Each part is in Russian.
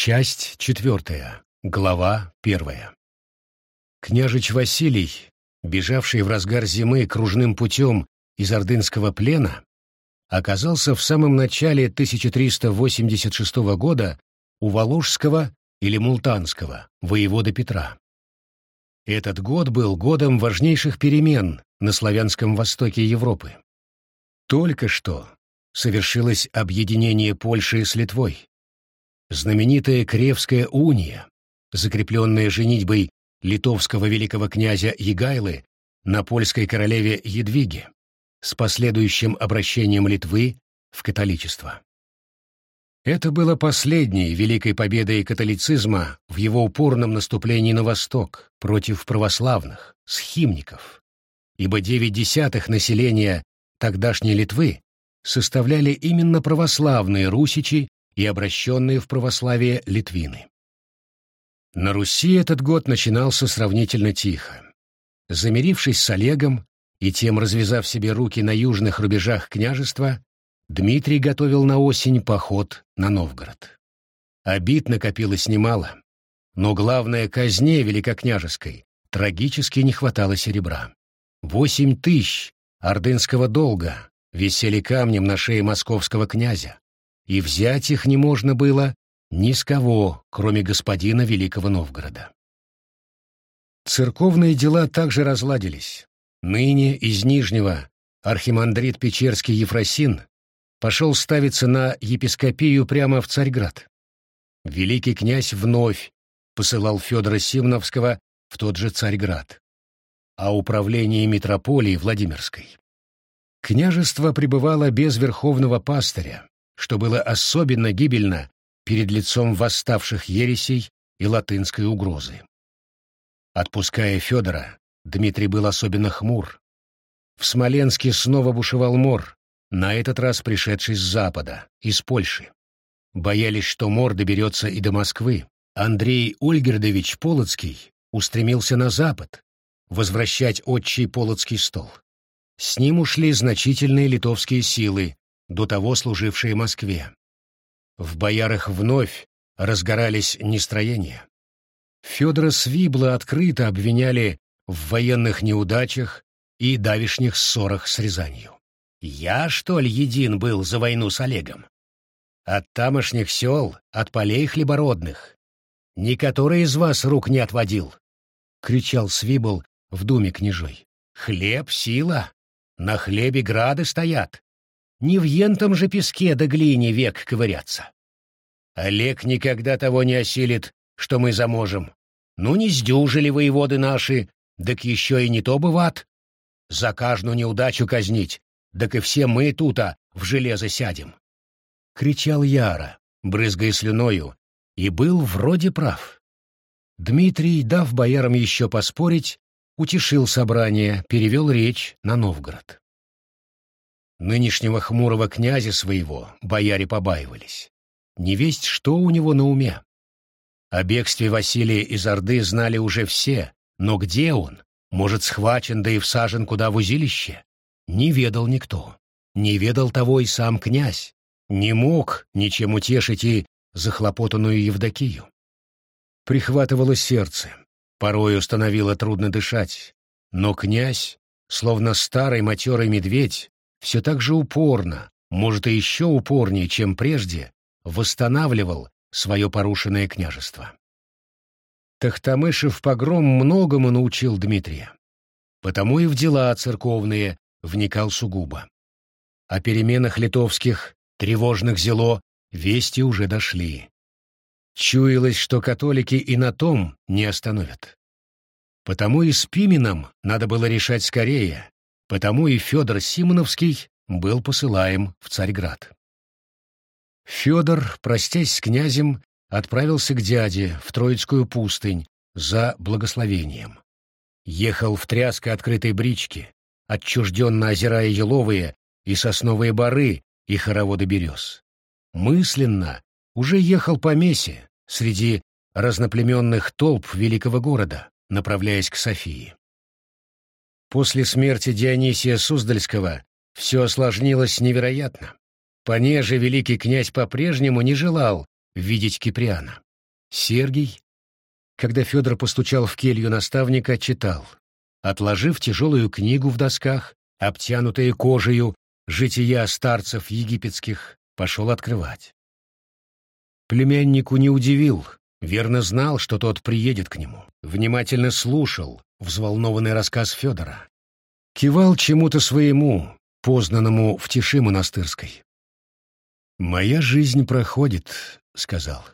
Часть четвертая. Глава первая. Княжич Василий, бежавший в разгар зимы кружным путем из ордынского плена, оказался в самом начале 1386 года у Воложского или Мултанского, воевода Петра. Этот год был годом важнейших перемен на славянском востоке Европы. Только что совершилось объединение Польши с Литвой. Знаменитая Кревская уния, закрепленная женитьбой литовского великого князя Егайлы на польской королеве Едвиге, с последующим обращением Литвы в католичество. Это было последней великой победой католицизма в его упорном наступлении на восток против православных, схимников, ибо девять десятых населения тогдашней Литвы составляли именно православные русичи и обращенные в православие литвины. На Руси этот год начинался сравнительно тихо. Замирившись с Олегом и тем развязав себе руки на южных рубежах княжества, Дмитрий готовил на осень поход на Новгород. Обид накопилось немало, но главное казне великокняжеской трагически не хватало серебра. Восемь тысяч ордынского долга висели камнем на шее московского князя, и взять их не можно было ни с кого, кроме господина Великого Новгорода. Церковные дела также разладились. Ныне из Нижнего архимандрит Печерский Ефросин пошел ставиться на епископию прямо в Царьград. Великий князь вновь посылал Федора Симновского в тот же Царьград, а управление митрополии Владимирской. Княжество пребывало без верховного пастыря, что было особенно гибельно перед лицом восставших ересей и латынской угрозы. Отпуская Федора, Дмитрий был особенно хмур. В Смоленске снова бушевал мор, на этот раз пришедший с запада, из Польши. Боялись, что мор доберется и до Москвы. Андрей Ольгердович Полоцкий устремился на запад, возвращать отчий Полоцкий стол. С ним ушли значительные литовские силы, до того служившие Москве. В боярах вновь разгорались нестроения. Федора Свибла открыто обвиняли в военных неудачах и давишних ссорах с Рязанью. «Я, что ли, един был за войну с Олегом? От тамошних сел, от полей хлебородных. Никоторый из вас рук не отводил!» — кричал Свибл в думе княжой. «Хлеб — сила! На хлебе грады стоят! Не в ентом же песке да глине век ковыряться. Олег никогда того не осилит, что мы заможем. Ну, не сдюжили воеводы наши, так еще и не то быват. За каждую неудачу казнить, так и все мы тута в железо сядем. Кричал Яра, брызгая слюною, и был вроде прав. Дмитрий, дав боярам еще поспорить, утешил собрание, перевел речь на Новгород. Нынешнего хмурого князя своего бояре побаивались. Не весть, что у него на уме. О бегстве Василия из Орды знали уже все, но где он? Может, схвачен, да и всажен куда в узилище? Не ведал никто. Не ведал того и сам князь. Не мог ничем утешить и захлопотанную Евдокию. Прихватывало сердце, порою становило трудно дышать, но князь, словно старый матерый медведь, все так же упорно, может и еще упорнее, чем прежде, восстанавливал свое порушенное княжество. Тахтамышев погром многому научил Дмитрия, потому и в дела церковные вникал сугубо. О переменах литовских, тревожных зело, вести уже дошли. Чуялось, что католики и на том не остановят. Потому и с Пименом надо было решать скорее, Потому и Федор Симоновский был посылаем в Царьград. Федор, простясь с князем, отправился к дяде в Троицкую пустынь за благословением. Ехал в тряской открытой бричке, отчужденно озирая еловые и сосновые бары и хороводы берез. Мысленно уже ехал по месе среди разноплеменных толп великого города, направляясь к Софии. После смерти Дионисия Суздальского все осложнилось невероятно. Понеже великий князь по-прежнему не желал видеть Киприана. Сергий, когда Федор постучал в келью наставника, читал, отложив тяжелую книгу в досках, обтянутые кожею, жития старцев египетских, пошел открывать. Племяннику не удивил, верно знал, что тот приедет к нему. Внимательно слушал взволнованный рассказ Федора. Кивал чему-то своему, познанному в тиши монастырской. «Моя жизнь проходит», — сказал.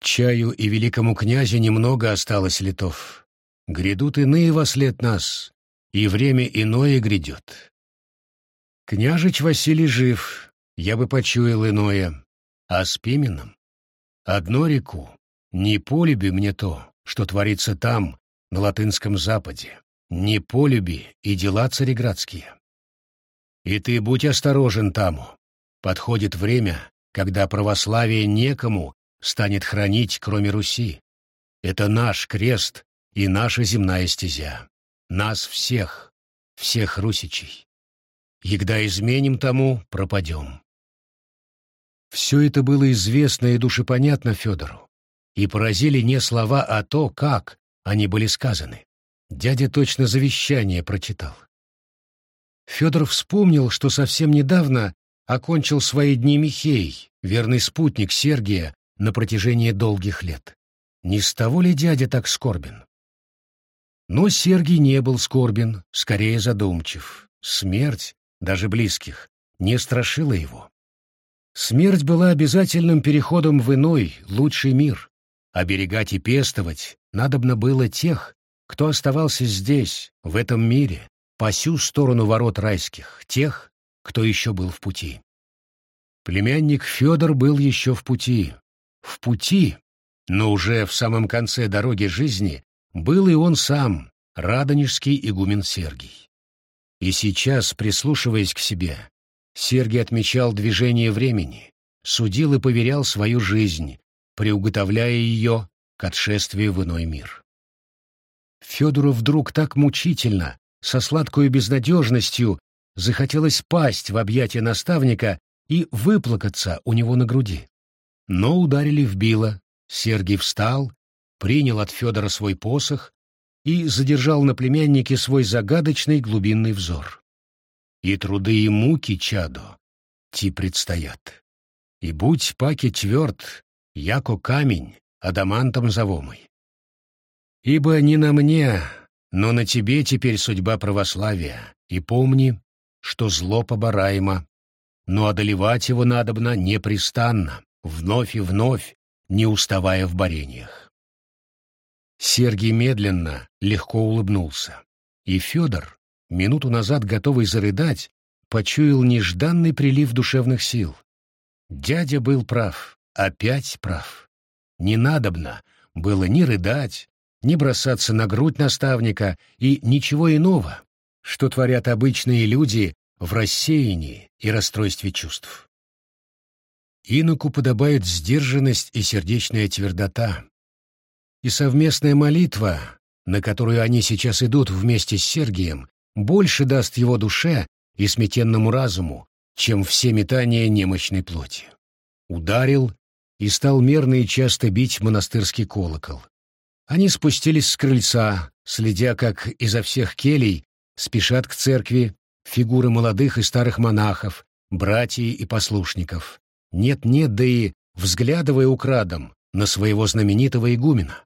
«Чаю и великому князю немного осталось летов. Грядут иные во след нас, и время иное грядет. Княжич Василий жив, я бы почуял иное, а с Пименом одно реку, не полюби мне то, что творится там, на Латынском Западе, не полюби и дела цареградские. И ты будь осторожен таму. Подходит время, когда православие некому станет хранить, кроме Руси. Это наш крест и наша земная стезя. Нас всех, всех русичей. И когда изменим тому, пропадем. Все это было известно и душепонятно Федору, и поразили не слова, а то, как они были сказаны. Дядя точно завещание прочитал. Федор вспомнил, что совсем недавно окончил свои дни Михей, верный спутник Сергия на протяжении долгих лет. Не с того ли дядя так скорбен? Но Сергий не был скорбен, скорее задумчив. Смерть, даже близких, не страшила его. Смерть была обязательным переходом в иной, лучший мир. Оберегать и пестовать надобно было тех, кто оставался здесь, в этом мире, по сю сторону ворот райских, тех, кто еще был в пути. Племянник Федор был еще в пути. В пути, но уже в самом конце дороги жизни был и он сам, радонежский игумен Сергий. И сейчас, прислушиваясь к себе, Сергий отмечал движение времени, судил и поверял свою жизнь, приуготовляя ее к отшествию в иной мир. Федору вдруг так мучительно со сладкой безнадежностью захотелось пасть в объятия наставника и выплакаться у него на груди. Но ударили в било, Сергий встал, принял от Федора свой посох и задержал на племяннике свой загадочный глубинный взор. И труды и муки чадо ти предстоят. И будь паки тверд, яко камень, адамантом завомый. Ибо не на мне, но на тебе теперь судьба православия, и помни, что зло побораемо, но одолевать его надобно непрестанно, вновь и вновь, не уставая в борениях. Сергий медленно, легко улыбнулся, и Федор, минуту назад готовый зарыдать, почуял нежданный прилив душевных сил. Дядя был прав, опять прав. Не надобно было ни рыдать, не бросаться на грудь наставника и ничего иного, что творят обычные люди в рассеянии и расстройстве чувств. Иноку подобает сдержанность и сердечная твердота. И совместная молитва, на которую они сейчас идут вместе с Сергием, больше даст его душе и сметенному разуму, чем все метания немощной плоти. Ударил и стал мерно и часто бить монастырский колокол. Они спустились с крыльца, следя, как изо всех келей спешат к церкви фигуры молодых и старых монахов, братьев и послушников. Нет-нет, да и взглядывая украдом на своего знаменитого игумена,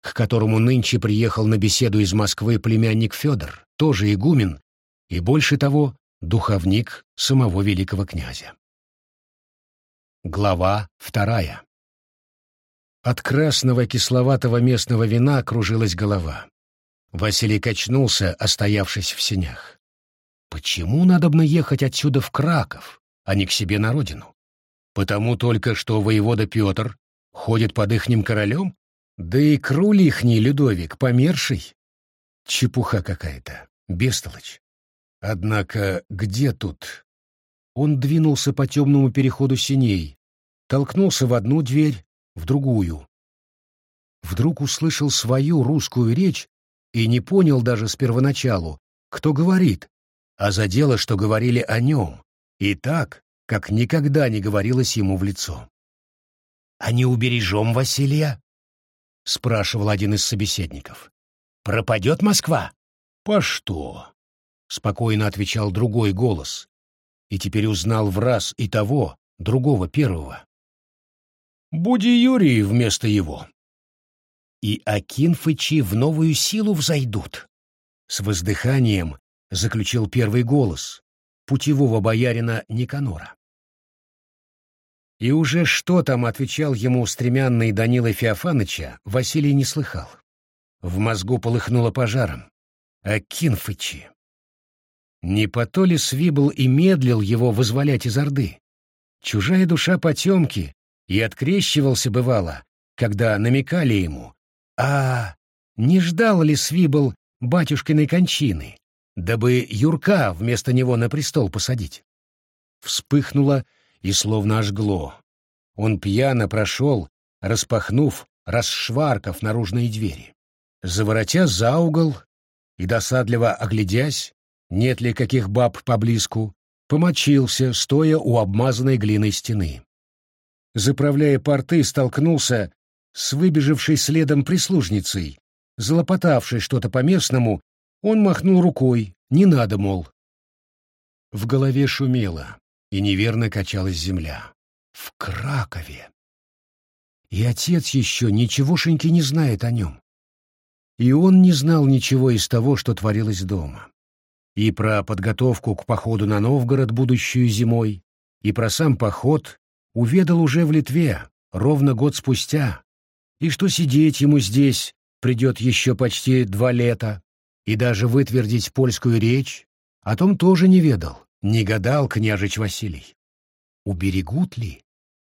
к которому нынче приехал на беседу из Москвы племянник Федор, тоже игумен, и больше того, духовник самого великого князя. Глава вторая от красного кисловатого местного вина кружилась голова. Василий качнулся, остоявшись в сенях. Почему надобно ехать отсюда в Краков, а не к себе на родину? Потому только, что воевода Петр ходит под ихним королем? Да и круль ихний Людовик, померший? Чепуха какая-то, бестолочь. Однако где тут? Он двинулся по темному переходу синей, толкнулся в одну дверь, в другую. Вдруг услышал свою русскую речь и не понял даже с первоначалу, кто говорит, а задело, что говорили о нем, и так, как никогда не говорилось ему в лицо. «А не убережем Василия?» — спрашивал один из собеседников. «Пропадет Москва?» «По что?» — спокойно отвечал другой голос, и теперь узнал в раз и того, другого первого. «Буди Юрий вместо его». «И Акинфычи в новую силу взойдут», — с воздыханием заключил первый голос путевого боярина Никанора. И уже что там отвечал ему стремянный Данила Феофаныча, Василий не слыхал. В мозгу полыхнуло пожаром. А Кинфычи! Не по то ли Свибл и медлил его вызволять из Орды? Чужая душа потемки, и открещивался бывало, когда намекали ему. А не ждал ли Свибл батюшкиной кончины, дабы Юрка вместо него на престол посадить? Вспыхнуло и словно ожгло. Он пьяно прошел, распахнув, расшваркав наружные двери. Заворотя за угол и досадливо оглядясь, нет ли каких баб поблизку, помочился, стоя у обмазанной глиной стены. Заправляя порты, столкнулся с выбежавшей следом прислужницей. Залопотавшей что-то по-местному, он махнул рукой, не надо, мол. В голове шумело и неверно качалась земля. В Кракове. И отец еще ничегошеньки не знает о нем. И он не знал ничего из того, что творилось дома. И про подготовку к походу на Новгород будущую зимой, и про сам поход уведал уже в Литве, ровно год спустя, и что сидеть ему здесь придет еще почти два лета, и даже вытвердить польскую речь, о том тоже не ведал. Не гадал княжич Василий. Уберегут ли?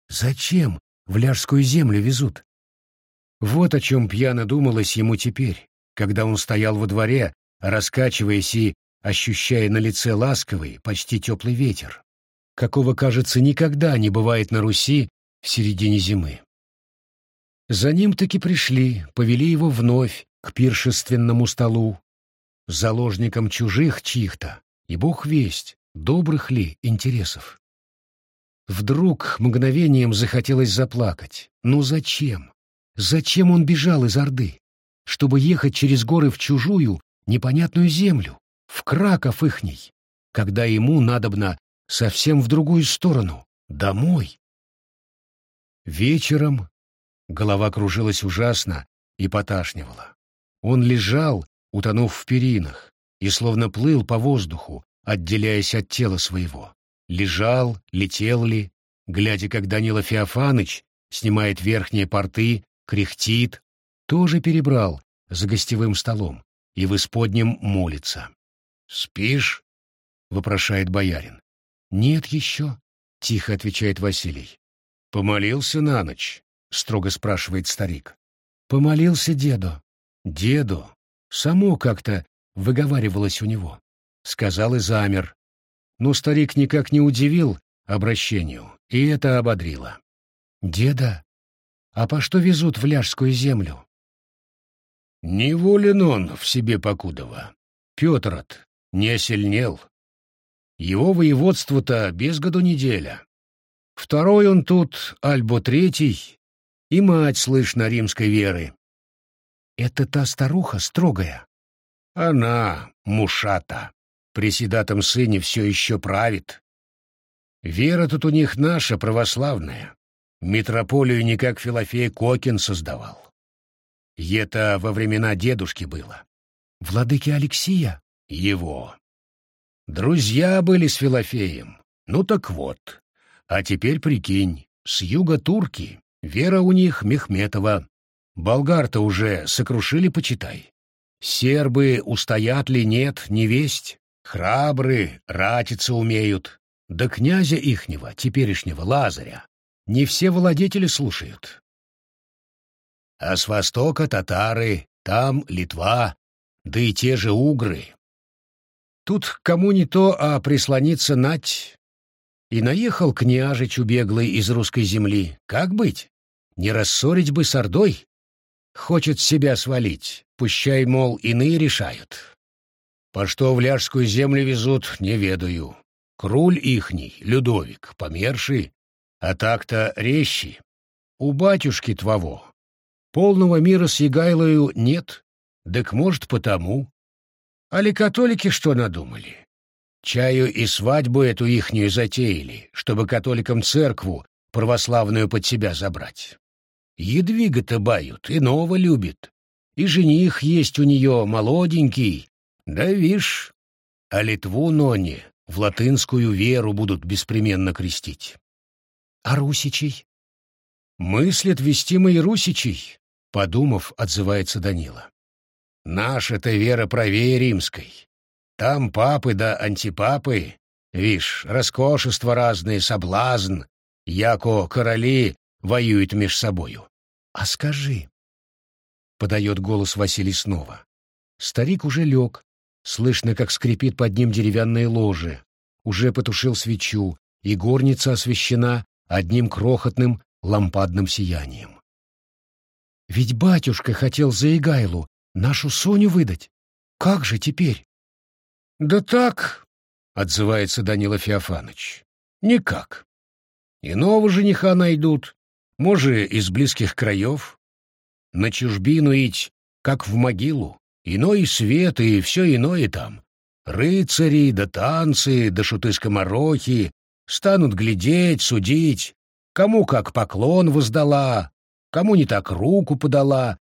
Зачем в Ляжскую землю везут? Вот о чем пьяно думалось ему теперь, когда он стоял во дворе, раскачиваясь и ощущая на лице ласковый, почти теплый ветер, какого, кажется, никогда не бывает на Руси в середине зимы. За ним таки пришли, повели его вновь к пиршественному столу, заложником чужих чьих-то, и бог весть, добрых ли интересов. Вдруг мгновением захотелось заплакать. Ну зачем? Зачем он бежал из Орды? Чтобы ехать через горы в чужую, непонятную землю, в Краков ихний, когда ему надобно совсем в другую сторону, домой. Вечером голова кружилась ужасно и поташнивала. Он лежал, утонув в перинах, и словно плыл по воздуху, отделяясь от тела своего. Лежал, летел ли, глядя, как Данила Феофаныч снимает верхние порты, кряхтит, тоже перебрал за гостевым столом и в исподнем молится. «Спишь?» — вопрошает боярин. «Нет еще», — тихо отвечает Василий. «Помолился на ночь?» — строго спрашивает старик. «Помолился деду». «Деду?» Само как-то выговаривалось у него сказал и замер. Но старик никак не удивил обращению, и это ободрило. «Деда, а по что везут в Ляжскую землю?» «Не волен он в себе покудова. Петрот не осильнел. Его воеводство-то без году неделя. Второй он тут, Альбо Третий, и мать, слышно, римской веры. Это та старуха строгая? Она, мушата при седатом сыне все еще правит. Вера тут у них наша, православная. Митрополию никак Филофей Кокин создавал. Это во времена дедушки было. Владыки Алексия? Его. Друзья были с Филофеем. Ну так вот. А теперь прикинь, с юга турки, вера у них Мехметова. Болгар-то уже сокрушили, почитай. Сербы устоят ли нет, не весть. Храбры, ратиться умеют. Да князя ихнего, теперешнего Лазаря, не все владетели слушают. А с востока татары, там Литва, да и те же угры. Тут кому не то, а прислониться нать. И наехал княжич убеглый из русской земли. Как быть? Не рассорить бы с Ордой? Хочет себя свалить, пущай, мол, иные решают. По что в Ляжскую землю везут, не ведаю. Круль ихний, Людовик, померший, а так-то рещи. у батюшки твоего полного мира с Егайлою нет, так может потому. Али католики что надумали? Чаю и свадьбу эту ихнюю затеяли, чтобы католикам церкву православную под себя забрать. Едвига-то бают, иного любит. И жених есть у нее молоденький. Да вишь, а Литву Ноне в латынскую веру будут беспременно крестить. А русичей? Мыслят вести мои русичей, подумав, отзывается Данила. Наша-то вера правее римской. Там папы да антипапы, вишь, роскошества разные, соблазн, яко короли воюют меж собою. А скажи, — подает голос Василий снова. Старик уже лег, слышно, как скрипит под ним деревянное ложе, уже потушил свечу, и горница освещена одним крохотным лампадным сиянием. Ведь батюшка хотел за Игайлу нашу Соню выдать. Как же теперь? Да так, — отзывается Данила Феофаныч, — никак. Иного жениха найдут, может, из близких краев. На чужбину ить, как в могилу, иной свет и все иное там. Рыцари, да танцы, да шуты-скоморохи станут глядеть, судить, кому как поклон воздала, кому не так руку подала,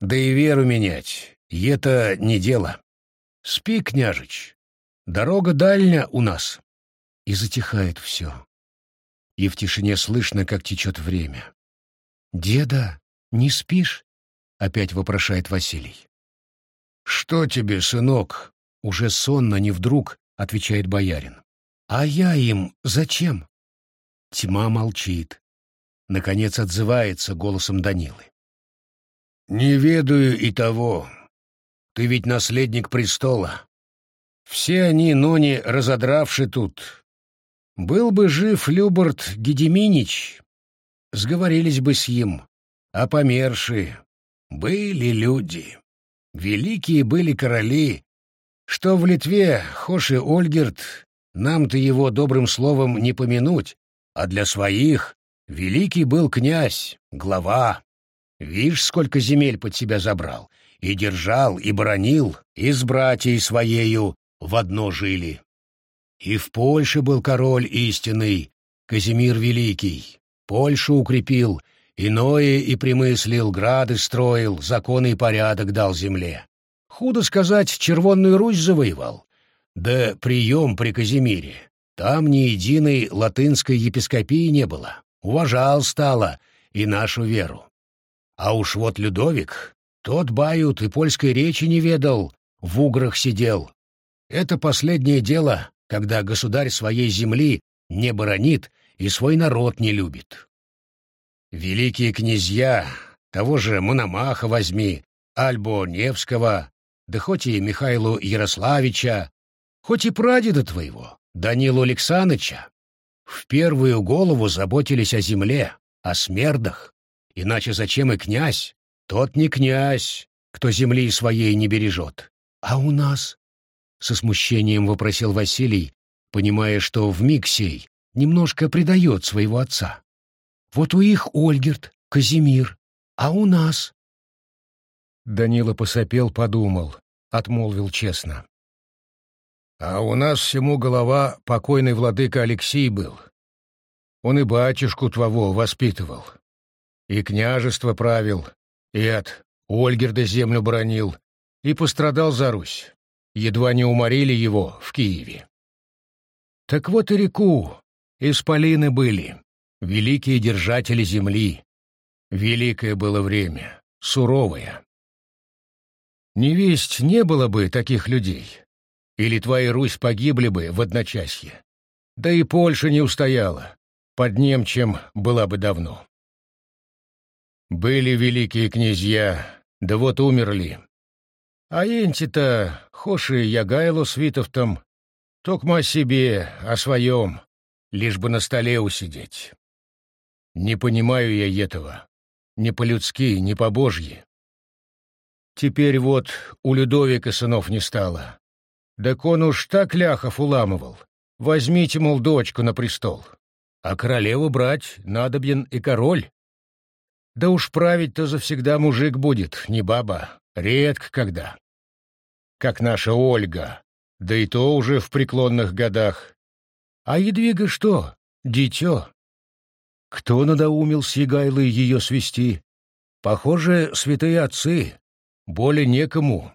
да и веру менять, и это не дело. Спи, княжич, дорога дальня у нас. И затихает все. И в тишине слышно, как течет время. «Деда, не спишь?» — опять вопрошает Василий. «Что тебе, сынок?» — уже сонно, не вдруг, — отвечает боярин. «А я им зачем?» Тьма молчит. Наконец отзывается голосом Данилы. «Не ведаю и того. Ты ведь наследник престола. Все они, но не разодравши тут. Был бы жив Любард Гедеминич, сговорились бы с ним, а померши были люди. Великие были короли, что в Литве, хоши Ольгерт, нам-то его добрым словом не помянуть, а для своих великий был князь, глава. Вишь, сколько земель под себя забрал, и держал, и бронил, и с братьей своею в одно жили. И в Польше был король истинный, Казимир Великий, Польшу укрепил, иное и примыслил, грады строил, законы и порядок дал земле. Худо сказать, Червонную Русь завоевал. Да прием при Казимире. Там ни единой латынской епископии не было. Уважал стало и нашу веру. А уж вот Людовик, тот бают и польской речи не ведал, в уграх сидел. Это последнее дело, когда государь своей земли не боронит и свой народ не любит. Великие князья, того же Мономаха возьми, Альбо Невского, да хоть и Михаилу Ярославича, хоть и прадеда твоего, Данилу Александрыча, в первую голову заботились о земле, о смердах, иначе зачем и князь? Тот не князь, кто земли своей не бережет. А у нас? Со смущением вопросил Василий, понимая, что в миг сей немножко предает своего отца. Вот у их Ольгерт, Казимир, а у нас? Данила посопел, подумал, отмолвил честно. А у нас всему голова покойный владыка Алексей был. Он и батюшку твоего воспитывал, и княжество правил, и от Ольгерда землю бронил, и пострадал за Русь. Едва не уморили его в Киеве. Так вот и реку, исполины были, великие держатели земли. Великое было время, суровое. Невесть не было бы таких людей, или твоя Русь погибли бы в одночасье. Да и Польша не устояла, под немчем была бы давно. Были великие князья, да вот умерли. А энти-то, хоши Ягайло с Витовтом, Токмо о себе, о своем, лишь бы на столе усидеть. Не понимаю я этого. Не по-людски, не по-божьи. Теперь вот у Людовика сынов не стало. Да он уж так ляхов уламывал. Возьмите, мол, дочку на престол. А королеву брать надобен и король. Да уж править-то завсегда мужик будет, не баба, редко когда. Как наша Ольга, да и то уже в преклонных годах. А Едвига что? Дитё. Кто надоумил с Егайлой ее свести? Похоже, святые отцы. Более некому.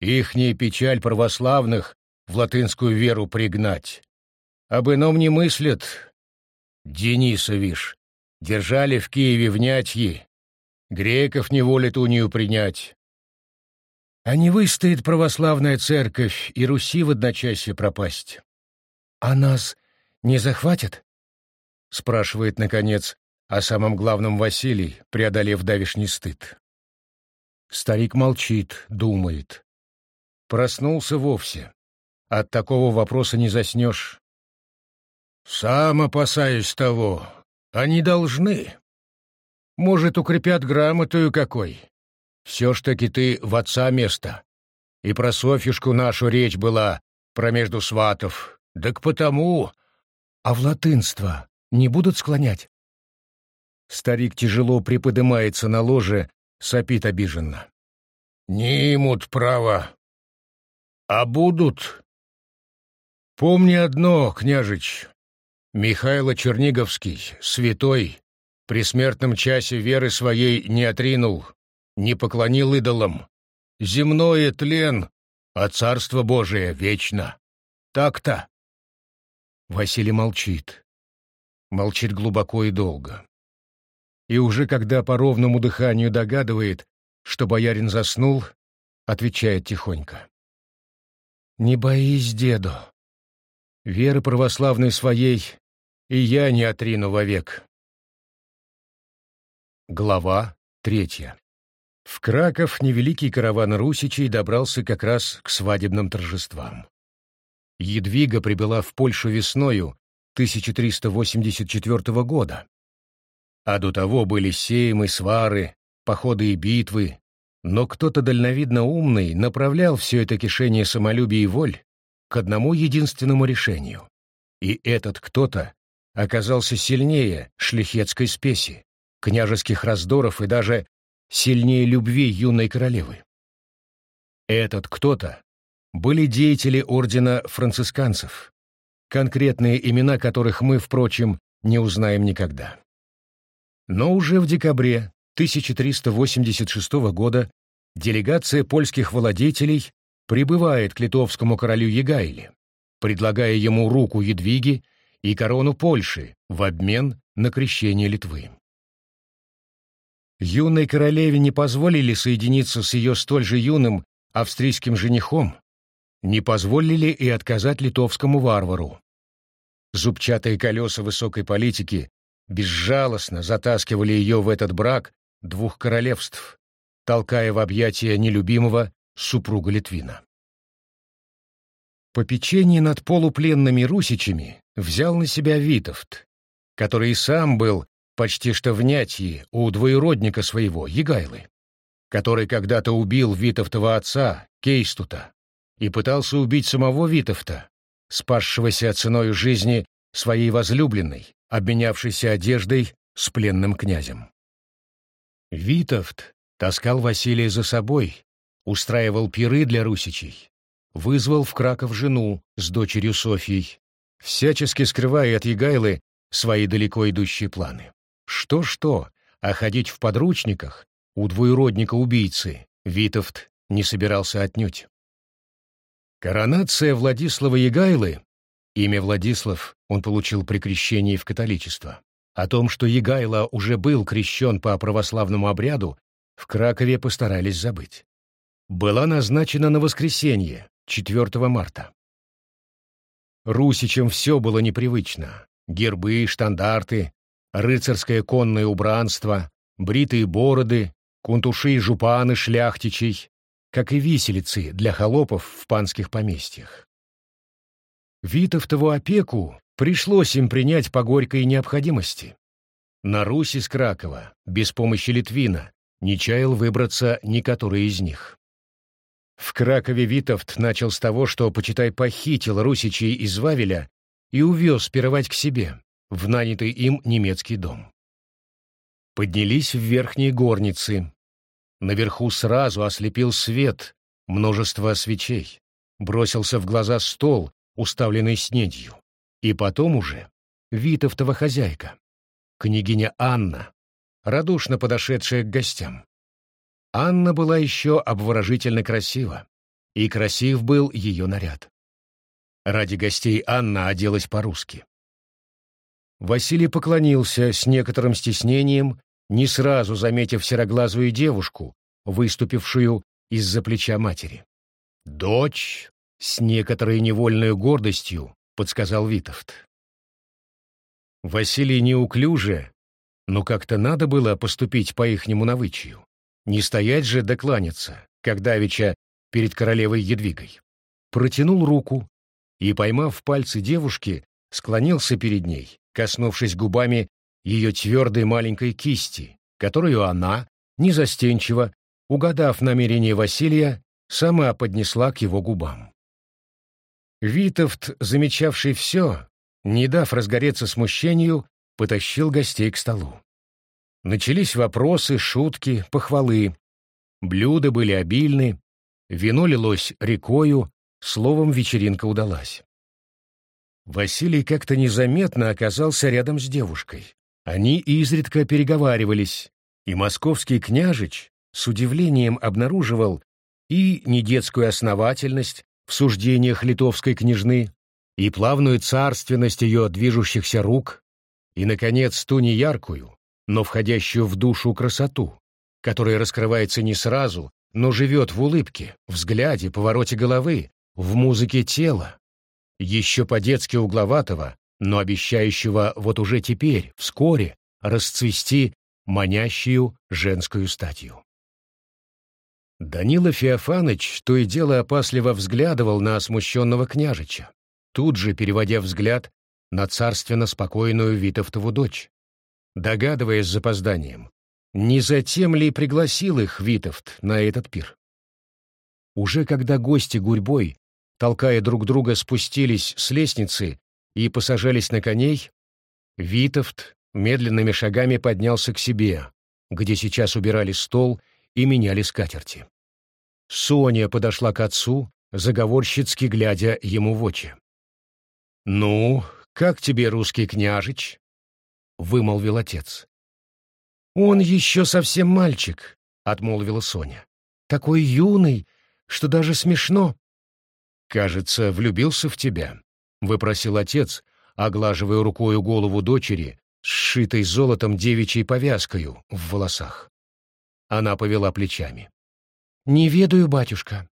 Ихняя печаль православных в латынскую веру пригнать. Об ином не мыслят. Дениса, вишь, держали в Киеве в нятьи. Греков не волят унию принять. А не выстоит православная церковь и Руси в одночасье пропасть. А нас не захватят? — спрашивает, наконец, о самом главном Василий, преодолев давишний стыд. Старик молчит, думает. Проснулся вовсе. От такого вопроса не заснешь. «Сам опасаюсь того. Они должны. Может, укрепят грамотою какой. Все ж таки ты в отца место. И про Софьюшку нашу речь была, про между сватов. Так потому... А в латынство не будут склонять? Старик тяжело приподымается на ложе, сопит обиженно. «Не имут права. А будут...» «Помни одно, княжич. Михайло Черниговский, святой, при смертном часе веры своей не отринул, не поклонил идолам. Земное тлен, а царство Божие вечно. Так-то». Василий молчит молчит глубоко и долго. И уже когда по ровному дыханию догадывает, что боярин заснул, отвечает тихонько. «Не боись, деду. Веры православной своей и я не отрину вовек». Глава третья. В Краков невеликий караван русичей добрался как раз к свадебным торжествам. Едвига прибыла в Польшу весною 1384 года. А до того были сеймы, свары, походы и битвы, но кто-то дальновидно умный направлял все это кишение самолюбия и воль к одному единственному решению. И этот кто-то оказался сильнее шляхетской спеси, княжеских раздоров и даже сильнее любви юной королевы. Этот кто-то были деятели ордена францисканцев, конкретные имена которых мы, впрочем, не узнаем никогда. Но уже в декабре 1386 года делегация польских владетелей прибывает к литовскому королю Егайле, предлагая ему руку Едвиги и корону Польши в обмен на крещение Литвы. Юной королеве не позволили соединиться с ее столь же юным австрийским женихом, не позволили и отказать литовскому варвару. Зубчатые колеса высокой политики безжалостно затаскивали ее в этот брак двух королевств, толкая в объятия нелюбимого супруга Литвина. Попечение над полупленными русичами взял на себя Витовт, который и сам был почти что в нятье у двоюродника своего, Егайлы, который когда-то убил Витовтова отца, Кейстута, и пытался убить самого Витовта, спасшегося ценой жизни своей возлюбленной, обменявшейся одеждой с пленным князем. Витовт таскал Василия за собой, устраивал пиры для русичей, вызвал в Краков жену с дочерью Софьей, всячески скрывая от Егайлы свои далеко идущие планы. Что-что, а ходить в подручниках у двоюродника-убийцы Витовт не собирался отнюдь. Коронация Владислава Егайлы, имя Владислав он получил при крещении в католичество, о том, что Егайло уже был крещен по православному обряду, в Кракове постарались забыть. Была назначена на воскресенье, 4 марта. Русичам все было непривычно. Гербы, штандарты, рыцарское конное убранство, бритые бороды, кунтуши и жупаны шляхтичей, как и виселицы для холопов в панских поместьях. Витовтову опеку пришлось им принять по горькой необходимости. На Русь из Кракова, без помощи Литвина, не чаял выбраться ни который из них. В Кракове Витовт начал с того, что, почитай, похитил русичей из Вавеля и увез пировать к себе, в нанятый им немецкий дом. Поднялись в верхние горницы. Наверху сразу ослепил свет, множество свечей. Бросился в глаза стол, уставленный снедью. И потом уже Витовтова хозяйка, княгиня Анна, радушно подошедшая к гостям. Анна была еще обворожительно красива, и красив был ее наряд. Ради гостей Анна оделась по-русски. Василий поклонился с некоторым стеснением, не сразу заметив сероглазую девушку, выступившую из-за плеча матери. «Дочь!» — с некоторой невольной гордостью подсказал Витовт. Василий неуклюже, но как-то надо было поступить по-ихнему навычью. Не стоять же докланяться, как давеча перед королевой Едвигой. Протянул руку и, поймав пальцы девушки, склонился перед ней, коснувшись губами ее твердой маленькой кисти, которую она, незастенчиво, угадав намерение Василия, сама поднесла к его губам. Витовт, замечавший все, не дав разгореться смущению, потащил гостей к столу. Начались вопросы, шутки, похвалы. Блюда были обильны, вино лилось рекою, словом, вечеринка удалась. Василий как-то незаметно оказался рядом с девушкой. Они изредка переговаривались, и московский княжич с удивлением обнаруживал и недетскую основательность в суждениях литовской княжны, и плавную царственность ее движущихся рук, и, наконец, ту неяркую, но входящую в душу красоту, которая раскрывается не сразу, но живет в улыбке, взгляде, повороте головы, в музыке тела, еще по-детски угловатого, но обещающего вот уже теперь, вскоре, расцвести манящую женскую статью. Данила Феофаныч то и дело опасливо взглядывал на смущенного княжича, тут же переводя взгляд на царственно спокойную Витовтову дочь, догадываясь с запозданием, не затем ли пригласил их Витовт на этот пир. Уже когда гости гурьбой, толкая друг друга, спустились с лестницы и посажались на коней, Витовт медленными шагами поднялся к себе, где сейчас убирали стол и меняли скатерти. Соня подошла к отцу, заговорщицки глядя ему в очи. «Ну, как тебе русский княжич?» — вымолвил отец. «Он еще совсем мальчик», — отмолвила Соня. «Такой юный, что даже смешно». «Кажется, влюбился в тебя», — выпросил отец, оглаживая рукою голову дочери, сшитой золотом девичьей повязкою в волосах. Она повела плечами. «Не ведаю, батюшка».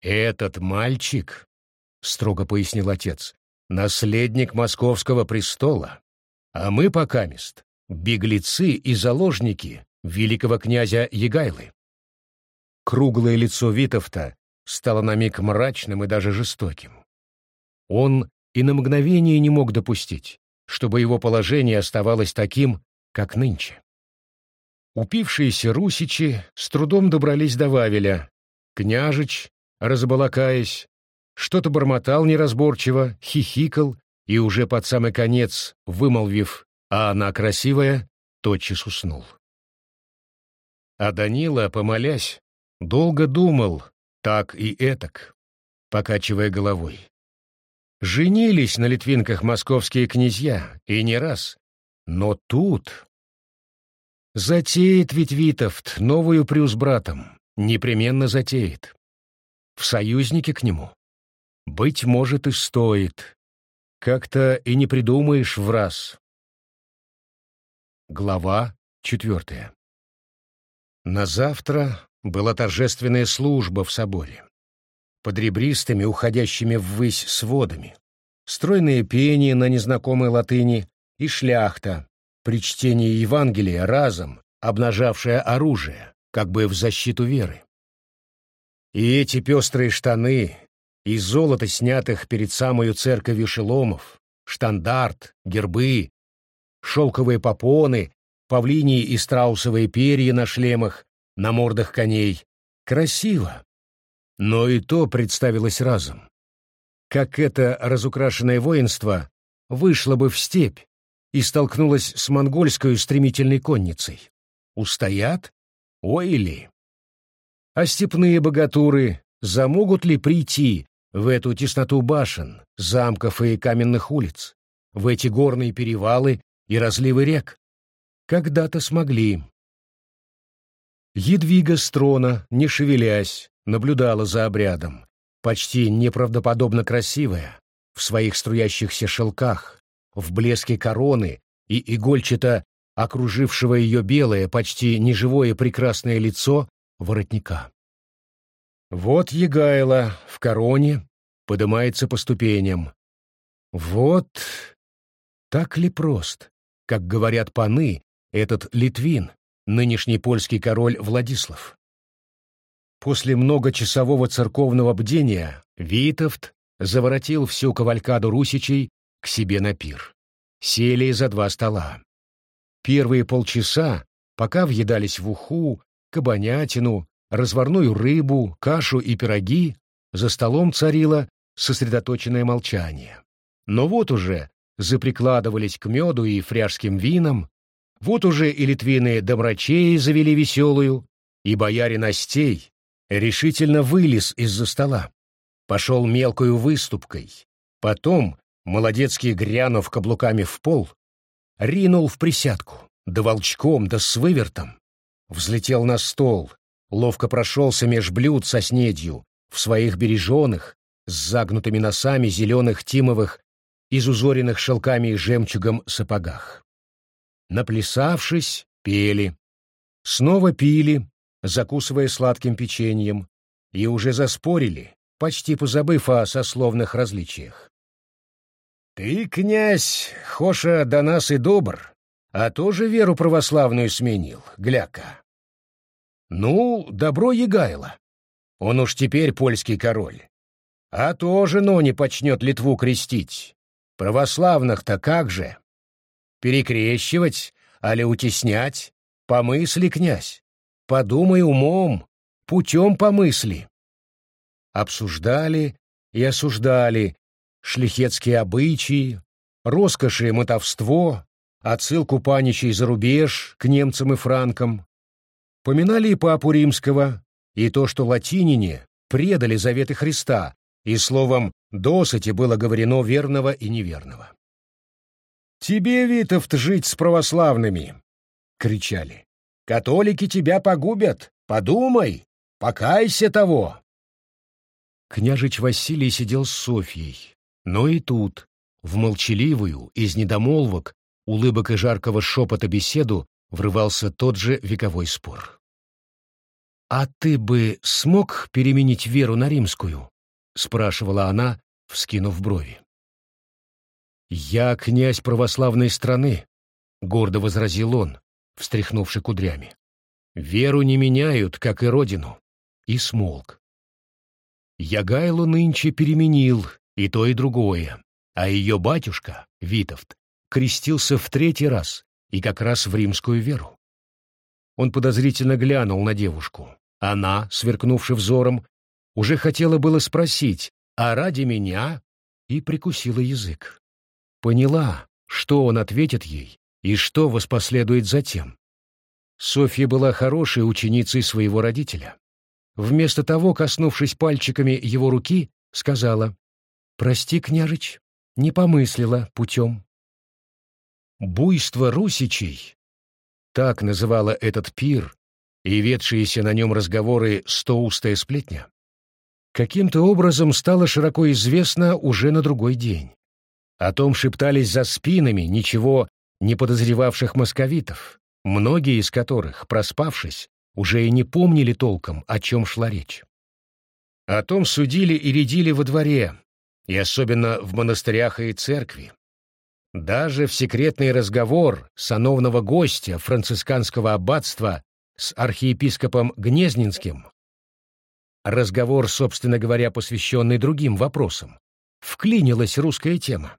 «Этот мальчик», — строго пояснил отец, — «наследник московского престола, а мы покамест, беглецы и заложники великого князя Егайлы». Круглое лицо Витовта стало на миг мрачным и даже жестоким. Он и на мгновение не мог допустить, чтобы его положение оставалось таким, как нынче. Упившиеся русичи с трудом добрались до Вавеля. Княжич, разбалакаясь, что-то бормотал неразборчиво, хихикал и уже под самый конец, вымолвив «а она красивая», тотчас уснул. А Данила, помолясь, долго думал, так и этак, покачивая головой. Женились на литвинках московские князья, и не раз. Но тут... Затеет ведь Витовт новую прю братом, непременно затеет. В союзники к нему. Быть может, и стоит. Как-то и не придумаешь в раз. Глава четвертая. На завтра была торжественная служба в соборе под ребристыми, уходящими ввысь сводами, стройное пение на незнакомой латыни и шляхта, при чтении Евангелия разом, обнажавшая оружие, как бы в защиту веры. И эти пестрые штаны, из золота снятых перед самою церковью шеломов, штандарт, гербы, шелковые попоны, павлинии и страусовые перья на шлемах, на мордах коней. Красиво, но и то представилось разом. Как это разукрашенное воинство вышло бы в степь и столкнулось с монгольской стремительной конницей. Устоят? Ой ли? А степные богатуры замогут ли прийти в эту тесноту башен, замков и каменных улиц, в эти горные перевалы и разливы рек? Когда-то смогли. Едвига Строна, не шевелясь, наблюдала за обрядом, почти неправдоподобно красивая, в своих струящихся шелках, в блеске короны и игольчато окружившего ее белое, почти неживое прекрасное лицо воротника. Вот Егайло в короне поднимается по ступеням. Вот так ли прост, как говорят паны, этот Литвин, нынешний польский король Владислав. После многочасового церковного бдения Витовт заворотил всю кавалькаду русичей к себе на пир. Сели за два стола. Первые полчаса, пока въедались в уху, кабанятину, разварную рыбу, кашу и пироги, за столом царило сосредоточенное молчание. Но вот уже заприкладывались к меду и фряжским винам, вот уже и литвины добрачеи завели веселую, и боярин Остей решительно вылез из-за стола, пошел мелкою выступкой, потом, молодецки грянув каблуками в пол, ринул в присядку, да волчком, да с вывертом, взлетел на стол, ловко прошелся меж блюд со снедью, в своих береженых, с загнутыми носами зеленых тимовых, изузоренных шелками и жемчугом сапогах. Наплясавшись, пели. Снова пили, закусывая сладким печеньем, и уже заспорили, почти позабыв о сословных различиях. «Ты, князь, хоша до нас и добр, а тоже веру православную сменил, гляка». «Ну, добро Егайло. Он уж теперь польский король. А тоже, но не почнет Литву крестить. Православных-то как же? Перекрещивать, али утеснять? Помысли, князь. Подумай умом, путем помысли. Обсуждали и осуждали шляхетские обычаи, роскоши и мотовство, отсылку паничей за рубеж к немцам и франкам. Поминали и папу римского, и то, что латинине предали заветы Христа, и словом «досыти» было говорено верного и неверного. «Тебе, Витовт, жить с православными!» — кричали. «Католики тебя погубят! Подумай! Покайся того!» Княжич Василий сидел с Софьей, но и тут, в молчаливую, из недомолвок, улыбок и жаркого шепота беседу врывался тот же вековой спор. «А ты бы смог переменить веру на римскую?» — спрашивала она, вскинув брови. «Я князь православной страны», — гордо возразил он, встряхнувши кудрями. «Веру не меняют, как и родину». И смолк. Ягайлу нынче переменил и то, и другое, а ее батюшка, Витовт, крестился в третий раз и как раз в римскую веру. Он подозрительно глянул на девушку. Она, сверкнувши взором, уже хотела было спросить, а ради меня, и прикусила язык. Поняла, что он ответит ей и что воспоследует затем. Софья была хорошей ученицей своего родителя. Вместо того, коснувшись пальчиками его руки, сказала, «Прости, княжич, не помыслила путем». Буйство русичей, так называла этот пир, и ведшиеся на нем разговоры стоустая сплетня, каким-то образом стало широко известно уже на другой день. О том шептались за спинами ничего не подозревавших московитов, многие из которых, проспавшись, уже и не помнили толком, о чем шла речь. О том судили и рядили во дворе, и особенно в монастырях и церкви. Даже в секретный разговор сановного гостя францисканского аббатства с архиепископом Гнезненским, разговор, собственно говоря, посвященный другим вопросам, вклинилась русская тема.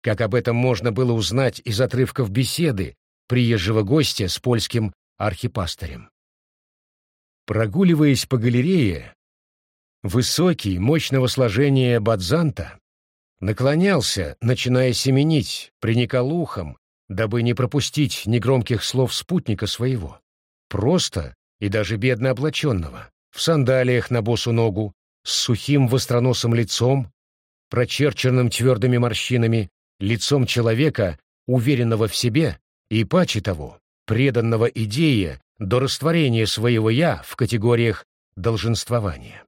Как об этом можно было узнать из отрывков беседы приезжего гостя с польским архипастырем. Прогуливаясь по галерее, высокий, мощного сложения Бадзанта наклонялся, начиная семенить, приникал ухом, дабы не пропустить негромких слов спутника своего. просто и даже бедно облаченного, в сандалиях на босу ногу, с сухим востроносым лицом, прочерченным твердыми морщинами, лицом человека, уверенного в себе и, паче того, преданного идее до растворения своего «я» в категориях долженствования.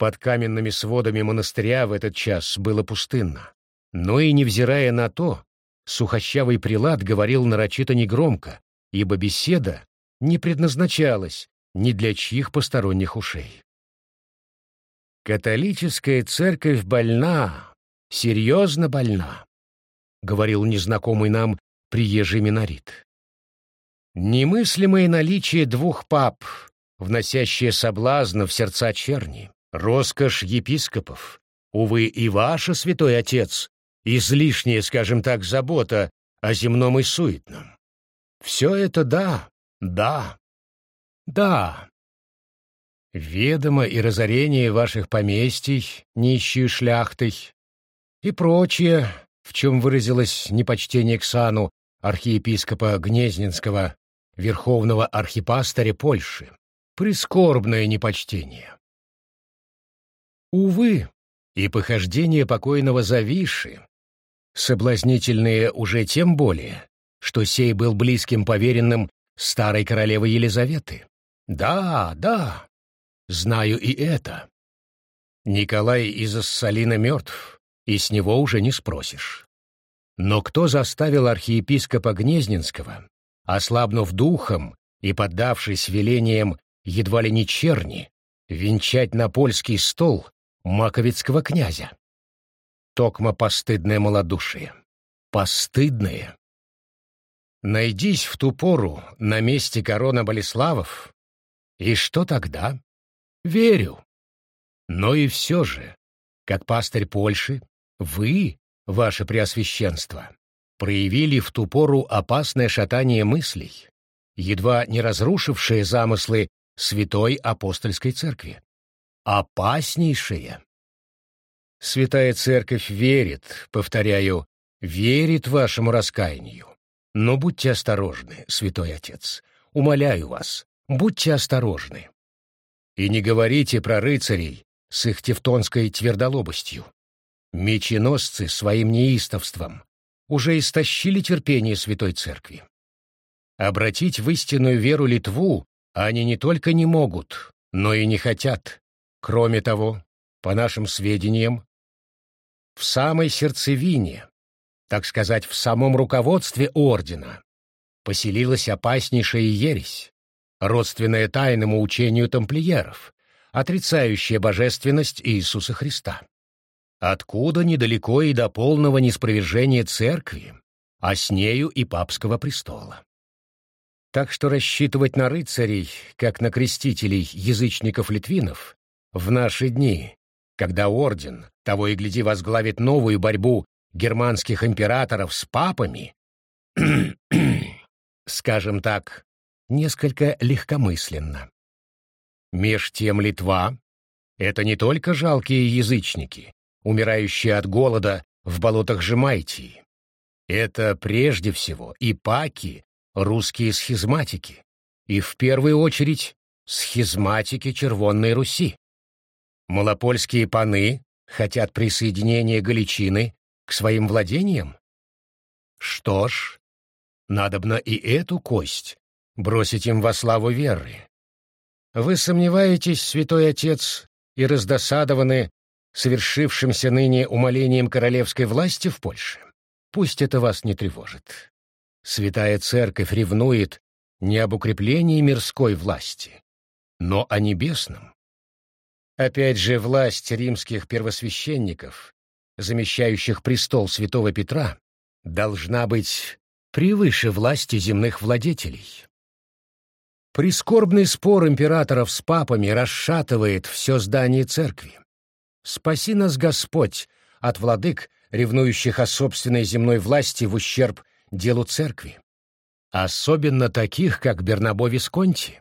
Под каменными сводами монастыря в этот час было пустынно. Но и невзирая на то, сухощавый прилад говорил нарочито негромко, ибо беседа не предназначалась ни для чьих посторонних ушей. «Католическая церковь больна, серьезно больна», — говорил незнакомый нам приезжий минорит. Немыслимое наличие двух пап, вносящее соблазн в сердца черни, роскошь епископов, увы, и ваше, святой отец, излишняя, скажем так, забота о земном и суетном. Все это да, да, да. Ведомо и разорение ваших поместий, нищую шляхтой, и прочее, в чем выразилось непочтение к сану архиепископа Гнезненского, верховного архипастыря Польши. Прискорбное непочтение. Увы, и похождения покойного Завиши, соблазнительные уже тем более, что сей был близким поверенным старой королевы Елизаветы. Да, да, знаю и это. Николай из Ассалина мертв, и с него уже не спросишь. Но кто заставил архиепископа Гнезненского, ослабнув духом и поддавшись велениям едва ли не черни, венчать на польский стол маковицкого князя? Токмо постыдное малодушие. Постыдное. Найдись в ту пору на месте корона Болеславов, и что тогда? Верю. Но и все же, как пастырь Польши, вы, ваше преосвященство, проявили в ту пору опасное шатание мыслей, едва не разрушившее замыслы Святой Апостольской Церкви. Опаснейшее. Святая Церковь верит, повторяю, верит вашему раскаянию. Но будьте осторожны, Святой Отец, умоляю вас, будьте осторожны. И не говорите про рыцарей с их тевтонской твердолобостью. Меченосцы своим неистовством уже истощили терпение Святой Церкви. Обратить в истинную веру Литву они не только не могут, но и не хотят. Кроме того, по нашим сведениям, в самой сердцевине, так сказать, в самом руководстве ордена, поселилась опаснейшая ересь, родственная тайному учению тамплиеров, отрицающая божественность Иисуса Христа откуда недалеко и до полного неспровержения церкви, а с нею и папского престола. Так что рассчитывать на рыцарей, как на крестителей язычников-литвинов, в наши дни, когда орден, того и гляди, возглавит новую борьбу германских императоров с папами, скажем так, несколько легкомысленно. Меж тем Литва — это не только жалкие язычники, умирающие от голода в болотах Жемайтии. Это прежде всего и паки, русские схизматики, и в первую очередь схизматики Червонной Руси. Малопольские паны хотят присоединения Галичины к своим владениям? Что ж, надобно и эту кость бросить им во славу веры. Вы сомневаетесь, святой отец, и раздосадованы совершившимся ныне умолением королевской власти в Польше. Пусть это вас не тревожит. Святая Церковь ревнует не об укреплении мирской власти, но о небесном. Опять же, власть римских первосвященников, замещающих престол святого Петра, должна быть превыше власти земных владетелей. Прискорбный спор императоров с папами расшатывает все здание церкви. Спаси нас, Господь, от владык, ревнующих о собственной земной власти в ущерб делу церкви. Особенно таких, как Бернабо Висконти,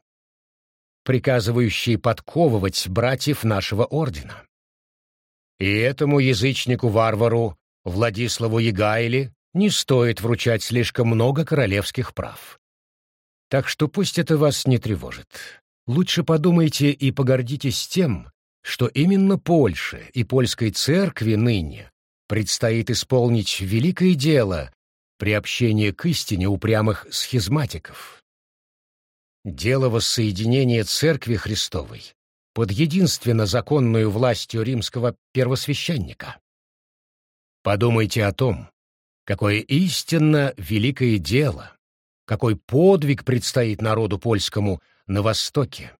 приказывающие подковывать братьев нашего ордена. И этому язычнику-варвару Владиславу Егайле не стоит вручать слишком много королевских прав. Так что пусть это вас не тревожит. Лучше подумайте и погордитесь тем, что именно Польше и польской церкви ныне предстоит исполнить великое дело приобщения к истине упрямых схизматиков. Дело воссоединения Церкви Христовой под единственно законную властью римского первосвященника. Подумайте о том, какое истинно великое дело, какой подвиг предстоит народу польскому на Востоке.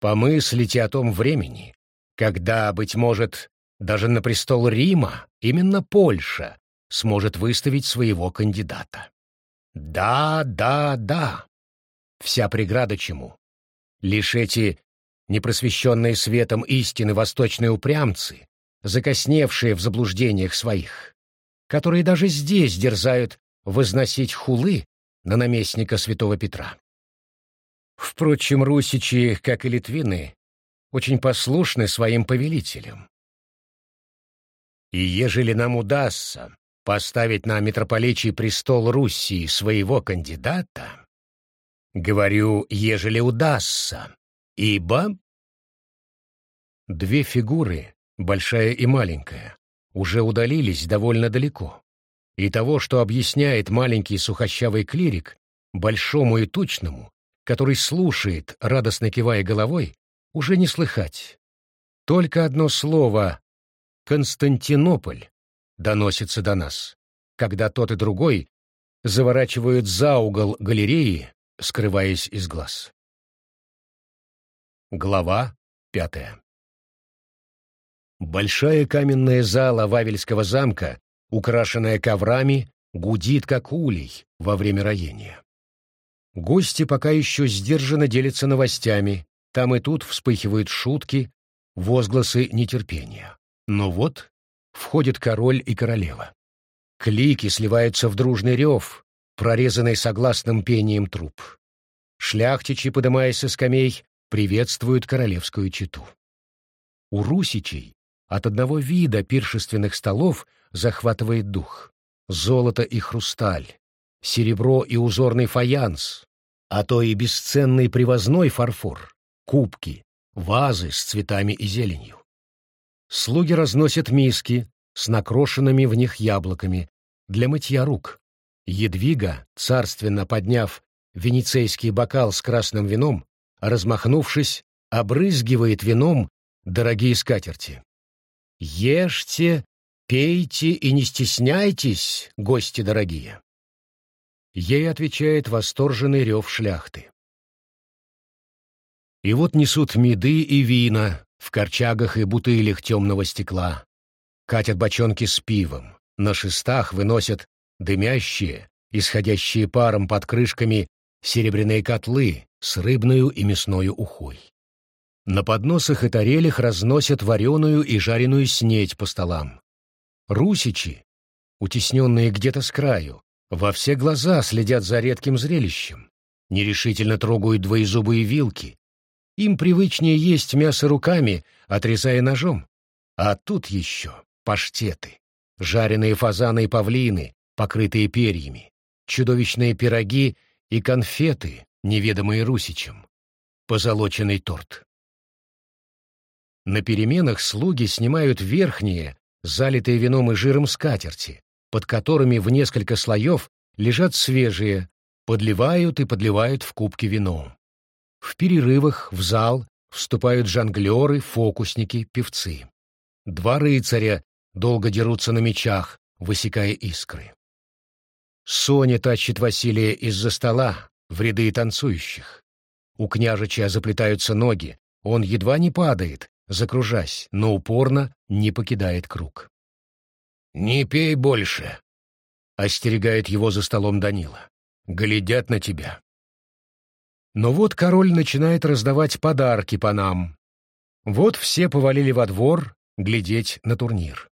Помыслите о том времени, когда, быть может, даже на престол Рима именно Польша сможет выставить своего кандидата. Да, да, да. Вся преграда чему? Лишь эти непросвещенные светом истины восточные упрямцы, закосневшие в заблуждениях своих, которые даже здесь дерзают возносить хулы на наместника святого Петра. Впрочем, русичи, как и литвины, очень послушны своим повелителям. И ежели нам удастся поставить на митрополичий престол Руси своего кандидата, говорю, ежели удастся, ибо... Две фигуры, большая и маленькая, уже удалились довольно далеко. И того, что объясняет маленький сухощавый клирик, большому и тучному, который слушает, радостно кивая головой, уже не слыхать. Только одно слово «Константинополь» доносится до нас, когда тот и другой заворачивают за угол галереи, скрываясь из глаз. Глава пятая Большая каменная зала Вавельского замка, украшенная коврами, гудит, как улей во время роения. Гости пока еще сдержанно делятся новостями, там и тут вспыхивают шутки, возгласы нетерпения. Но вот входит король и королева. Клики сливаются в дружный рев, прорезанный согласным пением труб. Шляхтичи, подымаясь со скамей, приветствуют королевскую чету. У русичей от одного вида пиршественных столов захватывает дух. Золото и хрусталь, серебро и узорный фаянс, а то и бесценный привозной фарфор, кубки, вазы с цветами и зеленью. Слуги разносят миски с накрошенными в них яблоками для мытья рук. Едвига, царственно подняв венецейский бокал с красным вином, размахнувшись, обрызгивает вином дорогие скатерти. «Ешьте, пейте и не стесняйтесь, гости дорогие!» Ей отвечает восторженный рев шляхты. И вот несут меды и вина в корчагах и бутылях темного стекла, катят бочонки с пивом, на шестах выносят дымящие, исходящие паром под крышками серебряные котлы с рыбную и мясною ухой. На подносах и тарелях разносят вареную и жареную снедь по столам. Русичи, утесненные где-то с краю, во все глаза следят за редким зрелищем, нерешительно трогают двоезубые вилки. Им привычнее есть мясо руками, отрезая ножом. А тут еще паштеты, жареные фазаны и павлины, покрытые перьями, чудовищные пироги и конфеты, неведомые русичам, позолоченный торт. На переменах слуги снимают верхние, залитые вином и жиром скатерти, под которыми в несколько слоев лежат свежие, подливают и подливают в кубки вино. В перерывах в зал вступают жонглеры, фокусники, певцы. Два рыцаря долго дерутся на мечах, высекая искры. Соня тащит Василия из-за стола в ряды танцующих. У княжича заплетаются ноги, он едва не падает, закружась, но упорно не покидает круг. «Не пей больше!» — остерегает его за столом Данила. «Глядят на тебя». Но вот король начинает раздавать подарки по нам. Вот все повалили во двор глядеть на турнир.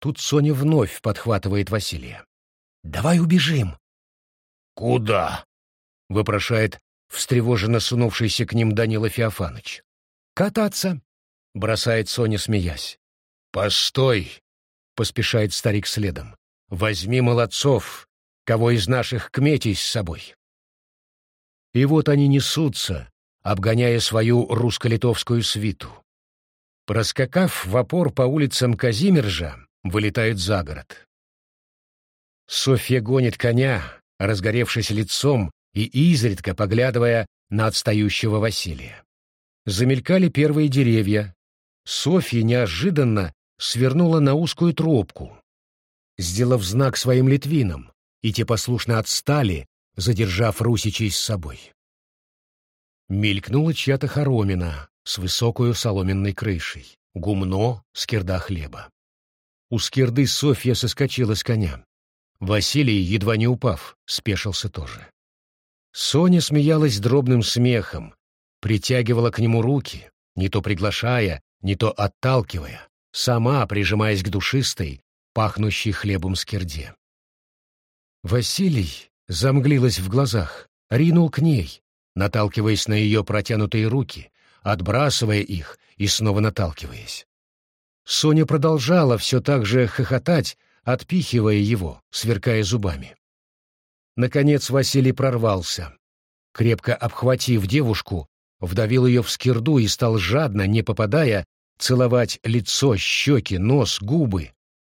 Тут Соня вновь подхватывает Василия. «Давай убежим!» «Куда?» — вопрошает встревоженно сунувшийся к ним Данила Феофаныч. «Кататься!» — бросает Соня, смеясь. «Постой!» поспешает старик следом. Возьми молодцов, кого из наших кметей с собой. И вот они несутся, обгоняя свою русско-литовскую свиту. Проскакав в опор по улицам Казимиржа, вылетают за город. Софья гонит коня, разгоревшись лицом и изредка поглядывая на отстающего Василия. Замелькали первые деревья. Софья неожиданно свернула на узкую тропку, сделав знак своим литвинам, и те послушно отстали, задержав русичей с собой. Мелькнула чья-то хоромина с высокою соломенной крышей, гумно, скирда хлеба. У скирды Софья соскочила с коня. Василий, едва не упав, спешился тоже. Соня смеялась дробным смехом, притягивала к нему руки, не то приглашая, не то отталкивая, сама прижимаясь к душистой, пахнущей хлебом скирде. Василий замглилась в глазах, ринул к ней, наталкиваясь на ее протянутые руки, отбрасывая их и снова наталкиваясь. Соня продолжала все так же хохотать, отпихивая его, сверкая зубами. Наконец Василий прорвался. Крепко обхватив девушку, вдавил ее в скирду и стал жадно, не попадая, целовать лицо, щеки, нос, губы.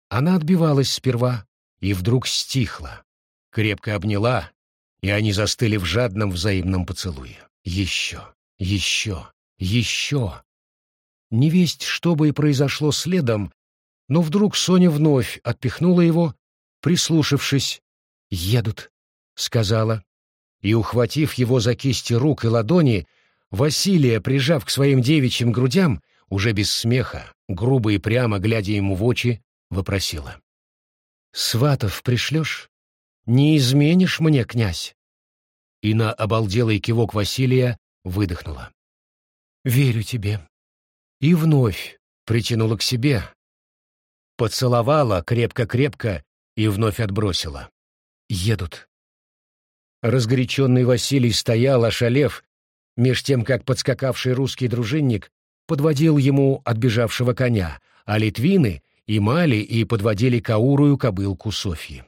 Она отбивалась сперва и вдруг стихла, крепко обняла, и они застыли в жадном взаимном поцелуе. Еще, еще, еще. Не весть, что бы и произошло следом, но вдруг Соня вновь отпихнула его, прислушавшись. «Едут», — сказала. И, ухватив его за кисти рук и ладони, Василия, прижав к своим девичьим грудям, уже без смеха, грубо и прямо глядя ему в очи, вопросила. «Сватов пришлешь? Не изменишь мне, князь?» И на обалделый кивок Василия выдохнула. «Верю тебе». И вновь притянула к себе, поцеловала крепко-крепко и вновь отбросила. «Едут». Разгоряченный Василий стоял, ошалев, меж тем, как подскакавший русский дружинник подводил ему отбежавшего коня, а литвины и мали и подводили каурую кобылку Софьи.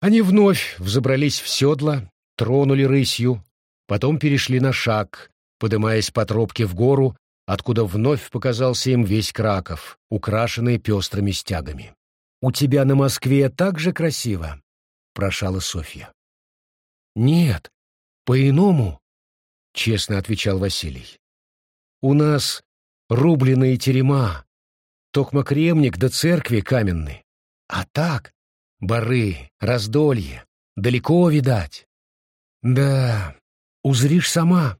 Они вновь взобрались в седла, тронули рысью, потом перешли на шаг, подымаясь по тропке в гору, откуда вновь показался им весь Краков, украшенный пестрыми стягами. «У тебя на Москве так же красиво?» — прошала Софья. «Нет, по-иному», — честно отвечал Василий. «У нас рубленые терема, токмо кремник до церкви каменный. А так, бары, раздолье, далеко видать. Да, узришь сама.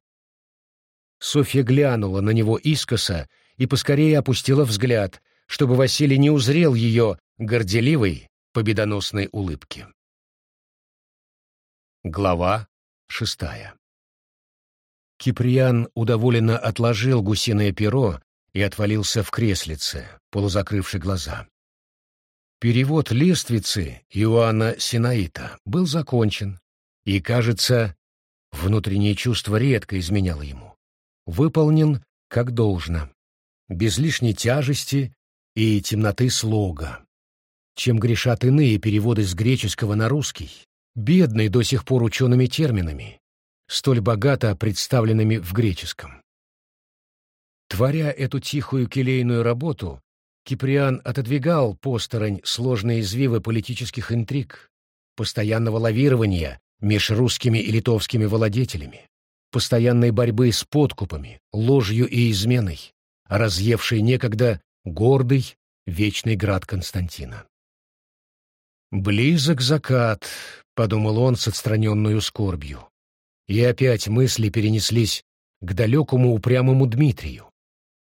Софья глянула на него искоса и поскорее опустила взгляд, чтобы Василий не узрел ее горделивой, победоносной улыбки. Глава шестая Киприан удоволенно отложил гусиное перо и отвалился в креслице, полузакрывши глаза. Перевод лествицы Иоанна Синаита был закончен, и, кажется, внутреннее чувство редко изменяло ему. Выполнен как должно, без лишней тяжести и темноты слога. Чем грешат иные переводы с греческого на русский, бедные до сих пор учеными терминами, столь богато представленными в греческом. Творя эту тихую келейную работу, Киприан отодвигал посторонь сложные извивы политических интриг, постоянного лавирования меж русскими и литовскими владетелями, постоянной борьбы с подкупами, ложью и изменой, разъевшей некогда гордый, вечный град Константина. «Близок закат», — подумал он с отстраненную скорбью. И опять мысли перенеслись к далекому упрямому Дмитрию,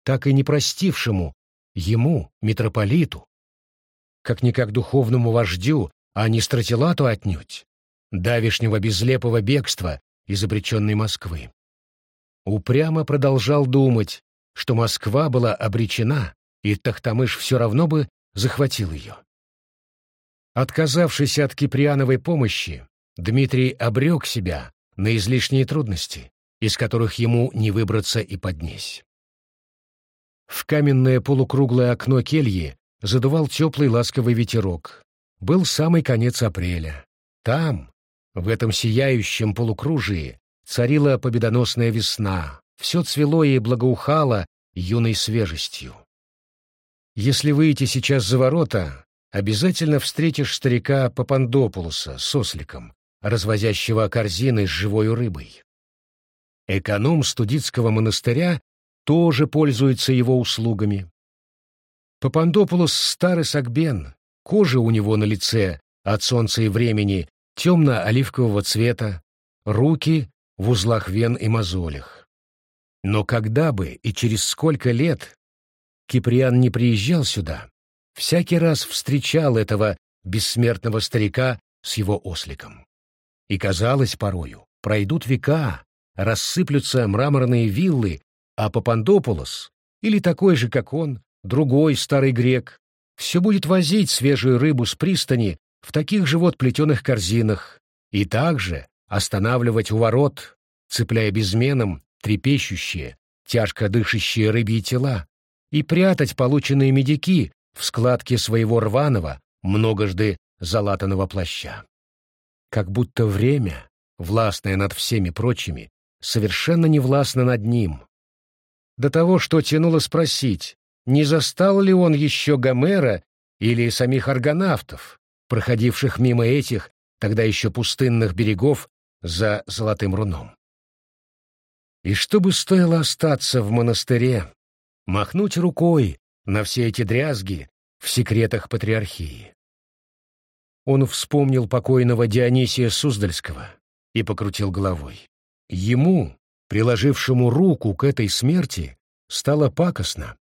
так и не простившему ему, митрополиту, как-никак духовному вождю, а не стратилату отнюдь, давишнего безлепого бегства из обреченной Москвы. Упрямо продолжал думать, что Москва была обречена, и Тахтамыш все равно бы захватил ее. Отказавшись от Киприановой помощи, Дмитрий обрек себя на излишние трудности, из которых ему не выбраться и поднесь. В каменное полукруглое окно кельи задувал теплый ласковый ветерок. Был самый конец апреля. Там, В этом сияющем полукружии царила победоносная весна, все цвело и благоухало юной свежестью. Если выйти сейчас за ворота, обязательно встретишь старика Папандопулуса с осликом, развозящего корзины с живой рыбой. Эконом студитского монастыря тоже пользуется его услугами. Папандопулос — старый сагбен, кожа у него на лице от солнца и времени темно-оливкового цвета, руки в узлах вен и мозолях. Но когда бы и через сколько лет Киприан не приезжал сюда, всякий раз встречал этого бессмертного старика с его осликом. И казалось порою, пройдут века, рассыплются мраморные виллы, а Папандополос, или такой же, как он, другой старый грек, все будет возить свежую рыбу с пристани в таких же вот плетеных корзинах и также останавливать у ворот, цепляя безменом трепещущие, тяжко дышащие рыбьи тела, и прятать полученные медики в складке своего рваного, многожды залатанного плаща. Как будто время, властное над всеми прочими, совершенно не властно над ним. До того, что тянуло спросить, не застал ли он еще Гомера или самих аргонавтов, проходивших мимо этих, тогда еще пустынных берегов, за Золотым Руном. И чтобы стоило остаться в монастыре, махнуть рукой на все эти дрязги в секретах патриархии. Он вспомнил покойного Дионисия Суздальского и покрутил головой. Ему, приложившему руку к этой смерти, стало пакостно.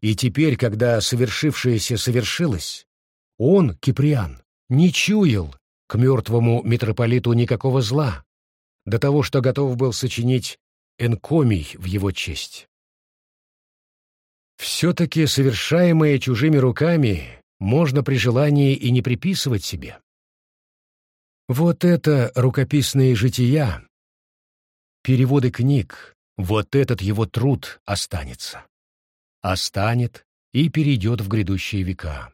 И теперь, когда совершившееся совершилось, он, Киприан, не чуял к мертвому митрополиту никакого зла, до того, что готов был сочинить энкомий в его честь. Все-таки совершаемое чужими руками можно при желании и не приписывать себе. Вот это рукописные жития, переводы книг, вот этот его труд останется. Останет и перейдет в грядущие века.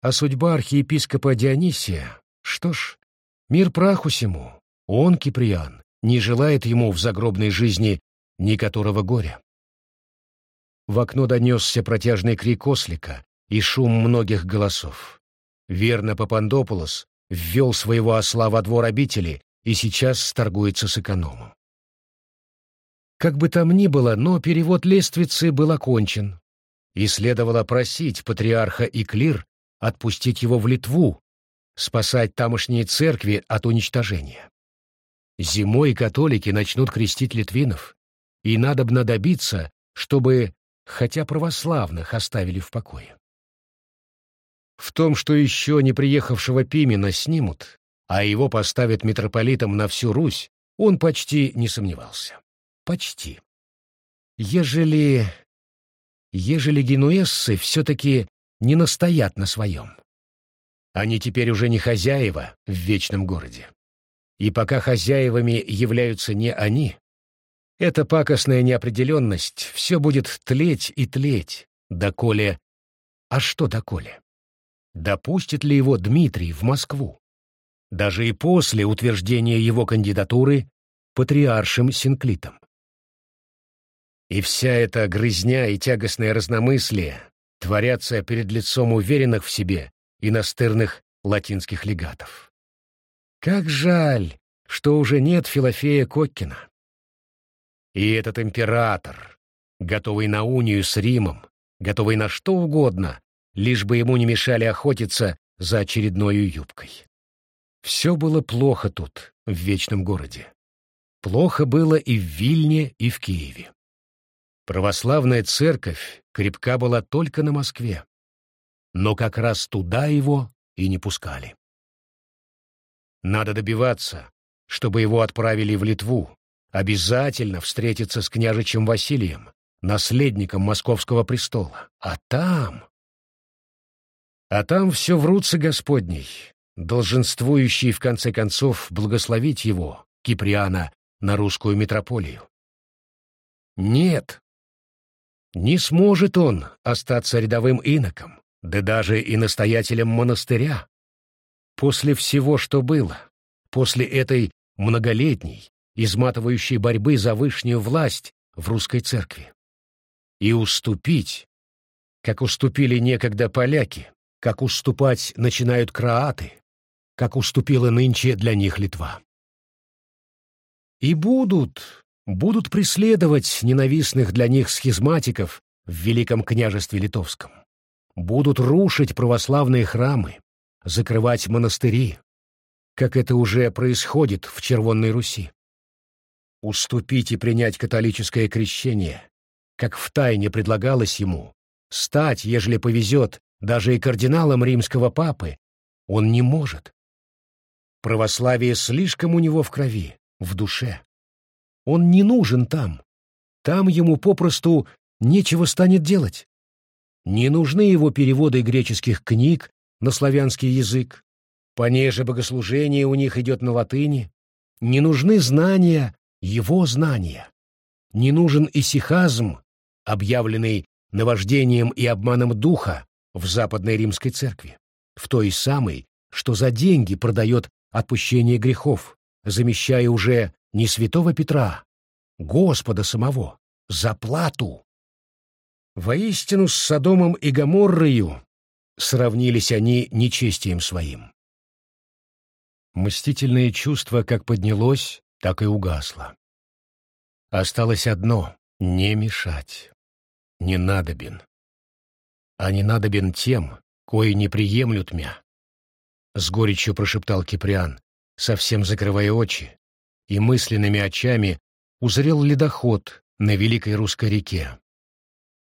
А судьба архиепископа Дионисия, что ж, мир праху сему, он, Киприан, не желает ему в загробной жизни ни которого горя. В окно донесся протяжный крик ослика и шум многих голосов. Верно Папандополос ввел своего осла во двор обители и сейчас торгуется с экономом. Как бы там ни было, но перевод лествицы был окончен, и следовало просить патриарха и клир отпустить его в Литву, спасать тамошние церкви от уничтожения. Зимой католики начнут крестить литвинов, и надобно добиться, чтобы хотя православных оставили в покое. В том, что еще не приехавшего Пимена снимут, а его поставят митрополитом на всю Русь, он почти не сомневался. Почти. Ежели... Ежели генуэзцы все-таки не настоят на своем. Они теперь уже не хозяева в вечном городе. И пока хозяевами являются не они, эта пакостная неопределенность все будет тлеть и тлеть, доколе... А что доколе? Допустит ли его Дмитрий в Москву? Даже и после утверждения его кандидатуры патриаршим Синклитом. И вся эта грызня и тягостное разномыслие творятся перед лицом уверенных в себе и настырных латинских легатов. Как жаль, что уже нет Филофея Коккина. И этот император, готовый на унию с Римом, готовый на что угодно, лишь бы ему не мешали охотиться за очередной юбкой. Все было плохо тут, в Вечном городе. Плохо было и в Вильне, и в Киеве. Православная церковь крепка была только на Москве. Но как раз туда его и не пускали. Надо добиваться, чтобы его отправили в Литву, обязательно встретиться с княжичем Василием, наследником московского престола. А там... А там все врутся Господней, долженствующие в конце концов благословить его, Киприана, на русскую митрополию. Нет, не сможет он остаться рядовым иноком, да даже и настоятелем монастыря. После всего, что было, после этой многолетней, изматывающей борьбы за высшую власть в русской церкви. И уступить, как уступили некогда поляки, как уступать начинают кроаты, как уступила нынче для них Литва. И будут, будут преследовать ненавистных для них схизматиков в Великом княжестве Литовском. Будут рушить православные храмы, закрывать монастыри, как это уже происходит в Червонной Руси. Уступить и принять католическое крещение, как втайне предлагалось ему, стать, ежели повезет, даже и кардиналом римского папы, он не может. Православие слишком у него в крови, в душе. Он не нужен там. Там ему попросту нечего станет делать. Не нужны его переводы греческих книг на славянский язык. Понеже богослужение у них идет на латыни. Не нужны знания, его знания. Не нужен исихазм, объявленный наваждением и обманом духа в Западной Римской Церкви, в той самой, что за деньги продает отпущение грехов, замещая уже не святого Петра, Господа самого, за плату. Воистину с Содомом и Гоморрою сравнились они нечестием своим. Мстительное чувство как поднялось, так и угасло. Осталось одно — не мешать. Не надобен. А не надобен тем, кои не приемлют мя. С горечью прошептал Киприан, совсем закрывая очи, и мысленными очами узрел ледоход на великой русской реке.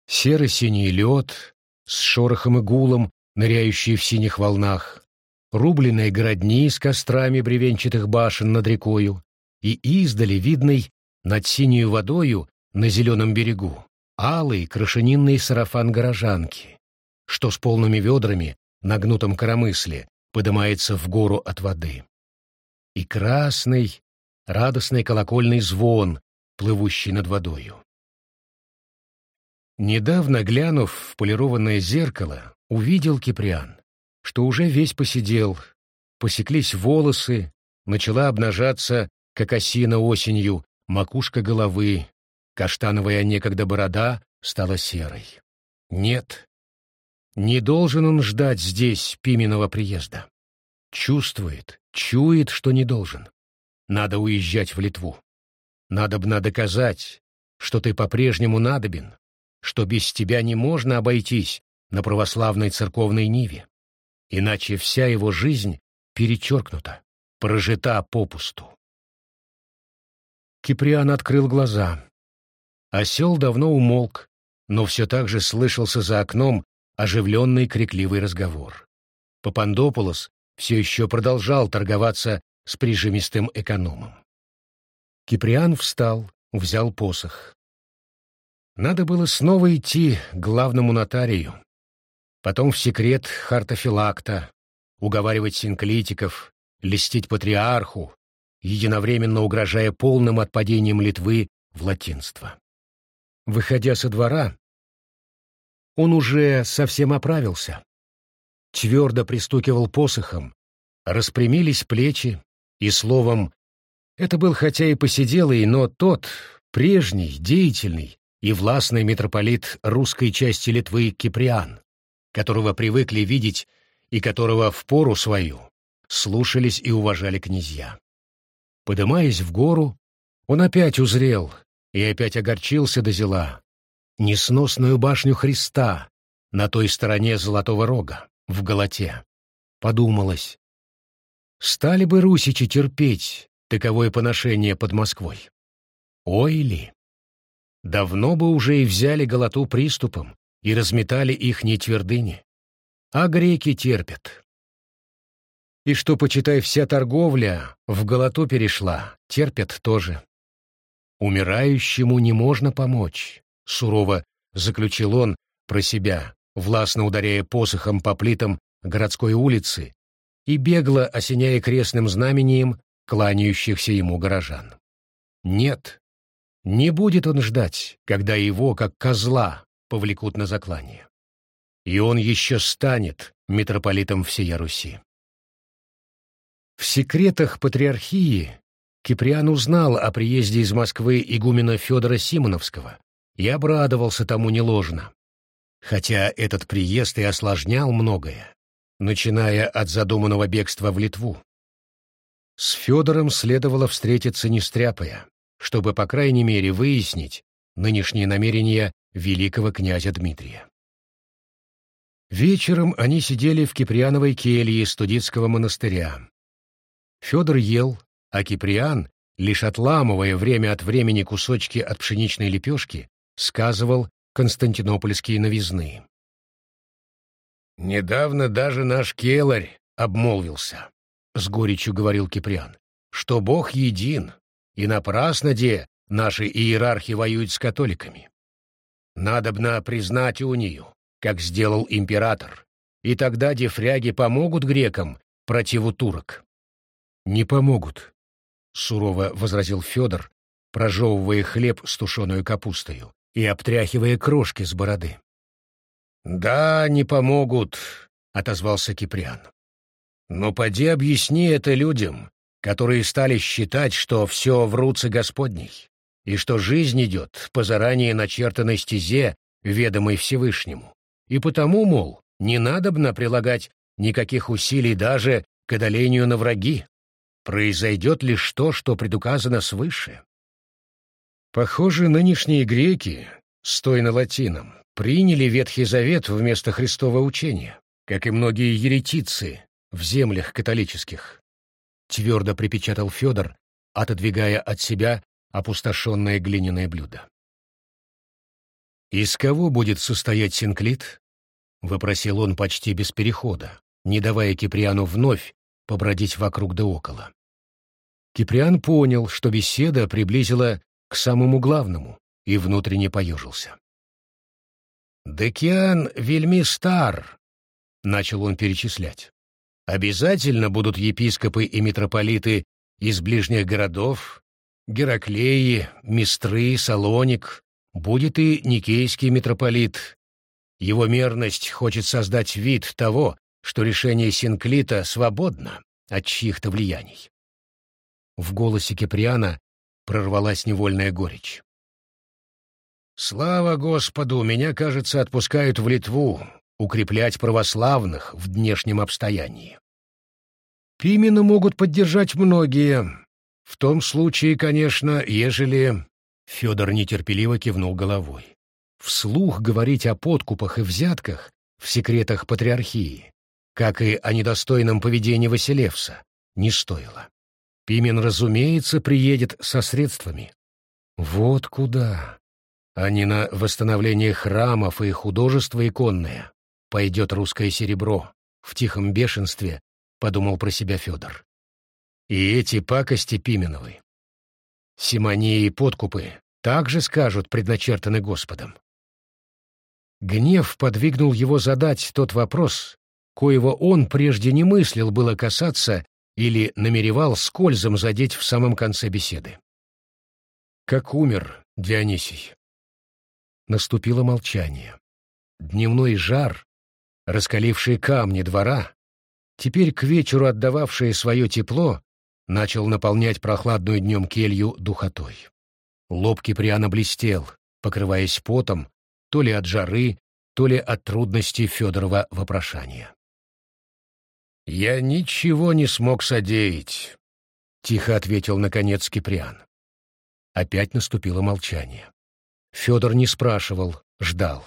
Серо-синий лед с шорохом и гулом, ныряющий в синих волнах, рубленные городни с кострами бревенчатых башен над рекою и издали видный над синюю водою на зеленом берегу алый крашенинный сарафан горожанки, что с полными ведрами на гнутом коромысле поднимается в гору от воды. И красный, радостный колокольный звон, плывущий над водою. Недавно, глянув в полированное зеркало, увидел Киприан, что уже весь посидел, посеклись волосы, начала обнажаться, как осина осенью, макушка головы, каштановая некогда борода стала серой. Нет, не должен он ждать здесь Пименова приезда. Чувствует, чует, что не должен. Надо уезжать в Литву. Надобно доказать, что ты по-прежнему надобен, что без тебя не можно обойтись на православной церковной ниве. Иначе вся его жизнь перечеркнута, прожита попусту. Киприан открыл глаза. Осел давно умолк, но все так же слышался за окном оживленный крикливый разговор. Папандополос все еще продолжал торговаться с прижимистым экономом. Киприан встал, взял посох. Надо было снова идти к главному нотарию, потом в секрет хартофилакта, уговаривать синклитиков, листить патриарху, единовременно угрожая полным отпадением Литвы в латинство. Выходя со двора, он уже совсем оправился. Твердо пристукивал посохом, распрямились плечи, и словом, это был хотя и посиделый, но тот, прежний, деятельный и властный митрополит русской части Литвы Киприан, которого привыкли видеть и которого в пору свою слушались и уважали князья. Подымаясь в гору, он опять узрел и опять огорчился до зела, несносную башню Христа на той стороне Золотого Рога, в Галате. Подумалось, стали бы русичи терпеть таковое поношение под Москвой? Ой ли! Давно бы уже и взяли Галату приступом и разметали их нетвердыни. А греки терпят. И что, почитай, вся торговля в Галату перешла, терпят тоже. Умирающему не можно помочь, — сурово заключил он про себя, властно ударяя посохом по плитам городской улицы и бегло осеняя крестным знамением кланяющихся ему горожан. Нет, не будет он ждать, когда его, как козла, повлекут на заклание. И он еще станет митрополитом всея Руси. В секретах патриархии Киприан узнал о приезде из Москвы игумена Федора Симоновского и обрадовался тому неложно. Хотя этот приезд и осложнял многое, начиная от задуманного бегства в Литву. С Федором следовало встретиться не стряпая, чтобы, по крайней мере, выяснить нынешние намерения великого князя Дмитрия. Вечером они сидели в Киприановой келье студитского монастыря. Федор ел, а Киприан, лишь отламывая время от времени кусочки от пшеничной лепешки, сказывал константинопольские новизны. «Недавно даже наш келарь обмолвился», — с горечью говорил Киприан, — «что Бог един, и напрасно де наши иерархи воюют с католиками. Надобно признать унию, как сделал император, и тогда дефряги помогут грекам противу турок». «Не помогут», — сурово возразил Федор, прожевывая хлеб с тушеной капустою и обтряхивая крошки с бороды. «Да, не помогут», — отозвался Киприан. «Но поди объясни это людям, которые стали считать, что все в руце Господней, и что жизнь идет по заранее начертанной стезе, ведомой Всевышнему, и потому, мол, не надобно прилагать никаких усилий даже к одолению на враги. Произойдет лишь то, что предуказано свыше. Похоже, нынешние греки, стоя на латином, приняли Ветхий Завет вместо Христова учения, как и многие еретицы в землях католических. Твердо припечатал Федор, отодвигая от себя опустошенное глиняное блюдо. «Из кого будет состоять синклит?» — вопросил он почти без перехода, не давая Киприану вновь побродить вокруг да около. Киприан понял, что беседа приблизила к самому главному, и внутренне поежился. «Декиан вельми стар», — начал он перечислять. «Обязательно будут епископы и митрополиты из ближних городов, Гераклеи, Мистры, Салоник, будет и Никейский митрополит. Его мерность хочет создать вид того, что решение Синклита свободно от чьих-то влияний». В голосе Киприана прорвалась невольная горечь. Слава Господу, меня, кажется, отпускают в Литву, укреплять православных в днешнем обстоянии. Пимена могут поддержать многие. В том случае, конечно, ежели... Федор нетерпеливо кивнул головой. Вслух говорить о подкупах и взятках в секретах патриархии, как и о недостойном поведении Василевса, не стоило. Пимен, разумеется, приедет со средствами. Вот куда а не на восстановление храмов и художество иконное, пойдет русское серебро в тихом бешенстве, подумал про себя Федор. И эти пакости Пименовы, симонии и подкупы также скажут предначертаны Господом. Гнев подвигнул его задать тот вопрос, коего он прежде не мыслил было касаться или намеревал скользом задеть в самом конце беседы. Как умер Дионисий? Наступило молчание. Дневной жар, раскаливший камни двора, теперь к вечеру отдававшее свое тепло, начал наполнять прохладную днем келью духотой. Лоб Киприана блестел, покрываясь потом, то ли от жары, то ли от трудностей Федорова вопрошания. «Я ничего не смог содеять», — тихо ответил, наконец, Киприан. Опять наступило молчание. Федор не спрашивал, ждал.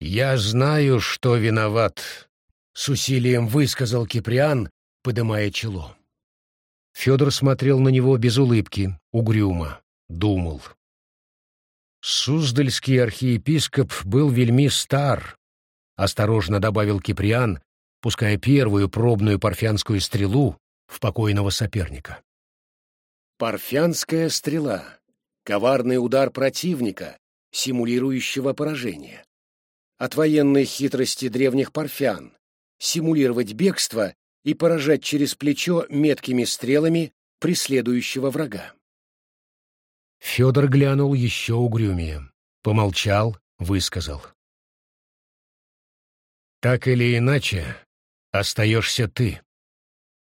«Я знаю, что виноват», — с усилием высказал Киприан, подымая чело. Федор смотрел на него без улыбки, угрюмо, думал. Суздальский архиепископ был вельми стар, осторожно добавил Киприан, пуская первую пробную парфянскую стрелу в покойного соперника. Парфянская стрела коварный удар противника, симулирующего поражение. От военной хитрости древних парфян симулировать бегство и поражать через плечо меткими стрелами преследующего врага. Федор глянул еще угрюмее, помолчал, высказал. «Так или иначе, остаешься ты.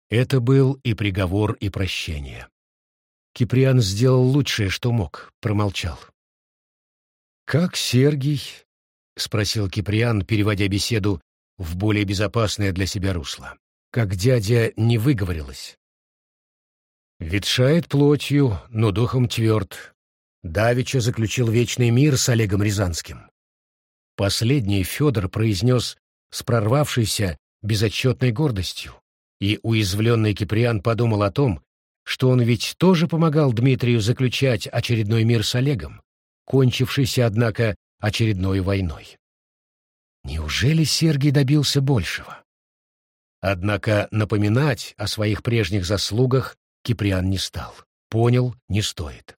Это был и приговор, и прощение. Киприан сделал лучшее, что мог, промолчал. «Как Сергий?» — спросил Киприан, переводя беседу в более безопасное для себя русло. Как дядя не выговорилась. Ветшает плотью, но духом тверд. Давича заключил вечный мир с Олегом Рязанским. Последний Федор произнес с прорвавшейся безотчетной гордостью, и уязвленный Киприан подумал о том, что он ведь тоже помогал Дмитрию заключать очередной мир с Олегом, кончившийся, однако, очередной войной. Неужели Сергий добился большего? Однако напоминать о своих прежних заслугах Киприан не стал. Понял, не стоит.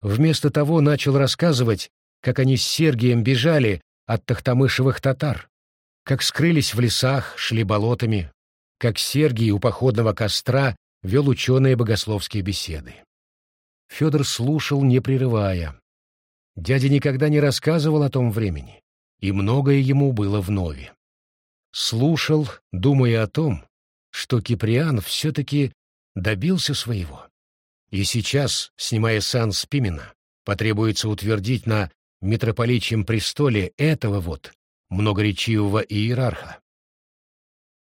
Вместо того начал рассказывать, как они с Сергием бежали от тахтамышевых татар, как скрылись в лесах, шли болотами, как Сергий у походного костра вел ученые богословские беседы. Федор слушал, не прерывая. Дядя никогда не рассказывал о том времени, и многое ему было вновь. Слушал, думая о том, что Киприан все-таки добился своего. И сейчас, снимая сан с Пимена, потребуется утвердить на митрополичьем престоле этого вот многоречивого иерарха.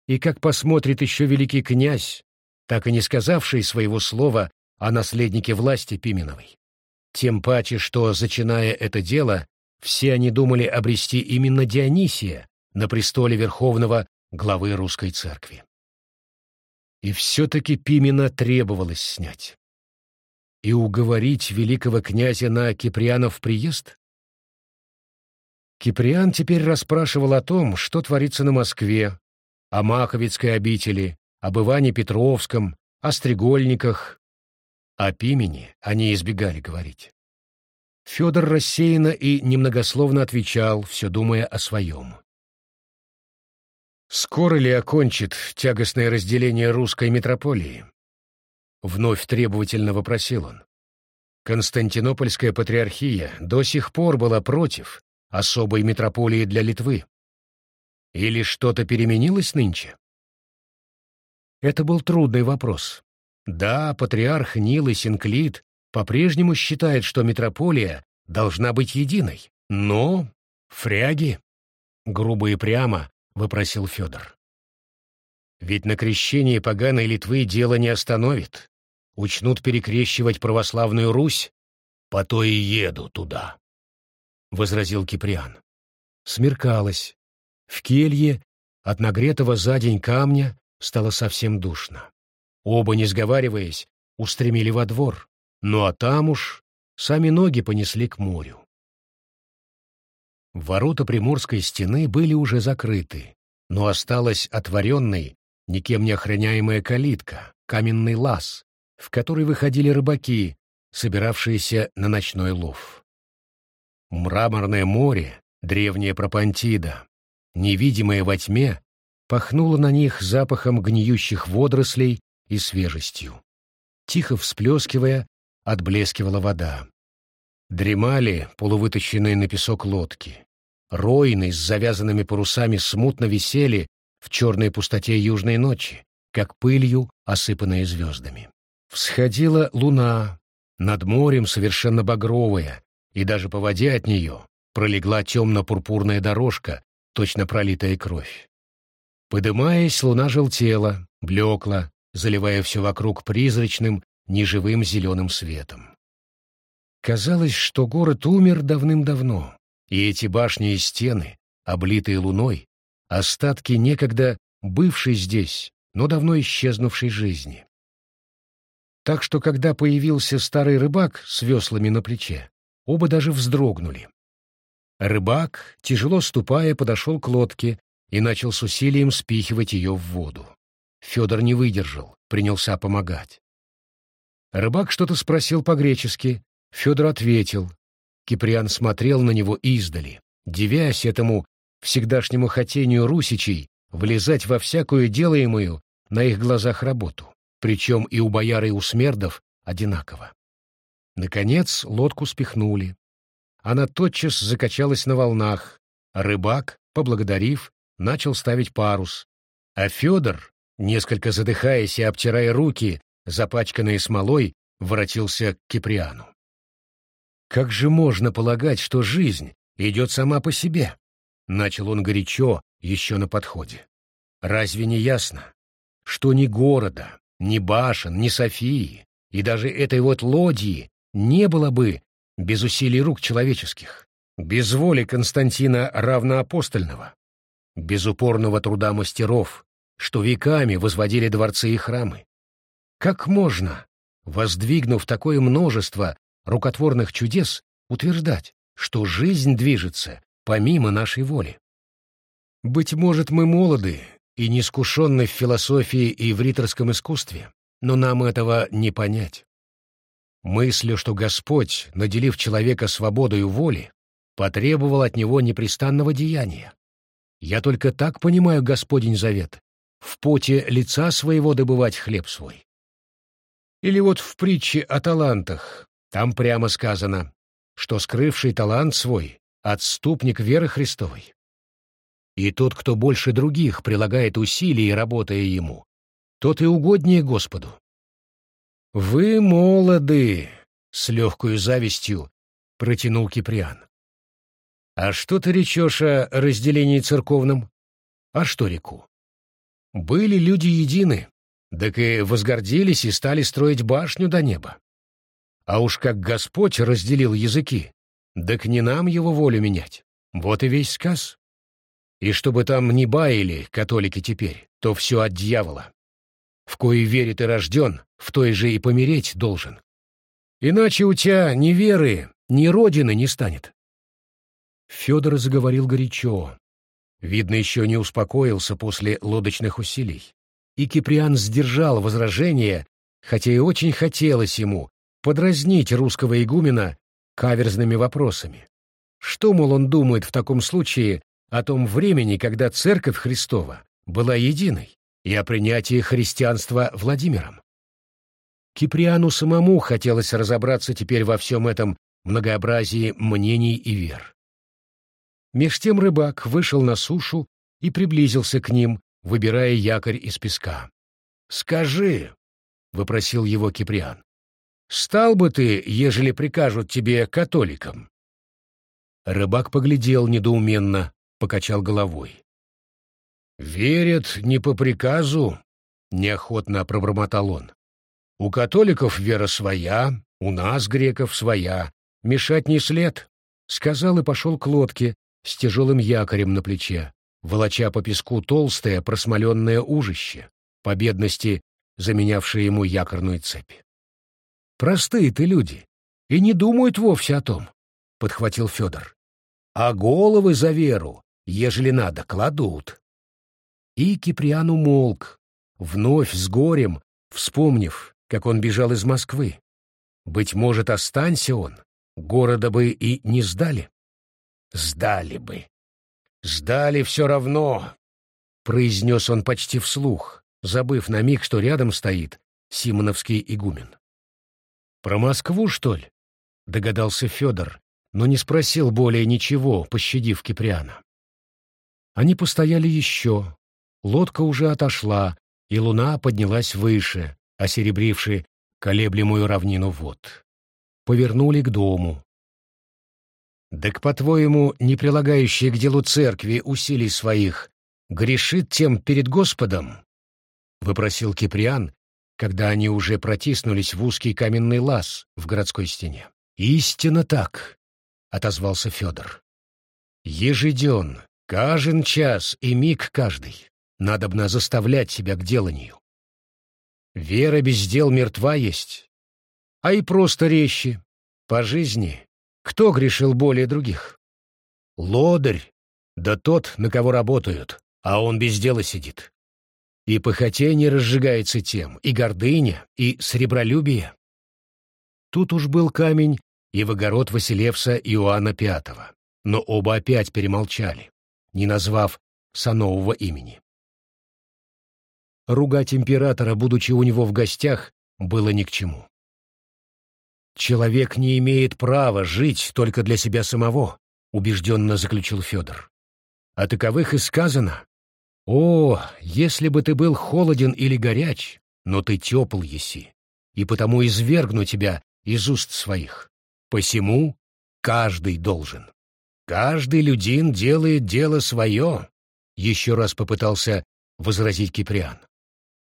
И как посмотрит еще великий князь, так и не сказавший своего слова о наследнике власти Пименовой. Тем паче, что, зачиная это дело, все они думали обрести именно Дионисия на престоле верховного главы русской церкви. И все-таки Пимена требовалось снять. И уговорить великого князя на Киприанов приезд? Киприан теперь расспрашивал о том, что творится на Москве, о Маковицкой обители, об Иване Петровском, о Стрегольниках. О Пимене они избегали говорить. Федор рассеянно и немногословно отвечал, все думая о своем. Скоро ли окончит тягостное разделение русской метрополии? Вновь требовательно вопросил он. Константинопольская патриархия до сих пор была против особой метрополии для Литвы. Или что-то переменилось нынче? Это был трудный вопрос. Да, патриарх Нил и Синклит по-прежнему считает, что метрополия должна быть единой, но фряги, грубо и прямо, — выпросил Федор. «Ведь на крещении поганой Литвы дело не остановит. Учнут перекрещивать православную Русь, по то и еду туда», — возразил Киприан. Смеркалось. В келье от нагретого за день камня стало совсем душно. Оба, не сговариваясь, устремили во двор, ну а там уж сами ноги понесли к морю. Ворота Приморской стены были уже закрыты, но осталась отворенной, никем не охраняемая калитка, каменный лаз, в который выходили рыбаки, собиравшиеся на ночной лов. Мраморное море, древняя Пропантида, невидимое во тьме, пахнуло на них запахом гниющих водорослей и свежестью. Тихо всплескивая, отблескивала вода. Дремали полувытащенные на песок лодки. Ройны с завязанными парусами смутно висели в черной пустоте южной ночи, как пылью, осыпанные звездами. Всходила луна, над морем совершенно багровая, и даже по воде от нее пролегла темно-пурпурная дорожка, точно пролитая кровь. Подымаясь, луна желтела, блекла, заливая все вокруг призрачным, неживым зеленым светом. Казалось, что город умер давным-давно, и эти башни и стены, облитые луной, остатки некогда бывшей здесь, но давно исчезнувшей жизни. Так что, когда появился старый рыбак с веслами на плече, оба даже вздрогнули. Рыбак, тяжело ступая, подошел к лодке и начал с усилием спихивать ее в воду. Федор не выдержал, принялся помогать. Рыбак что-то спросил по-гречески, Федор ответил, Киприан смотрел на него издали, девясь этому всегдашнему хотению русичей влезать во всякую делаемую на их глазах работу, причем и у бояр и у смердов одинаково. Наконец лодку спихнули. Она тотчас закачалась на волнах, рыбак, поблагодарив, начал ставить парус, а Федор, несколько задыхаясь и обтирая руки, запачканные смолой, воротился к Киприану. «Как же можно полагать, что жизнь идет сама по себе?» Начал он горячо, еще на подходе. «Разве не ясно, что ни города, ни башен, ни Софии, и даже этой вот лодии не было бы без усилий рук человеческих, без воли Константина равноапостольного, без упорного труда мастеров, что веками возводили дворцы и храмы. Как можно, воздвигнув такое множество рукотворных чудес, утверждать, что жизнь движется помимо нашей воли? Быть может, мы молоды и неискушенны в философии и в риторском искусстве, но нам этого не понять. Мыслью, что Господь, наделив человека свободою воли, потребовал от него непрестанного деяния. Я только так понимаю Господень завет — в поте лица своего добывать хлеб свой. Или вот в притче о талантах, там прямо сказано, что скрывший талант свой — отступник веры Христовой. И тот, кто больше других прилагает усилий, работая ему, тот и угоднее Господу. «Вы молоды!» — с легкой завистью протянул Киприан. «А что ты речешь о разделении церковном?» «А что реку?» «Были люди едины, так и возгордились и стали строить башню до неба. А уж как Господь разделил языки, так не нам его волю менять. Вот и весь сказ. И чтобы там не баяли католики теперь, то все от дьявола в кои вере ты рожден, в той же и помереть должен. Иначе у тебя ни веры, ни родины не станет. Федор заговорил горячо. Видно, еще не успокоился после лодочных усилий. И Киприан сдержал возражение, хотя и очень хотелось ему подразнить русского игумена каверзными вопросами. Что, мол, он думает в таком случае о том времени, когда Церковь Христова была единой? и о принятии христианства Владимиром. Киприану самому хотелось разобраться теперь во всем этом многообразии мнений и вер. Меж тем рыбак вышел на сушу и приблизился к ним, выбирая якорь из песка. «Скажи», — выпросил его Киприан, — «стал бы ты, ежели прикажут тебе католикам?» Рыбак поглядел недоуменно, покачал головой. «Верят не по приказу», — неохотно пробормотал он. «У католиков вера своя, у нас, греков, своя. Мешать не след», — сказал и пошел к лодке с тяжелым якорем на плече, волоча по песку толстое просмоленное ужище, по бедности заменявшее ему якорную цепь. «Простые ты люди, и не думают вовсе о том», — подхватил Федор. «А головы за веру, ежели надо, кладут». И Киприан умолк, вновь с горем, вспомнив, как он бежал из Москвы. Быть может, останься он, города бы и не сдали. Сдали бы. Сдали все равно, — произнес он почти вслух, забыв на миг, что рядом стоит Симоновский игумен. «Про Москву, что ли?» — догадался Федор, но не спросил более ничего, пощадив Киприана. Они постояли еще, Лодка уже отошла, и луна поднялась выше, осеребривши колеблемую равнину вод. Повернули к дому. «Так, по-твоему, не прилагающий к делу церкви усилий своих, грешит тем перед Господом?» — выпросил Киприан, когда они уже протиснулись в узкий каменный лаз в городской стене. «Истинно так», — отозвался Федор. «Ежеден, каждый час и миг каждый. Надобно заставлять себя к деланию. Вера без дел мертва есть, а и просто речи. По жизни кто грешил более других? Лодырь, да тот, на кого работают, а он без дела сидит. И похотение разжигается тем, и гордыня, и сребролюбие. Тут уж был камень и в огород Василевса Иоанна Пятого, но оба опять перемолчали, не назвав санового имени. Ругать императора, будучи у него в гостях, было ни к чему. «Человек не имеет права жить только для себя самого», — убежденно заключил Федор. «А таковых и сказано. «О, если бы ты был холоден или горяч, но ты тепл еси, и потому извергну тебя из уст своих. Посему каждый должен. Каждый людин делает дело свое», — еще раз попытался возразить Киприан.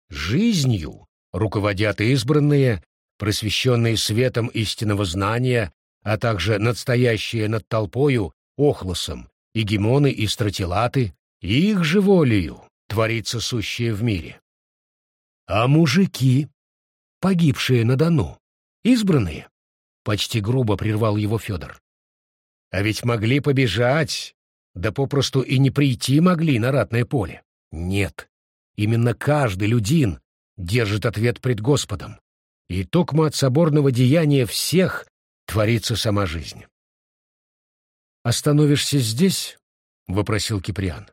«Жизнью руководят избранные, просвещенные светом истинного знания, а также надстоящие над толпою охлосом, эгемоны и стратилаты, их же волею творится сущее в мире. А мужики, погибшие на Дону, избранные, почти грубо прервал его Федор. А ведь могли побежать, да попросту и не прийти могли на ратное поле. Нет, именно каждый людин держит ответ пред Господом. И токмо от соборного деяния всех творится сама жизнь. «Остановишься здесь?» — вопросил Киприан.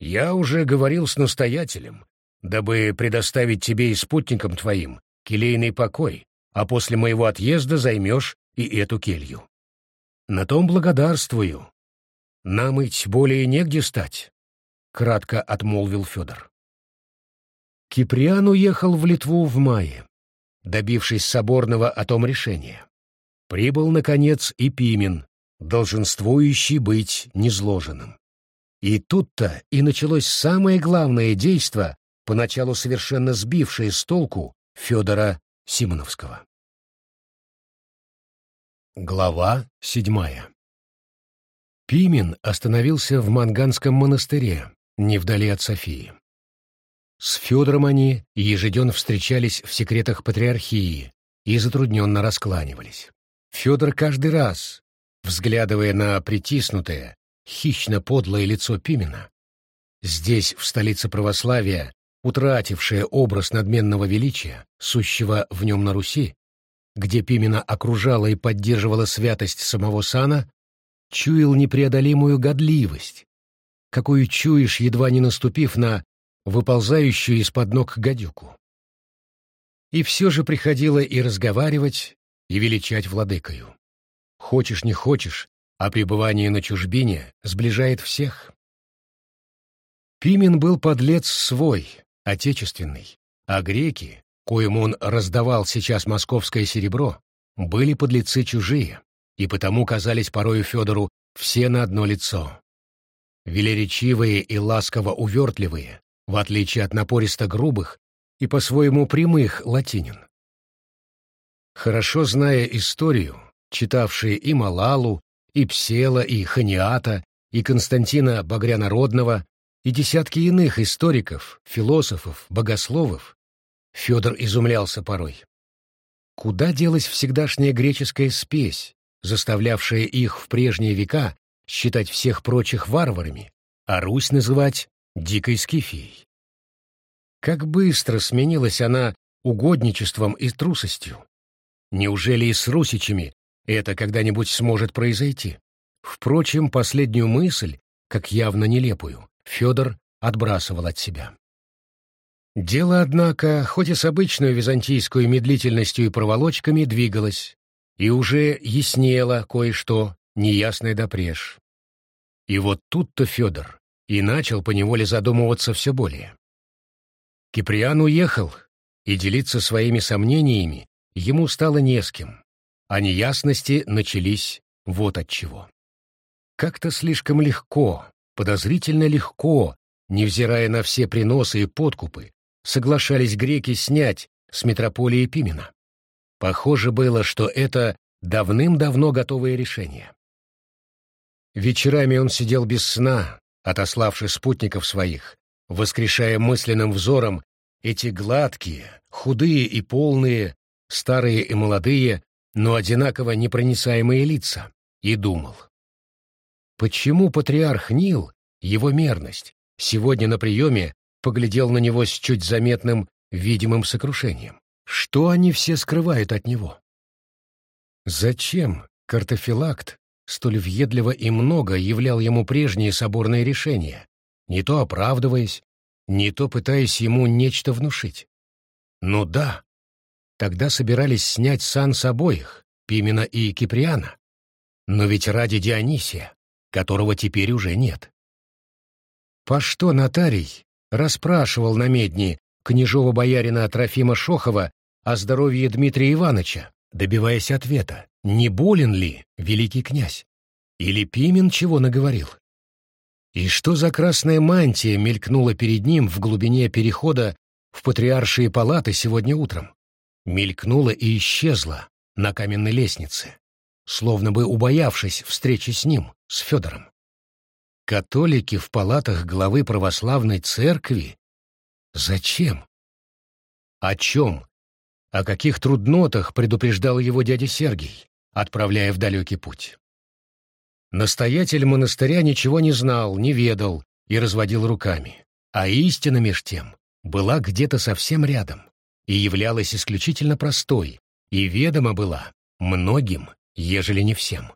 Я уже говорил с настоятелем, дабы предоставить тебе и спутникам твоим келейный покой, а после моего отъезда займешь и эту келью. На том благодарствую. Нам идти более негде стать, — кратко отмолвил Федор. Киприан уехал в Литву в мае, добившись соборного о том решения. Прибыл, наконец, и Пимен, долженствующий быть незложенным. И тут-то и началось самое главное действо, поначалу совершенно сбившее с толку Федора Симоновского. Глава седьмая Пимен остановился в Манганском монастыре, не вдали от Софии. С Федором они ежедневно встречались в секретах патриархии и затрудненно раскланивались. Федор каждый раз, взглядывая на притиснутое, хищно-подлое лицо Пимена. Здесь, в столице православия, утратившее образ надменного величия, сущего в нем на Руси, где Пимена окружала и поддерживала святость самого сана, чуял непреодолимую годливость, какую чуешь, едва не наступив на выползающую из-под ног гадюку. И все же приходило и разговаривать, и величать владыкою. Хочешь не хочешь, а пребывание на чужбине сближает всех. Пимен был подлец свой, отечественный, а греки, коим он раздавал сейчас московское серебро, были подлецы чужие, и потому казались порою Федору все на одно лицо. Велеречивые и ласково-увертливые, в отличие от напористо-грубых и по-своему прямых латинин. Хорошо зная историю, читавшие и Малалу, и Псела, и Ханиата, и Константина Багрянародного, и десятки иных историков, философов, богословов, Федор изумлялся порой. Куда делась всегдашняя греческая спесь, заставлявшая их в прежние века считать всех прочих варварами, а Русь называть дикой скифией? Как быстро сменилась она угодничеством и трусостью. Неужели и с русичами это когда-нибудь сможет произойти. Впрочем, последнюю мысль, как явно нелепую, Федор отбрасывал от себя. Дело, однако, хоть и с обычной византийской медлительностью и проволочками, двигалось, и уже яснело кое-что, неясное допреж. И вот тут-то Федор и начал поневоле задумываться все более. Киприан уехал, и делиться своими сомнениями ему стало не с кем а неясности начались вот от чего. Как-то слишком легко, подозрительно легко, невзирая на все приносы и подкупы, соглашались греки снять с метрополии Пимена. Похоже было, что это давным-давно готовое решение. Вечерами он сидел без сна, отославший спутников своих, воскрешая мысленным взором эти гладкие, худые и полные, старые и молодые, но одинаково непроницаемые лица, и думал. Почему патриарх Нил, его мерность, сегодня на приеме поглядел на него с чуть заметным видимым сокрушением? Что они все скрывают от него? Зачем картофилакт столь въедливо и много являл ему прежние соборные решения, не то оправдываясь, не то пытаясь ему нечто внушить? Ну да, Тогда собирались снять сан с обоих, Пимена и Киприана. Но ведь ради Дионисия, которого теперь уже нет. По что нотарий, расспрашивал на медни княжого боярина Трофима Шохова о здоровье Дмитрия Ивановича, добиваясь ответа, не болен ли великий князь, или Пимен чего наговорил. И что за красная мантия мелькнула перед ним в глубине перехода в патриаршие палаты сегодня утром? Мелькнула и исчезла на каменной лестнице, словно бы убоявшись встречи с ним, с Федором. Католики в палатах главы православной церкви? Зачем? О чем? О каких труднотах предупреждал его дядя Сергий, отправляя в далекий путь? Настоятель монастыря ничего не знал, не ведал и разводил руками, а истина меж тем была где-то совсем рядом и являлась исключительно простой, и ведома была многим, ежели не всем.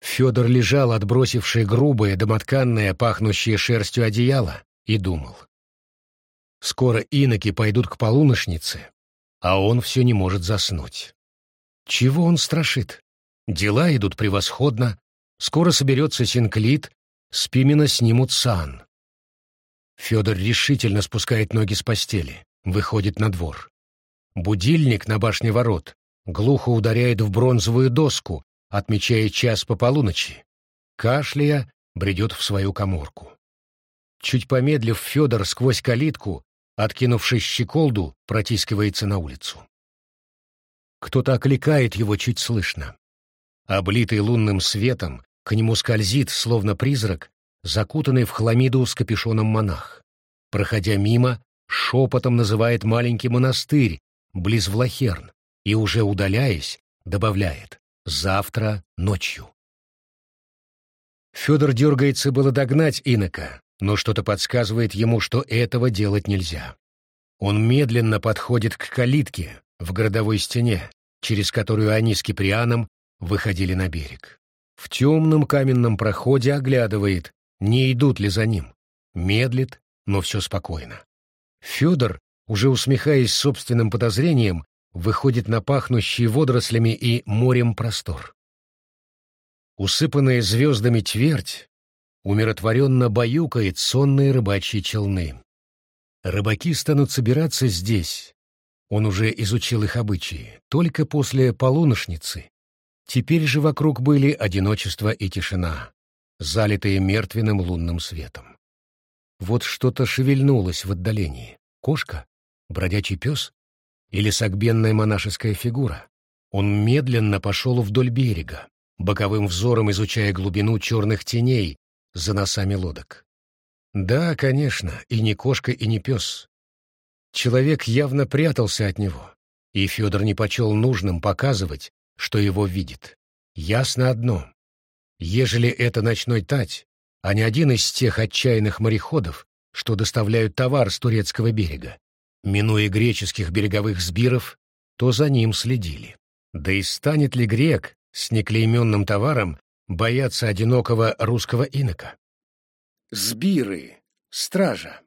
Федор лежал, отбросивший грубое, домотканное, пахнущее шерстью одеяло, и думал. Скоро иноки пойдут к полуношнице, а он все не может заснуть. Чего он страшит? Дела идут превосходно, скоро соберется синклит, с Пимена снимут сан. Федор решительно спускает ноги с постели, выходит на двор. Будильник на башне ворот глухо ударяет в бронзовую доску, отмечая час по полуночи. Кашляя, бредет в свою коморку. Чуть помедлив, Федор сквозь калитку, откинувшись щеколду, протискивается на улицу. Кто-то окликает его чуть слышно. Облитый лунным светом, к нему скользит, словно призрак, закутанный в хламиду с капюшоном монах. Проходя мимо, шепотом называет маленький монастырь, близ Влахерн, и уже удаляясь, добавляет «завтра ночью». Федор дергается было догнать инока, но что-то подсказывает ему, что этого делать нельзя. Он медленно подходит к калитке в городовой стене, через которую они с Киприаном выходили на берег. В темном каменном проходе оглядывает, не идут ли за ним. Медлит, но все спокойно. Федор, уже усмехаясь собственным подозрением, выходит на пахнущий водорослями и морем простор. Усыпанная звездами твердь умиротворенно баюкает сонные рыбачьи челны. Рыбаки станут собираться здесь. Он уже изучил их обычаи, только после полуношницы. Теперь же вокруг были одиночество и тишина, залитые мертвенным лунным светом. Вот что-то шевельнулось в отдалении. Кошка? Бродячий пес? Или согбенная монашеская фигура? Он медленно пошел вдоль берега, боковым взором изучая глубину черных теней за носами лодок. Да, конечно, и не кошка, и не пес. Человек явно прятался от него, и Федор не почел нужным показывать, что его видит. Ясно одно. Ежели это ночной тать, а не один из тех отчаянных мореходов, что доставляют товар с турецкого берега, минуя греческих береговых сбиров, то за ним следили. Да и станет ли грек с неклейменным товаром бояться одинокого русского инока? Сбиры, стража.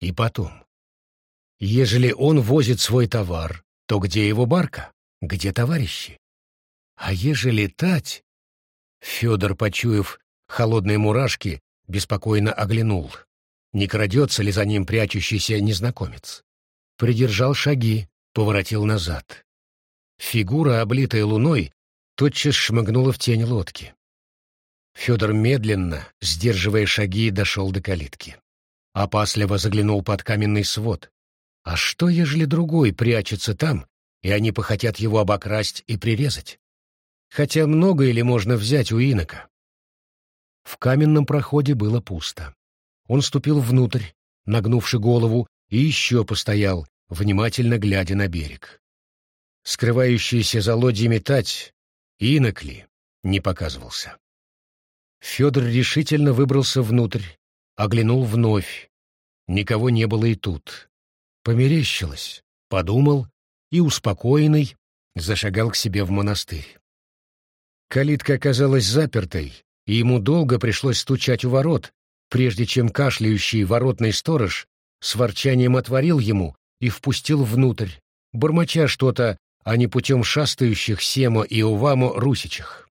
И потом, ежели он возит свой товар, то где его барка? Где товарищи? А ежели тать... Федор, почуяв холодные мурашки, беспокойно оглянул. Не крадется ли за ним прячущийся незнакомец? Придержал шаги, поворотил назад. Фигура, облитая луной, тотчас шмыгнула в тень лодки. Федор медленно, сдерживая шаги, дошел до калитки. Опасливо заглянул под каменный свод. А что, ежели другой прячется там, и они похотят его обокрасть и прирезать? Хотя многое ли можно взять у инока? В каменном проходе было пусто. Он ступил внутрь, нагнувши голову, и еще постоял, внимательно глядя на берег. Скрывающийся за лодьями тать, инок ли, не показывался. Федор решительно выбрался внутрь, оглянул вновь. Никого не было и тут. Померещилось, подумал и, успокоенный, зашагал к себе в монастырь. Калитка оказалась запертой, и ему долго пришлось стучать у ворот, прежде чем кашляющий воротный сторож с ворчанием отворил ему и впустил внутрь, бормоча что-то о непутем шастающих Семо и Увамо русичах.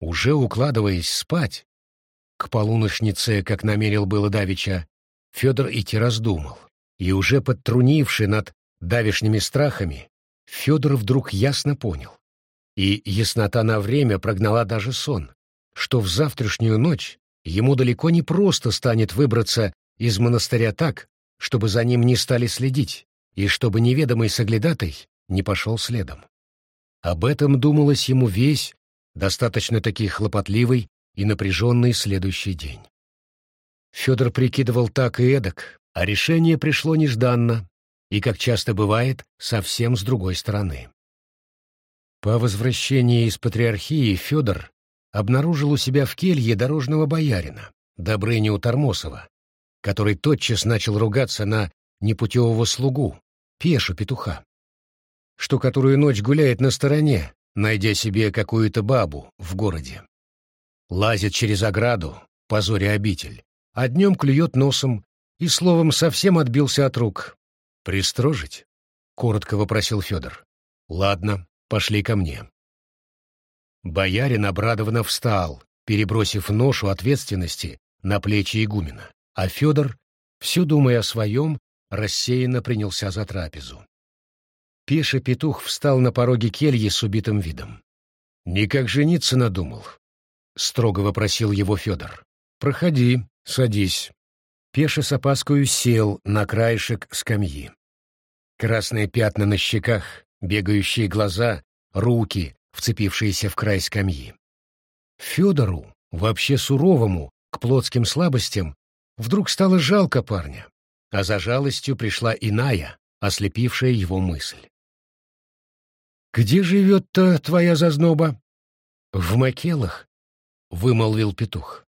Уже укладываясь спать, К полуношнице, как намерил было Давича, Федор идти раздумал, и уже подтрунивший над давишними страхами, Федор вдруг ясно понял. И яснота на время прогнала даже сон, что в завтрашнюю ночь ему далеко не просто станет выбраться из монастыря так, чтобы за ним не стали следить, и чтобы неведомый соглядатай не пошел следом. Об этом думалось ему весь, достаточно-таки хлопотливый и напряженный следующий день. Федор прикидывал так и эдак, а решение пришло нежданно и, как часто бывает, совсем с другой стороны. По возвращении из патриархии Федор обнаружил у себя в келье дорожного боярина, Добрыню Тормосова, который тотчас начал ругаться на непутевого слугу, пешу петуха, что которую ночь гуляет на стороне, найдя себе какую-то бабу в городе. Лазит через ограду, позоря обитель, а днем клюет носом и, словом, совсем отбился от рук. «Пристрожить?» — коротко вопросил Федор. «Ладно, пошли ко мне». Боярин обрадованно встал, перебросив ношу ответственности на плечи игумена, а Федор, все думая о своем, рассеянно принялся за трапезу. Пеша петух встал на пороге кельи с убитым видом. «Никак жениться надумал», — строго вопросил его Федор. «Проходи, садись». Пеша с опаскою сел на краешек скамьи. Красные пятна на щеках, бегающие глаза, руки, вцепившиеся в край скамьи. Федору, вообще суровому, к плотским слабостям, вдруг стало жалко парня, а за жалостью пришла иная, ослепившая его мысль. «Где живет-то твоя зазноба?» «В Макелах», — вымолвил петух.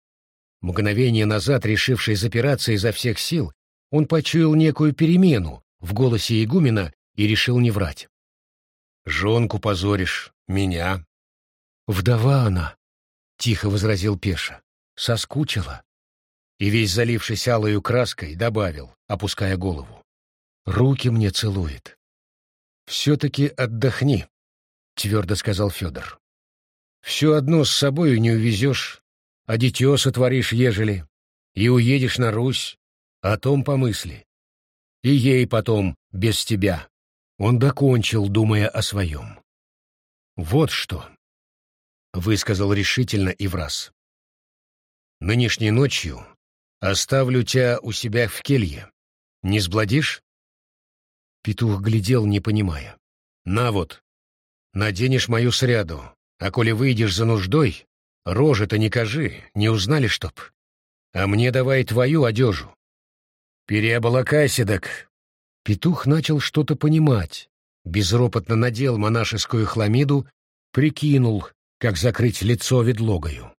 Мгновение назад, решивший запираться изо всех сил, он почуял некую перемену в голосе игумена и решил не врать. «Жонку позоришь, меня». «Вдова она», — тихо возразил Пеша, — «соскучила». И весь залившись алою краской добавил, опуская голову. «Руки мне целует». «Все-таки отдохни», — твердо сказал Федор. «Все одно с собою не увезешь, а дитё сотворишь, ежели, и уедешь на Русь, о том помысли. И ей потом без тебя». Он докончил, думая о своем. «Вот что», — высказал решительно и враз. «Нынешней ночью оставлю тебя у себя в келье. Не сбладишь?» Петух глядел, не понимая. «На вот, наденешь мою сряду, а коли выйдешь за нуждой, рожи-то не кажи, не узнали чтоб. А мне давай твою одежу. Переоболакайся, дак. Петух начал что-то понимать, безропотно надел монашескую хламиду, прикинул, как закрыть лицо ведлогою.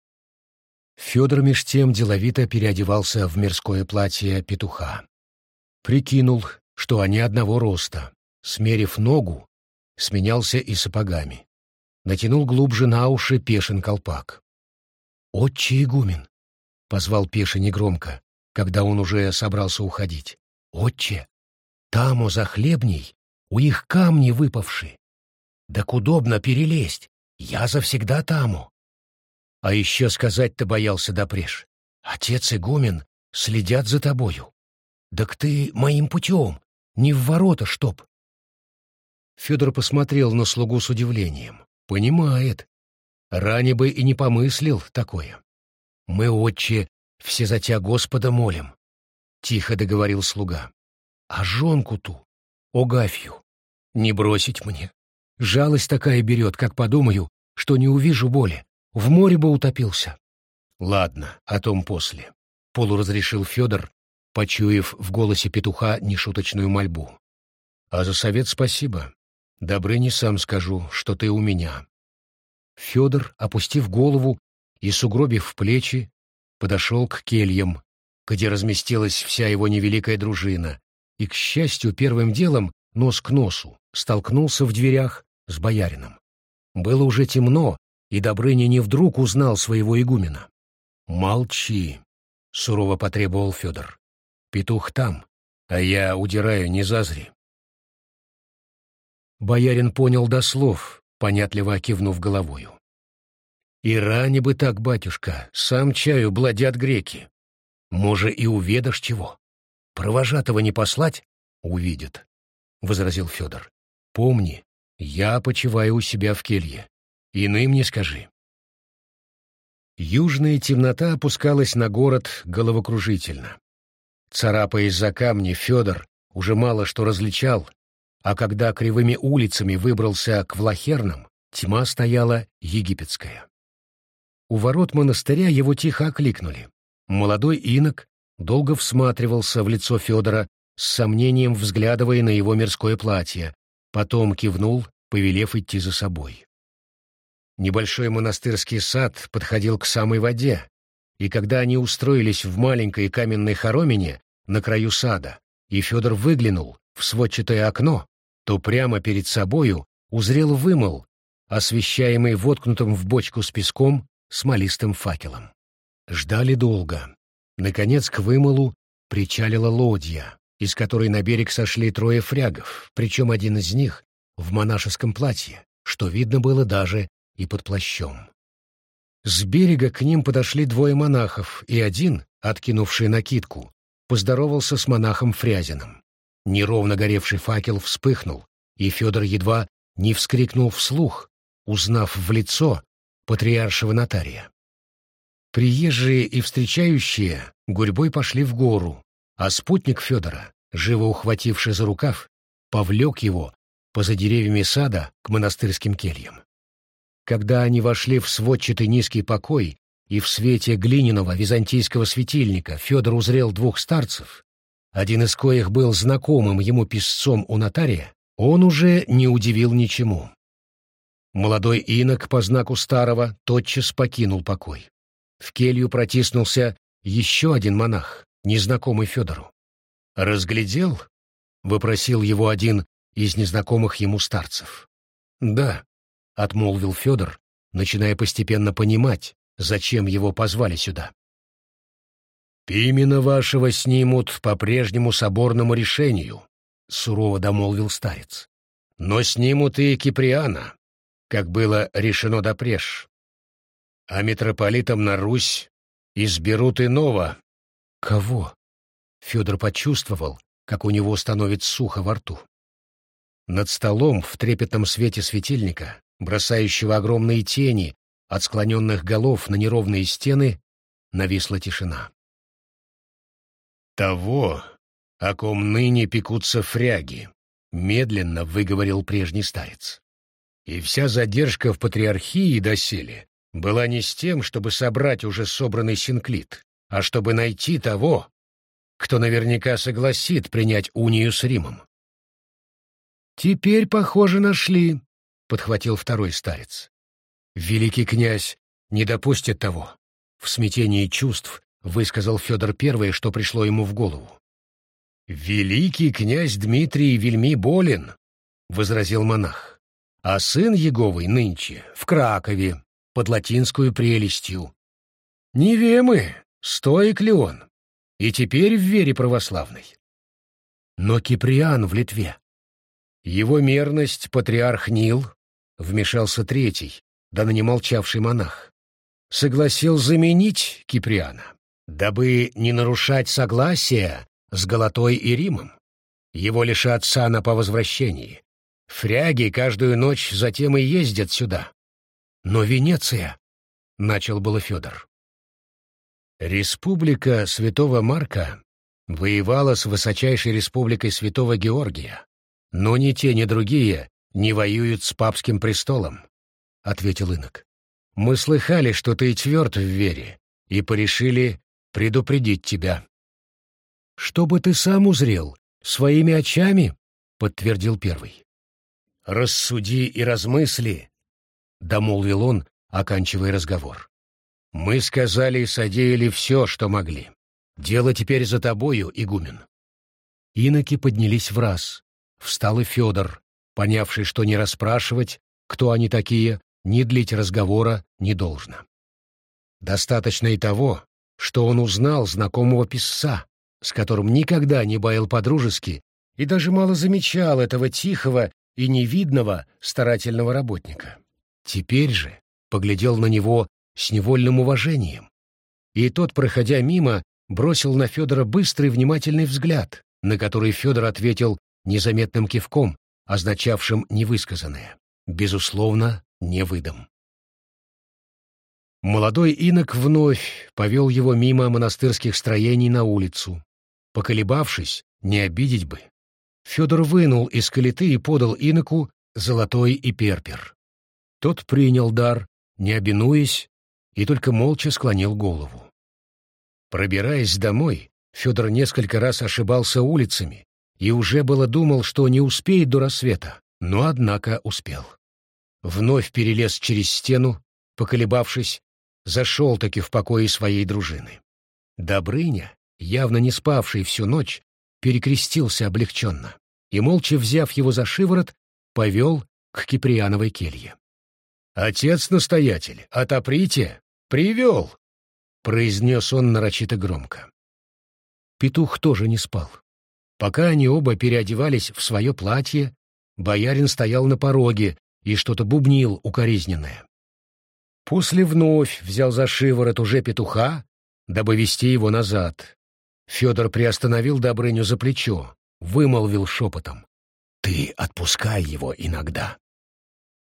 Федор меж тем деловито переодевался в мирское платье петуха. Прикинул, что они одного роста, смерив ногу, сменялся и сапогами. Натянул глубже на уши Пешин колпак. «Отче игумен!» — позвал Пеша негромко, когда он уже собрался уходить. «Отче! Таму за хлебней у их камни выпавши. Так удобно перелезть, я завсегда таму». А еще сказать-то боялся допреж. «Отец игумен следят за тобою. Так ты моим путем, не в ворота чтоб». Федор посмотрел на слугу с удивлением. Понимает. Ранее бы и не помыслил такое. Мы, отче, все за тебя Господа молим, — тихо договорил слуга. А жонку ту, Огафью, не бросить мне. Жалость такая берет, как подумаю, что не увижу боли. В море бы утопился. Ладно, о том после. Полуразрешил Федор, почуяв в голосе петуха нешуточную мольбу. А за совет спасибо. Добрыне сам скажу, что ты у меня. Федор, опустив голову и сугробив плечи, подошел к кельям, где разместилась вся его невеликая дружина, и, к счастью, первым делом, нос к носу, столкнулся в дверях с боярином. Было уже темно, и Добрыня не вдруг узнал своего игумена. «Молчи», — сурово потребовал Федор. «Петух там, а я удираю не зазри». Боярин понял до слов, понятливо кивнув головою. И ране бы так, батюшка, сам чаю бладят греки. Може, и уведашь чего. Провожатого не послать? Увидят, — возразил Федор. Помни, я почиваю у себя в келье. Иным не скажи. Южная темнота опускалась на город головокружительно. Царапаясь за камни, Федор уже мало что различал, а когда кривыми улицами выбрался к Влахернам, тьма стояла египетская. У ворот монастыря его тихо окликнули. Молодой инок долго всматривался в лицо Федора, с сомнением взглядывая на его мирское платье, потом кивнул, повелев идти за собой. Небольшой монастырский сад подходил к самой воде, и когда они устроились в маленькой каменной хоромине на краю сада, и Федор выглянул в сводчатое окно, то прямо перед собою узрел вымыл, освещаемый воткнутым в бочку с песком смолистым факелом. Ждали долго. Наконец к вымылу причалила лодья, из которой на берег сошли трое фрягов, причем один из них в монашеском платье, что видно было даже и под плащом. С берега к ним подошли двое монахов, и один, откинувший накидку, поздоровался с монахом Фрязиным. Неровно горевший факел вспыхнул, и Федор едва не вскрикнул вслух, узнав в лицо патриаршего нотария. Приезжие и встречающие гурьбой пошли в гору, а спутник Федора, живо ухвативший за рукав, повлек его поза деревьями сада к монастырским кельям. Когда они вошли в сводчатый низкий покой, и в свете глиняного византийского светильника Федор узрел двух старцев, один из коих был знакомым ему писцом у нотария, он уже не удивил ничему. Молодой инок по знаку старого тотчас покинул покой. В келью протиснулся еще один монах, незнакомый Федору. «Разглядел?» — выпросил его один из незнакомых ему старцев. «Да», — отмолвил Федор, начиная постепенно понимать, зачем его позвали сюда. «Пимена вашего снимут по прежнему соборному решению», — сурово домолвил старец. «Но снимут и Киприана, как было решено допреж. А митрополитом на Русь изберут иного». «Кого?» Федор почувствовал, как у него становится сухо во рту. Над столом в трепетном свете светильника, бросающего огромные тени от склоненных голов на неровные стены, нависла тишина. «Того, о ком ныне пекутся фряги», — медленно выговорил прежний старец. «И вся задержка в патриархии доселе была не с тем, чтобы собрать уже собранный синклит, а чтобы найти того, кто наверняка согласит принять унию с Римом. «Теперь, похоже, нашли», — подхватил второй старец. «Великий князь не допустит того», — в смятении чувств высказал Федор первое, что пришло ему в голову. «Великий князь Дмитрий вельми болен», — возразил монах, «а сын Еговый нынче в Кракове под латинскую прелестью. Не вемы, стоек ли он, и теперь в вере православной. Но Киприан в Литве, его мерность патриарх Нил, вмешался третий, да не молчавший монах, согласил заменить Киприана, дабы не нарушать согласия с Галатой и Римом. Его лишат сана по возвращении. Фряги каждую ночь затем и ездят сюда. Но Венеция, — начал было Федор. Республика Святого Марка воевала с высочайшей республикой Святого Георгия, но ни те, ни другие не воюют с папским престолом, — ответил инок. Мы слыхали, что ты тверд в вере, и порешили предупредить тебя. — Чтобы ты сам узрел, своими очами, — подтвердил первый. — Рассуди и размысли, — домолвил он, оканчивая разговор. — Мы сказали и содеяли все, что могли. Дело теперь за тобою, игумен. Иноки поднялись в раз, Встал и Федор, понявший, что не расспрашивать, кто они такие, не длить разговора не должно. Достаточно и того, что он узнал знакомого писца, с которым никогда не баял по-дружески и даже мало замечал этого тихого и невидного старательного работника. Теперь же поглядел на него с невольным уважением. И тот, проходя мимо, бросил на Федора быстрый внимательный взгляд, на который Федор ответил незаметным кивком, означавшим невысказанное. Безусловно, не выдам. Молодой инок вновь повел его мимо монастырских строений на улицу. Поколебавшись, не обидеть бы, Федор вынул из калиты и подал иноку золотой и перпер. Тот принял дар, не обинуясь, и только молча склонил голову. Пробираясь домой, Федор несколько раз ошибался улицами и уже было думал, что не успеет до рассвета, но однако успел. Вновь перелез через стену, поколебавшись, зашел таки в покое своей дружины. Добрыня, явно не спавший всю ночь, перекрестился облегченно и, молча взяв его за шиворот, повел к Киприановой келье. «Отец-настоятель, отоприте! Привел!» — произнес он нарочито громко. Петух тоже не спал. Пока они оба переодевались в свое платье, боярин стоял на пороге и что-то бубнил укоризненное. После вновь взял за шиворот уже петуха, дабы вести его назад. Федор приостановил Добрыню за плечо, вымолвил шепотом. «Ты отпускай его иногда».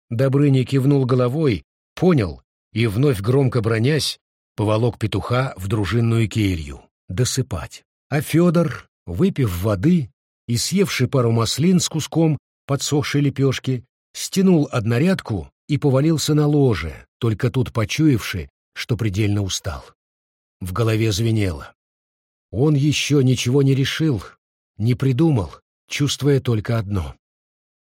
Добрыня кивнул головой, понял и, вновь громко бронясь, поволок петуха в дружинную келью досыпать. А Федор, выпив воды и съевший пару маслин с куском подсохшей лепешки, стянул однорядку и повалился на ложе, только тут почуявши, что предельно устал. В голове звенело. Он еще ничего не решил, не придумал, чувствуя только одно.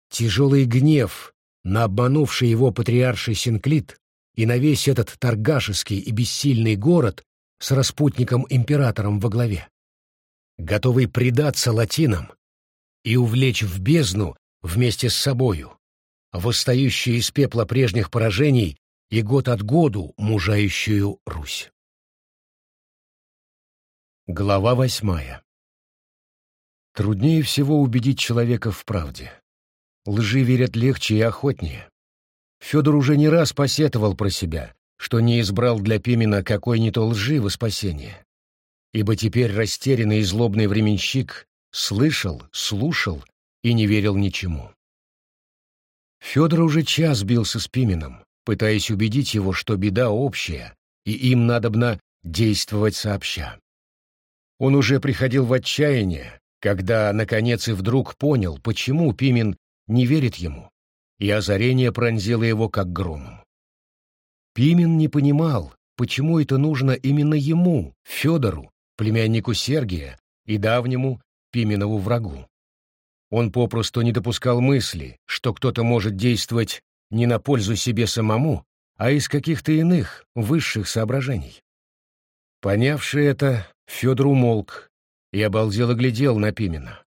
Тяжелый гнев на обманувший его патриарший Синклит и на весь этот торгашеский и бессильный город с распутником-императором во главе. Готовый предаться латинам и увлечь в бездну вместе с собою, восстающую из пепла прежних поражений и год от году мужающую Русь. Глава восьмая. Труднее всего убедить человека в правде. Лжи верят легче и охотнее. Федор уже не раз посетовал про себя, что не избрал для Пимена какой-нибудь лжи во спасение. Ибо теперь растерянный и злобный временщик слышал, слушал и не верил ничему. Федор уже час бился с Пименом, пытаясь убедить его, что беда общая, и им надобно действовать сообща. Он уже приходил в отчаяние, когда, наконец, и вдруг понял, почему Пимен не верит ему, и озарение пронзило его как громом. Пимен не понимал, почему это нужно именно ему, Федору, племяннику Сергия и давнему Пименову врагу. Он попросту не допускал мысли, что кто-то может действовать не на пользу себе самому, а из каких-то иных, высших соображений. Понявший это, Федор умолк и обалдело глядел на Пимена.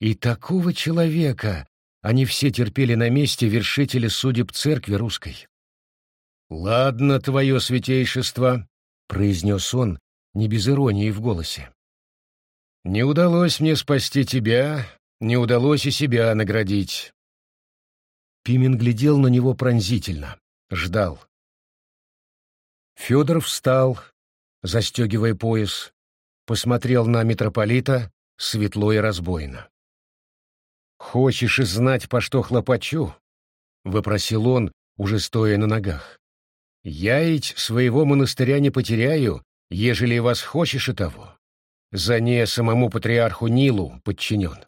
И такого человека они все терпели на месте вершители судеб церкви русской. «Ладно, твое святейшество», — произнес он, не без иронии в голосе. «Не удалось мне спасти тебя, не удалось и себя наградить». Пимен глядел на него пронзительно, ждал. Федор встал, застегивая пояс, посмотрел на митрополита светло и разбойно. «Хочешь знать, по что хлопочу?» — выпросил он, уже стоя на ногах. «Я ведь своего монастыря не потеряю, ежели вас хочешь и того. За не самому патриарху Нилу подчинен».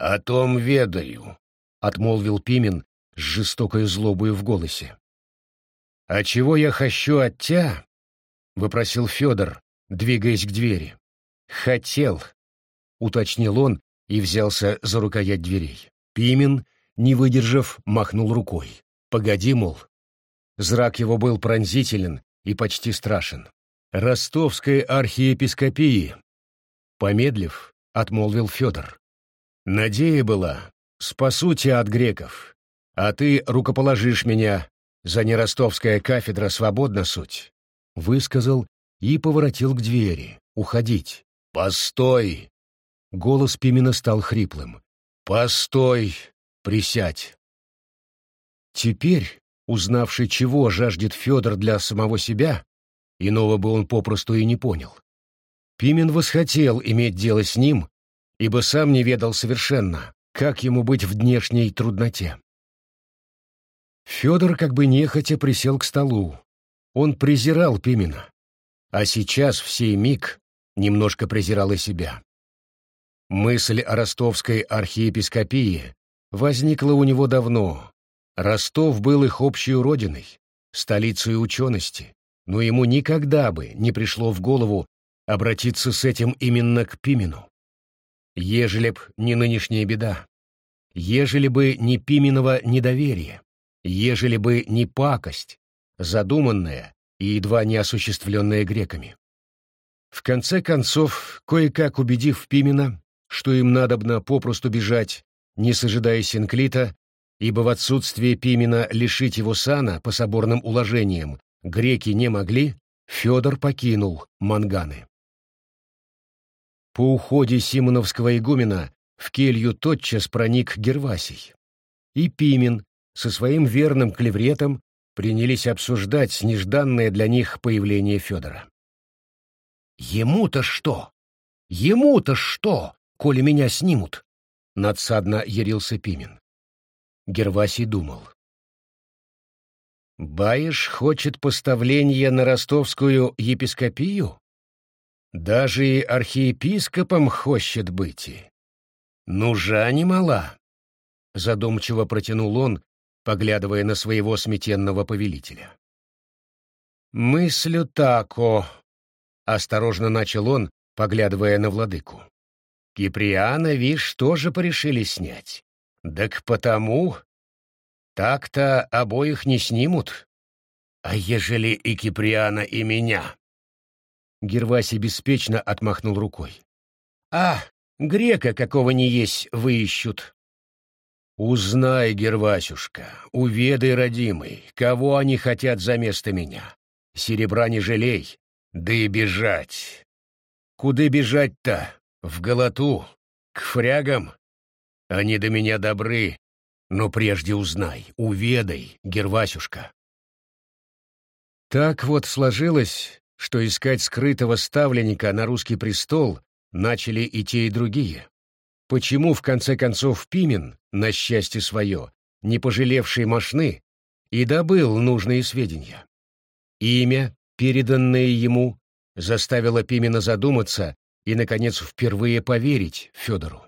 «О том ведаю», — отмолвил Пимен с жестокой злобой в голосе. «А чего я хочу от тебя?» — выпросил Федор, двигаясь к двери. «Хотел», — уточнил он и взялся за рукоять дверей. Пимен, не выдержав, махнул рукой. «Погоди, мол». Зрак его был пронзителен и почти страшен. «Ростовской архиепископии», — помедлив, отмолвил Федор. «Надея была, спасу тебя от греков, а ты рукоположишь меня, за неростовская кафедра свободна суть», — высказал и поворотил к двери. Уходить. «Постой!» Голос Пимена стал хриплым. «Постой! Присядь!» Теперь узнавший, чего жаждет Федор для самого себя, иного бы он попросту и не понял. Пимен восхотел иметь дело с ним, ибо сам не ведал совершенно, как ему быть в днешней трудноте. Федор как бы нехотя присел к столу. Он презирал Пимена, а сейчас в сей миг немножко презирал и себя. Мысль о ростовской архиепископии возникла у него давно. Ростов был их общей родиной, столицей учености, но ему никогда бы не пришло в голову обратиться с этим именно к Пимену. Ежели б не нынешняя беда, ежели бы не Пименова недоверие, ежели бы не пакость, задуманная и едва не осуществленная греками. В конце концов, кое-как убедив Пимена, что им надобно попросту бежать, не сожидая Синклита, ибо в отсутствие Пимена лишить его сана по соборным уложениям греки не могли, Федор покинул Манганы. По уходе Симоновского игумена в келью тотчас проник Гервасий. И Пимен со своим верным клевретом принялись обсуждать нежданное для них появление Федора. «Ему-то что? Ему-то что, коли меня снимут?» — надсадно ярился Пимен. Гервасий думал. «Баиш хочет поставления на ростовскую епископию? Даже и архиепископом хочет быть. Нужа не мала!» Задумчиво протянул он, поглядывая на своего сметенного повелителя. «Мыслю тако», — осторожно начал он, поглядывая на владыку. «Киприана, вишь, тоже порешили снять. Так потому... Так-то обоих не снимут. А ежели и Киприана, и меня?» Гервасий беспечно отмахнул рукой. «А, грека какого ни есть выищут. Узнай, Гервасюшка, уведай, родимый, кого они хотят за место меня. Серебра не жалей, да и бежать. Куда бежать-то? В голоту? К фрягам? Они до меня добры, но прежде узнай, уведай, Гервасюшка. Так вот сложилось, что искать скрытого ставленника на русский престол начали и те, и другие. Почему, в конце концов, Пимен, на счастье свое, не пожалевший мошны, и добыл нужные сведения? Имя, переданное ему, заставило Пимена задуматься и, наконец, впервые поверить Федору.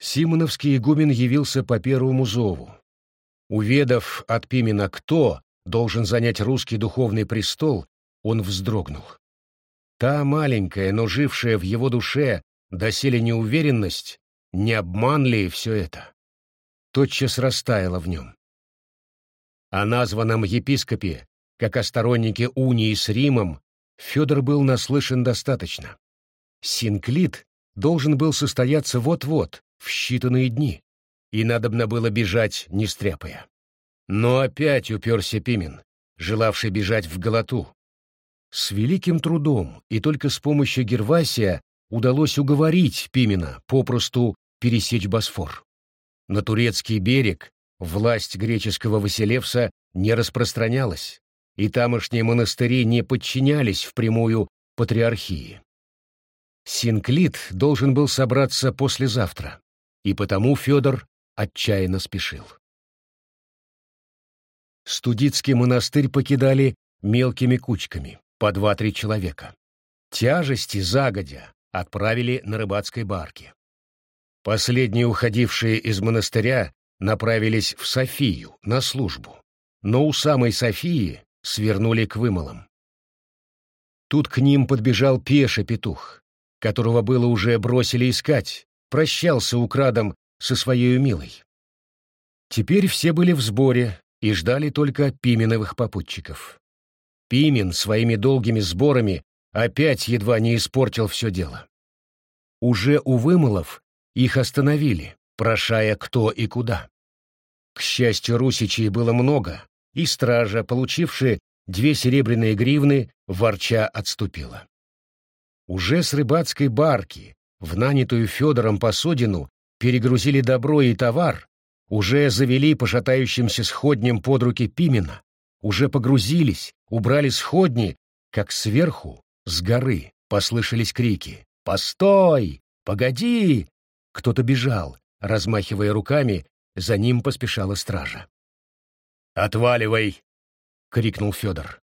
Симоновский игумен явился по первому зову. Уведав от Пимена, кто должен занять русский духовный престол, он вздрогнул. Та маленькая, но жившая в его душе доселе неуверенность, не обман ли все это, тотчас растаяла в нем. О названном епископе, как о стороннике унии с Римом, Федор был наслышан достаточно. Синклит должен был состояться вот-вот, в считанные дни, и надобно было бежать, не стряпая. Но опять уперся Пимен, желавший бежать в Галату. С великим трудом и только с помощью Гервасия удалось уговорить Пимена попросту пересечь Босфор. На турецкий берег власть греческого Василевса не распространялась, и тамошние монастыри не подчинялись впрямую патриархии. Синклит должен был собраться послезавтра, и потому Федор отчаянно спешил. Студитский монастырь покидали мелкими кучками, по два-три человека. Тяжести загодя отправили на рыбацкой барке. Последние уходившие из монастыря направились в Софию на службу, но у самой Софии свернули к вымолам. Тут к ним подбежал Пеша петух, которого было уже бросили искать, прощался украдом со своей милой. Теперь все были в сборе и ждали только Пименовых попутчиков. Пимен своими долгими сборами опять едва не испортил все дело. Уже у вымылов их остановили, прошая кто и куда. К счастью, русичей было много, и стража, получившая две серебряные гривны, ворча отступила. Уже с рыбацкой барки, в нанятую Федором посудину, перегрузили добро и товар, уже завели по шатающимся сходням под руки Пимена, уже погрузились, убрали сходни, как сверху, с горы, послышались крики «Постой! Погоди!» Кто-то бежал, размахивая руками, за ним поспешала стража. «Отваливай!» — крикнул Федор.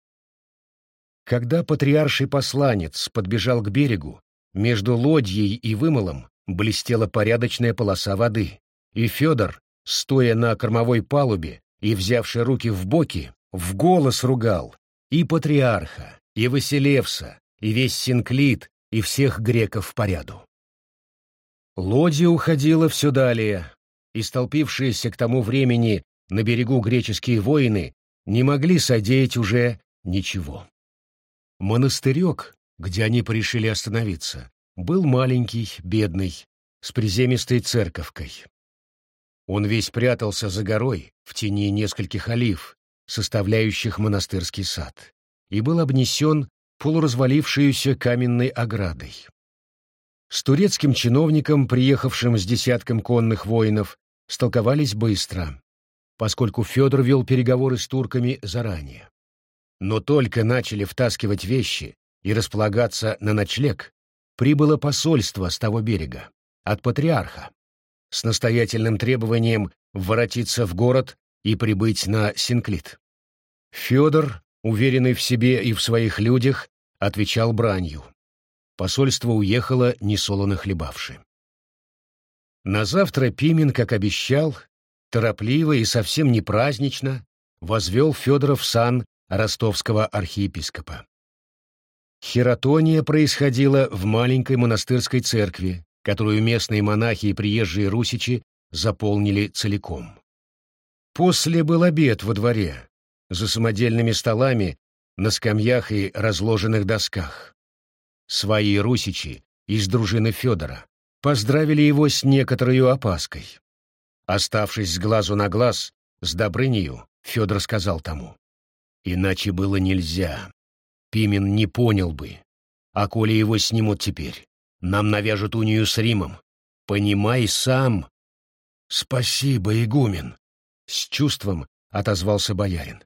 Когда патриарший посланец подбежал к берегу, между лодьей и вымылом блестела порядочная полоса воды, и Федор, стоя на кормовой палубе и взявши руки в боки, в голос ругал и патриарха, и Василевса, и весь Синклит, и всех греков по ряду. Лодья уходила все далее, и столпившиеся к тому времени на берегу греческие воины не могли содеять уже ничего. Монастырек, где они порешили остановиться, был маленький, бедный, с приземистой церковкой. Он весь прятался за горой в тени нескольких олив, составляющих монастырский сад, и был обнесен полуразвалившейся каменной оградой. С турецким чиновником, приехавшим с десятком конных воинов, столковались быстро, поскольку Федор вел переговоры с турками заранее. Но только начали втаскивать вещи и располагаться на ночлег, прибыло посольство с того берега, от патриарха, с настоятельным требованием воротиться в город и прибыть на Синклит. Федор, уверенный в себе и в своих людях, отвечал бранью. Посольство уехало, несолоно хлебавши. На завтра Пимен, как обещал, торопливо и совсем не празднично возвел Федоров сан ростовского архиепископа. Хератония происходила в маленькой монастырской церкви, которую местные монахи и приезжие русичи заполнили целиком. После был обед во дворе, за самодельными столами, на скамьях и разложенных досках. Свои русичи из дружины Федора поздравили его с некоторой опаской. Оставшись с глазу на глаз, с Добрынею, Федор сказал тому. Иначе было нельзя. Пимен не понял бы. А коли его снимут теперь, нам навяжут унию с Римом. Понимай сам. Спасибо, игумен. С чувством отозвался боярин.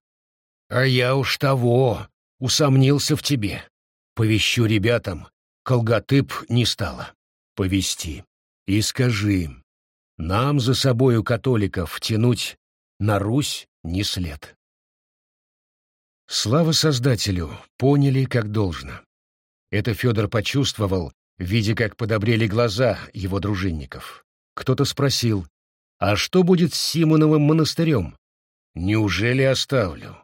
А я уж того, усомнился в тебе. Повещу ребятам, колготып не стало. Повести. И скажи, нам за собою католиков тянуть на Русь не след. Слава Создателю, поняли как должно. Это Федор почувствовал, видя, как подобрели глаза его дружинников. Кто-то спросил, а что будет с Симоновым монастырем? Неужели оставлю?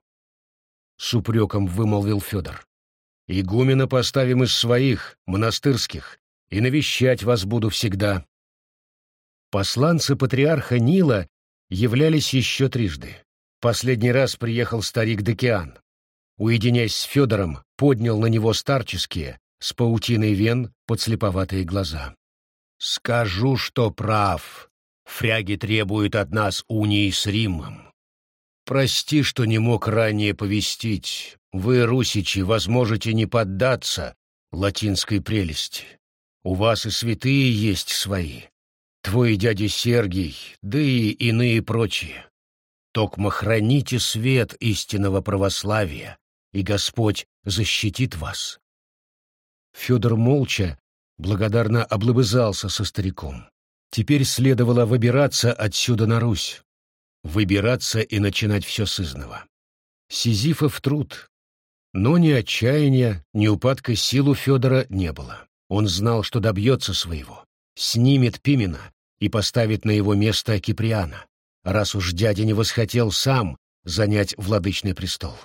С упреком вымолвил Федор. Игумена поставим из своих, монастырских, и навещать вас буду всегда. Посланцы патриарха Нила являлись еще трижды. Последний раз приехал старик Декиан. Уединяясь с Федором, поднял на него старческие, с паутиной вен, подслеповатые глаза. «Скажу, что прав. Фряги требуют от нас унии с Римом. Прости, что не мог ранее повестить. Вы, русичи, возможете не поддаться латинской прелести. У вас и святые есть свои. Твой дядя Сергий, да и иные прочие. Токмо храните свет истинного православия, и Господь защитит вас. Федор молча, благодарно облобызался со стариком. Теперь следовало выбираться отсюда на Русь. Выбираться и начинать все с изного. Сизифов труд. Но ни отчаяния, ни упадка сил у Федора не было. Он знал, что добьется своего. Снимет Пимена и поставит на его место Киприана, раз уж дядя не восхотел сам занять владычный престол.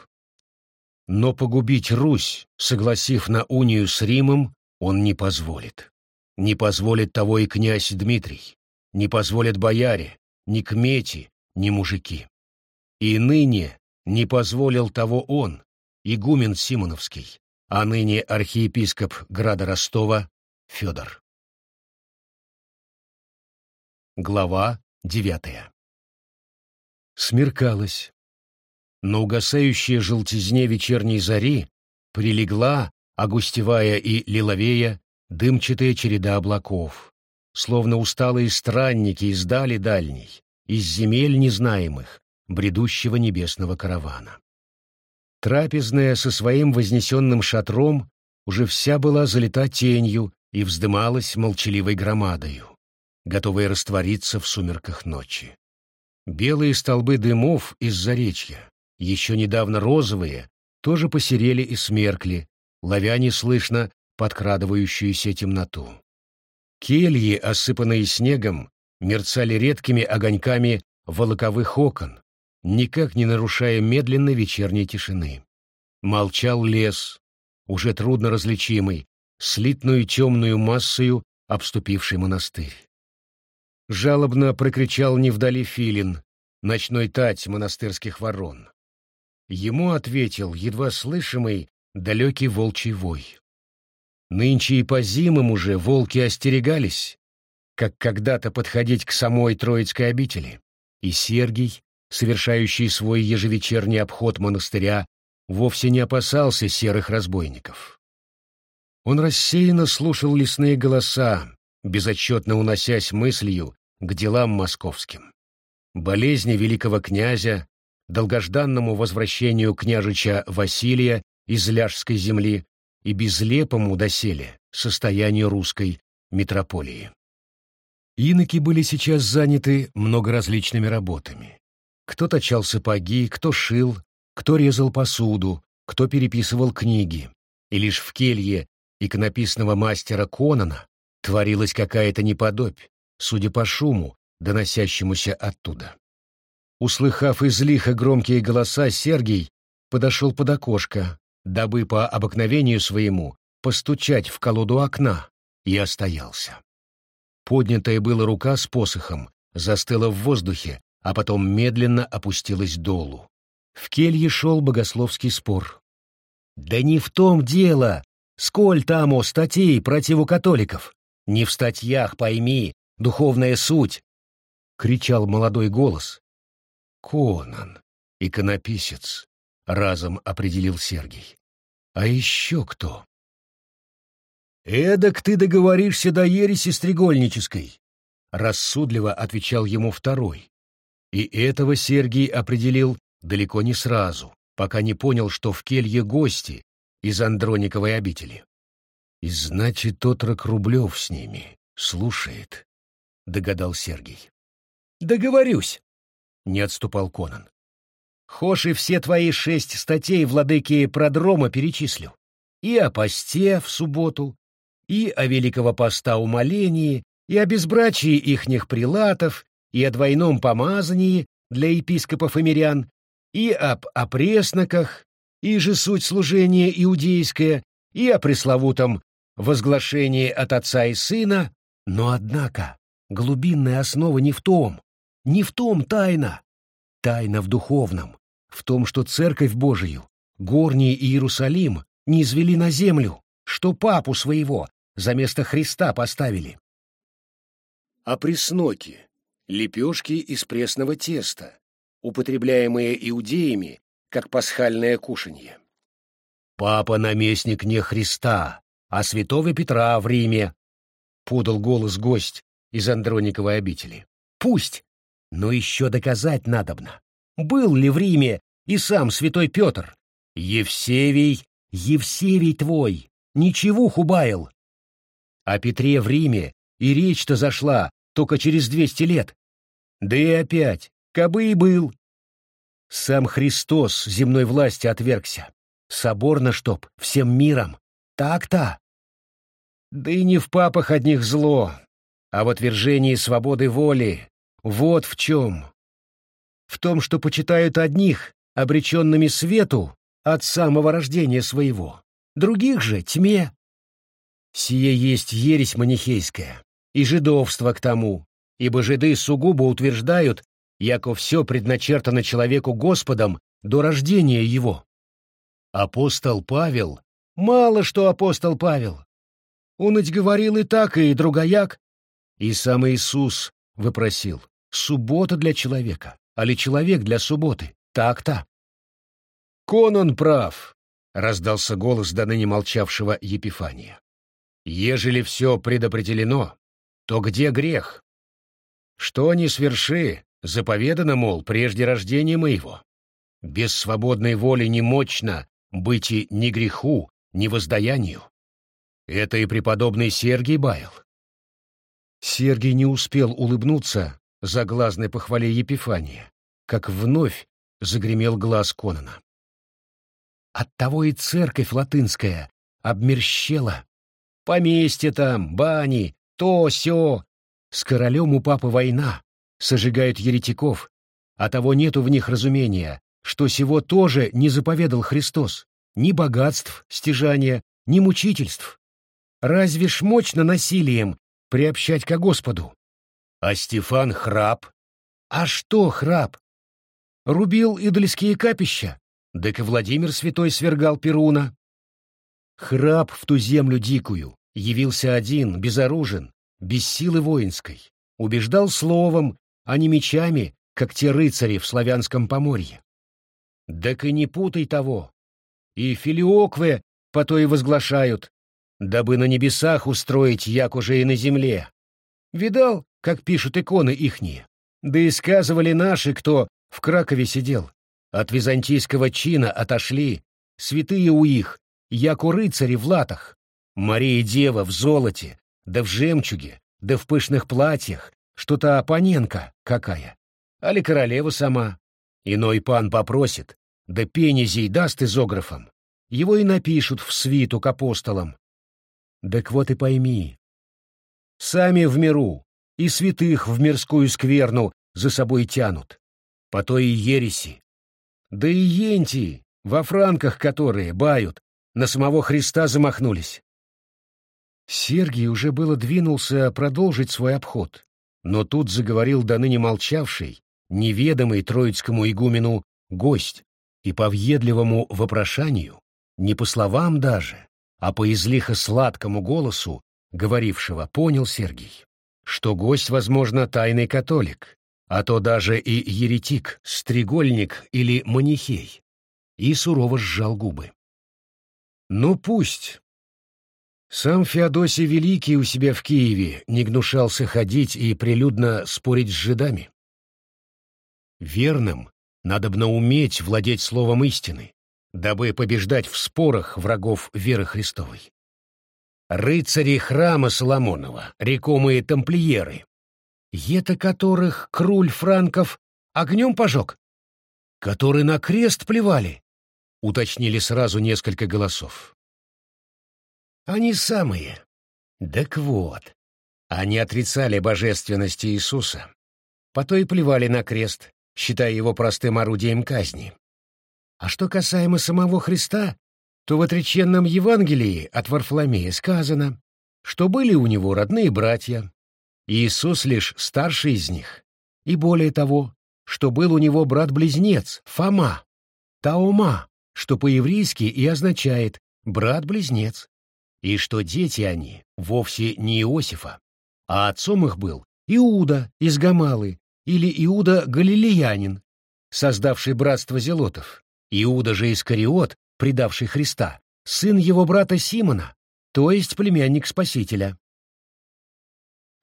Но погубить Русь, согласив на унию с Римом, он не позволит. Не позволит того и князь Дмитрий, не позволят бояре, ни кмети, ни мужики. И ныне не позволил того он, игумен Симоновский, а ныне архиепископ града Ростова Федор. Глава девятая Смеркалось. На угасающей желтизне вечерней зари прилегла, огустевая и лиловея, дымчатая череда облаков, словно усталые странники из дали дальней, из земель незнаемых, бредущего небесного каравана. Трапезная со своим вознесенным шатром уже вся была залита тенью и вздымалась молчаливой громадою, готовая раствориться в сумерках ночи. Белые столбы дымов из заречья, еще недавно розовые, тоже посерели и смеркли, ловя неслышно подкрадывающуюся темноту. Кельи, осыпанные снегом, мерцали редкими огоньками волоковых окон, никак не нарушая медленной вечерней тишины. Молчал лес, уже трудно различимый, слитную темную массою обступивший монастырь. Жалобно прокричал невдали филин, ночной тать монастырских ворон. Ему ответил едва слышимый далекий волчий вой. Нынче и по зимам уже волки остерегались, как когда-то подходить к самой Троицкой обители, и Сергий, совершающий свой ежевечерний обход монастыря, вовсе не опасался серых разбойников. Он рассеянно слушал лесные голоса, безотчетно уносясь мыслью к делам московским. Болезни великого князя, долгожданному возвращению княжича Василия из Ляжской земли и безлепому доселе состоянию русской метрополии. Иноки были сейчас заняты многоразличными работами. Кто точал сапоги, кто шил, кто резал посуду, кто переписывал книги. И лишь в келье иконописного мастера Конона творилась какая-то неподобь, судя по шуму, доносящемуся оттуда. Услыхав из лиха громкие голоса, Сергий подошел под окошко, дабы по обыкновению своему постучать в колоду окна, и остоялся. Поднятая была рука с посохом застыла в воздухе, а потом медленно опустилась долу. В келье шел богословский спор. «Да не в том дело, Сколь там о статей противу католиков? Не в статьях, пойми, духовная суть!» — кричал молодой голос. «Конан, иконописец», — разом определил Сергий. «А еще кто?» «Эдак ты договоришься до ереси стрегольнической», — рассудливо отвечал ему второй. И этого Сергий определил далеко не сразу, пока не понял, что в келье гости, из Андрониковой обители. И значит, отрок Рублев с ними слушает, — догадал Сергей. Договорюсь, — не отступал Конан. Хошь и все твои шесть статей владыки продрома перечислю. И о посте в субботу, и о великого поста умолении, и о безбрачии ихних прилатов, и о двойном помазании для епископов и мирян, и об опресноках, и же суть служения иудейское, и о пресловутом возглашении от отца и сына, но, однако, глубинная основа не в том, не в том тайна. Тайна в духовном, в том, что Церковь Божию, горний Иерусалим, не извели на землю, что папу своего за место Христа поставили. А пресноки, лепешки из пресного теста, употребляемые иудеями как пасхальное кушанье. «Папа — наместник не Христа, а святого Петра в Риме», — подал голос гость из Андрониковой обители. «Пусть, но еще доказать надобно. Был ли в Риме и сам святой Петр? Евсевий, Евсевий твой, ничего хубаял. О Петре в Риме и речь-то зашла только через двести лет. Да и опять, кабы и был, сам Христос земной власти отвергся. Соборно чтоб, всем миром. Так-то. Да и не в папах одних зло, а в отвержении свободы воли. Вот в чем. В том, что почитают одних, обреченными свету от самого рождения своего, других же тьме. Сие есть ересь манихейская, и жидовство к тому, ибо жиды сугубо утверждают, яко все предначертано человеку Господом до рождения его. Апостол Павел, мало что апостол Павел. Он ведь говорил и так, и другояк. И сам Иисус выпросил, суббота для человека, а ли человек для субботы, так-то. Конон прав, — раздался голос до ныне молчавшего Епифания. Ежели все предопределено, то где грех? Что не сверши, Заповедано, мол, прежде рождения моего. Без свободной воли не мощно быть и ни греху, ни воздаянию. Это и преподобный Сергий баял. Сергий не успел улыбнуться за глазной похвале Епифания, как вновь загремел глаз Конона. Оттого и церковь латынская обмерщела. Поместье там, бани, то, сё. С королем у папы война, сожигают еретиков, а того нету в них разумения, что сего тоже не заповедал Христос, ни богатств, стяжания, ни мучительств. Разве ж мощно насилием приобщать ко Господу? А Стефан храб. А что храб? Рубил идольские капища, дык и Владимир Святой свергал Перуна. Храб в ту землю дикую, явился один, безоружен, без силы воинской, убеждал словом, а не мечами, как те рыцари в славянском поморье. Так и не путай того. И филиоквы по то и возглашают, дабы на небесах устроить, як уже и на земле. Видал, как пишут иконы ихние? Да и сказывали наши, кто в Кракове сидел. От византийского чина отошли, святые у их, як у рыцари в латах. Мария Дева в золоте, да в жемчуге, да в пышных платьях, что-то опоненка какая. Али королева сама. Иной пан попросит, да пенезей даст изографом. Его и напишут в свиту к апостолам. Так вот и пойми. Сами в миру и святых в мирскую скверну за собой тянут. По той и ереси. Да и енти, во франках которые бают, на самого Христа замахнулись. Сергий уже было двинулся продолжить свой обход, но тут заговорил до ныне молчавший, неведомый троицкому игумену гость, и по въедливому вопрошанию, не по словам даже, а по излихо-сладкому голосу, говорившего, понял Сергий, что гость, возможно, тайный католик, а то даже и еретик, стрегольник или манихей, и сурово сжал губы. Ну пусть. Сам Феодосий Великий у себя в Киеве не гнушался ходить и прилюдно спорить с жидами. Верным надобно уметь владеть словом истины, дабы побеждать в спорах врагов веры Христовой. Рыцари храма Соломонова, рекомые тамплиеры, ета которых круль франков огнем пожег, которые на крест плевали, уточнили сразу несколько голосов. Они самые. Так вот, они отрицали божественность Иисуса, по то и плевали на крест, считая его простым орудием казни. А что касаемо самого Христа, то в отреченном Евангелии от Варфоломея сказано, что были у него родные братья, Иисус лишь старший из них, и более того, что был у него брат-близнец Фома, Таома, что по-еврейски и означает «брат-близнец», и что дети они вовсе не Иосифа, а отцом их был Иуда из Гамалы, или Иуда Галилеянин, создавший братство зелотов, Иуда же Искариот, предавший Христа, сын его брата Симона, то есть племянник Спасителя.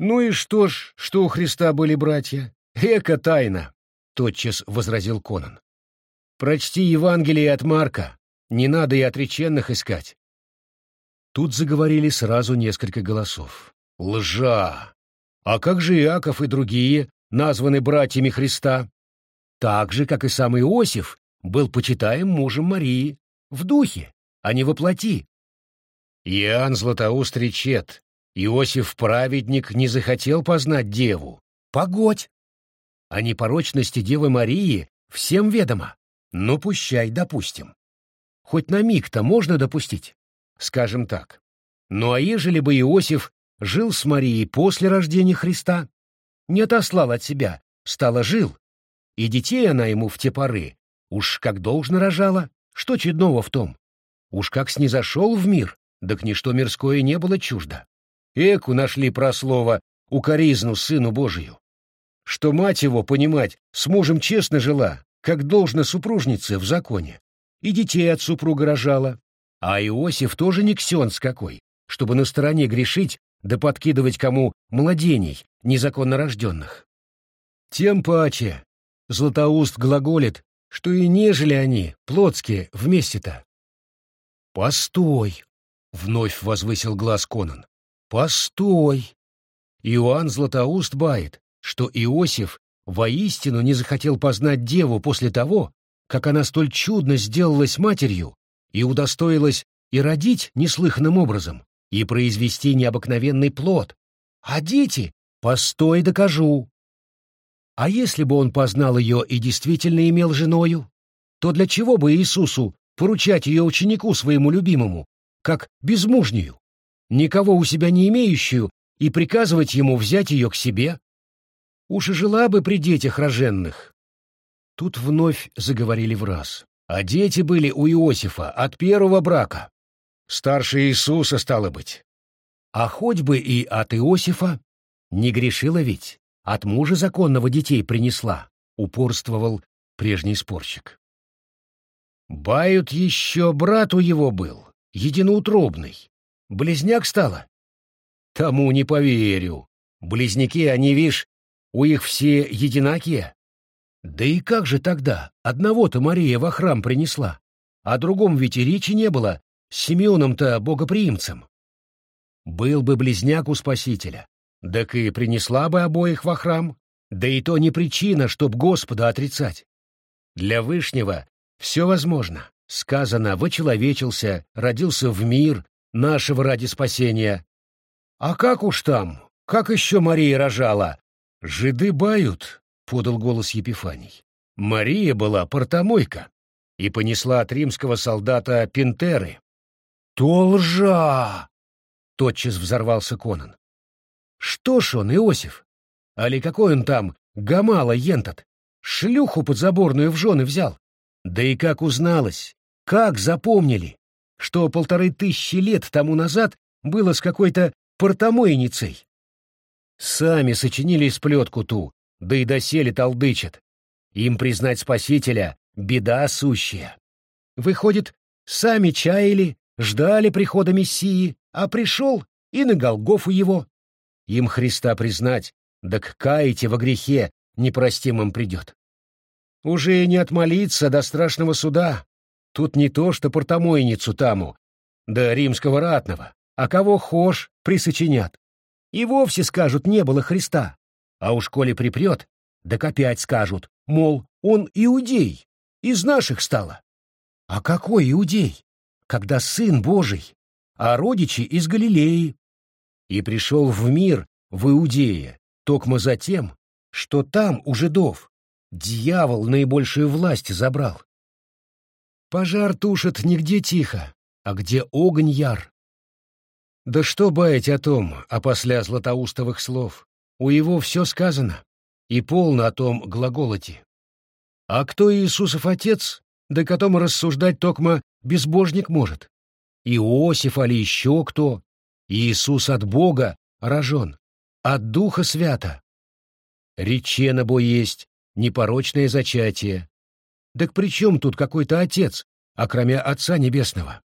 «Ну и что ж, что у Христа были братья? Эка тайна!» — тотчас возразил Конан. «Прочти Евангелие от Марка, не надо и отреченных искать». Тут заговорили сразу несколько голосов. «Лжа! А как же Иаков и другие, названы братьями Христа, так же, как и сам Иосиф был почитаем мужем Марии, в духе, а не во плоти. Иоанн Златоуст речет, Иосиф праведник не захотел познать деву. Погодь! О непорочности Девы Марии всем ведомо. Ну, пущай, допустим. Хоть на миг-то можно допустить, скажем так. Ну а ежели бы Иосиф жил с Марией после рождения Христа, не отослал от себя, стало жил. И детей она ему в те поры уж как должно рожала, что чудного в том. Уж как снизошел в мир, так ничто мирское не было чуждо. Эку нашли про слово укоризну сыну Божию. Что мать его, понимать, с мужем честно жила, как должно супружнице в законе, и детей от супруга рожала. А Иосиф тоже не ксенц какой, чтобы на стороне грешить да подкидывать кому младений, незаконно рожденных. Тем паче Златоуст глаголит, что и нежели они, плотские, вместе-то. «Постой!» — вновь возвысил глаз Конан. «Постой!» Иоанн Златоуст бает, что Иосиф воистину не захотел познать деву после того, как она столь чудно сделалась матерью и удостоилась и родить неслыханным образом, и произвести необыкновенный плод. А дети? Постой, докажу. А если бы он познал ее и действительно имел женою, то для чего бы Иисусу поручать ее ученику своему любимому, как безмужнюю, никого у себя не имеющую, и приказывать ему взять ее к себе? Уж и жила бы при детях роженных. Тут вновь заговорили в раз. А дети были у Иосифа от первого брака. Старше Иисуса, стало быть. А хоть бы и от Иосифа, не грешила ведь, от мужа законного детей принесла, упорствовал прежний спорщик. Бают еще брату его был, единоутробный. Близняк стало? Тому не поверю. Близняки, они, вишь, у их все единакие. Да и как же тогда? Одного-то Мария во храм принесла, а другом ведь и речи не было, с Симеоном-то богоприимцем. Был бы близняк у Спасителя, так и принесла бы обоих во храм, да и то не причина, чтоб Господа отрицать. Для Вышнего все возможно. Сказано, вочеловечился, родился в мир, нашего ради спасения. А как уж там, как еще Мария рожала? Жиды бают, — подал голос Епифаний. Мария была портомойка и понесла от римского солдата Пинтеры. «То лжа!» — тотчас взорвался Конан. «Что ж он, Иосиф? Али какой он там, гамала ентот? Шлюху подзаборную в жены взял? Да и как узналось, как запомнили, что полторы тысячи лет тому назад было с какой-то портомойницей? Сами сочинили сплетку ту, да и доселе толдычат. Им признать Спасителя — беда сущая. Выходит, сами чаяли, ждали прихода Мессии, а пришел и на Голгофу его. Им Христа признать, да к каете во грехе непростимым придет. Уже и не отмолиться до страшного суда. Тут не то, что портомойницу таму, да римского ратного, а кого хошь присочинят. И вовсе скажут, не было Христа. А уж коли припрет, так опять скажут, мол, он иудей, из наших стало. А какой иудей, когда сын Божий, а родичи из Галилеи? И пришел в мир, в Иудее, токмо за тем, что там у жидов Дьявол наибольшую власть забрал. Пожар тушит нигде тихо, а где огонь яр. Да что баять о том, а после златоустовых слов? У его все сказано, и полно о том глаголоте. А кто Иисусов отец, да котом рассуждать токмо безбожник может? Иосиф али еще кто? Иисус от Бога рожен, от Духа Свята. Речена бо есть, непорочное зачатие. Так при чем тут какой-то отец, окромя Отца Небесного?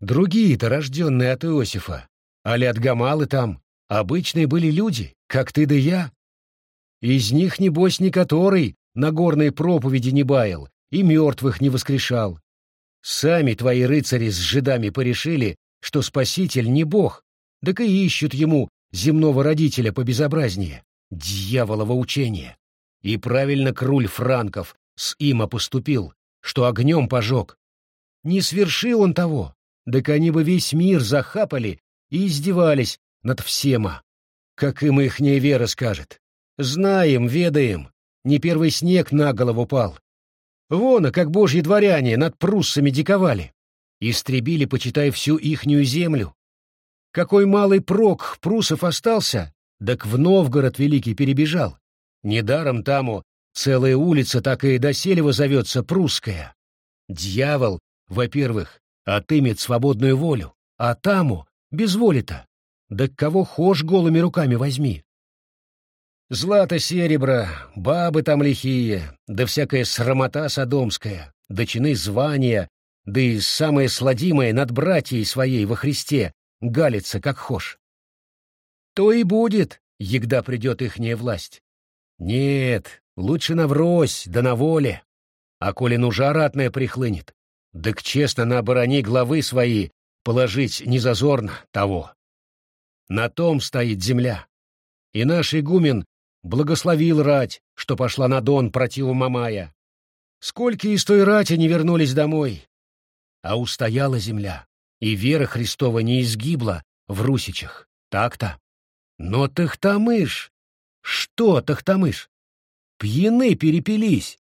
Другие-то, рожденные от Иосифа, али от Гамалы там, обычные были люди, как ты да я. Из них, небось, не который на горной проповеди не баял и мертвых не воскрешал. Сами твои рыцари с жидами порешили, что Спаситель не Бог, так и ищут ему земного родителя по безобразнее, дьяволово учение. И правильно круль франков с има поступил, что огнем пожег. Не свершил он того, так они бы весь мир захапали и издевались над всема. Как им ихняя вера скажет. Знаем, ведаем, не первый снег на голову пал. Вон, как божьи дворяне над пруссами диковали. Истребили, почитай, всю ихнюю землю. Какой малый прок пруссов остался, так в Новгород великий перебежал. Недаром таму целая улица так и доселево зовется Прусская. Дьявол, во-первых, отымет свободную волю, а таму — без воли-то. Да кого хошь голыми руками возьми. Злато-серебро, бабы там лихие, да всякая срамота содомская, да чины звания, да и самое сладимое над братьей своей во Христе галится, как хошь. То и будет, егда придет ихняя власть. Нет, лучше наврось, да на воле. А коли нужа ратная прихлынет, так честно на обороне главы свои положить незазорно того. На том стоит земля. И наш игумен благословил рать, что пошла на дон противу Мамая. Сколько из той рати не вернулись домой. А устояла земля, и вера Христова не изгибла в русичах. Так-то. Но Тахтамыш... Что Тахтамыш? Пьяны перепились.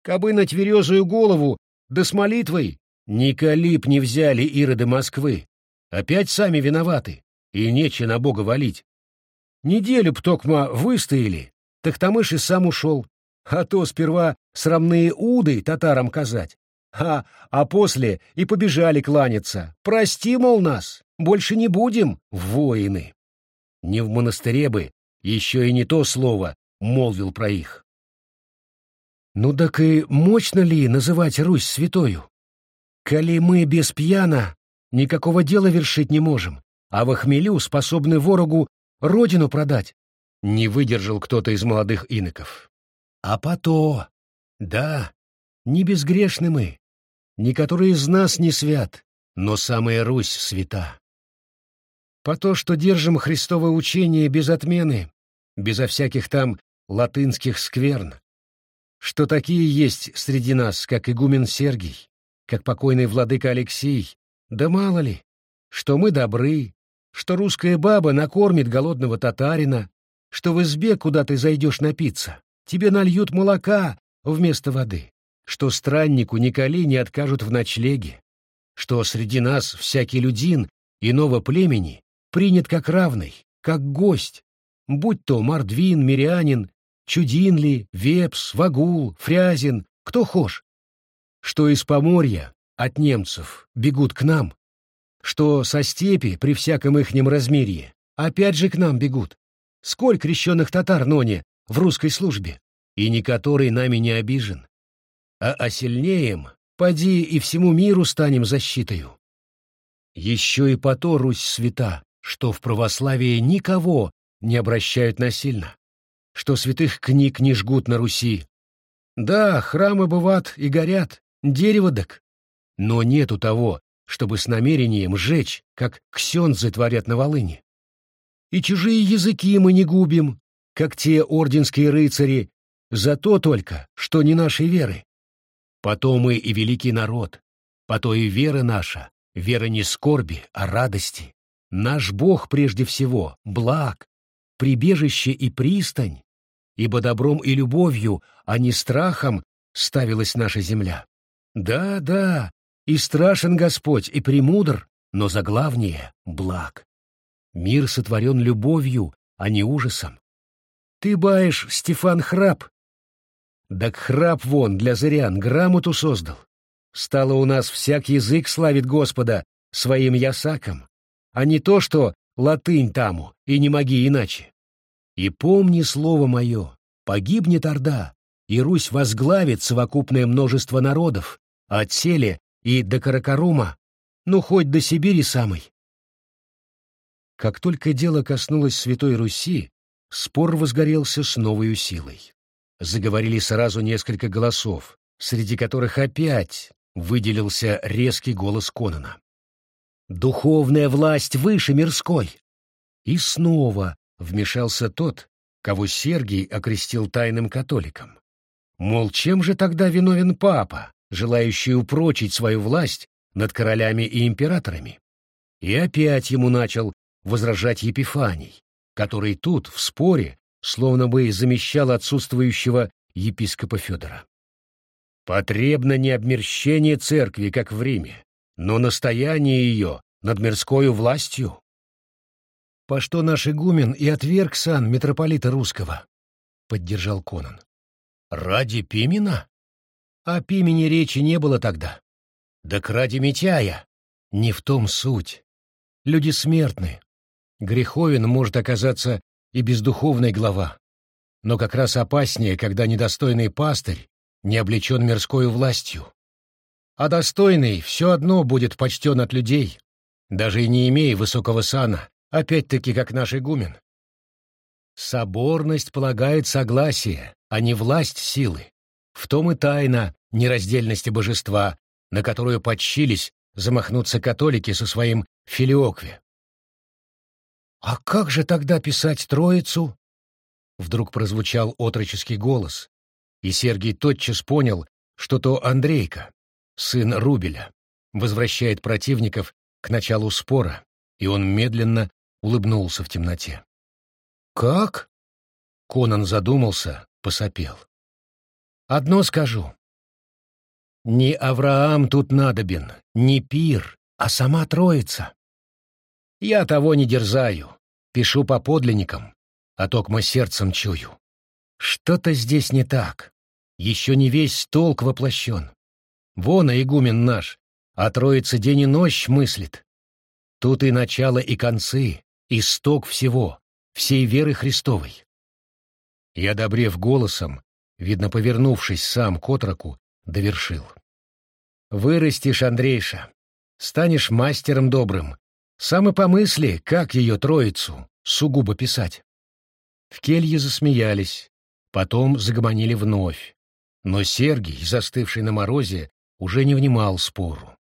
Кабы на тверезую голову, да с молитвой, ни калип не взяли ироды Москвы. Опять сами виноваты, и нече на Бога валить. Неделю птокма выстояли, так Тамыш и сам ушел. А то сперва срамные уды татарам казать. А, а после и побежали кланяться. Прости, мол, нас, больше не будем, воины. Не в монастыре бы, еще и не то слово, молвил про их. Ну так и мощно ли называть Русь святою? Коли мы без пьяна никакого дела вершить не можем, а в хмелю способны ворогу родину продать. Не выдержал кто-то из молодых иноков. А по то, да, не безгрешны мы, никоторый из нас не свят, но самая Русь свята. По то, что держим Христово учение без отмены, безо всяких там латынских скверн, что такие есть среди нас, как игумен Сергий, как покойный владыка Алексей, да мало ли, что мы добры, что русская баба накормит голодного татарина, что в избе, куда ты зайдешь напиться, тебе нальют молока вместо воды, что страннику Николи не откажут в ночлеге, что среди нас всякий людин иного племени принят как равный, как гость, будь то мордвин, мирянин Чудин ли, Вепс, Вагул, Фрязин, кто хошь. Что из Поморья от немцев бегут к нам, что со степи при всяком ихнем размерье опять же к нам бегут. Сколько крещенных татар ноне в русской службе, и ни который нами не обижен. А осильнеем, поди и всему миру станем защитою. Еще и по то Русь свята, что в православии никого не обращают насильно что святых книг не жгут на Руси. Да, храмы быват и горят, дерево дак. Но нету того, чтобы с намерением сжечь, как ксензы творят на Волыне. И чужие языки мы не губим, как те орденские рыцари, за то только, что не нашей веры. Потом мы и великий народ, по то и вера наша, вера не скорби, а радости. Наш Бог прежде всего, благ, прибежище и пристань, ибо добром и любовью, а не страхом ставилась наша земля. Да, да, и страшен Господь, и премудр, но заглавнее — благ. Мир сотворен любовью, а не ужасом. Ты баешь, Стефан Храп. Так Храп вон для зырян грамоту создал. Стало у нас всяк язык славит Господа своим ясаком, а не то, что латынь таму, и не моги иначе. И помни слово мое, погибнет Орда, и Русь возглавит совокупное множество народов, от Селе и до Каракарума, ну хоть до Сибири самой. Как только дело коснулось Святой Руси, спор возгорелся с новой силой. Заговорили сразу несколько голосов, среди которых опять выделился резкий голос Конона. «Духовная власть выше мирской!» И снова вмешался тот, кого Сергий окрестил тайным католиком. Мол, чем же тогда виновен папа, желающий упрочить свою власть над королями и императорами? И опять ему начал возражать Епифаний, который тут, в споре, словно бы замещал отсутствующего епископа Федора. Потребно не обмерщение церкви, как в Риме, но настояние ее над мирскою властью, по что наш игумен и отверг сан митрополита русского, — поддержал Конан. Ради Пимена? О Пимене речи не было тогда. Да к ради Митяя. Не в том суть. Люди смертны. Греховен может оказаться и бездуховный глава. Но как раз опаснее, когда недостойный пастырь не облечен мирской властью. А достойный все одно будет почтен от людей, даже и не имея высокого сана, Опять-таки, как наш игумен. Соборность полагает согласие, а не власть силы. В том и тайна нераздельности божества, на которую подчились замахнуться католики со своим филиокве. «А как же тогда писать Троицу?» Вдруг прозвучал отроческий голос, и Сергий тотчас понял, что то Андрейка, сын Рубеля, возвращает противников к началу спора, и он медленно улыбнулся в темноте. «Как?» — Конан задумался, посопел. «Одно скажу. Не Авраам тут надобен, не пир, а сама Троица. Я того не дерзаю, пишу по подлинникам, а токмо сердцем чую. Что-то здесь не так, еще не весь толк воплощен. Вон, игумен наш, а Троица день и ночь мыслит. Тут и начало, и концы, исток всего, всей веры Христовой. Я, добрев голосом, видно, повернувшись сам к отроку, довершил. «Вырастешь, Андрейша, станешь мастером добрым. Сам и помысли, как ее троицу сугубо писать». В келье засмеялись, потом загомонили вновь. Но Сергий, застывший на морозе, уже не внимал спору.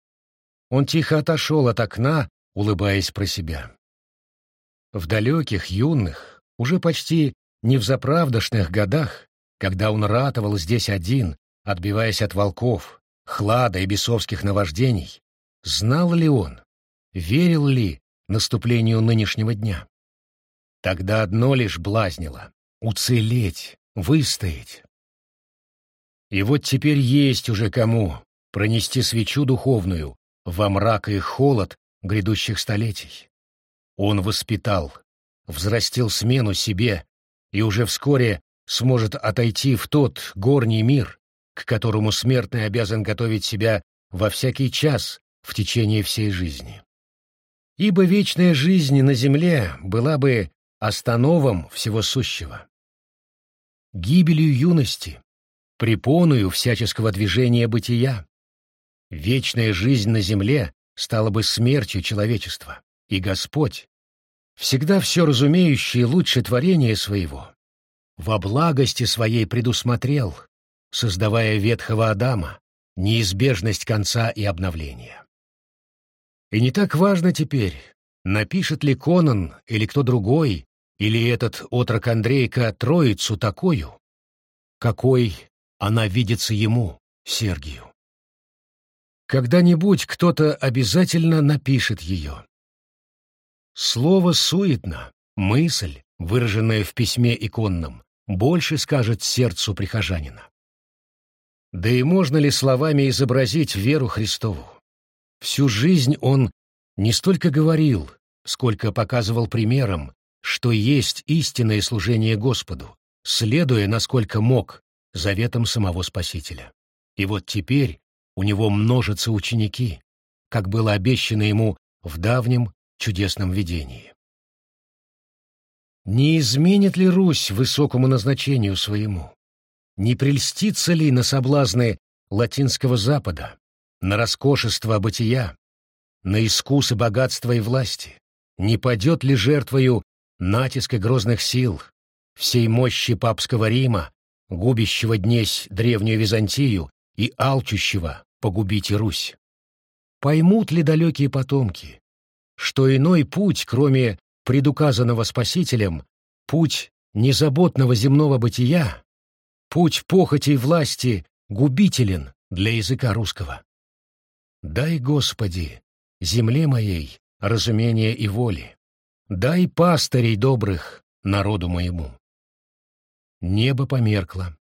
Он тихо отошел от окна, улыбаясь про себя. В далеких, юных, уже почти не годах, когда он ратовал здесь один, отбиваясь от волков, хлада и бесовских наваждений, знал ли он, верил ли наступлению нынешнего дня? Тогда одно лишь блазнило — уцелеть, выстоять. И вот теперь есть уже кому пронести свечу духовную во мрак и холод грядущих столетий. Он воспитал, взрастил смену себе и уже вскоре сможет отойти в тот горний мир, к которому смертный обязан готовить себя во всякий час в течение всей жизни. Ибо вечная жизнь на земле была бы остановом всего сущего. Гибелью юности, препоную всяческого движения бытия. Вечная жизнь на земле стала бы смертью человечества, и Господь, всегда все разумеющий лучше творения своего, во благости своей предусмотрел, создавая ветхого Адама, неизбежность конца и обновления. И не так важно теперь, напишет ли Конан или кто другой, или этот отрок Андрейка троицу такую, какой она видится ему, Сергию. Когда-нибудь кто-то обязательно напишет ее. Слово суетно, мысль, выраженная в письме иконном, больше скажет сердцу прихожанина. Да и можно ли словами изобразить веру Христову? Всю жизнь он не столько говорил, сколько показывал примером, что есть истинное служение Господу, следуя, насколько мог, заветом самого Спасителя. И вот теперь у него множатся ученики, как было обещано ему в давнем чудесном видении. Не изменит ли Русь высокому назначению своему? Не прельстится ли на соблазны латинского Запада, на роскошество бытия, на искусы богатства и власти? Не падет ли жертвою натиска грозных сил, всей мощи папского Рима, губящего днесь древнюю Византию и алчущего погубить Русь? Поймут ли далекие потомки, что иной путь, кроме предуказанного Спасителем, путь незаботного земного бытия, путь похоти и власти губителен для языка русского. Дай, Господи, земле моей разумение и воли, дай пастырей добрых народу моему. Небо померкло.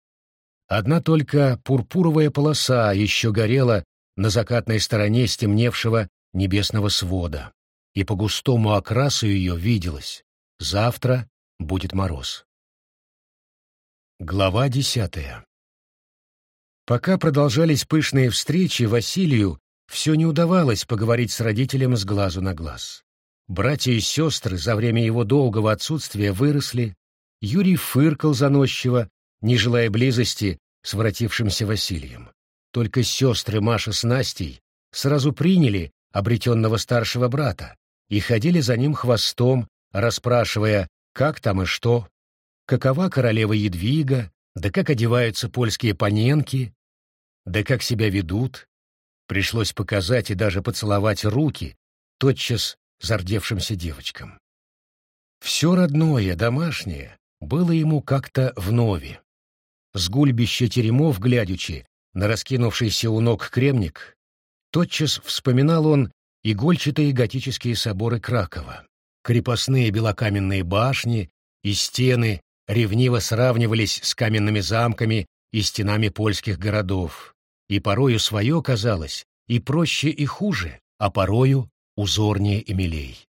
Одна только пурпуровая полоса еще горела на закатной стороне стемневшего небесного свода и по густому окрасу ее виделось. Завтра будет мороз. Глава десятая Пока продолжались пышные встречи, Василию все не удавалось поговорить с родителем с глазу на глаз. Братья и сестры за время его долгого отсутствия выросли, Юрий фыркал заносчиво, не желая близости с воротившимся Василием. Только сестры Маша с Настей сразу приняли обретенного старшего брата, и ходили за ним хвостом, расспрашивая, как там и что. какова королева Едвига, да как одеваются польские паненки, да как себя ведут. Пришлось показать и даже поцеловать руки тотчас зардевшимся девочкам. Все родное, домашнее, было ему как-то вновь. С гульбища теремов глядячи на раскинувшийся у ног кремник, тотчас вспоминал он игольчатые готические соборы Кракова, крепостные белокаменные башни и стены ревниво сравнивались с каменными замками и стенами польских городов, и порою свое казалось и проще, и хуже, а порою узорнее и милей.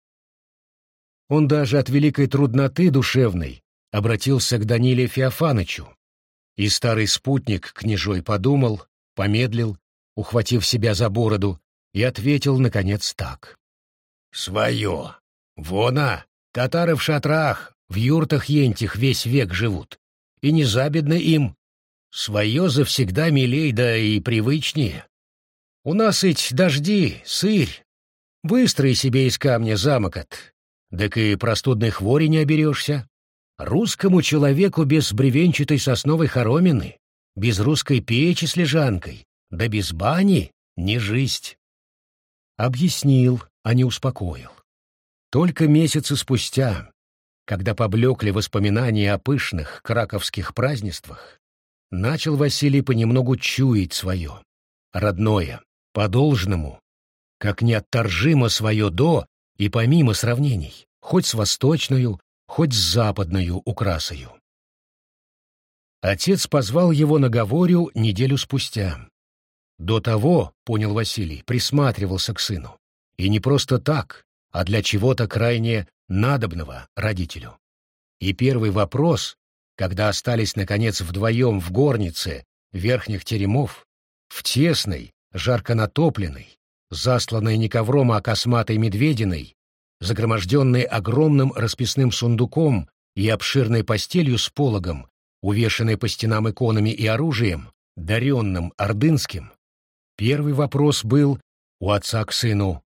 Он даже от великой трудноты душевной обратился к Даниле Феофанычу, и старый спутник княжой подумал, помедлил, ухватив себя за бороду, и ответил, наконец, так. «Свое! Вона! Татары в шатрах, в юртах ентих весь век живут, и не забедно им. Свое завсегда милей, да и привычнее. У нас ведь дожди, сырь. Выстрой себе из камня замок от, так и простудной хвори не оберешься. Русскому человеку без бревенчатой сосновой хоромины, без русской печи с лежанкой, да без бани не жизнь. Объяснил, а не успокоил. Только месяцы спустя, когда поблекли воспоминания о пышных краковских празднествах, начал Василий понемногу чуять свое, родное, по-должному, как неотторжимо свое до и помимо сравнений, хоть с восточную, хоть с западную украсою. Отец позвал его на говорю неделю спустя. До того, понял Василий, присматривался к сыну. И не просто так, а для чего-то крайне надобного родителю. И первый вопрос, когда остались, наконец, вдвоем в горнице верхних теремов, в тесной, жарко натопленной, засланной не ковром, а косматой медвединой, загроможденной огромным расписным сундуком и обширной постелью с пологом, увешанной по стенам иконами и оружием, даренным ордынским, первый вопрос был у отца к сыну.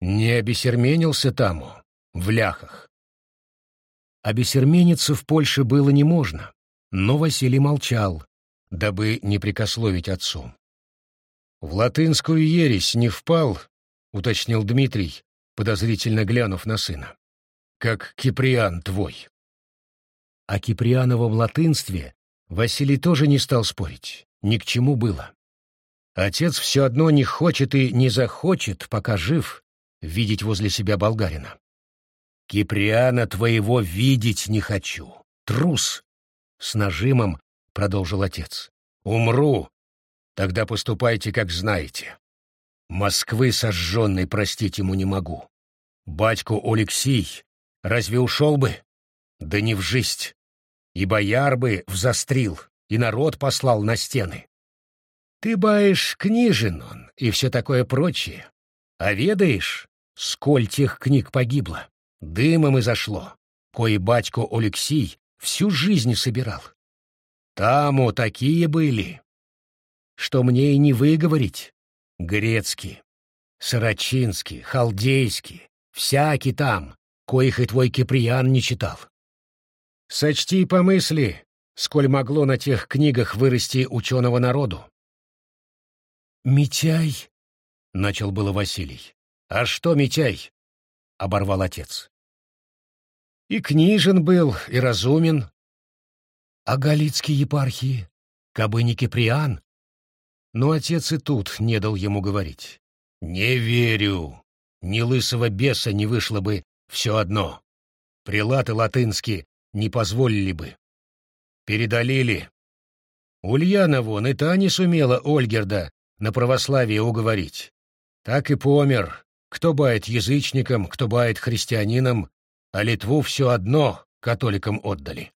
Не обесерменился таму, в ляхах. Обесермениться в Польше было не можно, но Василий молчал, дабы не прикословить отцу. «В латынскую ересь не впал», — уточнил Дмитрий, подозрительно глянув на сына. «Как Киприан твой». О Киприановом латынстве Василий тоже не стал спорить, ни к чему было. Отец все одно не хочет и не захочет, пока жив, видеть возле себя болгарина. «Киприана твоего видеть не хочу. Трус!» — с нажимом продолжил отец. «Умру. Тогда поступайте, как знаете. Москвы сожженной простить ему не могу. Батьку Алексей разве ушел бы? Да не в жизнь. И бояр бы взастрил, и народ послал на стены. Ты баешь книжен он и все такое прочее. А ведаешь, сколь тех книг погибло, дымом и зашло, кое батько Алексей всю жизнь собирал. Таму такие были, что мне и не выговорить. Грецкий, Сарачинский, Халдейский, всякий там, коих и твой Киприян не читал. Сочти и помысли, сколь могло на тех книгах вырасти ученого народу. «Митяй?» — начал было Василий. «А что Митяй?» — оборвал отец. «И книжен был, и разумен. А Галицкие епархии? Кабы не Киприан?» Но отец и тут не дал ему говорить. «Не верю. Ни лысого беса не вышло бы все одно. Прилаты латынские не позволили бы. Передалили. Ульяна вон и та не сумела Ольгерда на православие уговорить. Так и помер, кто бает язычником, кто бает христианином, а Литву все одно католикам отдали.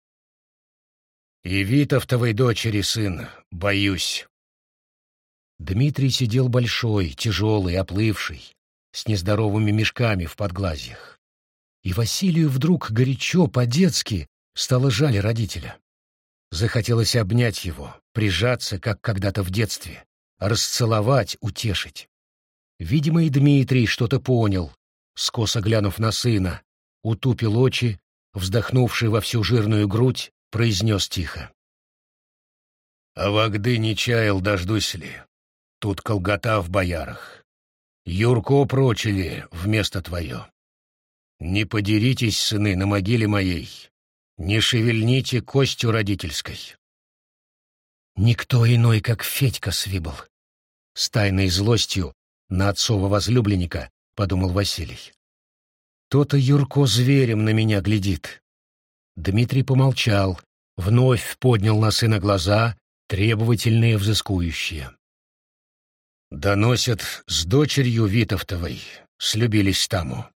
И Витовтовой дочери сын, боюсь. Дмитрий сидел большой, тяжелый, оплывший, с нездоровыми мешками в подглазьях. И Василию вдруг горячо, по-детски, стало жаль родителя. Захотелось обнять его, прижаться, как когда-то в детстве, расцеловать, утешить. Видимо, и Дмитрий что-то понял, скосо глянув на сына, утупил очи, вздохнувший во всю жирную грудь, произнес тихо. «А вогды не чаял, дождусь ли. Тут колгота в боярах. Юрко прочили вместо твое. Не подеритесь, сыны, на могиле моей. Не шевельните костью родительской». Никто иной, как Федька Свибл. С тайной злостью на отцова возлюбленника, подумал Василий. То-то Юрко зверем на меня глядит. Дмитрий помолчал, вновь поднял на сына глаза, требовательные, взыскующие. «Доносят с дочерью Витовтовой, слюбились таму».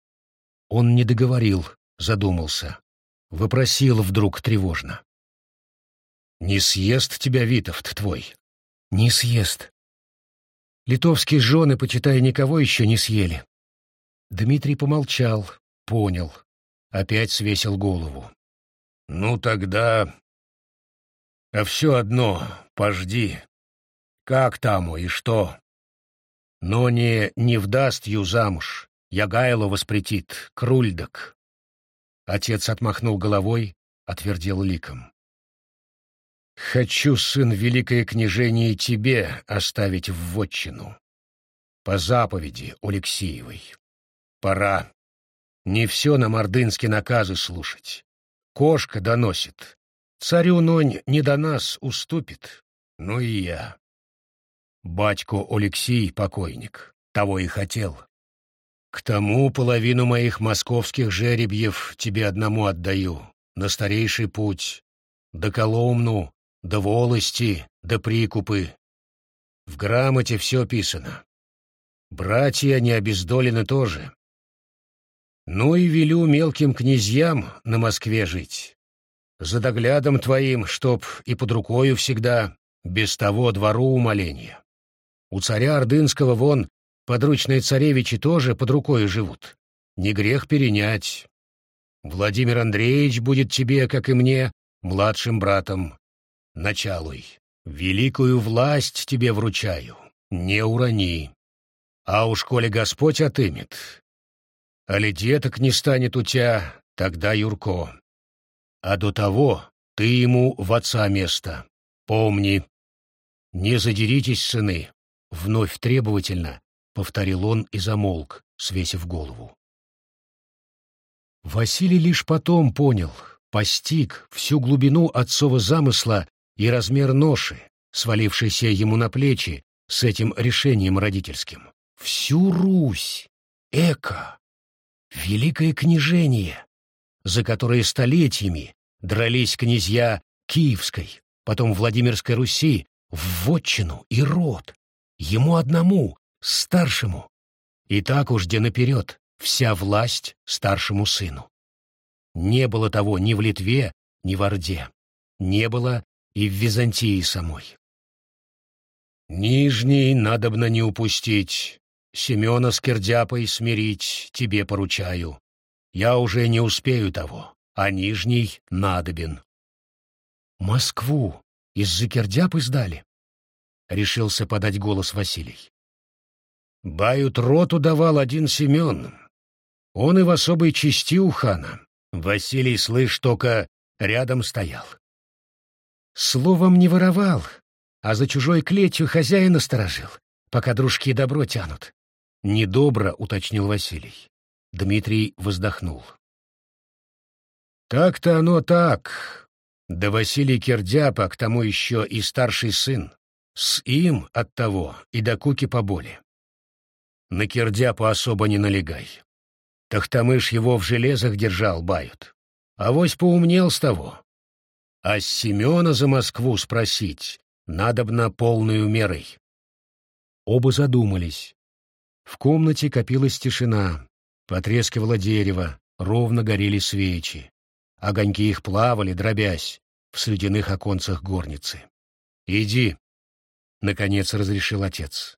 Он не договорил, задумался, вопросил вдруг тревожно. «Не съест тебя Витовт твой?» «Не съест. Литовские жены, почитая, никого еще не съели». Дмитрий помолчал, понял, опять свесил голову. «Ну тогда... А все одно, пожди. Как таму и что? Но не, не вдаст ю замуж, Ягайло воспретит, крульдок». Отец отмахнул головой, отвердел ликом. «Хочу, сын, великое княжение, тебе оставить в вотчину. По заповеди Алексеевой. Пора. Не все на мордынские наказы слушать. Кошка доносит. Царю Нонь не до нас уступит, ну и я. Батько Алексей, покойник, того и хотел. К тому половину моих московских жеребьев тебе одному отдаю, на старейший путь, до Коломну, до волости, до прикупы. В грамоте все писано. Братья не обездолены тоже. Ну и велю мелким князьям на Москве жить. За доглядом твоим, чтоб и под рукою всегда, без того двору умоления. У царя Ордынского вон подручные царевичи тоже под рукою живут. Не грех перенять. Владимир Андреевич будет тебе, как и мне, младшим братом. Началуй. Великую власть тебе вручаю. Не урони. А уж коли Господь отымет, Али деток не станет у тебя, тогда Юрко. А до того ты ему в отца место. Помни. Не задеритесь, сыны, — вновь требовательно, — повторил он и замолк, свесив голову. Василий лишь потом понял, постиг всю глубину отцова замысла и размер ноши, свалившейся ему на плечи с этим решением родительским. Всю Русь! Эко! Великое княжение, за которое столетиями дрались князья Киевской, потом Владимирской Руси, в вотчину и род, ему одному, старшему. И так уж де наперед, вся власть старшему сыну. Не было того ни в Литве, ни в Орде. Не было и в Византии самой. Нижний надобно не упустить, Семена с Кирдяпой смирить тебе поручаю. Я уже не успею того, а Нижний надобен. Москву из-за Кирдяпы сдали? Решился подать голос Василий. Бают роту давал один Семен. Он и в особой части у хана. Василий, слышь, только рядом стоял. Словом не воровал, а за чужой клетью хозяина сторожил, пока дружки добро тянут. Недобро уточнил Василий. Дмитрий вздохнул. Так-то оно так. Да Василий Кирдяпа, к тому еще и старший сын. С им от того и до куки поболе. На Кирдяпу особо не налегай. Тахтамыш его в железах держал, бают. А вось поумнел с того. А с Семена за Москву спросить надобно полную мерой. Оба задумались. В комнате копилась тишина, потрескивало дерево, ровно горели свечи. Огоньки их плавали, дробясь, в слюдяных оконцах горницы. «Иди», — наконец разрешил отец.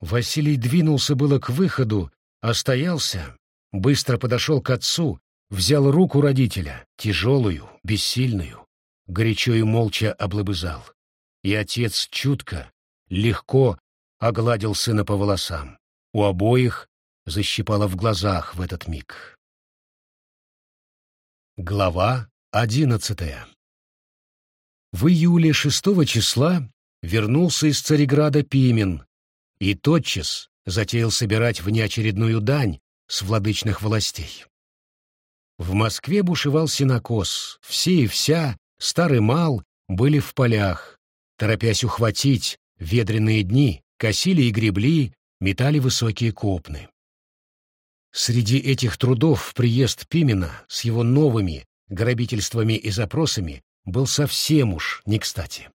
Василий двинулся было к выходу, остоялся, быстро подошел к отцу, взял руку родителя, тяжелую, бессильную, горячо и молча облобызал. И отец чутко, легко огладил сына по волосам. У обоих защипало в глазах в этот миг. Глава одиннадцатая В июле шестого числа вернулся из Цареграда Пимен и тотчас затеял собирать внеочередную дань с владычных властей. В Москве бушевал синокос, все и вся, старый мал, были в полях, торопясь ухватить ведренные дни, косили и гребли, метали высокие копны. Среди этих трудов приезд Пимена с его новыми грабительствами и запросами был совсем уж не кстати.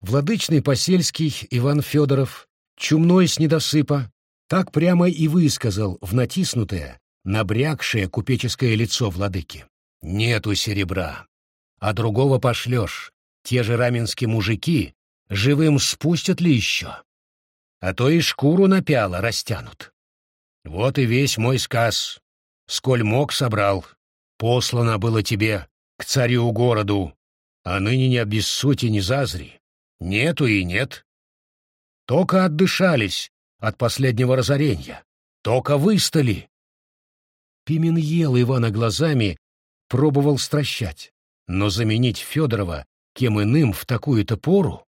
Владычный посельский Иван Федоров, чумной с недосыпа, так прямо и высказал в натиснутое, набрякшее купеческое лицо владыки. «Нету серебра, а другого пошлешь. Те же раменские мужики живым спустят ли еще? А то и шкуру напяло растянут. Вот и весь мой сказ. Сколь мог собрал. Послано было тебе к царю-городу, а ныне не обессудь и не зазри. Нету и нет. Только отдышались от последнего разорения. Только выстали. Пимен ел Ивана глазами, пробовал стращать, но заменить Федорова кем иным в такую-то пору?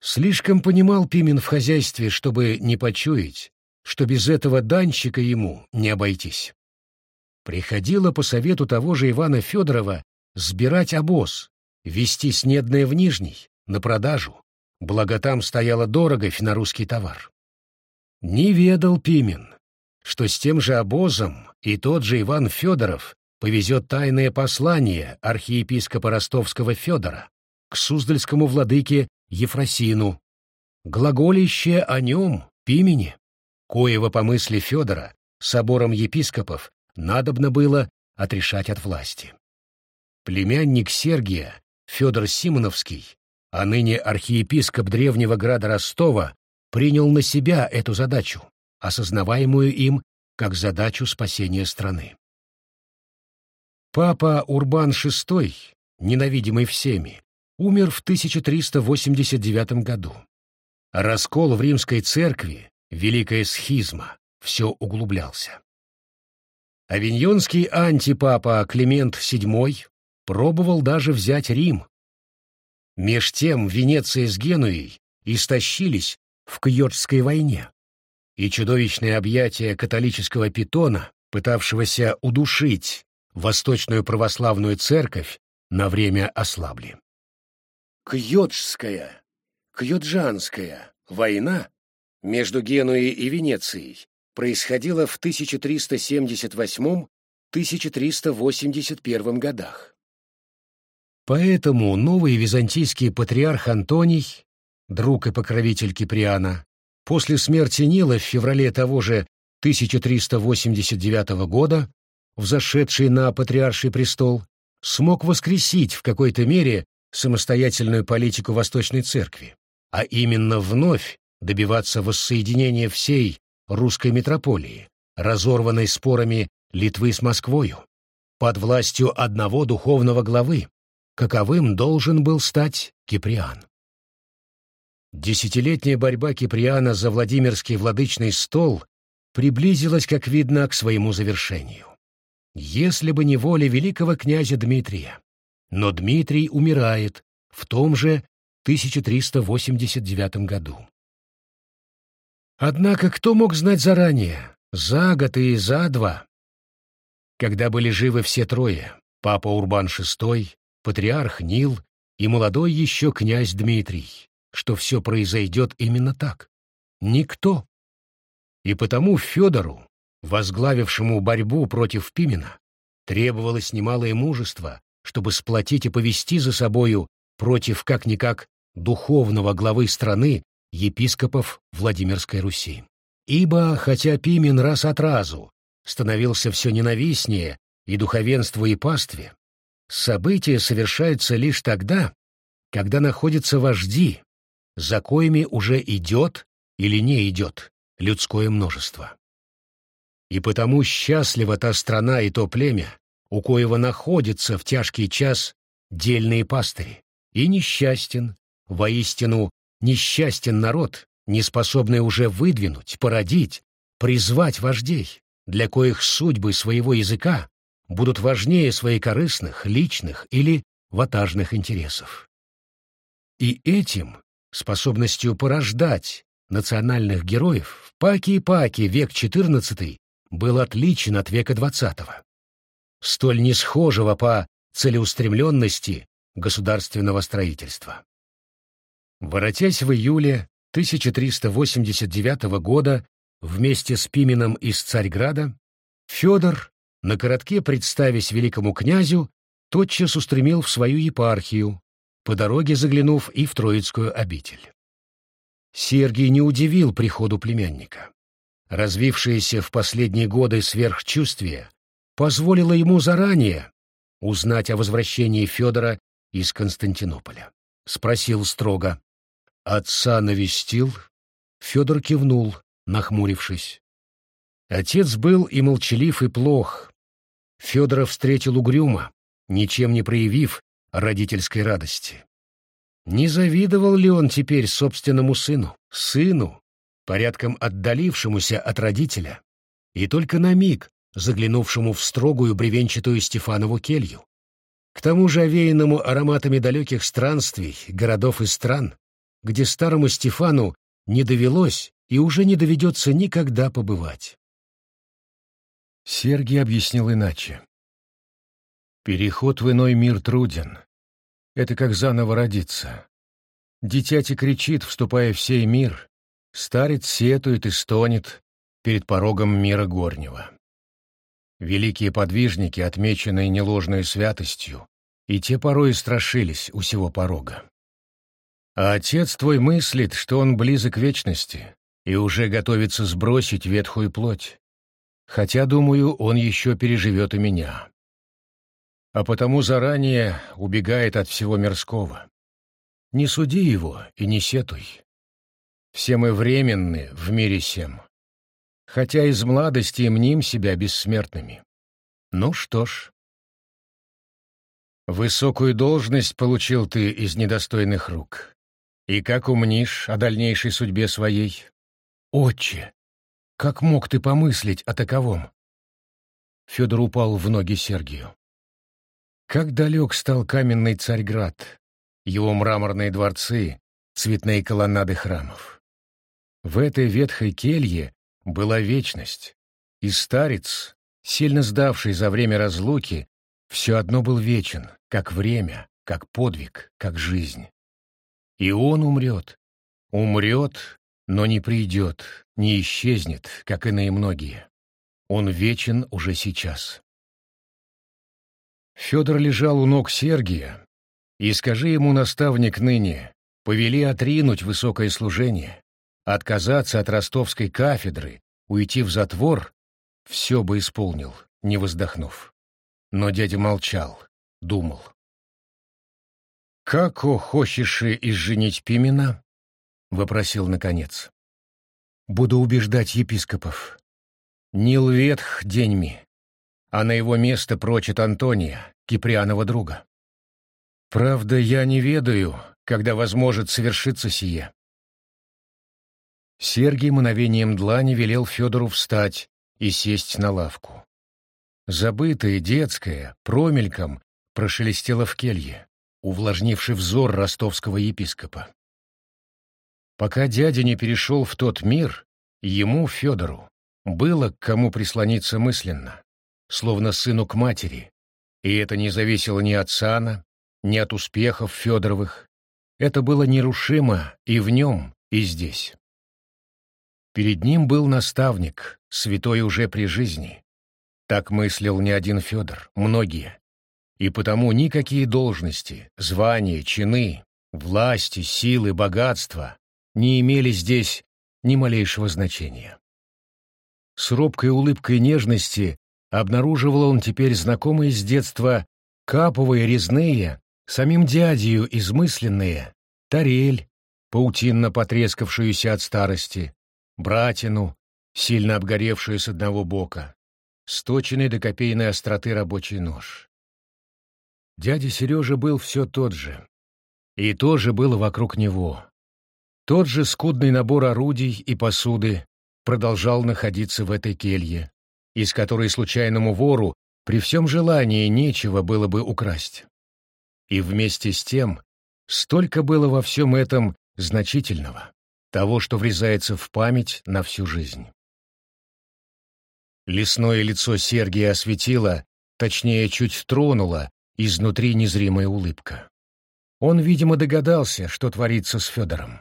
Слишком понимал Пимен в хозяйстве, чтобы не почуять, что без этого данщика ему не обойтись. Приходило по совету того же Ивана Федорова сбирать обоз, везти снедное в Нижний, на продажу, благо там стояло дорого финорусский товар. Не ведал Пимен, что с тем же обозом и тот же Иван Федоров повезет тайное послание архиепископа ростовского Федора к суздальскому владыке Ефросину, глаголище о нем, Пимене коего по мысли Федора собором епископов надобно было отрешать от власти. Племянник Сергия, Федор Симоновский, а ныне архиепископ древнего града Ростова, принял на себя эту задачу, осознаваемую им как задачу спасения страны. Папа Урбан VI, ненавидимый всеми, умер в 1389 году. Раскол в римской церкви великая схизма, все углублялся. Авиньонский антипапа Климент VII пробовал даже взять Рим. Меж тем Венеция с Генуей истощились в Кьотской войне, и чудовищные объятия католического питона, пытавшегося удушить Восточную православную церковь, на время ослабли. Кьотская, Кьоджанская война между Генуей и Венецией происходило в 1378-1381 годах. Поэтому новый византийский патриарх Антоний, друг и покровитель Киприана, после смерти Нила в феврале того же 1389 года, взошедший на патриарший престол, смог воскресить в какой-то мере самостоятельную политику Восточной Церкви, а именно вновь добиваться воссоединения всей русской метрополии, разорванной спорами Литвы с Москвою, под властью одного духовного главы, каковым должен был стать Киприан. Десятилетняя борьба Киприана за Владимирский владычный стол приблизилась, как видно, к своему завершению. Если бы не воля великого князя Дмитрия. Но Дмитрий умирает в том же 1389 году. Однако кто мог знать заранее, за год и за два, когда были живы все трое, папа Урбан VI, патриарх Нил и молодой еще князь Дмитрий, что все произойдет именно так? Никто. И потому Федору, возглавившему борьбу против Пимена, требовалось немалое мужество, чтобы сплотить и повести за собою против как-никак духовного главы страны епископов Владимирской Руси. Ибо, хотя Пимен раз от разу становился все ненавистнее и духовенству, и пастве, события совершаются лишь тогда, когда находятся вожди, за коими уже идет или не идет людское множество. И потому счастлива та страна и то племя, у коего находится в тяжкий час дельные пастыри, и несчастен, воистину, Несчастен народ, не способный уже выдвинуть, породить, призвать вождей, для коих судьбы своего языка будут важнее своих корыстных, личных или ватажных интересов. И этим, способностью порождать национальных героев, в Паке и Паке век XIV был отличен от века XX, столь несхожего по целеустремленности государственного строительства. Воротясь в июле 1389 года вместе с Пименом из Царьграда, Федор, на коротке представясь великому князю, тотчас устремил в свою епархию, по дороге заглянув и в Троицкую обитель. Сергий не удивил приходу племянника. Развившееся в последние годы сверхчувствие позволило ему заранее узнать о возвращении Федора из Константинополя. Спросил строго. «Отца навестил?» Федор кивнул, нахмурившись. Отец был и молчалив, и плох. Федора встретил угрюмо, ничем не проявив родительской радости. Не завидовал ли он теперь собственному сыну, сыну, порядком отдалившемуся от родителя, и только на миг заглянувшему в строгую бревенчатую Стефанову келью? К тому же овеянному ароматами далеких странствий, городов и стран, где старому Стефану не довелось и уже не доведется никогда побывать. Сергий объяснил иначе. Переход в иной мир труден. Это как заново родиться. Дитяти кричит, вступая в сей мир, старец сетует и стонет перед порогом мира горнего. Великие подвижники, отмеченные неложной святостью, и те порой страшились у сего порога. А отец твой мыслит, что он близок к вечности и уже готовится сбросить ветхую плоть хотя, думаю, он еще переживет и меня. А потому заранее убегает от всего мирского. Не суди его и не сетуй. Все мы временны в мире сем, хотя из младости мним себя бессмертными. Ну что ж. Высокую должность получил ты из недостойных рук. И как умнишь о дальнейшей судьбе своей? Отче, как мог ты помыслить о таковом? Федор упал в ноги Сергию. Как далек стал каменный Царьград, его мраморные дворцы, цветные колоннады храмов. В этой ветхой келье была вечность, и старец, сильно сдавший за время разлуки, все одно был вечен, как время, как подвиг, как жизнь. И он умрет, умрет но не придет, не исчезнет, как иные многие. Он вечен уже сейчас. Федор лежал у ног Сергия, и скажи ему, наставник ныне, повели отринуть высокое служение, отказаться от ростовской кафедры, уйти в затвор, все бы исполнил, не воздохнув. Но дядя молчал, думал. «Как о хочешь изженить Пимена?» — вопросил наконец. «Буду убеждать епископов. Нил ветх деньми, а на его место прочит Антония, Киприанова друга. Правда, я не ведаю, когда возможет совершиться сие». Сергий мгновением длани велел Федору встать и сесть на лавку. Забытое, детское, промельком прошелестело в келье, увлажнивший взор ростовского епископа. Пока дядя не перешел в тот мир, ему, Федору, было к кому прислониться мысленно, словно сыну к матери, и это не зависело ни от сана, ни от успехов Федоровых. Это было нерушимо и в нем, и здесь. Перед ним был наставник, святой уже при жизни. Так мыслил не один Федор, многие. И потому никакие должности, звания, чины, власти, силы, богатства не имели здесь ни малейшего значения. С робкой улыбкой нежности обнаруживал он теперь знакомые с детства каповые резные, самим дядею измысленные, тарель, паутинно потрескавшуюся от старости, братину, сильно обгоревшую с одного бока, сточенный до копейной остроты рабочий нож. Дядя Сережа был все тот же, и тоже было вокруг него, тот же скудный набор орудий и посуды продолжал находиться в этой келье, из которой случайному вору При всем желании нечего было бы украсть. И вместе с тем столько было во всем этом значительного, того, что врезается в память на всю жизнь. Лесное лицо Сергия осветило, точнее, чуть тронуло изнутри незримая улыбка. Он, видимо, догадался, что творится с Федором.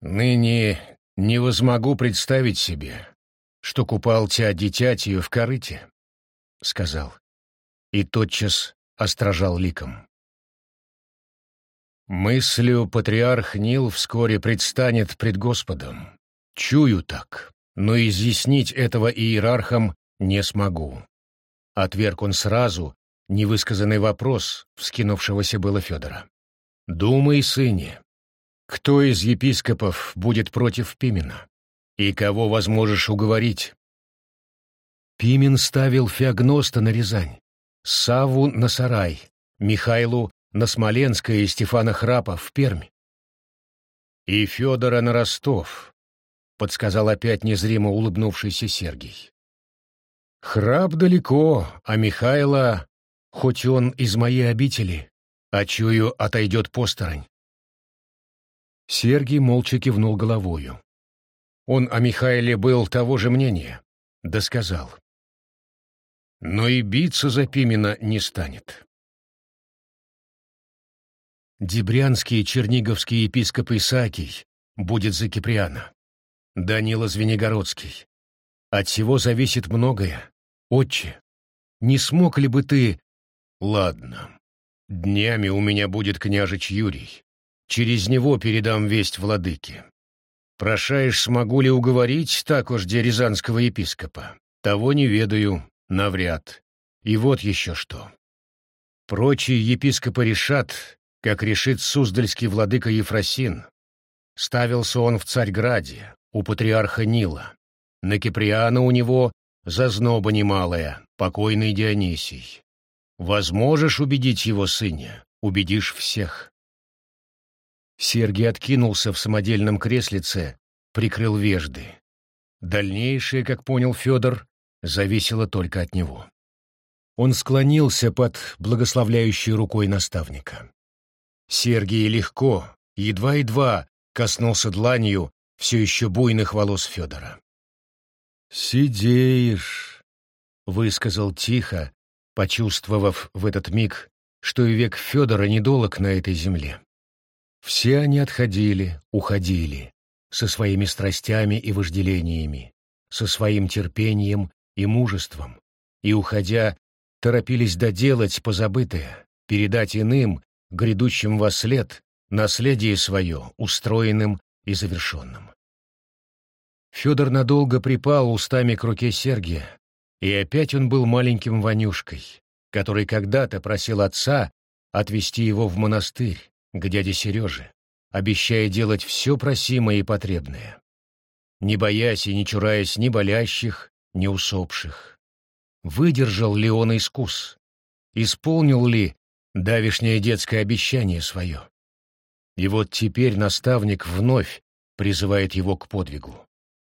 «Ныне не возмогу представить себе, что купал тебя дитятью в корыте», — сказал, и тотчас острожал ликом. Мыслью патриарх Нил вскоре предстанет пред Господом. Чую так, но изъяснить этого иерархам не смогу. Отверг он сразу невысказанный вопрос вскинувшегося было Федора. «Думай, сыне, кто из епископов будет против Пимена? И кого возможешь уговорить?» Пимен ставил Феогноста на Рязань, Саву на Сарай, Михайлу на Смоленское и Стефана Храпа в Пермь. «И Федора на Ростов», — подсказал опять незримо улыбнувшийся Сергий. Храп далеко, а Михайло, хоть он из моей обители, а чую, отойдет посторонь. Сергий молча кивнул головою. Он о Михаиле был того же мнения, да сказал. Но и биться за Пимена не станет. Дебрянский черниговский епископ Исаакий будет за Киприана. Данила Звенигородский. От всего зависит многое. Отче, не смог ли бы ты... Ладно. Днями у меня будет княжич Юрий. Через него передам весть владыке. Прошаешь, смогу ли уговорить так уж рязанского епископа? Того не ведаю, навряд. И вот еще что. Прочие епископы решат, как решит суздальский владыка Ефросин. Ставился он в Царьграде, у патриарха Нила. На Киприана у него зазноба немалая, покойный Дионисий. Возможешь убедить его сыне, убедишь всех. Сергий откинулся в самодельном креслице, прикрыл вежды. Дальнейшее, как понял Федор, зависело только от него. Он склонился под благословляющей рукой наставника. Сергий легко, едва-едва коснулся дланью все еще буйных волос Федора. «Сидеешь», — высказал тихо, почувствовав в этот миг, что и век Федора недолог на этой земле. Все они отходили, уходили, со своими страстями и вожделениями, со своим терпением и мужеством, и, уходя, торопились доделать позабытое, передать иным, грядущим во след, наследие свое, устроенным и завершенным. Федор надолго припал устами к руке Сергия, и опять он был маленьким Ванюшкой, который когда-то просил отца отвезти его в монастырь, к дяде Сереже, обещая делать все просимое и потребное, не боясь и не чураясь ни болящих, ни усопших. Выдержал ли он искус? Исполнил ли давишнее детское обещание свое? И вот теперь наставник вновь призывает его к подвигу.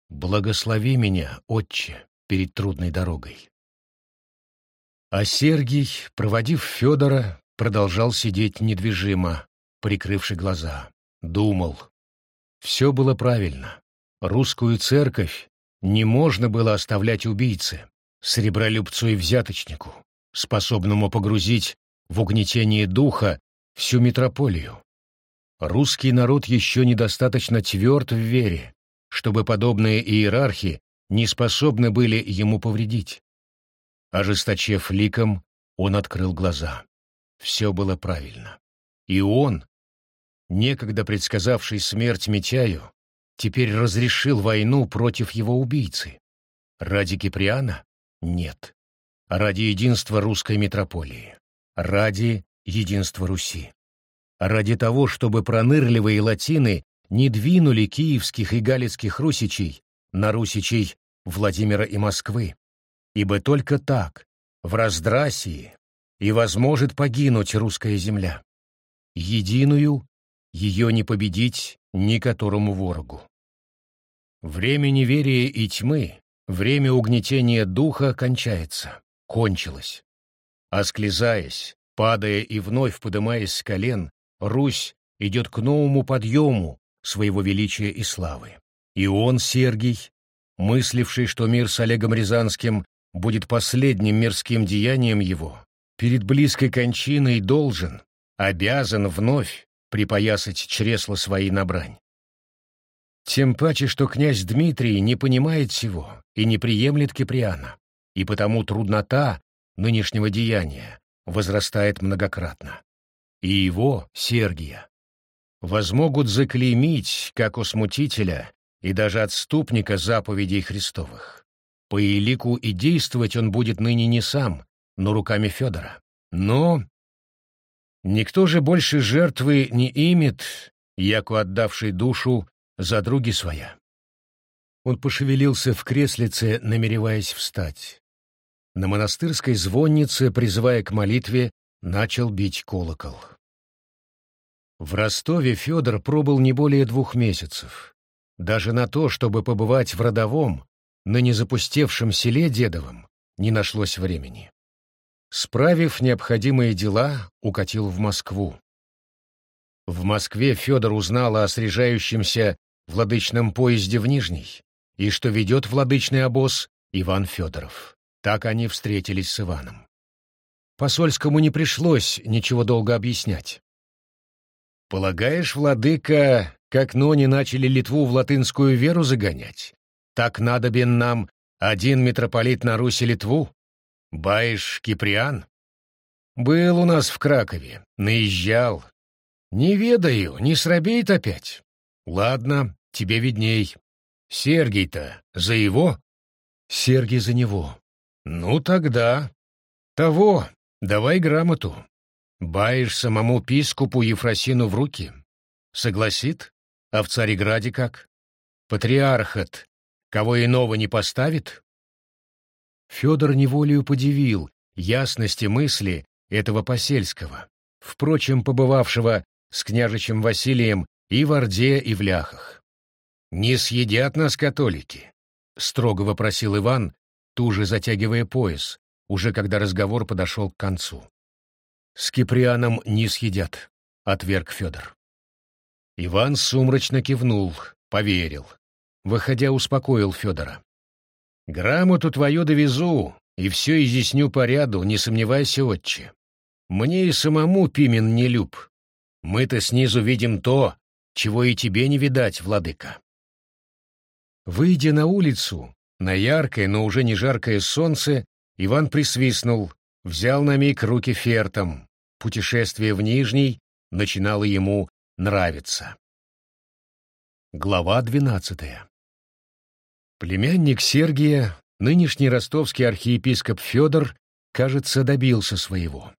Благослови меня, Отче, перед трудной дорогой. А Сергий, проводив Федора, продолжал сидеть недвижимо, прикрывши глаза. Думал. Все было правильно. Русскую церковь не можно было оставлять убийце, сребролюбцу и взяточнику, способному погрузить в угнетение духа всю метрополию. Русский народ еще недостаточно тверд в вере, чтобы подобные иерархи не способны были ему повредить. Ожесточев ликом, он открыл глаза. Все было правильно. И он, некогда предсказавший смерть Митяю, теперь разрешил войну против его убийцы. Ради Киприана? Нет. Ради единства русской метрополии. Ради единства Руси. Ради того, чтобы пронырливые латины не двинули киевских и галицких русичей на русичей Владимира и Москвы, ибо только так, в раздрасии, и возможет погинуть русская земля. Единую ее не победить ни которому ворогу. Время неверия и тьмы, время угнетения духа кончается, кончилось. Осклизаясь, падая и вновь подымаясь с колен, Русь идет к новому подъему своего величия и славы. И он, Сергий, мысливший, что мир с Олегом Рязанским будет последним мирским деянием его, перед близкой кончиной должен, обязан вновь припоясать чресла свои на брань. Тем паче, что князь Дмитрий не понимает всего и не приемлет Киприана, и потому труднота нынешнего деяния возрастает многократно. И его, Сергия, возмогут заклеймить, как у смутителя и даже отступника заповедей Христовых. По элику и действовать он будет ныне не сам, но руками Федора. Но никто же больше жертвы не имет, яку отдавший душу за други своя. Он пошевелился в креслице, намереваясь встать. На монастырской звоннице, призывая к молитве, начал бить колокол. В Ростове Федор пробыл не более двух месяцев. Даже на то, чтобы побывать в родовом, на незапустевшем селе Дедовом, не нашлось времени. Справив необходимые дела, укатил в Москву. В Москве Федор узнал о срежающемся владычном поезде в Нижний, и что ведет владычный обоз Иван Федоров. Так они встретились с Иваном. Посольскому не пришлось ничего долго объяснять. «Полагаешь, владыка, как нони начали Литву в латынскую веру загонять? Так надобен нам один митрополит на Руси Литву? Баиш Киприан? Был у нас в Кракове, наезжал. Не ведаю, не срабеет опять. Ладно, тебе видней. Сергей-то за его? Сергей за него. Ну тогда. Того, давай грамоту. Баишь самому пискупу Ефросину в руки. Согласит? А в Цареграде как? Патриархат кого иного не поставит? Федор неволею подивил ясности мысли этого Посельского, впрочем, побывавшего с княжичем Василием и в Орде, и в Ляхах. «Не съедят нас католики», — строго вопросил Иван, туже затягивая пояс, уже когда разговор подошел к концу. «С Киприаном не съедят», — отверг Федор. Иван сумрачно кивнул, поверил. Выходя, успокоил Федора. «Грамоту твою довезу, и все изъясню по ряду, не сомневайся, отче. Мне и самому Пимен не люб. Мы-то снизу видим то, чего и тебе не видать, владыка». Выйдя на улицу, на яркое, но уже не жаркое солнце, Иван присвистнул, взял на миг руки фертом. Путешествие в Нижний начинало ему нравиться. Глава двенадцатая Племянник Сергия, нынешний ростовский архиепископ Федор, кажется, добился своего.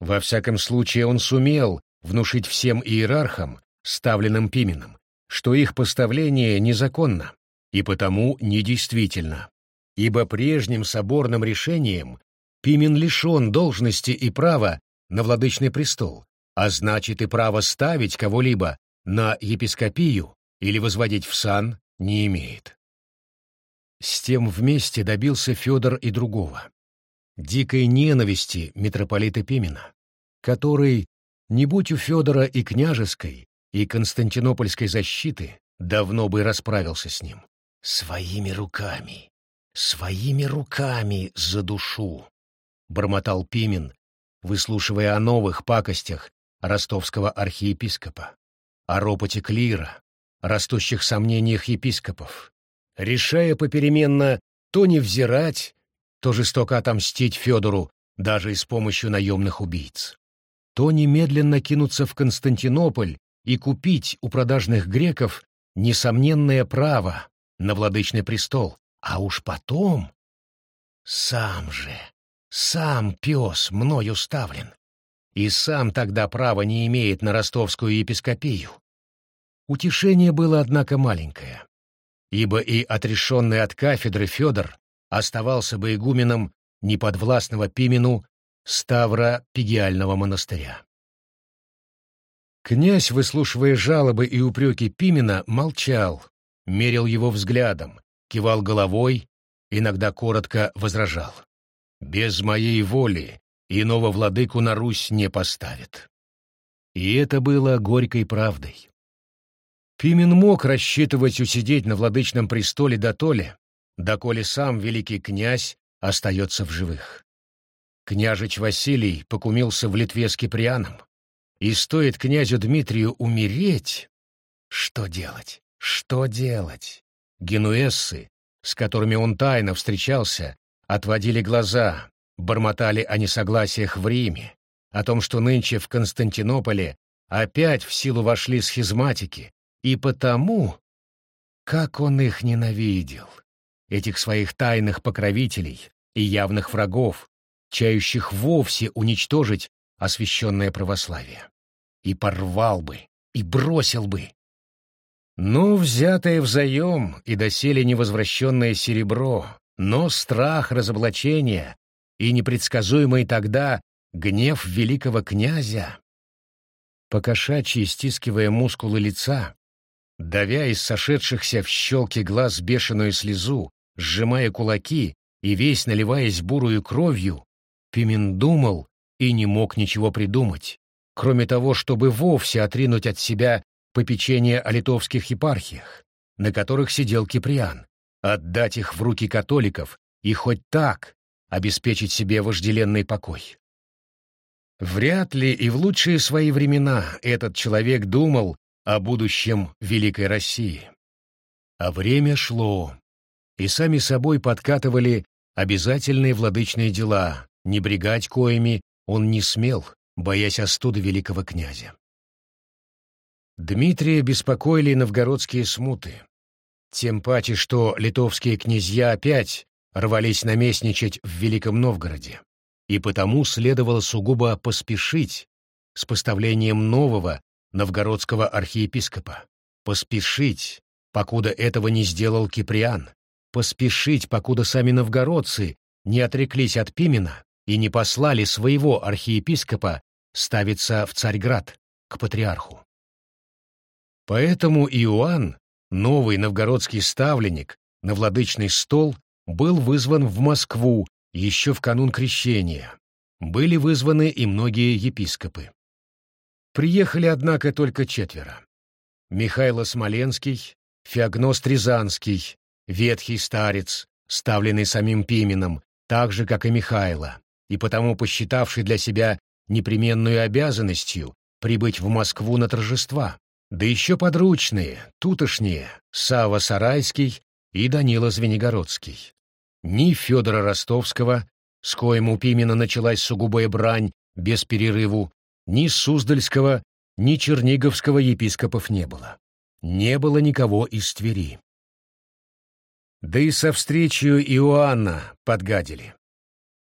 Во всяком случае, он сумел внушить всем иерархам, ставленным Пименом, что их поставление незаконно и потому недействительно, ибо прежним соборным решением Пимен лишен должности и права на владычный престол, а значит и право ставить кого-либо на епископию или возводить в сан не имеет. С тем вместе добился Федор и другого. Дикой ненависти митрополита Пимена, который, не будь у Федора и княжеской, и константинопольской защиты, давно бы расправился с ним. «Своими руками, своими руками за душу!» — бормотал Пимен, выслушивая о новых пакостях ростовского архиепископа, о ропоте клира, растущих сомнениях епископов, решая попеременно то не взирать, то жестоко отомстить Федору даже и с помощью наемных убийц, то немедленно кинуться в Константинополь и купить у продажных греков несомненное право на владычный престол, а уж потом... Сам же, сам пес мною ставлен, и сам тогда права не имеет на ростовскую епископию. Утешение было, однако, маленькое ибо и отрешенный от кафедры Федор оставался бы игуменом неподвластного Пимену Ставра Пигиального монастыря. Князь, выслушивая жалобы и упреки Пимена, молчал, мерил его взглядом, кивал головой, иногда коротко возражал. «Без моей воли иного владыку на Русь не поставит». И это было горькой правдой. Пимен мог рассчитывать усидеть на владычном престоле до толи, доколе сам великий князь остается в живых. Княжич Василий покумился в Литве с Киприаном, и стоит князю Дмитрию умереть, что делать? Что делать? Генуэзцы, с которыми он тайно встречался, отводили глаза, бормотали о несогласиях в Риме, о том, что нынче в Константинополе опять в силу вошли схизматики, и потому, как он их ненавидел, этих своих тайных покровителей и явных врагов, чающих вовсе уничтожить освященное православие. И порвал бы, и бросил бы, ну, взятое взаем и доселе невозвращенное серебро, но страх разоблачения и непредсказуемый тогда гнев великого князя. Покошачьи стискивая мускулы лица, давя из сошедшихся в щелки глаз бешеную слезу, сжимая кулаки и весь наливаясь бурую кровью, Пимен думал и не мог ничего придумать, кроме того, чтобы вовсе отринуть от себя попечение о литовских епархиях, на которых сидел Киприан, отдать их в руки католиков и хоть так обеспечить себе вожделенный покой. Вряд ли и в лучшие свои времена этот человек думал о будущем Великой России. А время шло, и сами собой подкатывали обязательные владычные дела, не брегать коими он не смел, боясь остуды великого князя. Дмитрия беспокоили новгородские смуты. Тем паче, что литовские князья опять рвались наместничать в Великом Новгороде, и потому следовало сугубо поспешить с поставлением нового новгородского архиепископа. Поспешить, покуда этого не сделал Киприан. Поспешить, покуда сами новгородцы не отреклись от Пимена и не послали своего архиепископа ставиться в Царьград, к патриарху. Поэтому Иоанн, новый новгородский ставленник, на владычный стол был вызван в Москву еще в канун крещения. Были вызваны и многие епископы. Приехали, однако, только четверо. Михайло Смоленский, Феогност Рязанский, ветхий старец, ставленный самим Пименом, так же, как и Михайло, и потому посчитавший для себя непременную обязанностью прибыть в Москву на торжества. Да еще подручные, тутошние, Сава Сарайский и Данила Звенигородский. Ни Федора Ростовского, с коим у Пимена началась сугубая брань без перерыву, ни Суздальского, ни Черниговского епископов не было. Не было никого из Твери. Да и со встречью Иоанна подгадили.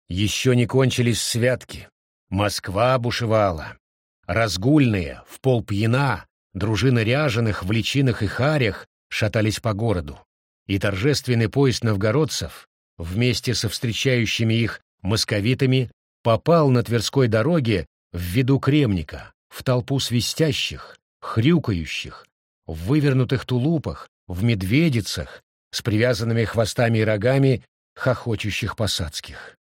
Еще не кончились святки. Москва бушевала. Разгульные, в полпьяна, Дружины ряженых в личинах и харях шатались по городу, и торжественный поезд новгородцев вместе со встречающими их московитами попал на Тверской дороге в виду Кремника, в толпу свистящих, хрюкающих, в вывернутых тулупах, в медведицах, с привязанными хвостами и рогами хохочущих посадских.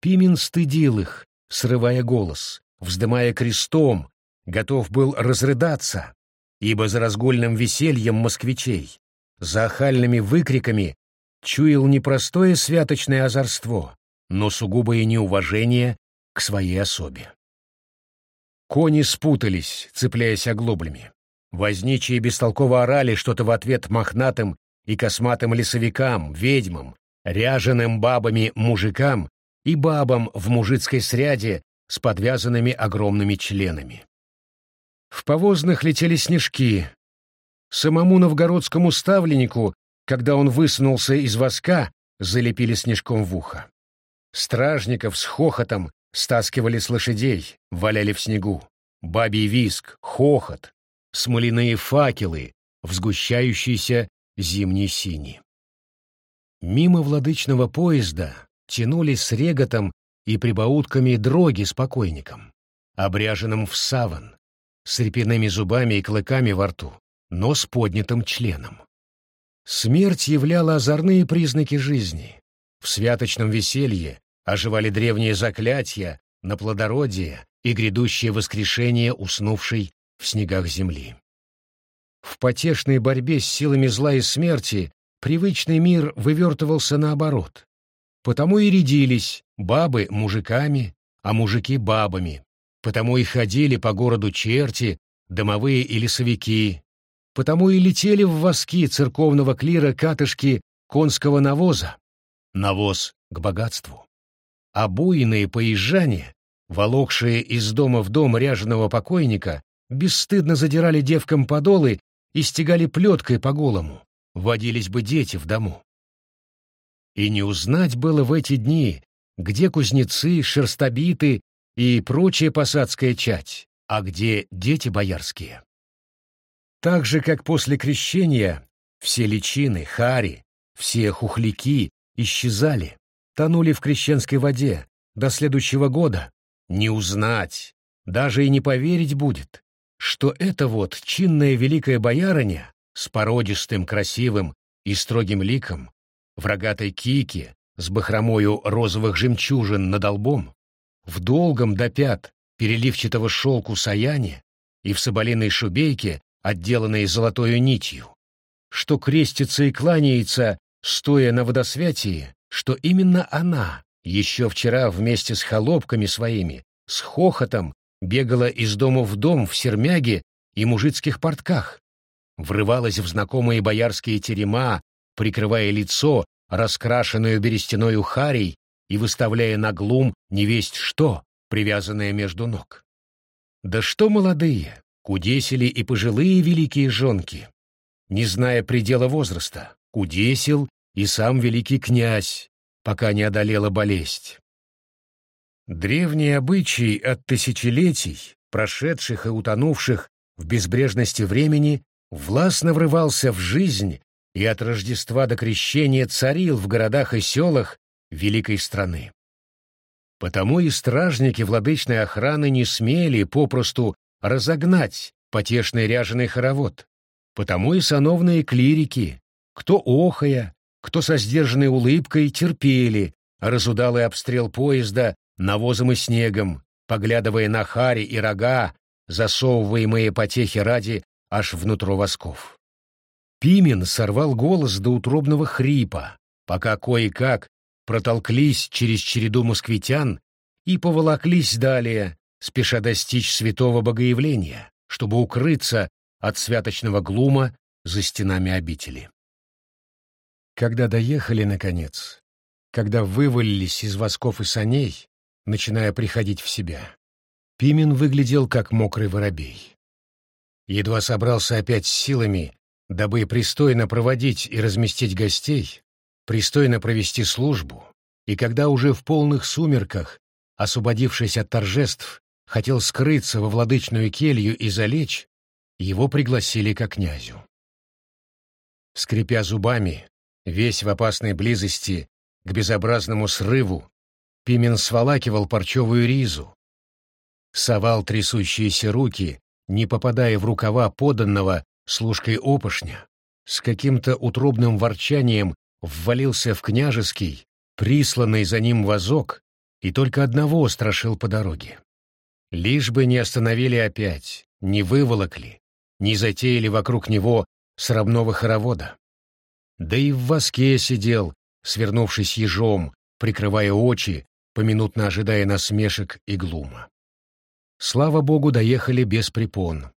Пимен стыдил их, срывая голос, вздымая крестом, готов был разрыдаться, ибо за разгульным весельем москвичей, за охальными выкриками чуял не простое святочное озорство, но сугубое неуважение к своей особе. Кони спутались, цепляясь оглоблями. Возничие бестолково орали что-то в ответ мохнатым и косматым лесовикам, ведьмам, ряженым бабами-мужикам и бабам в мужицкой сряде с подвязанными огромными членами. В повозных летели снежки. Самому новгородскому ставленнику, когда он высунулся из воска, залепили снежком в ухо. Стражников с хохотом стаскивали с лошадей, валяли в снегу. Бабий виск, хохот, смоляные факелы в сгущающейся зимней сини. Мимо владычного поезда тянулись с реготом и прибаутками дроги с покойником, обряженным в саван, с репяными зубами и клыками во рту, но с поднятым членом. Смерть являла озорные признаки жизни. В святочном веселье оживали древние заклятия на плодородие и грядущее воскрешение уснувшей в снегах земли. В потешной борьбе с силами зла и смерти привычный мир вывертывался наоборот. Потому и рядились бабы мужиками, а мужики бабами. Потому и ходили по городу черти, домовые и лесовики. Потому и летели в воски церковного клира катышки конского навоза. Навоз к богатству. А буйные поезжане, волокшие из дома в дом ряженого покойника, бесстыдно задирали девкам подолы и стегали плеткой по голому. Водились бы дети в дому. И не узнать было в эти дни, где кузнецы, шерстобиты и прочая посадская чать, а где дети боярские. Так же, как после крещения, все личины, хари, все хухляки исчезали, тонули в крещенской воде, до следующего года. Не узнать, даже и не поверить будет, что это вот чинная великая боярыня с породистым, красивым и строгим ликом, в рогатой кике, с бахромою розовых жемчужин над лбом, в долгом до пят переливчатого шелку саяне и в соболиной шубейке, отделанной золотою нитью, что крестится и кланяется, стоя на водосвятии, что именно она еще вчера вместе с холопками своими, с хохотом, бегала из дома в дом в сермяге и мужицких портках, врывалась в знакомые боярские терема, прикрывая лицо, раскрашенную берестяной харей, и выставляя на глум невесть что, привязанное между ног. Да что молодые, кудесили и пожилые великие жонки, не зная предела возраста, кудесил и сам великий князь, пока не одолела болезнь. Древние обычаи от тысячелетий, прошедших и утонувших в безбрежности времени, властно врывался в жизнь и от Рождества до Крещения царил в городах и селах великой страны. Потому и стражники владычной охраны не смели попросту разогнать потешный ряженый хоровод. Потому и сановные клирики, кто охая, кто со сдержанной улыбкой терпели разудалый обстрел поезда навозом и снегом, поглядывая на хари и рога, засовываемые потехи ради аж внутрь восков. Пимен сорвал голос до утробного хрипа, пока кое-как протолклись через череду москвитян и поволоклись далее, спеша достичь святого богоявления, чтобы укрыться от святочного глума за стенами обители. Когда доехали, наконец, когда вывалились из восков и саней, начиная приходить в себя, Пимен выглядел как мокрый воробей. Едва собрался опять с силами, дабы пристойно проводить и разместить гостей, пристойно провести службу, и когда уже в полных сумерках, освободившись от торжеств, хотел скрыться во владычную келью и залечь, его пригласили к князю. Скрипя зубами, весь в опасной близости к безобразному срыву, Пимен сволакивал парчевую ризу, совал трясущиеся руки, не попадая в рукава поданного служкой опошня, с каким-то утробным ворчанием ввалился в княжеский, присланный за ним вазок, и только одного страшил по дороге. Лишь бы не остановили опять, не выволокли, не затеяли вокруг него срамного хоровода. Да и в воске сидел, свернувшись ежом, прикрывая очи, поминутно ожидая насмешек и глума. Слава богу, доехали без препон.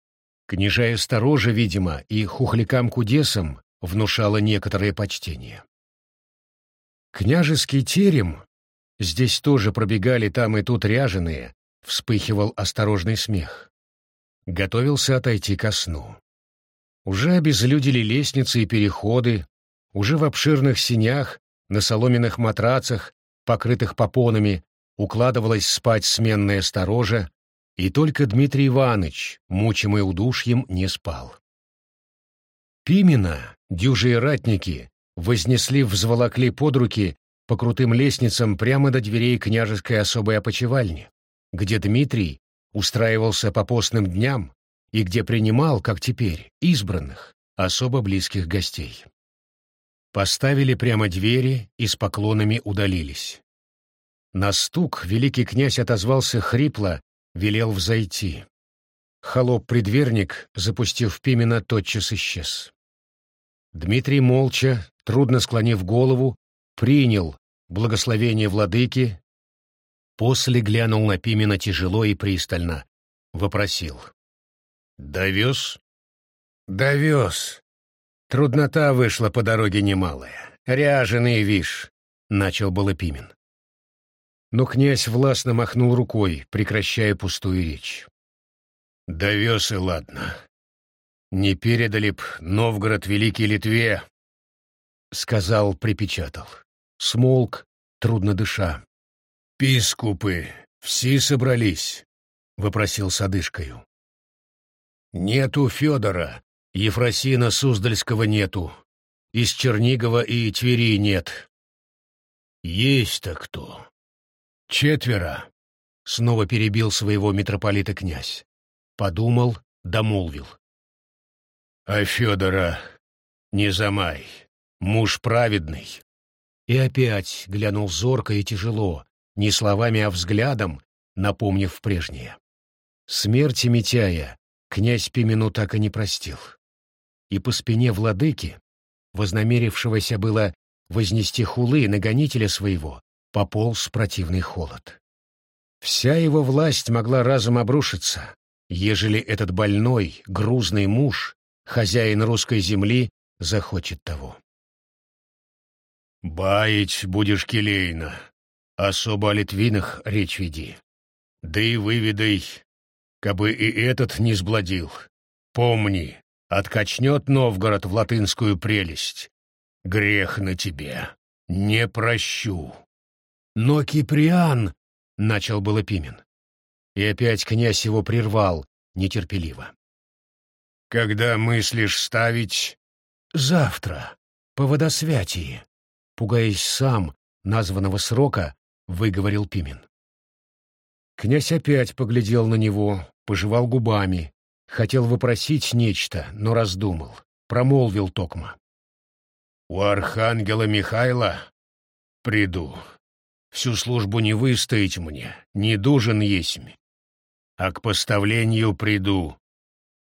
Княжая сторожа, видимо, и хухлякам-кудесам внушала некоторое почтение. Княжеский терем, здесь тоже пробегали там и тут ряженые, вспыхивал осторожный смех. Готовился отойти ко сну. Уже обезлюдили лестницы и переходы, уже в обширных синях, на соломенных матрацах, покрытых попонами, укладывалась спать сменная сторожа, и только Дмитрий Иванович, мучимый удушьем, не спал. Пимена, дюжие ратники, вознесли взволокли под руки по крутым лестницам прямо до дверей княжеской особой опочивальни, где Дмитрий устраивался по постным дням и где принимал, как теперь, избранных, особо близких гостей. Поставили прямо двери и с поклонами удалились. На стук великий князь отозвался хрипло, велел взойти. Холоп-предверник, запустив Пимена, тотчас исчез. Дмитрий молча, трудно склонив голову, принял благословение владыки, после глянул на Пимена тяжело и пристально, вопросил. «Довез?» «Довез. Труднота вышла по дороге немалая. Ряженый, вишь», — начал было Пимен. Но князь властно махнул рукой, прекращая пустую речь. «Довез и ладно. Не передали б Новгород Великий Литве», — сказал, припечатал. Смолк, трудно дыша. «Пискупы, все собрались», — вопросил с одышкою. «Нету Федора, Ефросина Суздальского нету, из Чернигова и Твери нет». «Есть-то кто?» «Четверо», — снова перебил своего митрополита князь. Подумал, домолвил. «А Федора не замай, муж праведный». И опять глянул зорко и тяжело, не словами, а взглядом, напомнив прежнее. Смерти Митяя князь Пимену так и не простил. И по спине владыки, вознамерившегося было вознести хулы на гонителя своего, пополз противный холод. Вся его власть могла разом обрушиться, ежели этот больной, грузный муж, хозяин русской земли, захочет того. «Баять будешь келейно, особо о литвинах речь веди. Да и выведай, кабы и этот не сбладил. Помни, откачнет Новгород в латынскую прелесть. Грех на тебе, не прощу. Но Киприан, — начал было Пимен. И опять князь его прервал, нетерпеливо. Когда мыслишь ставить? Завтра, по водосвятии, пугаясь сам названного срока, выговорил Пимен. Князь опять поглядел на него, пожевал губами, хотел выпросить нечто, но раздумал, промолвил Токма. «У архангела Михайла приду. Всю службу не выстоять мне, не дужен есмь. А к поставлению приду.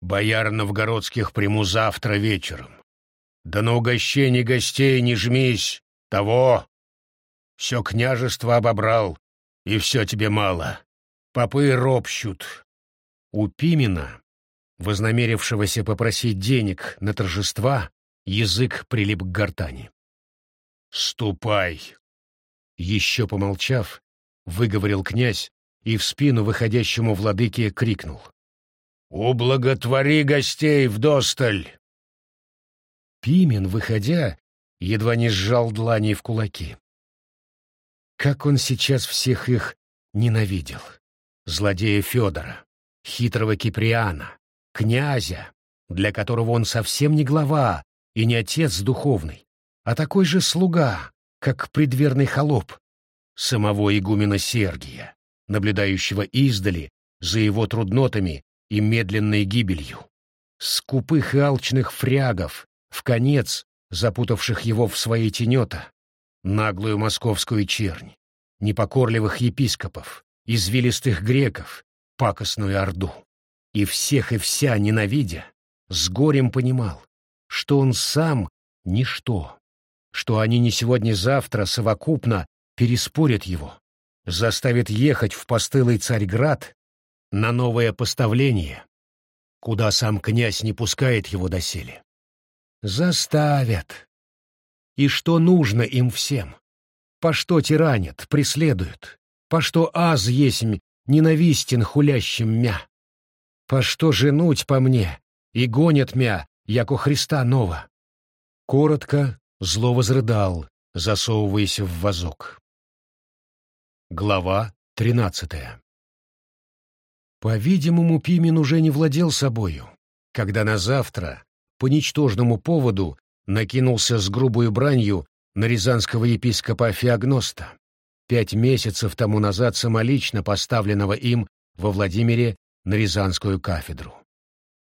Бояр новгородских приму завтра вечером. Да на угощение гостей не жмись, того. Все княжество обобрал, и все тебе мало. Попы ропщут. У Пимена, вознамерившегося попросить денег на торжества, язык прилип к гортани. «Ступай!» Еще помолчав, выговорил князь и в спину выходящему владыке крикнул. «Ублаготвори гостей вдосталь!» Пимен, выходя, едва не сжал длани в кулаки. Как он сейчас всех их ненавидел! злодея Федора, хитрого Киприана, князя, для которого он совсем не глава и не отец духовный, а такой же слуга, как предверный холоп, самого игумена Сергия, наблюдающего издали за его труднотами и медленной гибелью, скупых и алчных фрягов, в конец запутавших его в свои тенета, наглую московскую чернь, непокорливых епископов, извилистых греков, пакостную орду. И всех и вся ненавидя, с горем понимал, что он сам — ничто, что они не сегодня-завтра совокупно переспорят его, заставят ехать в постылый Царьград на новое поставление, куда сам князь не пускает его доселе. Заставят. И что нужно им всем? По что тиранят, преследуют? по что аз есмь ненавистен хулящим мя? По что женуть по мне и гонят мя, яко Христа нова? Коротко зло возрыдал, засовываясь в вазок. Глава тринадцатая По-видимому, Пимен уже не владел собою, когда на завтра, по ничтожному поводу, накинулся с грубой бранью на рязанского епископа Феогноста пять месяцев тому назад самолично поставленного им во Владимире на Рязанскую кафедру.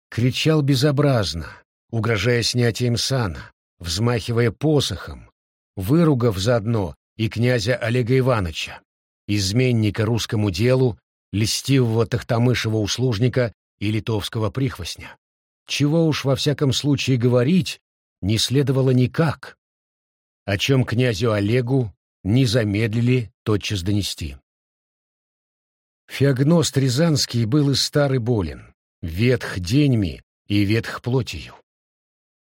Кричал безобразно, угрожая снятием сана, взмахивая посохом, выругав заодно и князя Олега Ивановича, изменника русскому делу, льстивого тахтамышего услужника и литовского прихвостня. Чего уж во всяком случае говорить не следовало никак, о чем князю Олегу не замедлили тотчас донести. Феогност Рязанский был и старый болен, ветх деньми и ветх плотью.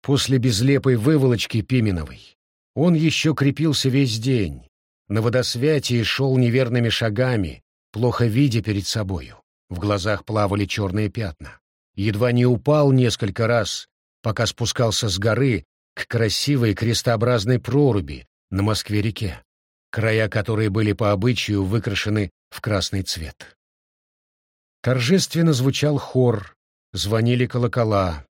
После безлепой выволочки Пименовой он еще крепился весь день, на водосвятии шел неверными шагами, плохо видя перед собою. В глазах плавали черные пятна. Едва не упал несколько раз, пока спускался с горы к красивой крестообразной проруби на Москве-реке, края которой были по обычаю выкрашены в красный цвет. Торжественно звучал хор, звонили колокола.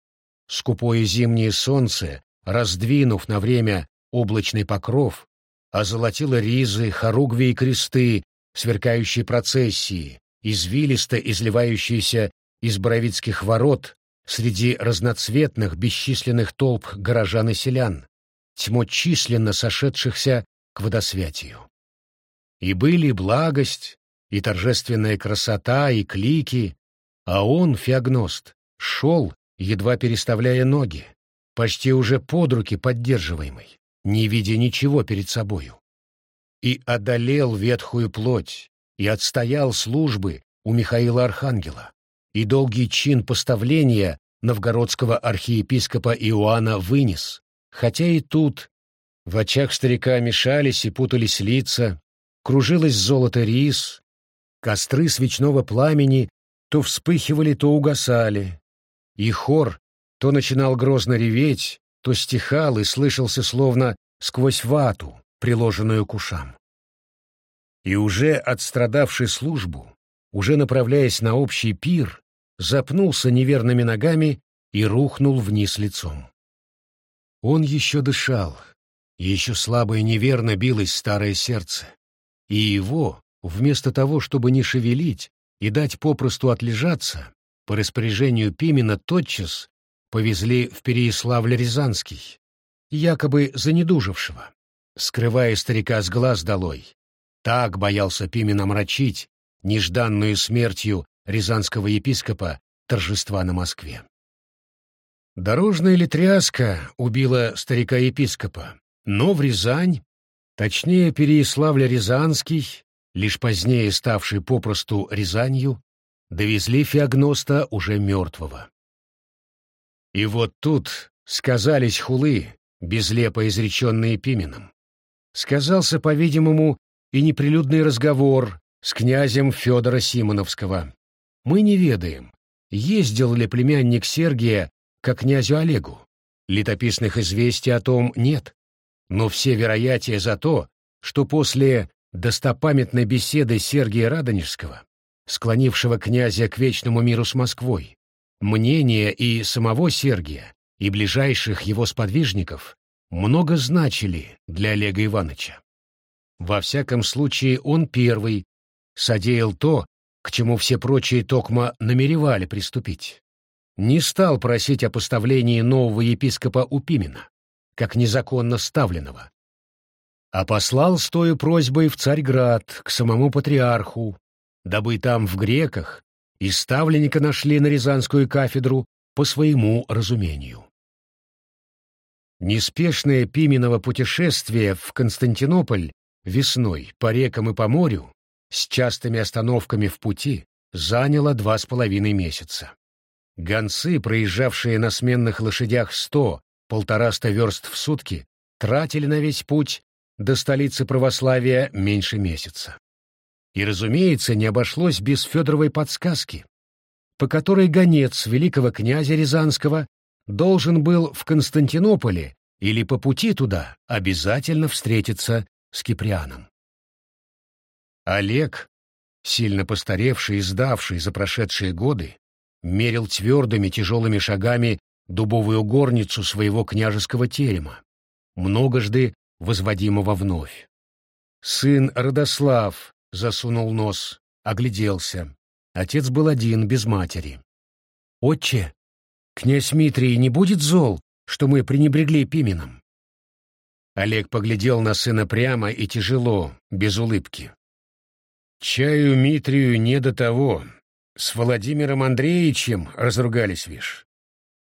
Скупое зимнее солнце, раздвинув на время облачный покров, озолотило ризы, хоругви и кресты, сверкающие процессии, извилисто изливающиеся из Боровицких ворот среди разноцветных бесчисленных толп горожан и селян, тьмо численно сошедшихся к водосвятию. И были благость, и торжественная красота, и клики, а он, феогност, шел, едва переставляя ноги, почти уже под руки поддерживаемый, не видя ничего перед собою. И одолел ветхую плоть, и отстоял службы у Михаила Архангела, и долгий чин поставления новгородского архиепископа Иоанна вынес, хотя и тут в очах старика мешались и путались лица, кружилось золото рис, костры свечного пламени то вспыхивали, то угасали, и хор то начинал грозно реветь, то стихал и слышался словно сквозь вату, приложенную к ушам. И уже отстрадавший службу, уже направляясь на общий пир, запнулся неверными ногами и рухнул вниз лицом. Он еще дышал, еще слабо и неверно билось старое сердце, и его, вместо того, чтобы не шевелить и дать попросту отлежаться, по распоряжению Пимена тотчас повезли в Переяславль-Рязанский, якобы занедужившего, скрывая старика с глаз долой. Так боялся Пимен омрачить нежданную смертью рязанского епископа торжества на Москве. Дорожная ли тряска убила старика-епископа, но в Рязань, точнее Переяславля-Рязанский, лишь позднее ставший попросту Рязанью, довезли Феогноста уже мертвого. И вот тут сказались хулы, безлепо изреченные Пименом. Сказался, по-видимому, и неприлюдный разговор с князем Федора Симоновского. Мы не ведаем, ездил ли племянник Сергия к князю Олегу. Летописных известий о том нет, но все вероятия за то, что после достопамятной беседы Сергия Радонежского, склонившего князя к вечному миру с Москвой, мнение и самого Сергия, и ближайших его сподвижников много значили для Олега Ивановича. Во всяком случае, он первый содеял то, к чему все прочие токма намеревали приступить. Не стал просить о поставлении нового епископа у Пимена, как незаконно ставленного, а послал с той просьбой в Царьград к самому патриарху, дабы там в греках и ставленника нашли на Рязанскую кафедру по своему разумению. Неспешное Пименово путешествие в Константинополь весной по рекам и по морю с частыми остановками в пути заняло два с половиной месяца. Гонцы, проезжавшие на сменных лошадях сто, полтораста верст в сутки, тратили на весь путь до столицы православия меньше месяца. И, разумеется, не обошлось без Федоровой подсказки, по которой гонец великого князя Рязанского должен был в Константинополе или по пути туда обязательно встретиться с Киприаном. Олег, сильно постаревший и сдавший за прошедшие годы, мерил твердыми тяжелыми шагами дубовую горницу своего княжеского терема, многожды возводимого вновь. Сын Родослав засунул нос, огляделся. Отец был один, без матери. «Отче, князь Митрий не будет зол, что мы пренебрегли Пименом?» Олег поглядел на сына прямо и тяжело, без улыбки. Чаю Митрию не до того. С Владимиром Андреевичем разругались, вишь.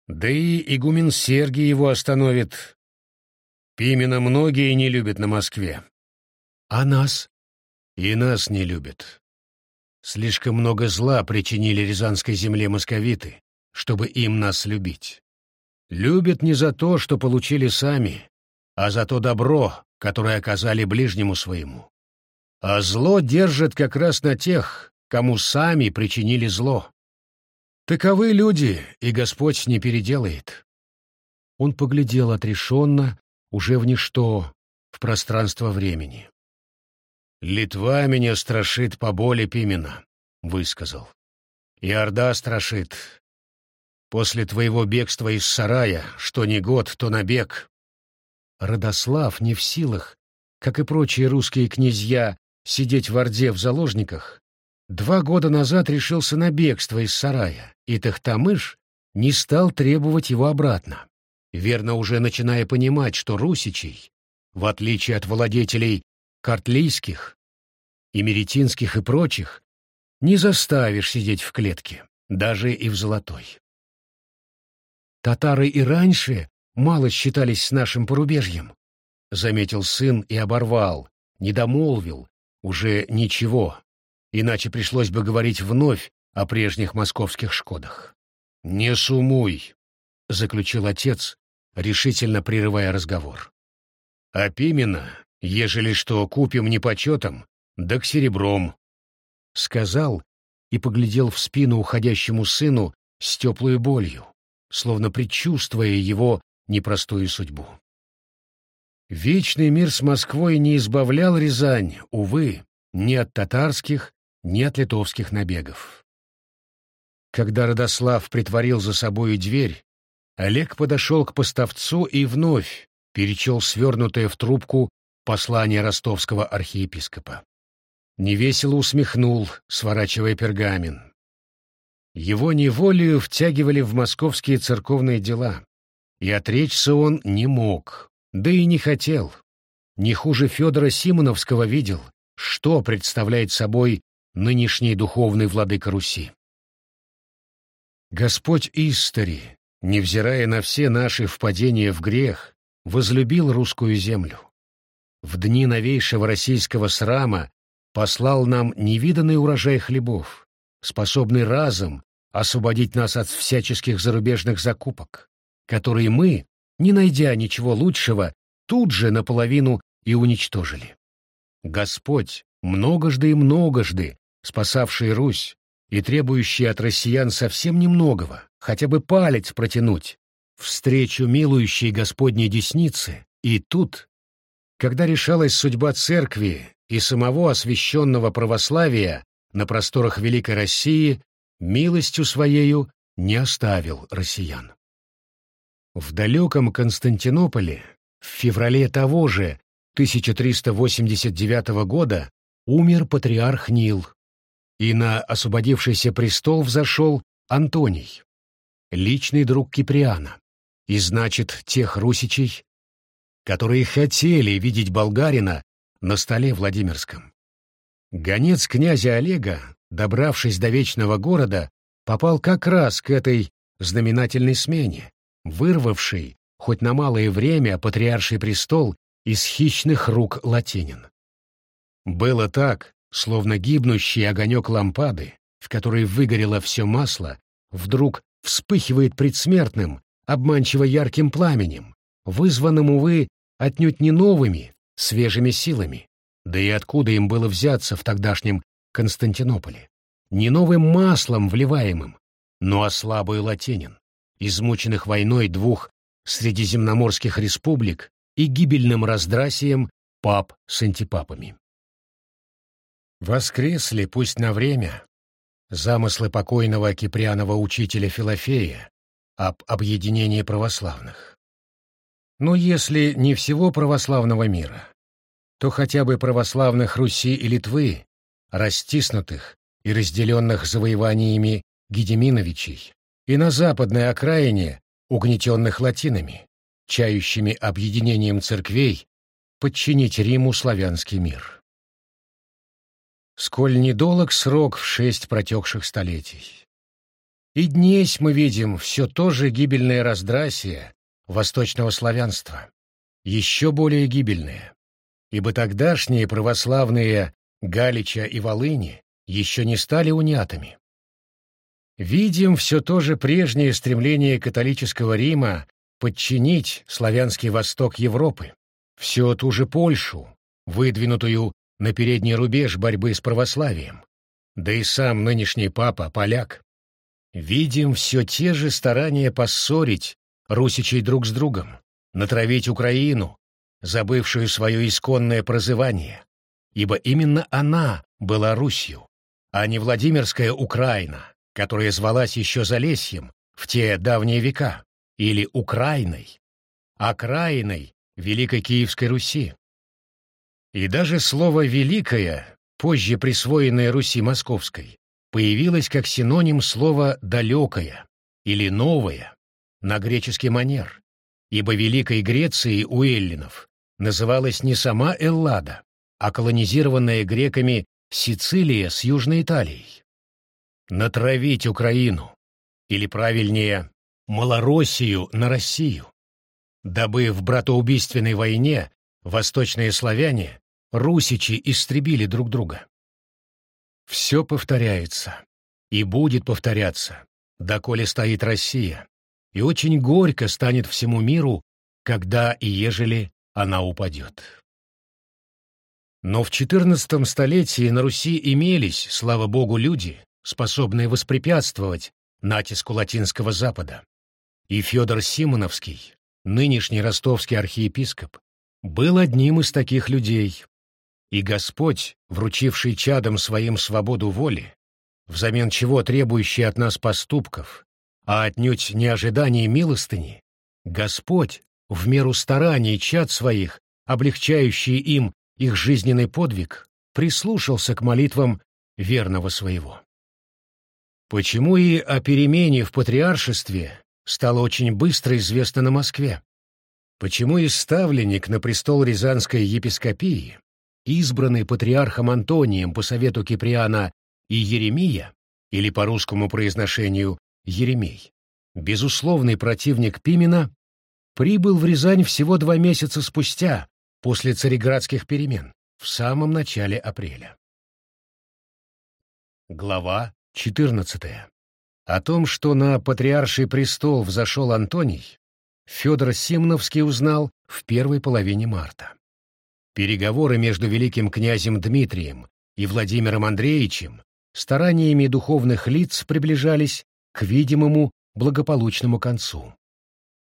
Да и игумен Сергий его остановит. Пимена многие не любят на Москве. А нас? И нас не любят. Слишком много зла причинили Рязанской земле московиты, чтобы им нас любить. Любят не за то, что получили сами, а за то добро, которое оказали ближнему своему. А зло держат как раз на тех, кому сами причинили зло. Таковы люди, и Господь не переделает. Он поглядел отрешенно, уже в ничто, в пространство времени. «Литва меня страшит по боли Пимена», — высказал. «И Орда страшит. После твоего бегства из сарая, что не год, то набег». Родослав не в силах, как и прочие русские князья, сидеть в Орде в заложниках, два года назад решился на бегство из сарая, и Тахтамыш не стал требовать его обратно, верно уже начиная понимать, что русичей, в отличие от владетелей картлийских, и меретинских и прочих, не заставишь сидеть в клетке, даже и в золотой. Татары и раньше мало считались с нашим порубежьем, — заметил сын и оборвал, не домолвил, уже ничего, иначе пришлось бы говорить вновь о прежних московских шкодах. «Не сумуй», — заключил отец, решительно прерывая разговор. «А Пимена Ежели что купим не почетом, да к серебром. Сказал и поглядел в спину уходящему сыну с теплой болью, словно предчувствуя его непростую судьбу. Вечный мир с Москвой не избавлял Рязань, увы, ни от татарских, ни от литовских набегов. Когда Родослав притворил за собою дверь, Олег подошел к поставцу и вновь перечел свернутое в трубку послание ростовского архиепископа. Невесело усмехнул, сворачивая пергамент. Его неволею втягивали в московские церковные дела, и отречься он не мог, да и не хотел. Не хуже Федора Симоновского видел, что представляет собой нынешний духовный владыка Руси. Господь Истори, невзирая на все наши впадения в грех, возлюбил русскую землю в дни новейшего российского срама послал нам невиданный урожай хлебов, способный разом освободить нас от всяческих зарубежных закупок, которые мы, не найдя ничего лучшего, тут же наполовину и уничтожили. Господь, многожды и многожды спасавший Русь и требующий от россиян совсем немногого, хотя бы палец протянуть, встречу милующей Господней десницы, и тут когда решалась судьба церкви и самого освященного православия на просторах Великой России, милостью своею не оставил россиян. В далеком Константинополе в феврале того же 1389 года умер патриарх Нил, и на освободившийся престол взошел Антоний, личный друг Киприана, и значит тех русичей, которые хотели видеть болгарина на столе Владимирском. Гонец князя Олега, добравшись до Вечного города, попал как раз к этой знаменательной смене, вырвавшей, хоть на малое время, патриарший престол из хищных рук латинин. Было так, словно гибнущий огонек лампады, в которой выгорело все масло, вдруг вспыхивает предсмертным, обманчиво ярким пламенем, вызванным, увы, отнюдь не новыми, свежими силами. Да и откуда им было взяться в тогдашнем Константинополе? Не новым маслом вливаемым, но ослабый латинин, измученных войной двух средиземноморских республик и гибельным раздрасием пап с антипапами. Воскресли, пусть на время, замыслы покойного киприанова учителя Филофея об объединении православных. Но если не всего православного мира, то хотя бы православных Руси и Литвы, растиснутых и разделенных завоеваниями Гедеминовичей, и на западной окраине, угнетенных латинами, чающими объединением церквей подчинить Риму славянский мир. Сколь недолг срок в шесть протекших столетий. И днесь мы видим все то же гибельное раздрасие восточного славянства, еще более гибельное, ибо тогдашние православные Галича и Волыни еще не стали унятами. Видим все то же прежнее стремление католического Рима подчинить славянский восток Европы, всю ту же Польшу, выдвинутую на передний рубеж борьбы с православием, да и сам нынешний папа — поляк. Видим все те же старания поссорить русичей друг с другом, натравить Украину, забывшую свое исконное прозывание, ибо именно она была Русью, а не Владимирская Украина, которая звалась еще Залесьем в те давние века, или Украиной, окраиной Великой Киевской Руси. И даже слово «великая», позже присвоенное Руси Московской, появилось как синоним слова «далекая» или «новая» на греческий манер, ибо Великой Грецией у эллинов называлась не сама Эллада, а колонизированная греками Сицилия с Южной Италией. Натравить Украину, или правильнее, Малороссию на Россию, дабы в братоубийственной войне восточные славяне, русичи истребили друг друга. Все повторяется и будет повторяться, доколе стоит Россия, и очень горько станет всему миру, когда и ежели она упадет. Но в XIV столетии на Руси имелись, слава богу, люди, способные воспрепятствовать натиску латинского Запада. И Федор Симоновский, нынешний ростовский архиепископ, был одним из таких людей. И Господь, вручивший чадам своим свободу воли, взамен чего требующий от нас поступков, а отнюдь не ожидания милостыни, Господь, в меру стараний чад своих, облегчающий им их жизненный подвиг, прислушался к молитвам верного своего. Почему и о перемене в патриаршестве стало очень быстро известно на Москве? Почему и ставленник на престол Рязанской епископии, избранный патриархом Антонием по совету Киприана и Еремия, или по русскому произношению Еремей, безусловный противник Пимена, прибыл в Рязань всего два месяца спустя, после цареградских перемен, в самом начале апреля. Глава 14. О том, что на патриарший престол взошел Антоний, Федор Симновский узнал в первой половине марта. Переговоры между великим князем Дмитрием и Владимиром Андреевичем стараниями духовных лиц приближались к видимому благополучному концу.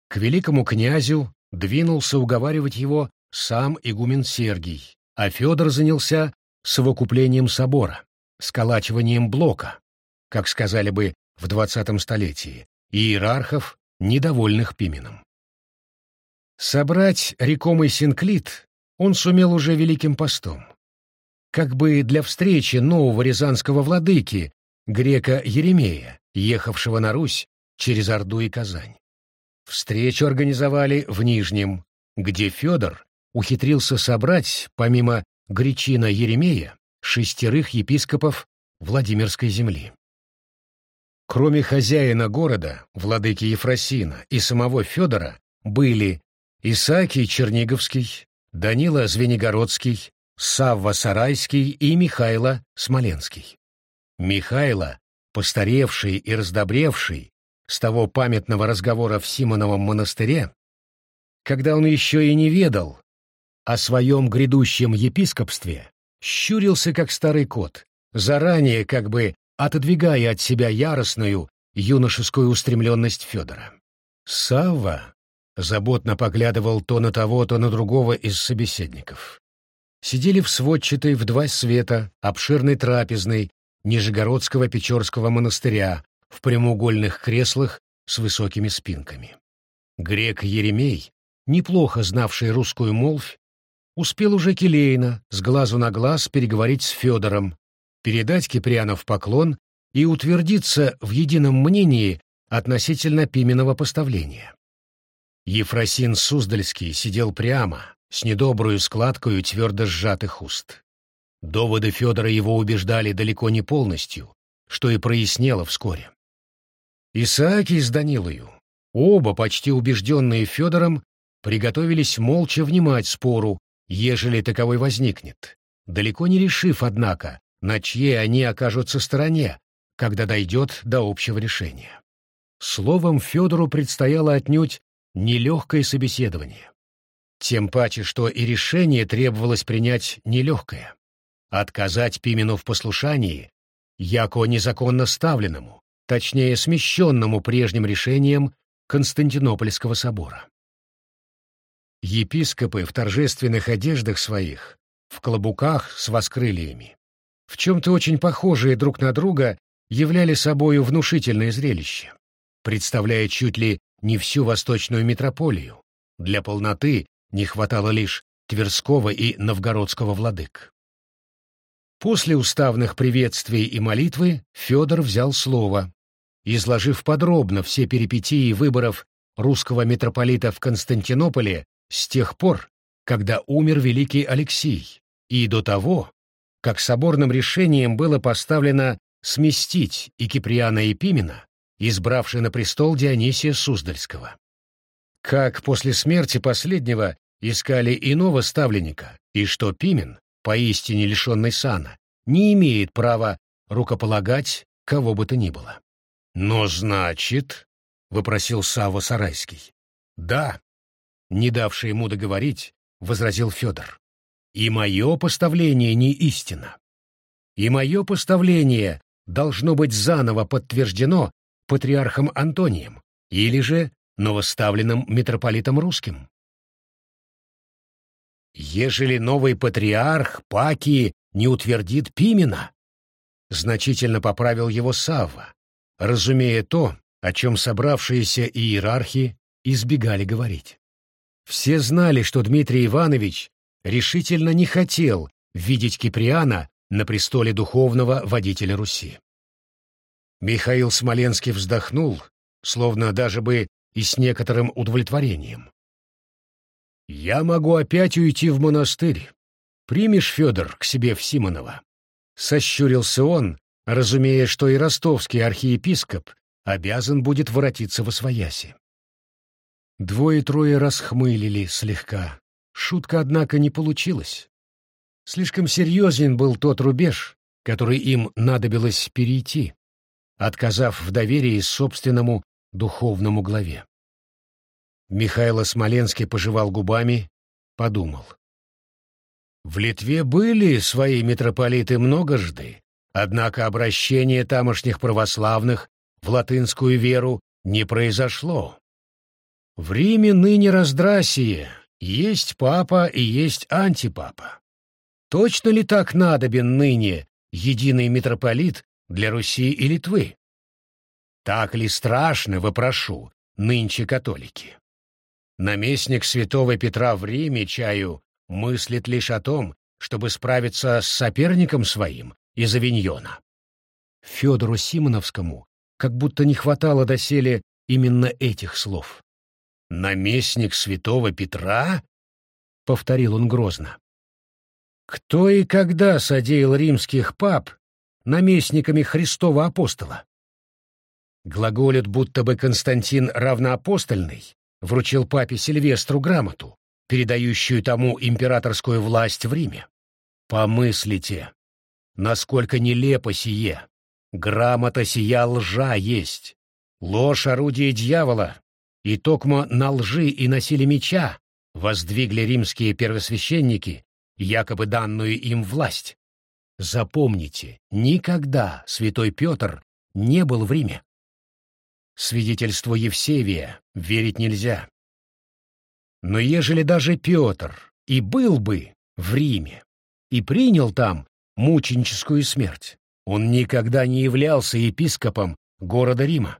К великому князю двинулся уговаривать его сам игумен Сергий, а Федор занялся совокуплением собора, сколачиванием блока, как сказали бы в двадцатом столетии, иерархов, недовольных Пименом. Собрать рекомый синклит он сумел уже Великим постом. Как бы для встречи нового рязанского владыки, грека Еремея, ехавшего на Русь через Орду и Казань. Встречу организовали в Нижнем, где Федор ухитрился собрать, помимо Гречина Еремея, шестерых епископов Владимирской земли. Кроме хозяина города, владыки Ефросина и самого Федора, были Исаакий Черниговский, Данила Звенигородский, Савва Сарайский и Михайло Смоленский. Михайло, постаревший и раздобревший с того памятного разговора в Симоновом монастыре, когда он еще и не ведал, о своем грядущем епископстве щурился, как старый кот, заранее как бы отодвигая от себя яростную юношескую устремленность Федора. Савва заботно поглядывал то на того, то на другого из собеседников. Сидели в сводчатой в два света обширной трапезной Нижегородского Печорского монастыря в прямоугольных креслах с высокими спинками. Грек Еремей, неплохо знавший русскую молвь, успел уже келейно, с глазу на глаз, переговорить с Федором, передать Киприанов поклон и утвердиться в едином мнении относительно Пименова поставления. Ефросин Суздальский сидел прямо, с недобрую складкою твердо сжатых уст. Доводы Федора его убеждали далеко не полностью, что и прояснело вскоре. Исааки с Данилою, оба почти убежденные Федором, приготовились молча внимать спору, ежели таковой возникнет, далеко не решив, однако, на чьей они окажутся стороне, когда дойдет до общего решения. Словом, Федору предстояло отнюдь нелегкое собеседование. Тем паче, что и решение требовалось принять нелегкое. Отказать Пимену в послушании, яко незаконно ставленному, точнее смещенному прежним решением Константинопольского собора. Епископы в торжественных одеждах своих, в клобуках с воскрылиями, в чем-то очень похожие друг на друга, являли собою внушительное зрелище, представляя чуть ли не всю восточную метрополию. Для полноты не хватало лишь Тверского и Новгородского владык. После уставных приветствий и молитвы Федор взял слово, изложив подробно все перипетии выборов русского митрополита в Константинополе с тех пор, когда умер великий Алексий, и до того, как соборным решением было поставлено сместить и Киприана и Пимена, избравший на престол Дионисия Суздальского. Как после смерти последнего искали иного ставленника, и что Пимен, поистине лишенный сана, не имеет права рукополагать кого бы то ни было. «Но значит...» — вопросил Савва Сарайский. «Да», — не давший ему договорить, возразил Федор. «И мое поставление не истина. И мое поставление должно быть заново подтверждено патриархом Антонием или же новоставленным митрополитом русским. Ежели новый патриарх Паки не утвердит Пимена, значительно поправил его Савва, разумея то, о чем собравшиеся иерархи избегали говорить. Все знали, что Дмитрий Иванович решительно не хотел видеть Киприана на престоле духовного водителя Руси. Михаил Смоленский вздохнул, словно даже бы и с некоторым удовлетворением. «Я могу опять уйти в монастырь. Примешь, Федор, к себе в Симонова?» Сощурился он, разумея, что и ростовский архиепископ обязан будет воротиться во свояси. Двое-трое расхмылили слегка. Шутка, однако, не получилась. Слишком серьезен был тот рубеж, который им надобилось перейти, отказав в доверии собственному духовному главе. Михайло Смоленский пожевал губами, подумал. В Литве были свои митрополиты многожды, однако обращение тамошних православных в латынскую веру не произошло. В Риме ныне раздрасие, есть папа и есть антипапа. Точно ли так надобен ныне единый митрополит для Руси и Литвы? Так ли страшно, вопрошу, нынче католики? Наместник святого Петра в Риме, чаю, мыслит лишь о том, чтобы справиться с соперником своим из Авиньона. Федору Симоновскому как будто не хватало доселе именно этих слов. «Наместник святого Петра?» — повторил он грозно. «Кто и когда содеял римских пап наместниками Христова апостола?» Глаголит, будто бы Константин равноапостольный вручил папе Сильвестру грамоту, передающую тому императорскую власть в Риме. Помыслите, насколько нелепо сие. Грамота сия лжа есть. Ложь — орудие дьявола, и токмо на лжи и на силе меча воздвигли римские первосвященники якобы данную им власть. Запомните, никогда святой Петр не был в Риме. Свидетельству Евсевия верить нельзя. Но ежели даже Петр и был бы в Риме и принял там мученическую смерть, он никогда не являлся епископом города Рима.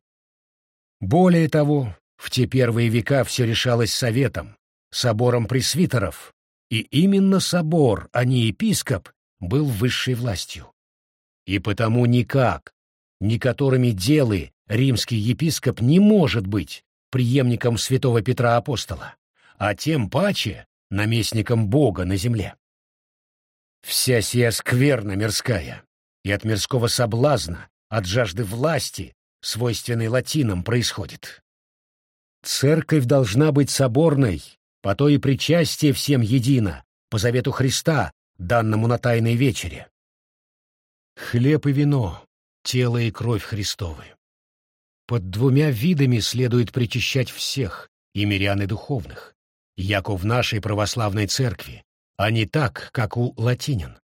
Более того, в те первые века все решалось советом, собором пресвитеров, и именно собор, а не епископ, был высшей властью. И потому никак, ни которыми делы римский епископ не может быть преемником святого Петра Апостола, а тем паче наместником Бога на земле. Вся сия скверна мирская, и от мирского соблазна, от жажды власти, свойственной латинам, происходит. Церковь должна быть соборной, по то и причастие всем едино, по завету Христа, данному на Тайной вечере. Хлеб и вино, тело и кровь Христовы. Под двумя видами следует причащать всех, и мирян и духовных, яко в нашей православной церкви, а не так, как у латинин.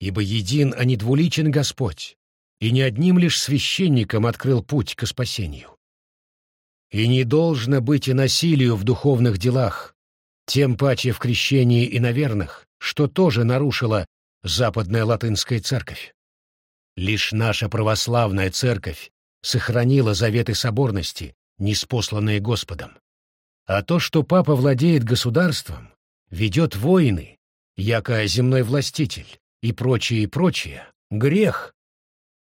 Ибо един, а не двуличен Господь, и не одним лишь священником открыл путь к спасению. И не должно быть и насилию в духовных делах, тем паче в крещении и наверных, что тоже нарушила Западная Латынская Церковь. Лишь наша православная Церковь сохранила заветы соборности, неспосланные Господом. А то, что папа владеет государством, ведет войны, яко земной властитель, и прочее, и прочее, грех.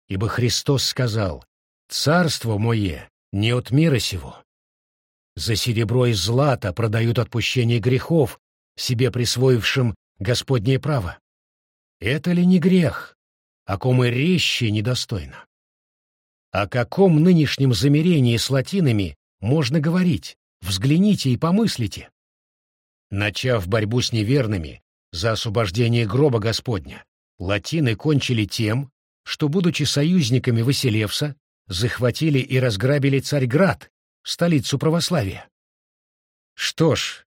Ибо Христос сказал, «Царство мое не от мира сего». За серебро и злато продают отпущение грехов, себе присвоившим Господнее право. Это ли не грех, о ком и резче недостойно? О каком нынешнем замерении с латинами можно говорить? Взгляните и помыслите. Начав борьбу с неверными за освобождение гроба Господня, латины кончили тем, что, будучи союзниками Василевса, захватили и разграбили Царьград, столицу православия. Что ж,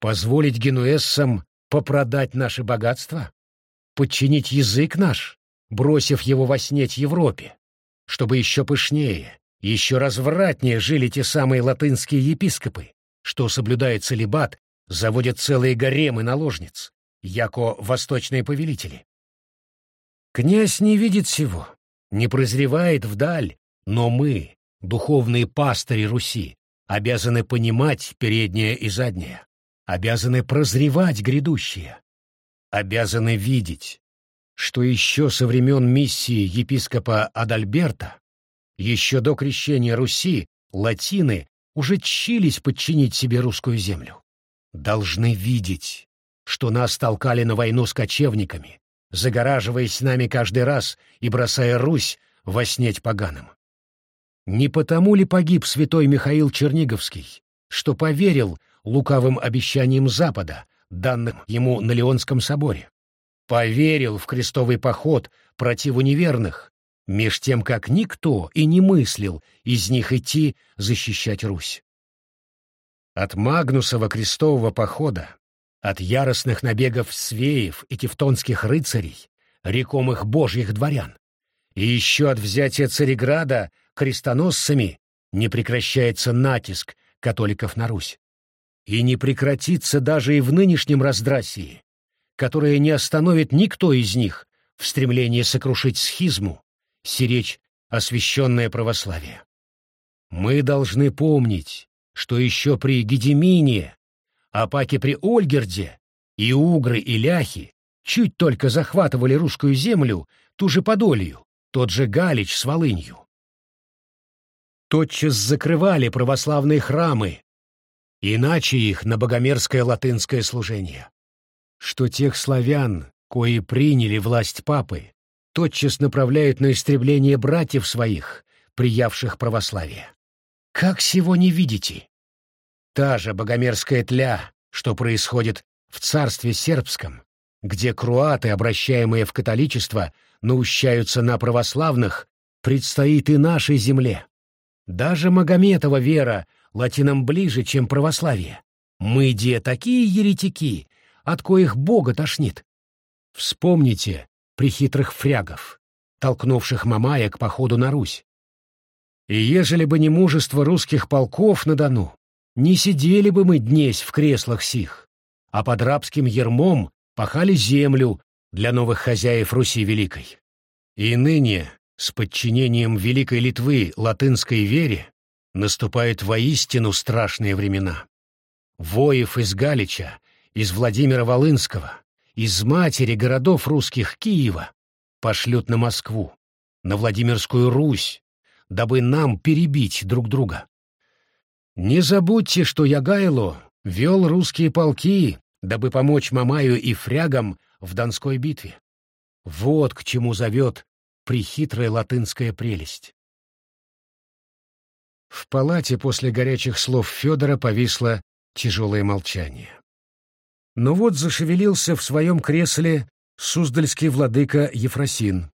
позволить генуэзцам попродать наши богатства? Подчинить язык наш, бросив его во снеть Европе, чтобы еще пышнее, еще развратнее жили те самые латынские епископы, что, соблюдая целебат, заводят целые гаремы наложниц, яко восточные повелители. Князь не видит всего, не прозревает вдаль, но мы, духовные пастыри Руси, обязаны понимать переднее и заднее, обязаны прозревать грядущее, обязаны видеть, что еще со времен миссии епископа Адальберта еще до крещения Руси латины уже чились подчинить себе русскую землю. Должны видеть, что нас толкали на войну с кочевниками, загораживаясь нами каждый раз и бросая Русь во снеть поганым. Не потому ли погиб святой Михаил Черниговский, что поверил лукавым обещаниям Запада, данным ему на Леонском соборе? Поверил в крестовый поход противу неверных, меж тем как никто и не мыслил из них идти защищать Русь. От Магнусова крестового похода, от яростных набегов свеев и тевтонских рыцарей, рекомых божьих дворян, и еще от взятия Цареграда крестоносцами не прекращается натиск католиков на Русь. И не прекратится даже и в нынешнем раздрасии, которое не остановит никто из них в стремлении сокрушить схизму сиречь освященное православие. Мы должны помнить, что еще при Гедемине, Апаке при Ольгерде и Угры и Ляхи чуть только захватывали русскую землю, ту же Подолью, тот же Галич с Волынью. Тотчас закрывали православные храмы, иначе их на богомерзкое латынское служение. Что тех славян, кои приняли власть папы, тотчас направляют на истребление братьев своих, приявших православие. Как сего не видите? Та же богомерзкая тля, что происходит в царстве сербском, где круаты, обращаемые в католичество, наущаются на православных, предстоит и нашей земле. Даже Магометова вера латинам ближе, чем православие. Мы, де, такие еретики, от коих Бога тошнит. Вспомните, прихитрых фрягов, толкнувших Мамая к походу на Русь. И ежели бы не мужество русских полков на Дону, не сидели бы мы днесь в креслах сих, а под рабским ермом пахали землю для новых хозяев Руси Великой. И ныне, с подчинением Великой Литвы латынской вере, наступают воистину страшные времена. Воев из Галича, из Владимира Волынского, из матери городов русских Киева пошлют на Москву, на Владимирскую Русь, дабы нам перебить друг друга. Не забудьте, что Ягайло вел русские полки дабы помочь Мамаю и фрягам в Донской битве. Вот к чему зовет прихитрая латынская прелесть. В палате после горячих слов Федора повисло тяжелое молчание. Но вот зашевелился в своем кресле суздальский владыка Ефросин.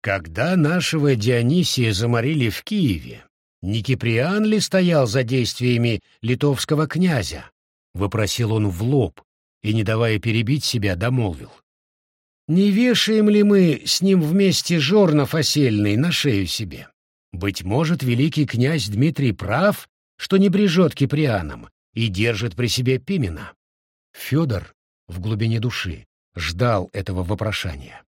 Когда нашего Дионисия заморили в Киеве, не Киприан ли стоял за действиями литовского князя? Вопросил он в лоб и, не давая перебить себя, домолвил. Не вешаем ли мы с ним вместе жорнов осельный на шею себе? Быть может, великий князь Дмитрий прав, что не брежет Киприаном и держит при себе Пимена. Федор в глубине души ждал этого вопрошания.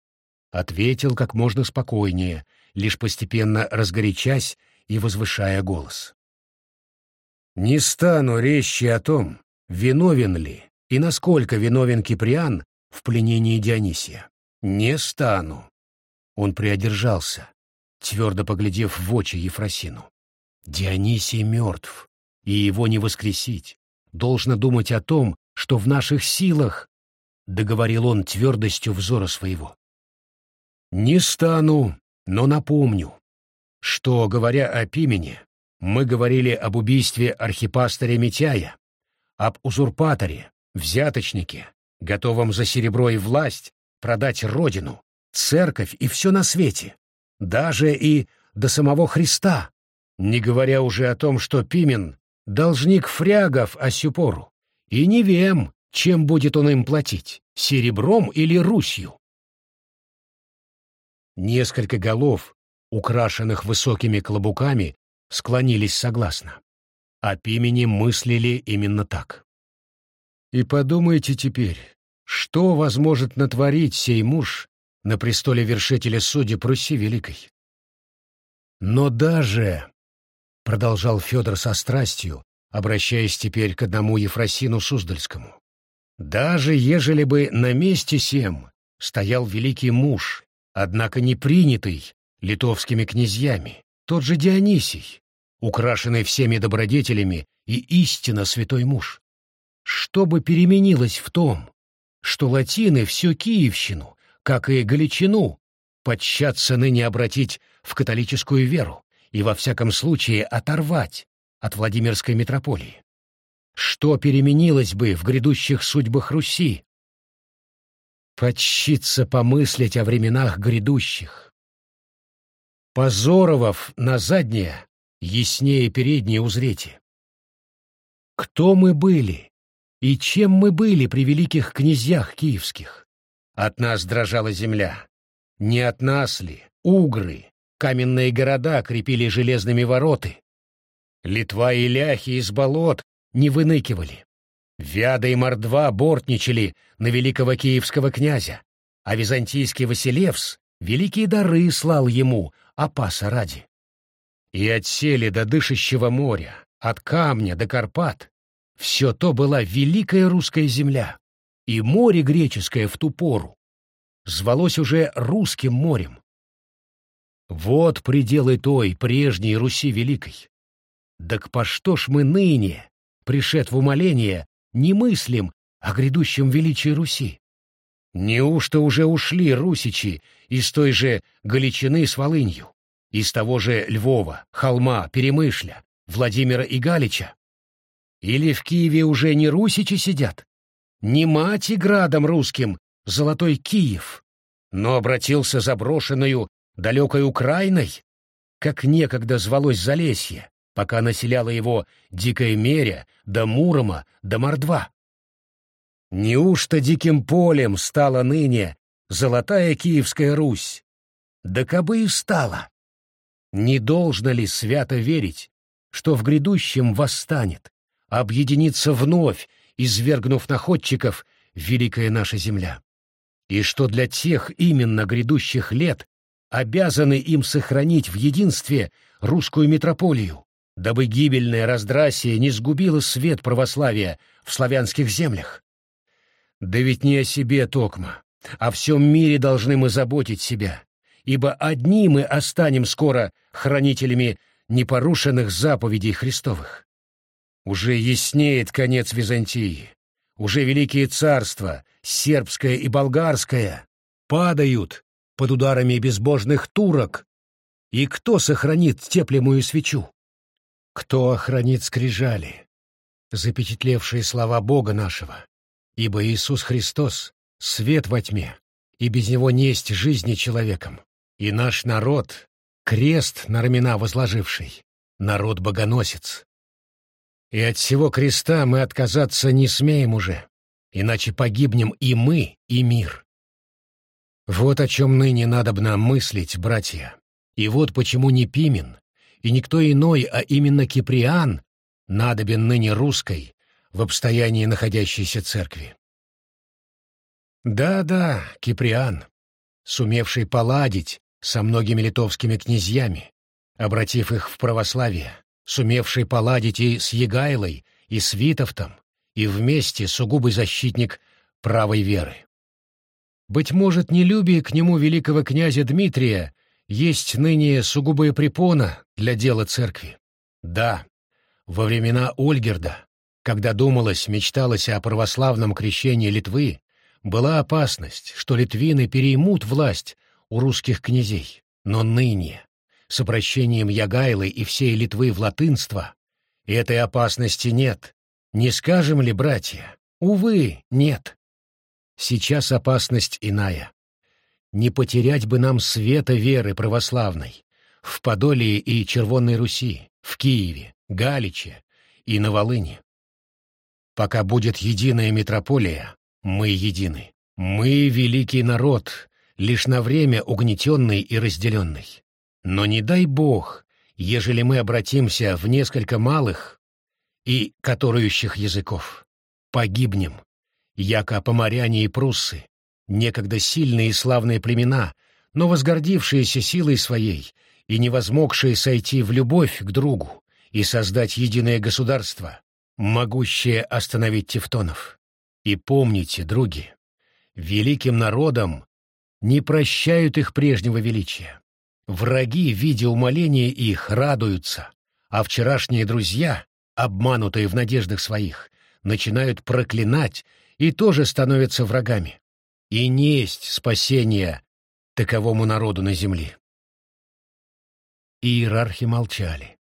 Ответил как можно спокойнее, лишь постепенно разгорячась и возвышая голос. «Не стану речи о том, виновен ли и насколько виновен Киприан в пленении Дионисия. Не стану». Он приодержался, твердо поглядев в очи Ефросину. «Дионисий мертв, и его не воскресить. Должно думать о том, что в наших силах», — договорил он твердостью взора своего. «Не стану, но напомню, что, говоря о Пимене, мы говорили об убийстве архипастыря Митяя, об узурпаторе, взяточнике, готовом за серебро и власть продать родину, церковь и все на свете даже и до самого Христа, не говоря уже о том, что Пимен — должник фрягов Осюпору, и не вем, чем будет он им платить — серебром или Русью. Несколько голов, украшенных высокими клобуками, склонились согласно. О Пимене мыслили именно так. И подумайте теперь, что возможет натворить сей муж на престоле вершителя судеб Руси Великой. Но даже, — продолжал Федор со страстью, обращаясь теперь к одному Ефросину Суздальскому, даже ежели бы на месте сем стоял великий муж, однако не принятый литовскими князьями, тот же Дионисий, украшенный всеми добродетелями и истинно святой муж. Что бы переменилось в том, что латины всю Киевщину как и Галичину, подчаться ныне обратить в католическую веру и во всяком случае оторвать от Владимирской митрополии. Что переменилось бы в грядущих судьбах Руси? Подщиться помыслить о временах грядущих. Позоровав на заднее, яснее переднее узрете. Кто мы были и чем мы были при великих князьях киевских? От нас дрожала земля. Не от нас ли, угры, каменные города крепили железными вороты? Литва и ляхи из болот не выныкивали. Вяда и Мордва бортничали на великого киевского князя, а византийский Василевс великие дары слал ему, опаса ради. И от сели до дышащего моря, от камня до Карпат, все то была великая русская земля и море греческое в ту пору звалось уже русским морем. Вот пределы той прежней Руси Великой. Так по что ж мы ныне, пришед в умоление, не мыслим о грядущем величии Руси? Неужто уже ушли русичи из той же Галичины с Волынью, из того же Львова, Холма, Перемышля, Владимира и Галича? Или в Киеве уже не русичи сидят, не мать и градом русским золотой Киев, но обратился заброшенную далекой Украиной, как некогда звалось Залесье, пока населяло его Дикая Меря, до Мурома, до Мордва. Неужто диким полем стала ныне золотая Киевская Русь? Да кабы и стала. Не должно ли свято верить, что в грядущем восстанет, объединится вновь извергнув находчиков, великая наша земля. И что для тех именно грядущих лет обязаны им сохранить в единстве русскую метрополию, дабы гибельное раздрасие не сгубило свет православия в славянских землях. Да ведь не о себе, Токма, о всем мире должны мы заботить себя, ибо одни мы останем скоро хранителями непорушенных заповедей Христовых. Уже яснеет конец Византии. уже великие царства, сербское и болгарское, падают под ударами безбожных турок. И кто сохранит теплемую свечу? Кто охранит скрижали, запечатлевшие слова Бога нашего? Ибо Иисус Христос — свет во тьме, и без него несть жизни человеком. И наш народ — крест на рамена возложивший, народ-богоносец. И от всего креста мы отказаться не смеем уже, иначе погибнем и мы, и мир. Вот о чем ныне надобно мыслить, братья. И вот почему не Пимен, и никто иной, а именно Киприан, надобен ныне русской, в обстоянии находящейся церкви. Да-да, Киприан, сумевший поладить со многими литовскими князьями, обратив их в православие, сумевший поладить и с Егайлой, и с Витовтом, и вместе сугубый защитник правой веры. Быть может, нелюбие к нему великого князя Дмитрия есть ныне сугубая препона для дела церкви. Да, во времена Ольгерда, когда думалось, мечталось о православном крещении Литвы, была опасность, что литвины переймут власть у русских князей. Но ныне, с обращением Ягайлы и всей Литвы в латынство, этой опасности нет. Не скажем ли, братья? Увы, нет. Сейчас опасность иная. Не потерять бы нам света веры православной в Подолии и Червонной Руси, в Киеве, Галиче и на Волыне. Пока будет единая метрополия, мы едины. Мы великий народ, лишь на время угнетенный и разделенный. Но не дай Бог, ежели мы обратимся в несколько малых и которующих языков. Погибнем яко поморяне и пруссы, некогда сильные и славные племена, но возгордившиеся силой своей и не возмогшие сойти в любовь к другу и создать единое государство, могущее остановить тевтонов. И помните, други, великим народам не прощают их прежнего величия. Враги, видя умоления их, радуются, а вчерашние друзья, обманутые в надеждах своих, начинают проклинать и тоже становятся врагами. И несть спасения таковому народу на земле. Иерархи молчали.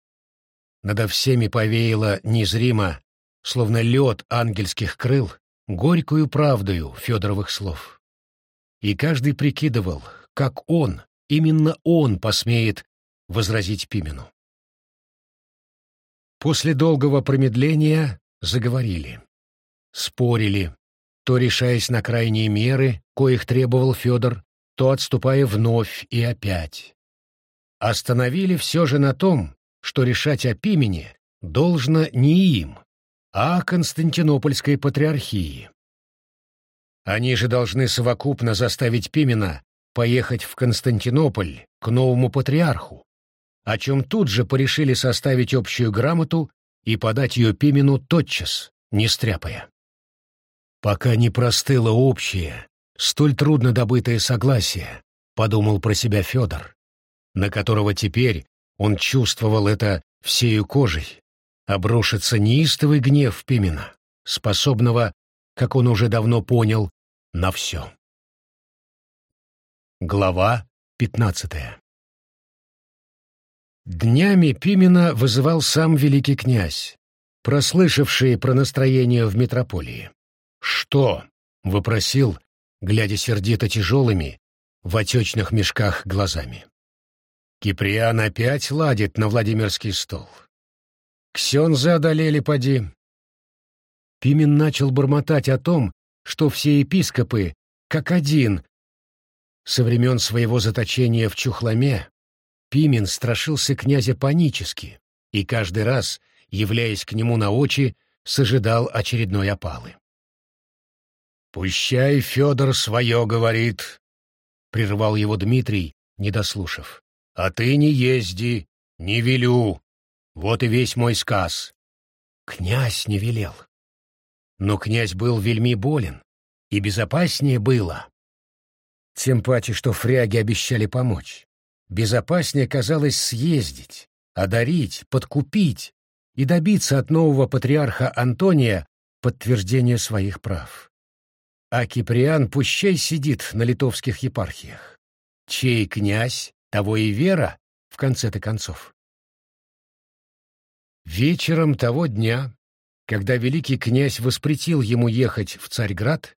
Надо всеми повеяло незримо, словно лед ангельских крыл, горькую правдою Федоровых слов. И каждый прикидывал, как он, именно он посмеет возразить Пимену. После долгого промедления заговорили. Спорили, то решаясь на крайние меры, коих требовал Федор, то отступая вновь и опять. Остановили все же на том, что решать о Пимене должно не им, а Константинопольской патриархии. Они же должны совокупно заставить Пимена поехать в Константинополь к новому патриарху, о чем тут же порешили составить общую грамоту и подать ее Пимену тотчас, не стряпая пока не простыло общее, столь трудно добытое согласие, подумал про себя Федор, на которого теперь он чувствовал это всею кожей, обрушится неистовый гнев Пимена, способного, как он уже давно понял, на все. Глава пятнадцатая Днями Пимена вызывал сам великий князь, прослышавший про настроение в метрополии. «Что?» — вопросил, глядя сердито тяжелыми, в отечных мешках глазами. Киприан опять ладит на Владимирский стол. Ксензы одолели поди. Пимен начал бормотать о том, что все епископы, как один, со времен своего заточения в Чухломе, Пимен страшился князя панически и каждый раз, являясь к нему на очи, сожидал очередной опалы. «Пущай Федор свое говорит», — прервал его Дмитрий, не дослушав. «А ты не езди, не велю. Вот и весь мой сказ». Князь не велел. Но князь был вельми болен, и безопаснее было. Тем паче, что фряги обещали помочь. Безопаснее казалось съездить, одарить, подкупить и добиться от нового патриарха Антония подтверждение своих прав. А Киприан пущай сидит на литовских епархиях. Чей князь, того и вера, в конце-то концов. Вечером того дня, когда великий князь воспретил ему ехать в Царьград,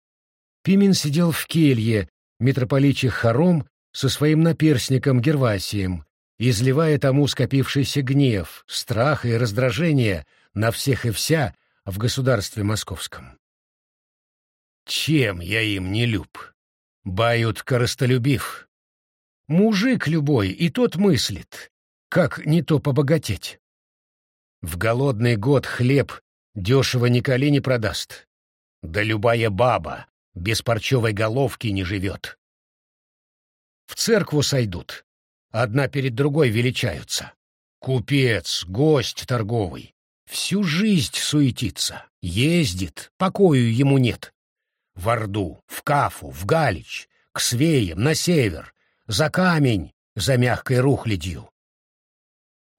Пимен сидел в келье митрополичьих хором со своим наперсником Гервасием, изливая тому скопившийся гнев, страх и раздражение на всех и вся в государстве московском. Чем я им не люб? Бают коростолюбив. Мужик любой и тот мыслит, как не то побогатеть. В голодный год хлеб дешево николи не продаст. Да любая баба без парчевой головки не живет. В церкву сойдут, одна перед другой величаются. Купец, гость торговый, всю жизнь суетится, ездит, покою ему нет. В Орду, в Кафу, в Галич, к Свеям, на север, за камень, за мягкой рухлядью.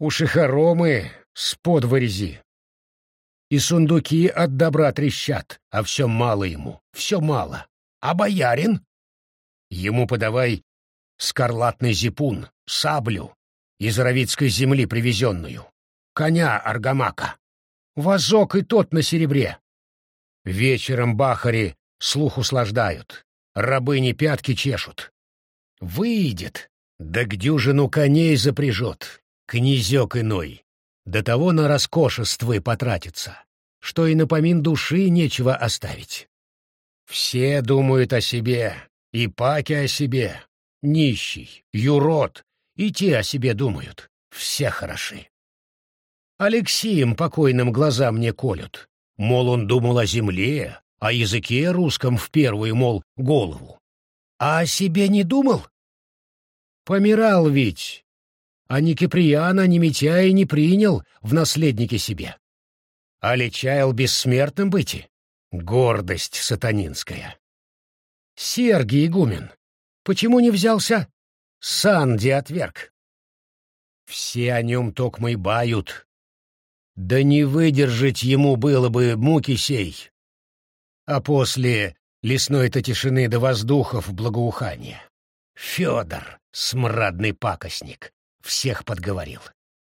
У шихаромы с подворези. И сундуки от добра трещат, а все мало ему, все мало. А боярин? Ему подавай скарлатный зипун, саблю, из равицкой земли привезенную, коня аргамака, вазок и тот на серебре. Вечером бахари слух услаждают, рабыни пятки чешут. Выйдет, да к дюжину коней запряжет, князек иной. До того на роскошествы потратится, что и напомин души нечего оставить. Все думают о себе, и паки о себе, нищий, юрод, и те о себе думают. Все хороши. Алексеем покойным глаза мне колют. Мол, он думал о земле, о языке русском в первую, мол, голову. А о себе не думал? Помирал ведь, а ни Киприяна, ни Митяя не принял в наследники себе. А ли чаял бессмертным быть? Гордость сатанинская. Сергий игумен, Почему не взялся? Санди отверг. Все о нем токмо и бают. Да не выдержать ему было бы муки сей. А после лесной-то тишины до воздухов благоухания. Федор, смрадный пакостник, всех подговорил.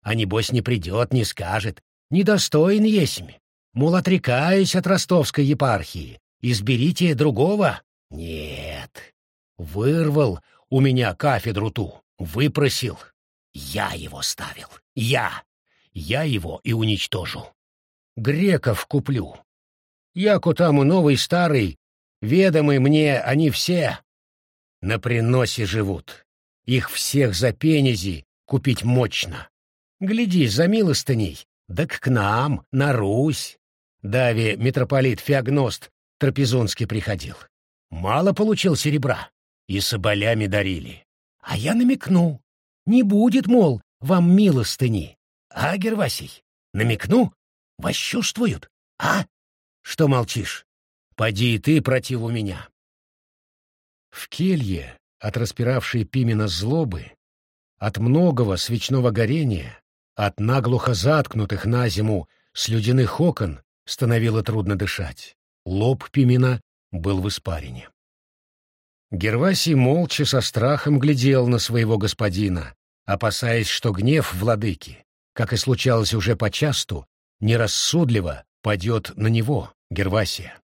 А небось не придет, не скажет. Недостоин есмь. Мол, отрекаясь от ростовской епархии, изберите другого. Нет, Вырвал у меня кафедру ту, выпросил. Я его ставил. Я. Я его и уничтожу. Греков куплю. Яко там и новый старый, ведомый мне они все. На приносе живут. Их всех за пенези купить мощно. Гляди, за милостыней, да к нам, на Русь. Даве митрополит Феогност Трапезунский приходил. Мало получил серебра и соболями дарили. А я намекну. Не будет, мол, вам милостыни. А, Гервасий, намекну? Восчувствуют? А? Что молчишь? Поди и ты против у меня. В келье, от распиравшей Пимена злобы, от многого свечного горения, от наглухо заткнутых на зиму слюдяных окон становило трудно дышать. Лоб Пимена был в испарине. Гервасий молча со страхом глядел на своего господина, опасаясь, что гнев владыки, как и случалось уже почасту, нерассудливо падет на него, Гервасия.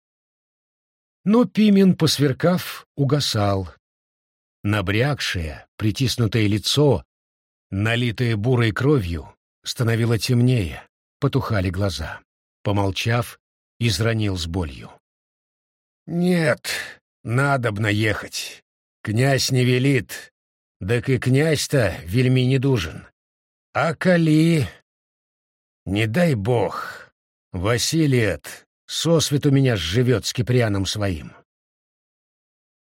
Но Пимен, посверкав, угасал. Набрякшее, притиснутое лицо, налитое бурой кровью, становило темнее, потухали глаза. Помолчав, изранил с болью. «Нет, Надобно ехать. Князь не велит, да и князь-то вельми не дужен. А коли... Не дай бог, Василиет сосвет у меня живет с Киприаном своим.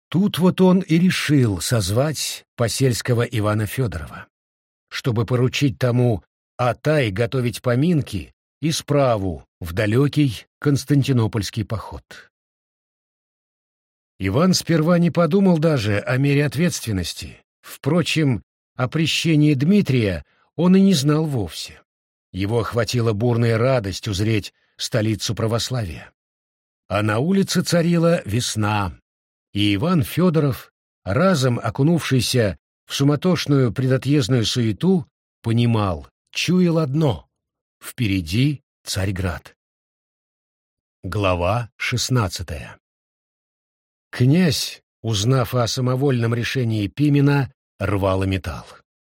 Тут вот он и решил созвать посельского Ивана Федорова, чтобы поручить тому Атай готовить поминки и справу в далекий Константинопольский поход. Иван сперва не подумал даже о мере ответственности. Впрочем, о прещении Дмитрия он и не знал вовсе. Его охватила бурная радость узреть столицу православия. а на улице царила весна, и Иван Федоров, разом окунувшийся в суматошную предотъездную суету, понимал, чуял одно — впереди Царьград. Глава шестнадцатая Князь, узнав о самовольном решении Пимена, рвал и металл.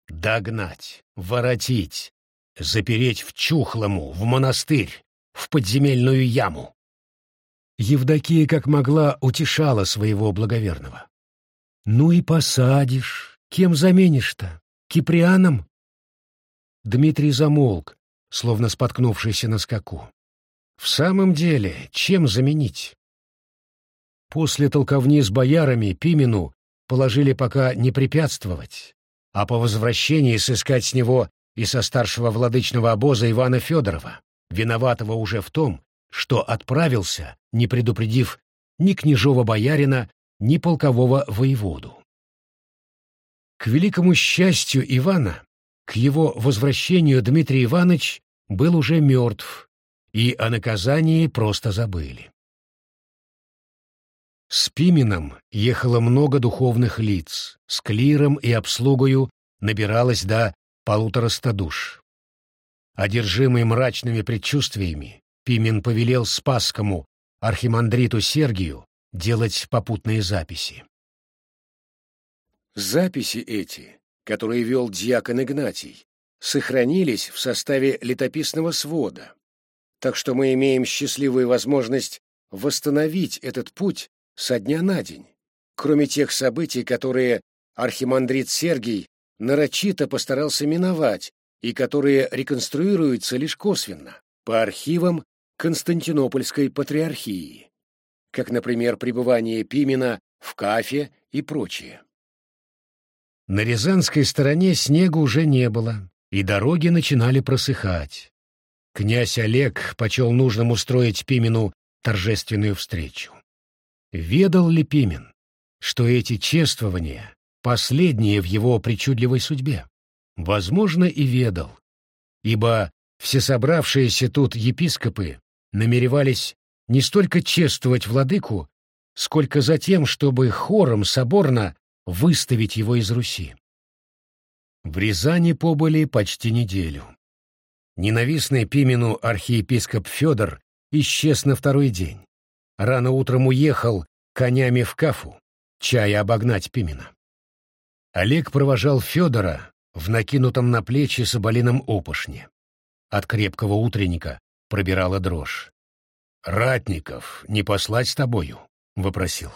Догнать, воротить, запереть в чухлому, в монастырь, в подземельную яму. Евдокия как могла утешала своего благоверного. «Ну и посадишь. Кем заменишь-то? Киприаном?» Дмитрий замолк, словно споткнувшийся на скаку. «В самом деле, чем заменить?» После толковни с боярами Пимену положили пока не препятствовать, а по возвращении сыскать с него и со старшего владычного обоза Ивана Федорова, виноватого уже в том, что отправился, не предупредив ни княжого боярина, ни полкового воеводу. К великому счастью Ивана, к его возвращению Дмитрий Иванович был уже мертв, и о наказании просто забыли. С Пименом ехало много духовных лиц, с клиром и обслугою набиралось до полутораста душ. Одержимый мрачными предчувствиями, Пимен повелел Спасскому архимандриту Сергию делать попутные записи. Записи эти, которые вел дьякон Игнатий, сохранились в составе летописного свода, так что мы имеем счастливую возможность восстановить этот путь со дня на день, кроме тех событий, которые архимандрит Сергий нарочито постарался миновать и которые реконструируются лишь косвенно, по архивам Константинопольской патриархии, как, например, пребывание Пимена в Кафе и прочее. На Рязанской стороне снега уже не было, и дороги начинали просыхать. Князь Олег почел нужным устроить Пимену торжественную встречу. Ведал ли Пимен, что эти чествования — последние в его причудливой судьбе? Возможно, и ведал, ибо все собравшиеся тут епископы намеревались не столько чествовать владыку, сколько за тем, чтобы хором соборно выставить его из Руси. В Рязани побыли почти неделю. Ненавистный Пимену архиепископ Федор исчез на второй день рано утром уехал конями в Кафу, чая обогнать Пимена. Олег провожал Федора в накинутом на плечи соболином опошне. От крепкого утренника пробирала дрожь. «Ратников не послать с тобою?» — вопросил.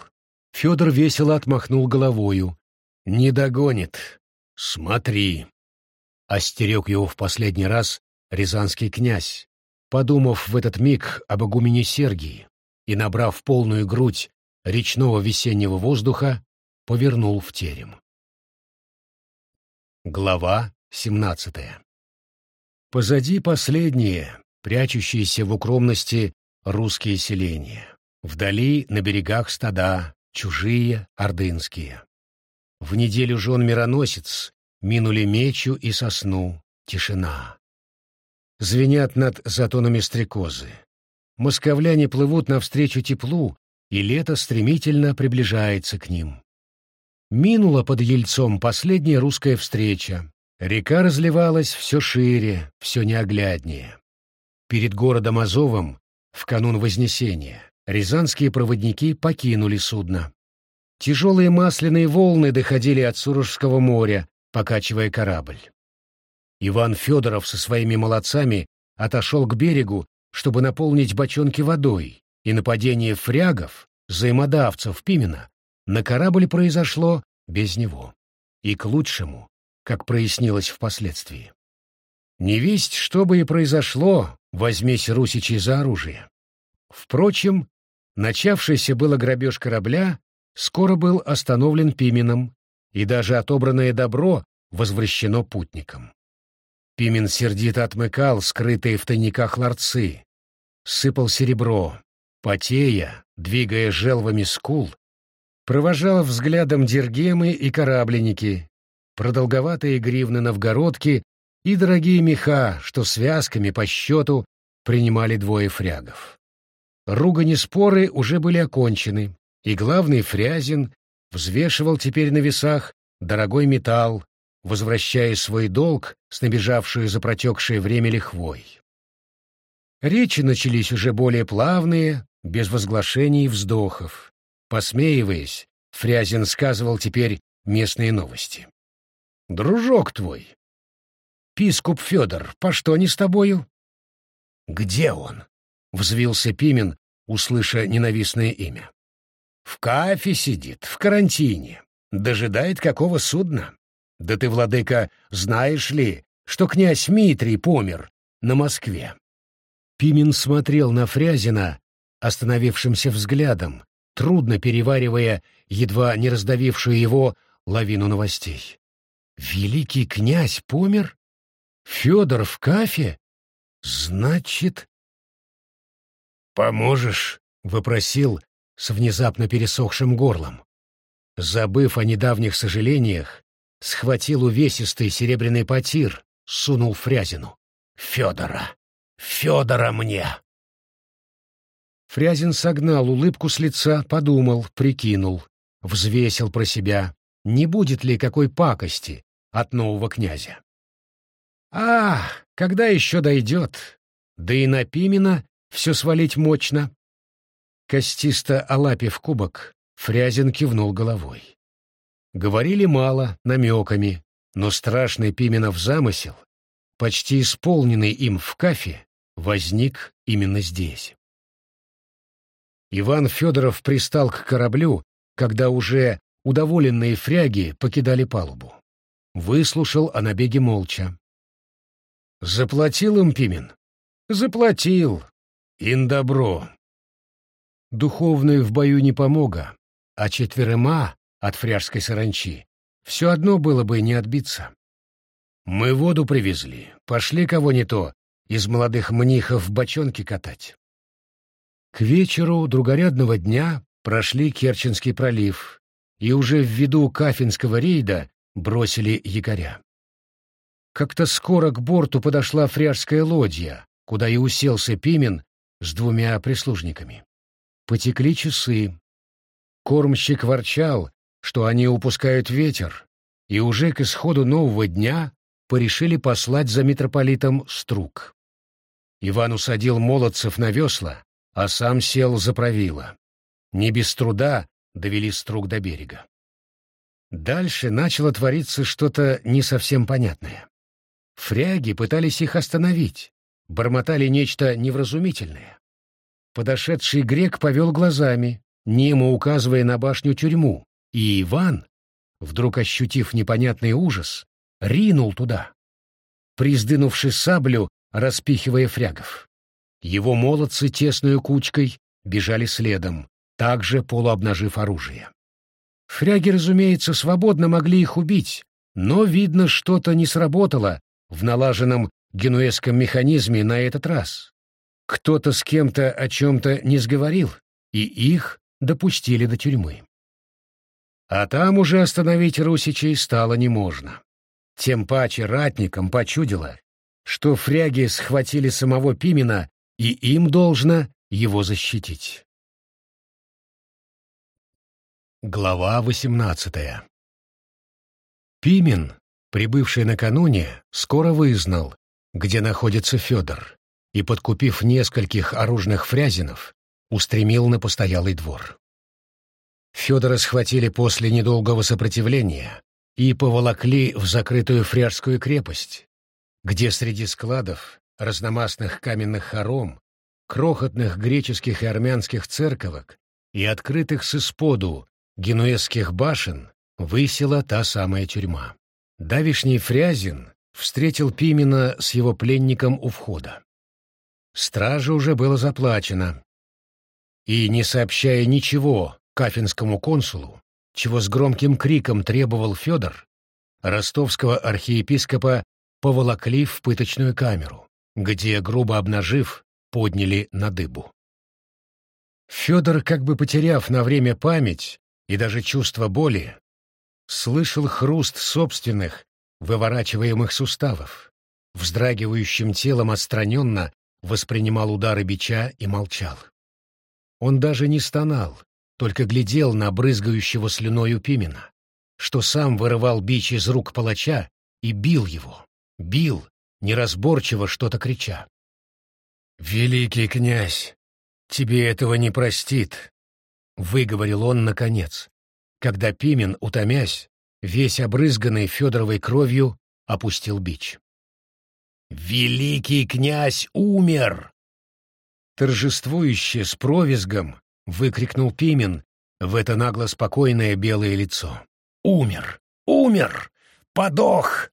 Федор весело отмахнул головою. «Не догонит. Смотри!» Остерег его в последний раз рязанский князь, подумав в этот миг об игумене Сергии, и, набрав полную грудь речного весеннего воздуха, повернул в терем. Глава семнадцатая Позади последние, прячущиеся в укромности русские селения. Вдали, на берегах стада, чужие, ордынские. В неделю жен мироносец минули мечу и сосну, тишина. Звенят над затонами стрекозы московляне плывут навстречу теплу, и лето стремительно приближается к ним. Минула под Ельцом последняя русская встреча. Река разливалась все шире, все неогляднее. Перед городом Азовом, в канун Вознесения, рязанские проводники покинули судно. Тяжелые масляные волны доходили от Сурожского моря, покачивая корабль. Иван Федоров со своими молодцами отошел к берегу чтобы наполнить бочонки водой, и нападение фрягов, взаимодавцев Пимена, на корабль произошло без него. И к лучшему, как прояснилось впоследствии. Не весть, что бы и произошло, возьмись русичи за оружие. Впрочем, начавшийся было грабеж корабля скоро был остановлен Пименом, и даже отобранное добро возвращено путникам. Пимен сердито отмыкал скрытые в тайниках ларцы, сыпал серебро, потея, двигая желвами скул, провожал взглядом дергемы и корабленники, продолговатые гривны новгородки и дорогие меха, что связками по счету принимали двое фрягов. ругани споры уже были окончены, и главный Фрязин взвешивал теперь на весах дорогой металл, возвращая свой долг с набежавшей за протекшее время лихвой. Речи начались уже более плавные, без возглашений и вздохов. Посмеиваясь, Фрязин сказывал теперь местные новости. «Дружок твой, пискуп Федор, по что не с тобою?» «Где он?» — взвился Пимен, услыша ненавистное имя. «В кафе сидит, в карантине, дожидает какого судна. Да ты, владыка, знаешь ли, что князь Митрий помер на Москве?» Пимен смотрел на Фрязина остановившимся взглядом, трудно переваривая едва не раздавившую его лавину новостей. «Великий князь помер? Федор в кафе? Значит...» «Поможешь?» — вопросил с внезапно пересохшим горлом. Забыв о недавних сожалениях, схватил увесистый серебряный потир, сунул Фрязину. «Федора! Федора мне!» Фрязин согнал улыбку с лица, подумал, прикинул, взвесил про себя, не будет ли какой пакости от нового князя. А, когда еще дойдет? Да и на Пимена все свалить мощно. Костисто олапив кубок, Фрязин кивнул головой. Говорили мало, намеками, но страшный Пименов замысел, почти исполненный им в кафе, возник именно здесь. Иван Федоров пристал к кораблю, когда уже удоволенные фряги покидали палубу. Выслушал о набеге молча. «Заплатил им Пимен?» «Заплатил. Ин добро». Духовный в бою не помога, а четверыма от фряжской саранчи все одно было бы не отбиться. Мы воду привезли, пошли кого не то из молодых мнихов бочонки катать. К вечеру другорядного дня прошли Керченский пролив и уже в виду Кафинского рейда бросили якоря. Как-то скоро к борту подошла фряжская лодья, куда и уселся Пимен с двумя прислужниками. Потекли часы. Кормщик ворчал, что они упускают ветер, и уже к исходу нового дня порешили послать за митрополитом Струк. Иван усадил молодцев на весла, а сам сел за правило. Не без труда довели струк до берега. Дальше начало твориться что-то не совсем понятное. Фряги пытались их остановить, бормотали нечто невразумительное. Подошедший грек повел глазами, немо указывая на башню-тюрьму, и Иван, вдруг ощутив непонятный ужас, ринул туда, приздынувши саблю, распихивая фрягов. Его молодцы тесной кучкой бежали следом, также полуобнажив оружие. Фряги, разумеется, свободно могли их убить, но, видно, что-то не сработало в налаженном генуэзском механизме на этот раз. Кто-то с кем-то о чем-то не сговорил, и их допустили до тюрьмы. А там уже остановить русичей стало неможно. Тем паче ратникам почудило, что фряги схватили самого Пимена и им должно его защитить. Глава восемнадцатая Пимен, прибывший накануне, скоро вызнал, где находится Федор, и, подкупив нескольких оружных фрязинов, устремил на постоялый двор. Федора схватили после недолгого сопротивления и поволокли в закрытую фряжскую крепость, где среди складов разномастных каменных хором, крохотных греческих и армянских церковок и открытых с исподу генуэзских башен высела та самая тюрьма. Давишний Фрязин встретил Пимена с его пленником у входа. Страже уже было заплачено, и, не сообщая ничего кафинскому консулу, чего с громким криком требовал Федор, ростовского архиепископа поволокли в пыточную камеру где, грубо обнажив, подняли на дыбу. Федор, как бы потеряв на время память и даже чувство боли, слышал хруст собственных, выворачиваемых суставов, вздрагивающим телом отстраненно воспринимал удары бича и молчал. Он даже не стонал, только глядел на брызгающего слюною Пимена, что сам вырывал бич из рук палача и бил его, бил, неразборчиво что-то крича. «Великий князь, тебе этого не простит», — выговорил он наконец, когда Пимен, утомясь, весь обрызганный Федоровой кровью, опустил бич. «Великий князь умер!» Торжествующе, с провизгом, выкрикнул Пимен в это нагло спокойное белое лицо. «Умер! Умер! Подох!»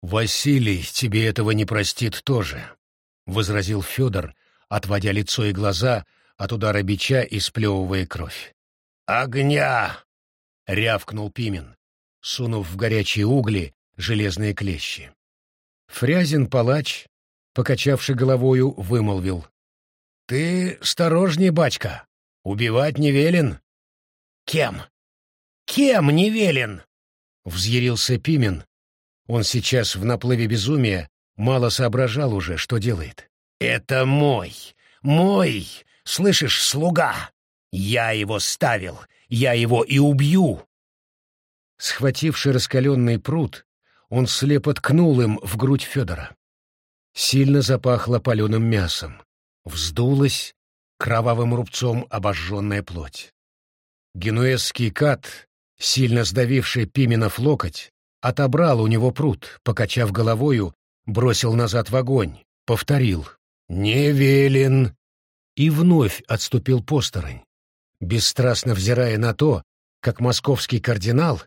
«Василий тебе этого не простит тоже», — возразил Федор, отводя лицо и глаза от удара бича и сплевывая кровь. «Огня!» — рявкнул Пимен, сунув в горячие угли железные клещи. Фрязин-палач, покачавший головою, вымолвил. «Ты осторожней, бачка, убивать не велен». «Кем? Кем не велен?» — взъярился Пимен. Он сейчас в наплыве безумия мало соображал уже, что делает. «Это мой, мой, слышишь, слуга! Я его ставил, я его и убью!» Схвативший раскаленный пруд, он слепо ткнул им в грудь Федора. Сильно запахло паленым мясом. Вздулась кровавым рубцом обожженная плоть. Генуэзский кат, сильно сдавивший Пименов локоть, отобрал у него пруд, покачав головою, бросил назад в огонь, повторил «Не велен!» и вновь отступил посторонь, бесстрастно взирая на то, как московский кардинал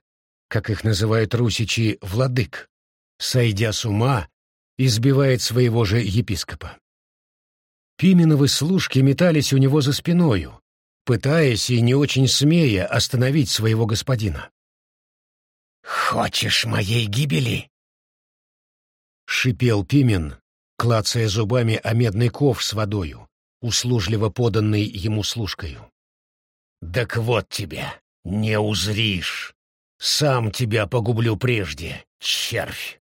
как их называют русичи, владык, сойдя с ума, избивает своего же епископа. Пименовы служки метались у него за спиною, пытаясь и не очень смея остановить своего господина. «Хочешь моей гибели?» — шипел Пимен, клацая зубами о медный ков с водою, услужливо поданный ему служкою. «Так вот тебя, не узришь!» Сам тебя погублю прежде, червь!»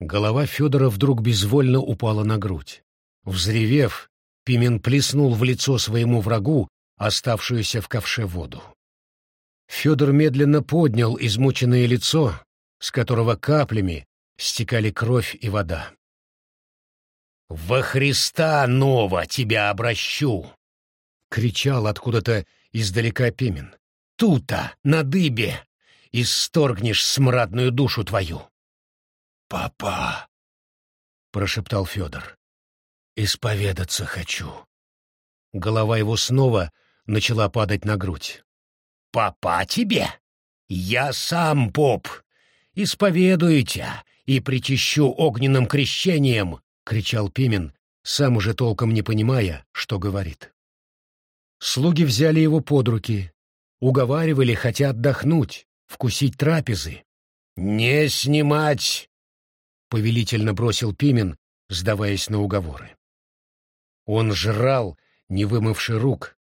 Голова Федора вдруг безвольно упала на грудь. Взревев, Пимен плеснул в лицо своему врагу оставшуюся в ковше воду. Федор медленно поднял измученное лицо, с которого каплями стекали кровь и вода. «Во Христа ново тебя обращу!» — кричал откуда-то издалека Пимен тута, на дыбе, исторгнешь смрадную душу твою. «Папа!» — прошептал Федор. «Исповедаться хочу». Голова его снова начала падать на грудь. «Папа тебе? Я сам поп. Исповедую тебя и причащу огненным крещением!» — кричал Пимен, сам уже толком не понимая, что говорит. Слуги взяли его под руки, уговаривали, хотя отдохнуть, вкусить трапезы. «Не снимать!» — повелительно бросил Пимен, сдаваясь на уговоры. Он жрал, не вымывши рук,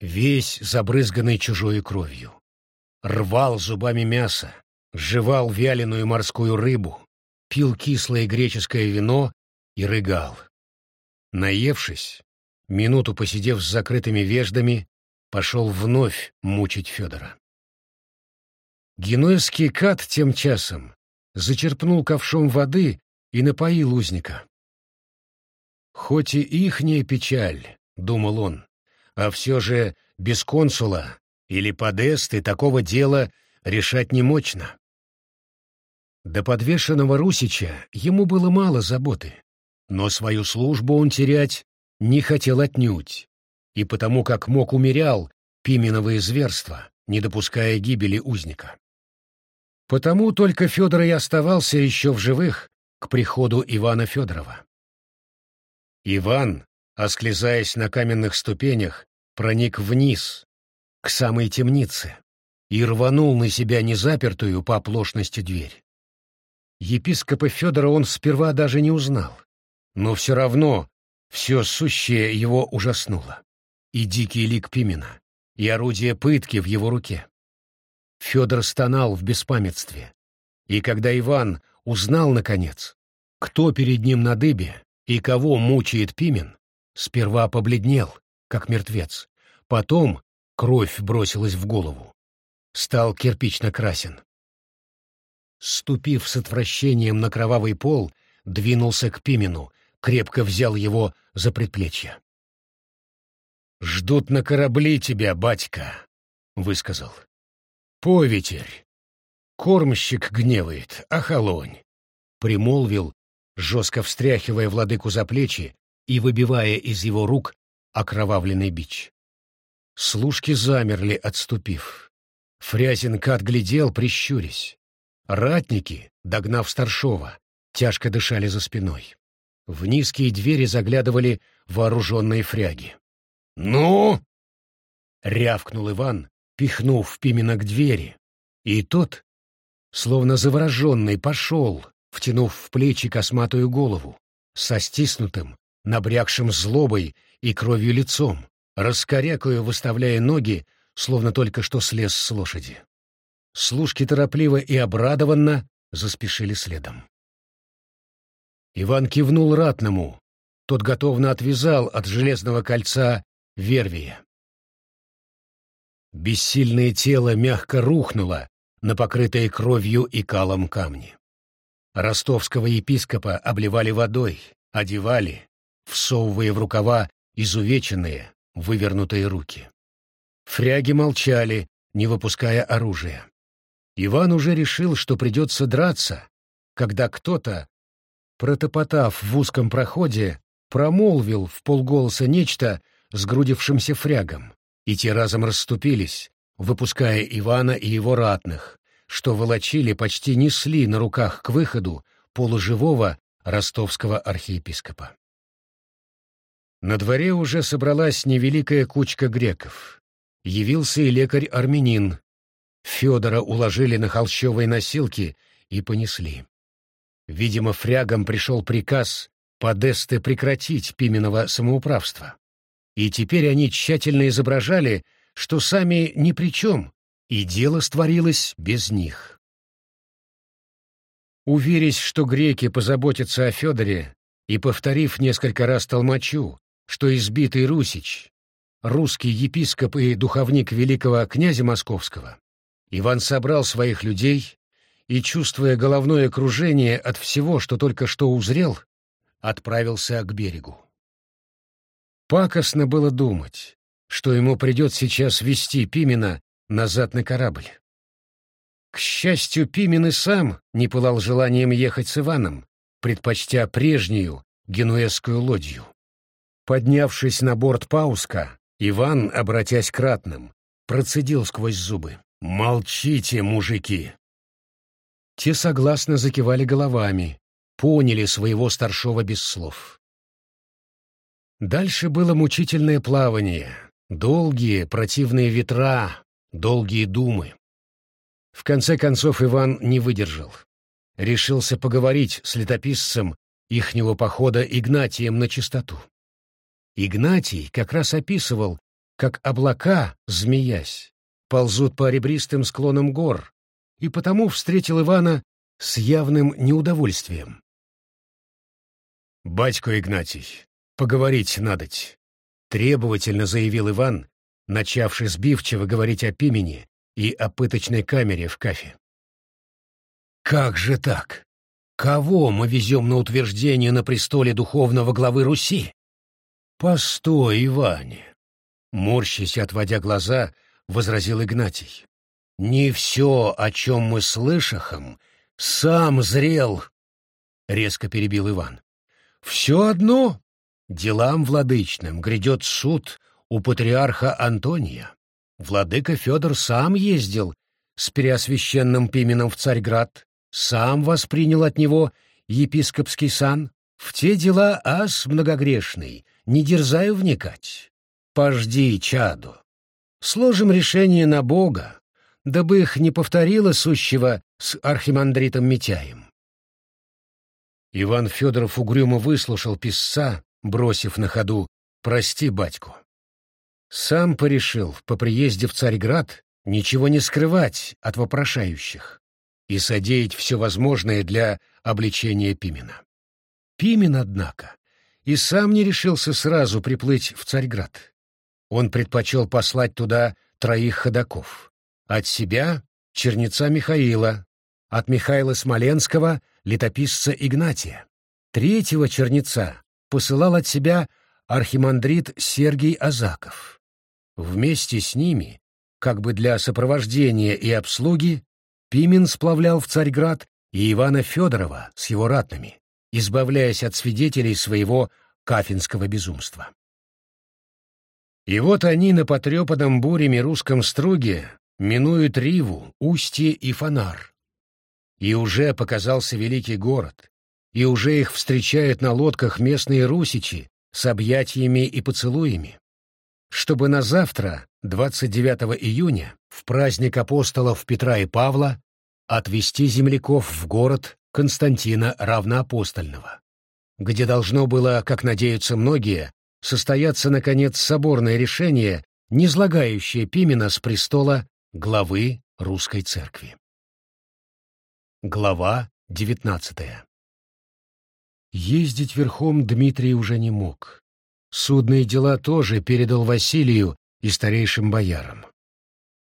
весь забрызганный чужой кровью. Рвал зубами мясо, жевал вяленую морскую рыбу, пил кислое греческое вино и рыгал. Наевшись, минуту посидев с закрытыми веждами, пошел вновь мучить Федора. Генуэзский кат тем часом зачерпнул ковшом воды и напоил узника. «Хоть и ихняя печаль», — думал он, — «а все же без консула или подесты такого дела решать не мощно». До подвешенного Русича ему было мало заботы, но свою службу он терять не хотел отнюдь, и потому как мог умерял Пименовые зверства, не допуская гибели узника. Потому только Федор и оставался еще в живых к приходу Ивана Федорова. Иван, осклизаясь на каменных ступенях, проник вниз, к самой темнице, и рванул на себя незапертую по оплошности дверь. Епископа Федора он сперва даже не узнал, но все равно все сущее его ужаснуло и дикий лик Пимена, и орудие пытки в его руке. Федор стонал в беспамятстве, и когда Иван узнал, наконец, кто перед ним на дыбе и кого мучает Пимен, сперва побледнел, как мертвец. Потом кровь бросилась в голову. Стал кирпично красен. Ступив с отвращением на кровавый пол, двинулся к Пимену, крепко взял его за предплечье. «Ждут на корабли тебя, батька», — высказал. «Поветерь! Кормщик гневает, охолонь!» — примолвил, жестко встряхивая владыку за плечи и выбивая из его рук окровавленный бич. Служки замерли, отступив. Фрязинка отглядел, прищурясь. Ратники, догнав старшова, тяжко дышали за спиной. В низкие двери заглядывали вооруженные фряги. «Ну?» — рявкнул Иван, пихнув Пимена к двери. И тот, словно завороженный, пошел, втянув в плечи косматую голову, со стиснутым, набрякшим злобой и кровью лицом, раскорякую выставляя ноги, словно только что слез с лошади. Служки торопливо и обрадованно заспешили следом. Иван кивнул ратному. Тот готовно отвязал от железного кольца Вервия. Бессильное тело мягко рухнуло на покрытые кровью и калом камни. Ростовского епископа обливали водой, одевали, всовывая в рукава изувеченные, вывернутые руки. Фряги молчали, не выпуская оружия. Иван уже решил, что придется драться, когда кто-то, протопотав в узком проходе, промолвил в полголоса нечто сгрудившимся фрягам, и те разом расступились, выпуская Ивана и его ратных, что волочили, почти несли на руках к выходу полуживого ростовского архиепископа. На дворе уже собралась невеликая кучка греков. Явился и лекарь-армянин. Федора уложили на холщовые носилки и понесли. Видимо, фрягам пришел приказ Подесты прекратить Пименова самоуправство. И теперь они тщательно изображали, что сами ни при чем, и дело створилось без них. Уверясь, что греки позаботятся о Федоре, и повторив несколько раз толмачу, что избитый Русич, русский епископ и духовник великого князя Московского, Иван собрал своих людей и, чувствуя головное кружение от всего, что только что узрел, отправился к берегу. Пакостно было думать, что ему придет сейчас вести Пимена назад на корабль. К счастью, Пимен и сам не пылал желанием ехать с Иваном, предпочтя прежнюю генуэзскую лодью. Поднявшись на борт Пауска, Иван, обратясь к ратным, процедил сквозь зубы. «Молчите, мужики!» Те согласно закивали головами, поняли своего старшего без слов. Дальше было мучительное плавание, долгие противные ветра, долгие думы. В конце концов Иван не выдержал. Решился поговорить с летописцем ихнего похода Игнатием на чистоту. Игнатий как раз описывал, как облака, змеясь, ползут по ребристым склонам гор, и потому встретил Ивана с явным неудовольствием. «Батько Игнатий, поговорить надоть», — требовательно заявил Иван, начавший сбивчиво говорить о пимени и о пыточной камере в кафе. «Как же так? Кого мы везем на утверждение на престоле духовного главы Руси?» «Постой, Иване!» Морщись, отводя глаза, возразил Игнатий. «Не все, о чем мы слышахом, сам зрел!» — резко перебил Иван. Все одно делам владычным грядет суд у патриарха Антония. Владыка Федор сам ездил с преосвященным Пименом в Царьград, сам воспринял от него епископский сан. В те дела ас многогрешный, не дерзаю вникать. Пожди, чаду. Сложим решение на Бога, дабы их не повторило сущего с архимандритом Митяем. Иван Федоров угрюмо выслушал писца, бросив на ходу «Прости, батьку». Сам порешил по приезде в Царьград ничего не скрывать от вопрошающих и содеять все возможное для обличения Пимена. Пимен, однако, и сам не решился сразу приплыть в Царьград. он предпочел послать туда троих ходаков. От себя — черница Михаила, от Михаила Смоленского — летописца Игнатия. Третьего черница посылал от себя архимандрит Сергий Азаков. Вместе с ними, как бы для сопровождения и обслуги, Пимен сплавлял в Царьград и Ивана Федорова с его ратными, избавляясь от свидетелей своего кафинского безумства. И вот они на потрепанном бурями русском струге минуют Риву, Устье и Фонар. И уже показался великий город, и уже их встречают на лодках местные русичи с объятиями и поцелуями, чтобы на завтра, 29 июня, в праздник апостолов Петра и Павла, отвезти земляков в город Константина Равноапостольного, где должно было, как надеются многие, состояться, наконец, соборное решение, не излагающее Пимена с престола главы русской церкви. Глава девятнадцатая Ездить верхом Дмитрий уже не мог. Судные дела тоже передал Василию и старейшим боярам.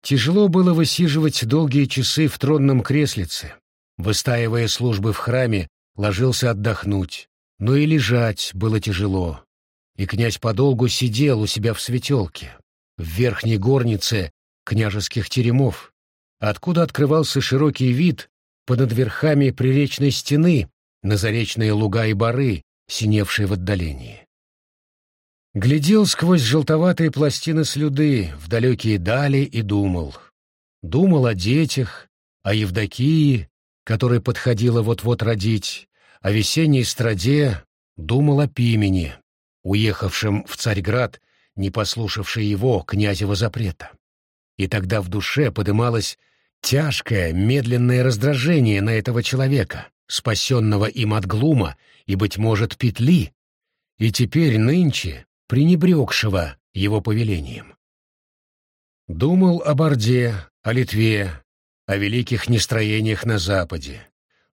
Тяжело было высиживать долгие часы в тронном креслице. Выстаивая службы в храме, ложился отдохнуть, но и лежать было тяжело, и князь подолгу сидел у себя в светелке, в верхней горнице княжеских теремов, откуда открывался широкий вид понад верхами приречной стены на заречные луга и бары, синевшие в отдалении. Глядел сквозь желтоватые пластины слюды в далекие дали и думал. Думал о детях, о Евдокии, которая подходила вот-вот родить, о весенней страде, думал о Пимене, уехавшим в Царьград, не послушавший его, князева запрета. И тогда в душе подымалось тяжкое, медленное раздражение на этого человека, спасенного им от глума и, быть может, петли, и теперь нынче пренебрегшего его повелением. Думал о Борде, о Литве, о великих нестроениях на Западе,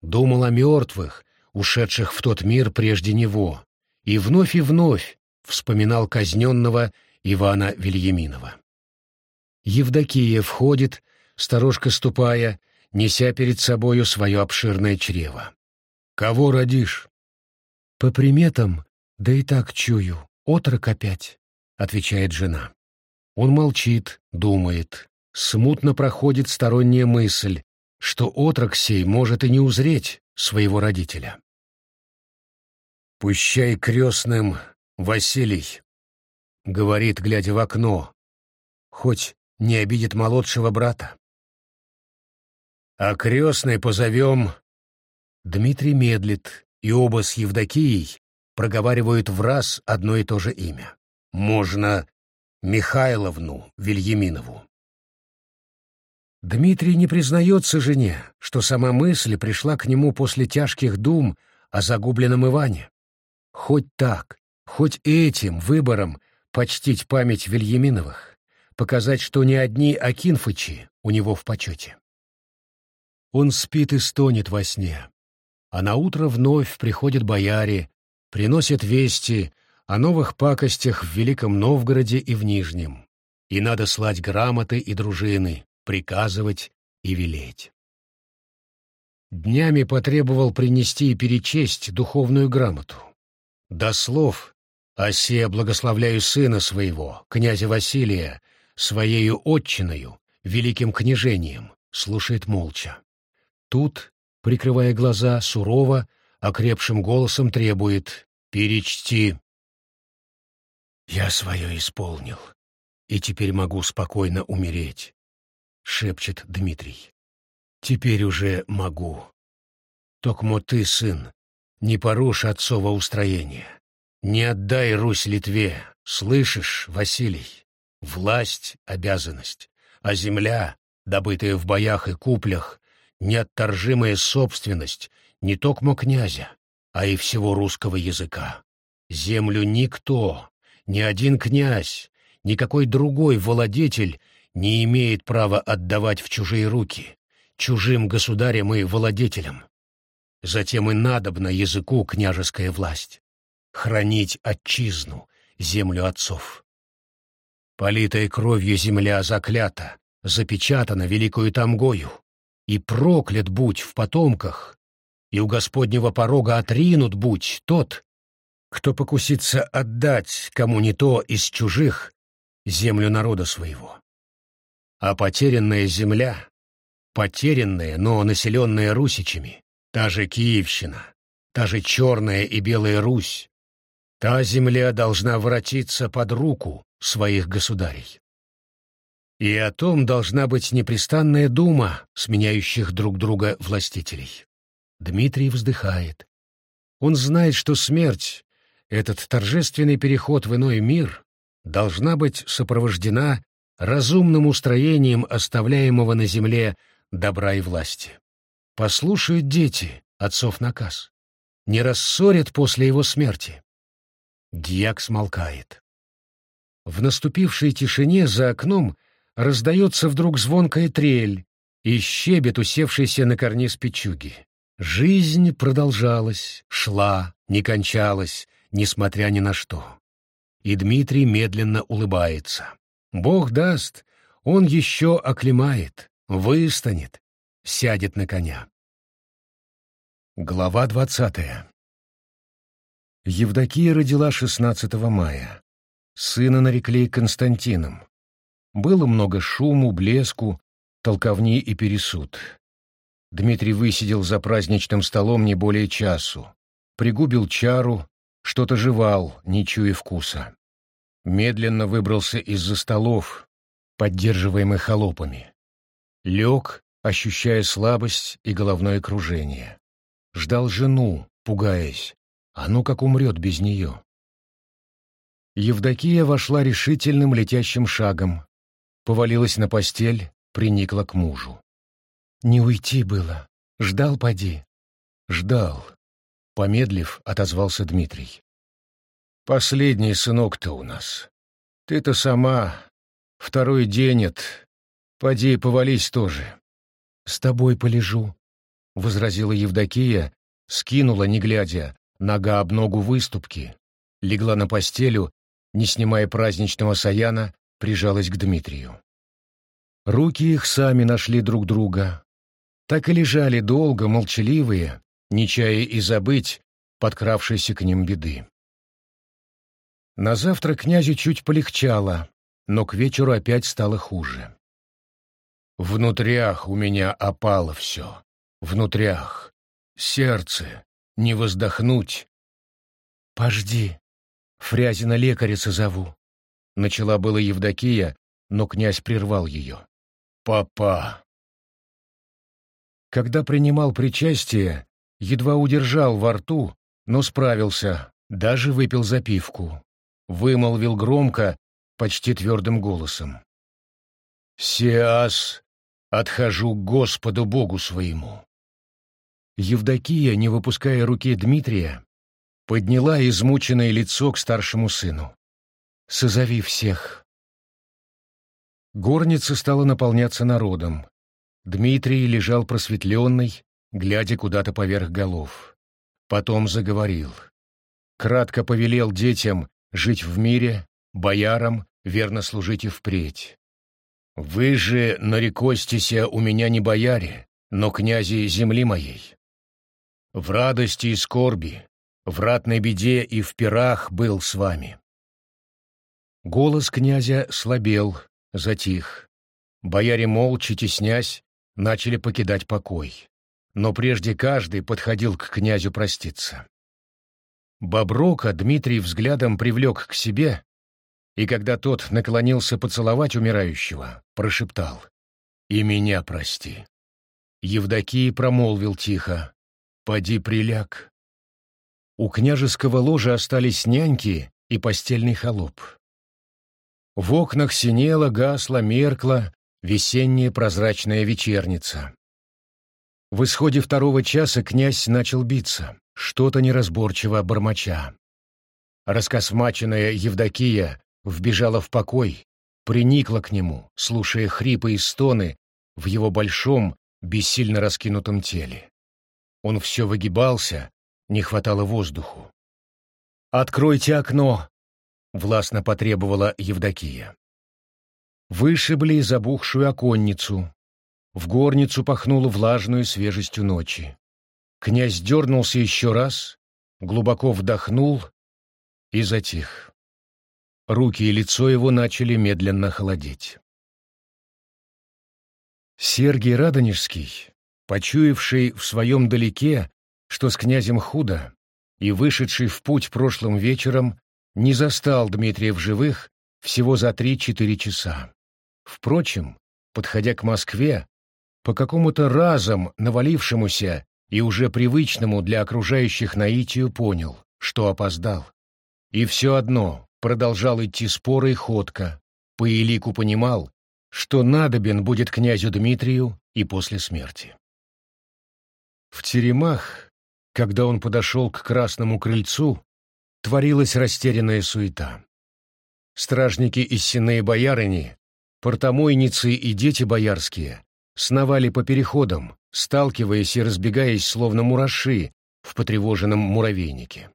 думал о мертвых, ушедших в тот мир прежде него, и вновь и вновь вспоминал казненного Ивана Вильяминова. Евдокия входит, сторожка ступая, неся перед собою свое обширное чрево. «Кого родишь?» «По приметам, да и так чую, отрок опять», — отвечает жена. Он молчит, думает. Смутно проходит сторонняя мысль, что отрок сей может и не узреть своего родителя. «Пущай крестным Василий», — говорит, глядя в окно, хоть не обидит молодшего брата. «А крестный позовем...» Дмитрий медлит, и оба с Евдокией проговаривают в раз одно и то же имя. Можно Михайловну Вильяминову. Дмитрий не признается жене, что сама мысль пришла к нему после тяжких дум о загубленном Иване. Хоть так, хоть этим выбором почтить память Вильяминовых, показать, что не одни Акинфычи у него в почете. Он спит и стонет во сне, а на утро вновь приходят бояре, приносят вести о новых пакостях в Великом Новгороде и в Нижнем, и надо слать грамоты и дружины, приказывать и велеть. Днями потребовал принести и перечесть духовную грамоту. До слов «Осе благословляю сына своего, князя Василия, своею отчиною, великим княжением», слушает молча. Тут, прикрывая глаза, сурово, окрепшим голосом требует «Перечти». «Я свое исполнил, и теперь могу спокойно умереть», — шепчет Дмитрий. «Теперь уже могу. Токмо ты, сын, не порушь отцово устроение. Не отдай Русь Литве, слышишь, Василий? Власть — обязанность, а земля, добытая в боях и куплях, неотторжимая собственность не токмо князя, а и всего русского языка. Землю никто, ни один князь, никакой другой владетель не имеет права отдавать в чужие руки, чужим государям и владетелям. Затем и надобна языку княжеская власть — хранить отчизну, землю отцов. Политая кровью земля заклята, запечатана великою тамгою, и проклят будь в потомках, и у Господнего порога отринут будь тот, кто покусится отдать кому не то из чужих землю народа своего. А потерянная земля, потерянная, но населенная русичами, та же Киевщина, та же Черная и Белая Русь, та земля должна воротиться под руку своих государей. И о том должна быть непрестанная дума сменяющих друг друга властителей. Дмитрий вздыхает. Он знает, что смерть, этот торжественный переход в иной мир, должна быть сопровождена разумным устроением оставляемого на земле добра и власти. Послушают дети отцов наказ. Не рассорят после его смерти. Дьяк смолкает. В наступившей тишине за окном раздается вдруг звонкая трель и щебет, усевшийся на карниз печуги. Жизнь продолжалась, шла, не кончалась, несмотря ни на что. И Дмитрий медленно улыбается. Бог даст, он еще оклемает, выстанет, сядет на коня. Глава двадцатая Евдокия родила 16 мая. Сына нарекли Константином. Было много шуму, блеску, толковни и пересуд. Дмитрий высидел за праздничным столом не более часу. Пригубил чару, что-то жевал, не чуя вкуса. Медленно выбрался из-за столов, поддерживаемых холопами. Лег, ощущая слабость и головное кружение. Ждал жену, пугаясь. А ну как умрет без нее. Евдокия вошла решительным летящим шагом, повалилась на постель, приникла к мужу. Не уйти было. Ждал, поди. Ждал. Помедлив, отозвался Дмитрий. Последний сынок-то у нас. Ты-то сама. Второй день от. Поди, повались тоже. С тобой полежу, — возразила Евдокия, скинула, не глядя, нога об ногу выступки, легла на постелю, не снимая праздничного саяна, прижалась к Дмитрию. Руки их сами нашли друг друга, так и лежали долго, молчаливые, не чая и забыть подкравшейся к ним беды. На завтра князю чуть полегчало, но к вечеру опять стало хуже. Внутрях у меня опало все, внутрях, сердце, не воздохнуть. «Пожди, Фрязина лекарица зову», — начала была Евдокия, но князь прервал ее. «Папа, когда принимал причастие, едва удержал во рту, но справился, даже выпил запивку. Вымолвил громко, почти твердым голосом. «Сеас, отхожу к Господу Богу своему». Евдокия, не выпуская руки Дмитрия, подняла измученное лицо к старшему сыну. «Созови всех». Горница стала наполняться народом. Дмитрий лежал просветленный, глядя куда-то поверх голов. Потом заговорил. Кратко повелел детям жить в мире, боярам верно служить и впредь. «Вы же нарекостися у меня не бояре, но князи земли моей. В радости и скорби, в ратной беде и в пирах был с вами». Голос князя слабел, затих. Бояре молча, теснясь, начали покидать покой. Но прежде каждый подходил к князю проститься. Боброка Дмитрий взглядом привлек к себе, и когда тот наклонился поцеловать умирающего, прошептал «И меня прости». Евдокий промолвил тихо «Поди приляг». У княжеского ложа остались няньки и постельный холоп. В окнах синело, гасло, меркло, Весенняя прозрачная вечерница. В исходе второго часа князь начал биться, что-то неразборчиво бормоча. Раскосмаченная Евдокия вбежала в покой, приникла к нему, слушая хрипы и стоны в его большом, бессильно раскинутом теле. Он все выгибался, не хватало воздуху. «Откройте окно!» — властно потребовала Евдокия. Вышибли забухшую оконницу. В горницу пахнуло влажную свежестью ночи. Князь дернулся еще раз, глубоко вдохнул и затих. Руки и лицо его начали медленно холодеть. Сергий Радонежский, почуявший в своем далеке, что с князем худо, и вышедший в путь прошлым вечером, не застал Дмитрия в живых всего за три-четыре часа. Впрочем, подходя к Москве, по какому-то разом навалившемуся и уже привычному для окружающих наитию понял, что опоздал. И все одно продолжал идти споры и ходка. По элику понимал, что надобен будет князю Дмитрию и после смерти. В теремах, когда он подошел к красному крыльцу, творилась растерянная суета. Стражники из сенные боярыни, портомойницы и дети боярские сновали по переходам, сталкиваясь и разбегаясь, словно мураши в потревоженном муравейнике.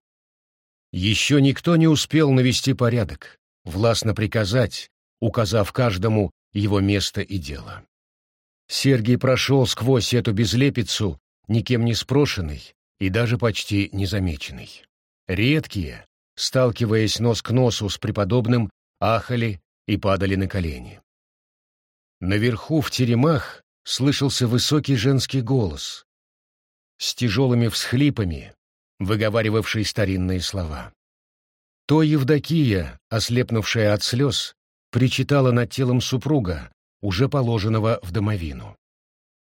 Еще никто не успел навести порядок, властно приказать, указав каждому его место и дело. Сергий прошел сквозь эту безлепицу, никем не спрошенный и даже почти незамеченный. Редкие, сталкиваясь нос к носу с преподобным, ахали и падали на колени. Наверху в теремах слышался высокий женский голос с тяжелыми всхлипами, выговаривавший старинные слова. То Евдокия, ослепнувшая от слез, причитала над телом супруга, уже положенного в домовину.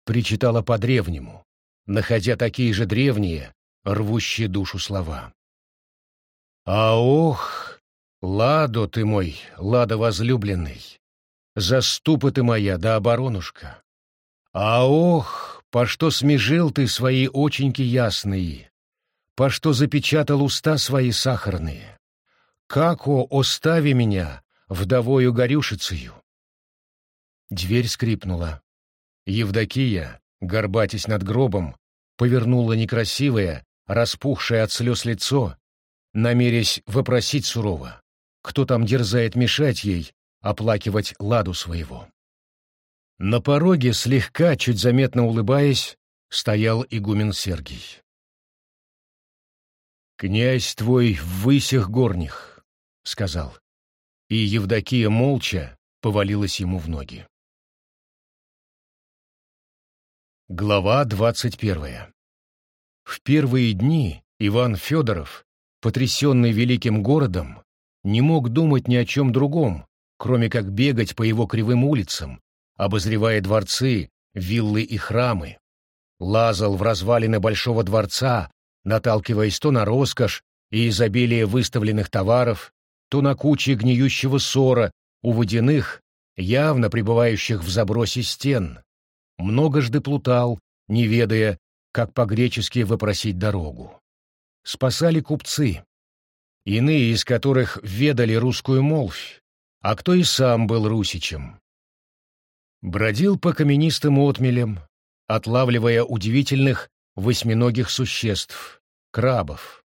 Причитала по-древнему, находя такие же древние, рвущие душу слова. «А ох, ладо ты мой, лада возлюбленный, заступа ты моя да оборонушка! А ох, по что смежил ты свои оченьки ясные, по что запечатал уста свои сахарные! Как, о, остави меня, вдовою горюшицею!» Дверь скрипнула. Евдокия, горбатясь над гробом, повернула некрасивое, распухшее от слез лицо, намерясь вопросить сурово, кто там дерзает мешать ей оплакивать ладу своего. На пороге, слегка, чуть заметно улыбаясь, стоял игумен Сергий. «Князь твой в высях горних», — сказал, и Евдокия молча повалилась ему в ноги. Глава двадцать первая. В первые дни Иван Федоров, потрясенный великим городом, не мог думать ни о чем другом, кроме как бегать по его кривым улицам, обозревая дворцы, виллы и храмы. Лазал в развалины Большого дворца, наталкиваясь то на роскошь и изобилие выставленных товаров, то на кучи гниющего ссора у водяных, явно пребывающих в забросе стен, многожды плутал, не ведая, как по-гречески выпросить дорогу. Спасали купцы, иные из которых ведали русскую молвь, а кто и сам был русичем. Бродил по каменистым отмелям, отлавливая удивительных восьминогих существ, крабов.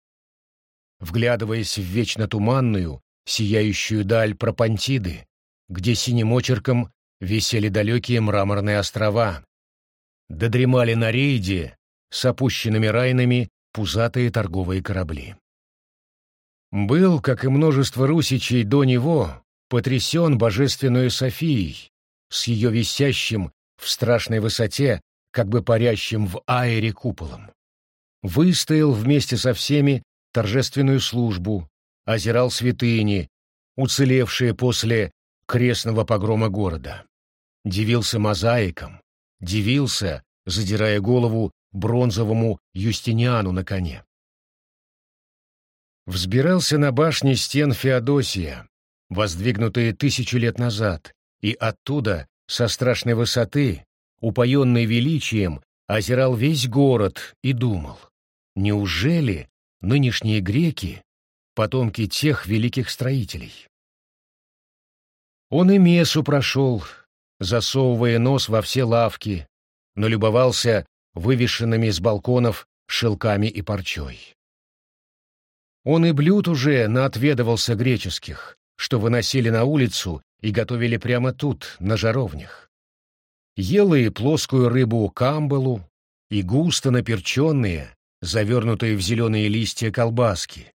Вглядываясь в вечно туманную, сияющую даль Пропантиды, где синим очерком висели далекие мраморные острова. Додремали на рейде с опущенными райнами пузатые торговые корабли. Был, как и множество русичей до него, потрясен божественную Софией, с ее висящим в страшной высоте, как бы парящим в аэре куполом. Выстоял вместе со всеми торжественную службу, озирал святыни, уцелевшие после крестного погрома города дивился мозаикам, дивился, задирая голову бронзовому Юстиниану на коне. Взбирался на башни стен Феодосия, воздвигнутые тысячу лет назад, и оттуда, со страшной высоты, упоенный величием, озирал весь город и думал, неужели нынешние греки — потомки тех великих строителей? Он и Месу прошел, засовывая нос во все лавки, но любовался вывешенными с балконов шелками и парчой. Он и блюд уже наотведывался греческих, что выносили на улицу и готовили прямо тут, на жаровнях. Ела и плоскую рыбу камбалу, и густо наперченные, завернутые в зеленые листья колбаски.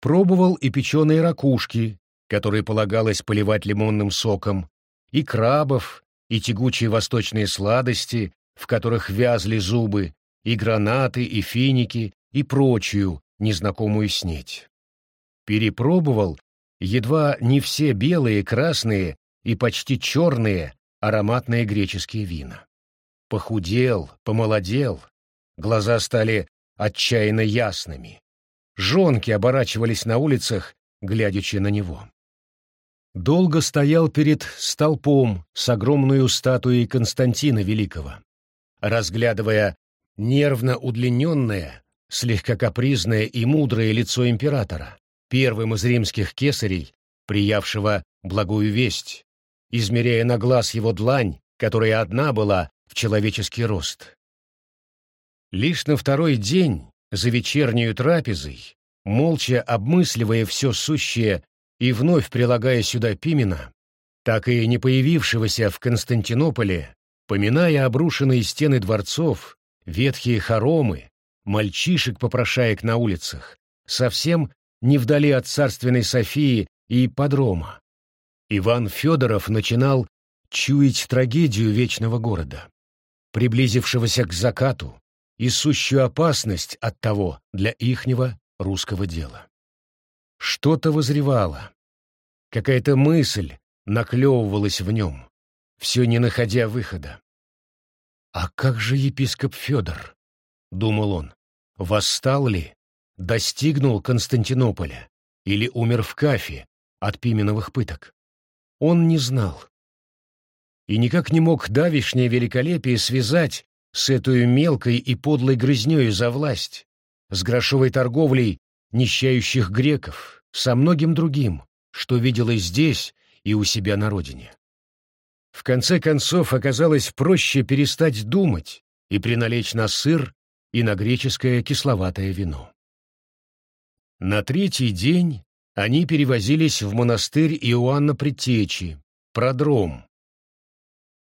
Пробовал и печеные ракушки, которые полагалось поливать лимонным соком, и крабов, и тягучие восточные сладости, в которых вязли зубы, и гранаты, и финики, и прочую незнакомую снеть. Перепробовал едва не все белые, красные и почти черные ароматные греческие вина. Похудел, помолодел, глаза стали отчаянно ясными. Жонки оборачивались на улицах, глядячи на него. Долго стоял перед столпом с огромной статуей Константина Великого, разглядывая нервно удлиненное, слегка капризное и мудрое лицо императора, первым из римских кесарей, приявшего благую весть, измеряя на глаз его длань, которая одна была в человеческий рост. Лишь на второй день, за вечернюю трапезой, молча обмысливая все сущее и вновь прилагая сюда Пимена, так и не появившегося в Константинополе, поминая обрушенные стены дворцов, ветхие хоромы, мальчишек-попрошаек на улицах, совсем не вдали от царственной Софии и подрома. Иван Федоров начинал чуять трагедию вечного города, приблизившегося к закату, и сущую опасность от того для ихнего русского дела. Что-то возревало, какая-то мысль наклевывалась в нем, все не находя выхода. «А как же епископ Федор?» — думал он. «Восстал ли? Достигнул Константинополя? Или умер в Кафе от пименовых пыток?» Он не знал. И никак не мог давишнее великолепие связать с этой мелкой и подлой грызнёй за власть, с грошовой торговлей нищающих греков, со многим другим, что видела здесь и у себя на родине. В конце концов оказалось проще перестать думать и приналечь на сыр и на греческое кисловатое вино. На третий день они перевозились в монастырь Иоанна Предтечи, Продром,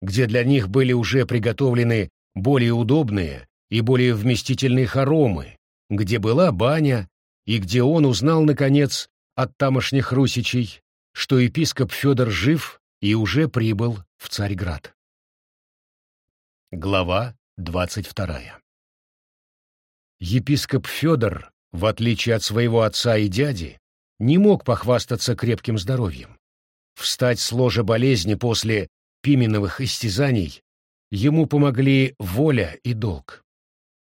где для них были уже приготовлены более удобные и более вместительные хоромы, где была баня и где он узнал, наконец, от тамошних русичей, что епископ Федор жив и уже прибыл в Царьград. Глава двадцать вторая Епископ Федор, в отличие от своего отца и дяди, не мог похвастаться крепким здоровьем. Встать с ложа болезни после пименовых истязаний ему помогли воля и долг.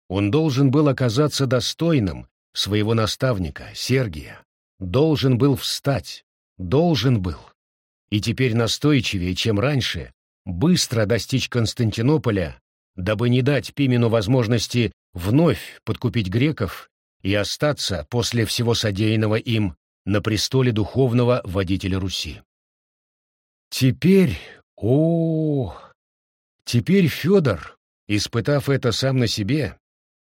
Он должен был оказаться достойным своего наставника, Сергия, должен был встать, должен был и теперь настойчивее, чем раньше, быстро достичь Константинополя, дабы не дать Пимену возможности вновь подкупить греков и остаться после всего содеянного им на престоле духовного водителя Руси. Теперь, о, теперь Федор, испытав это сам на себе,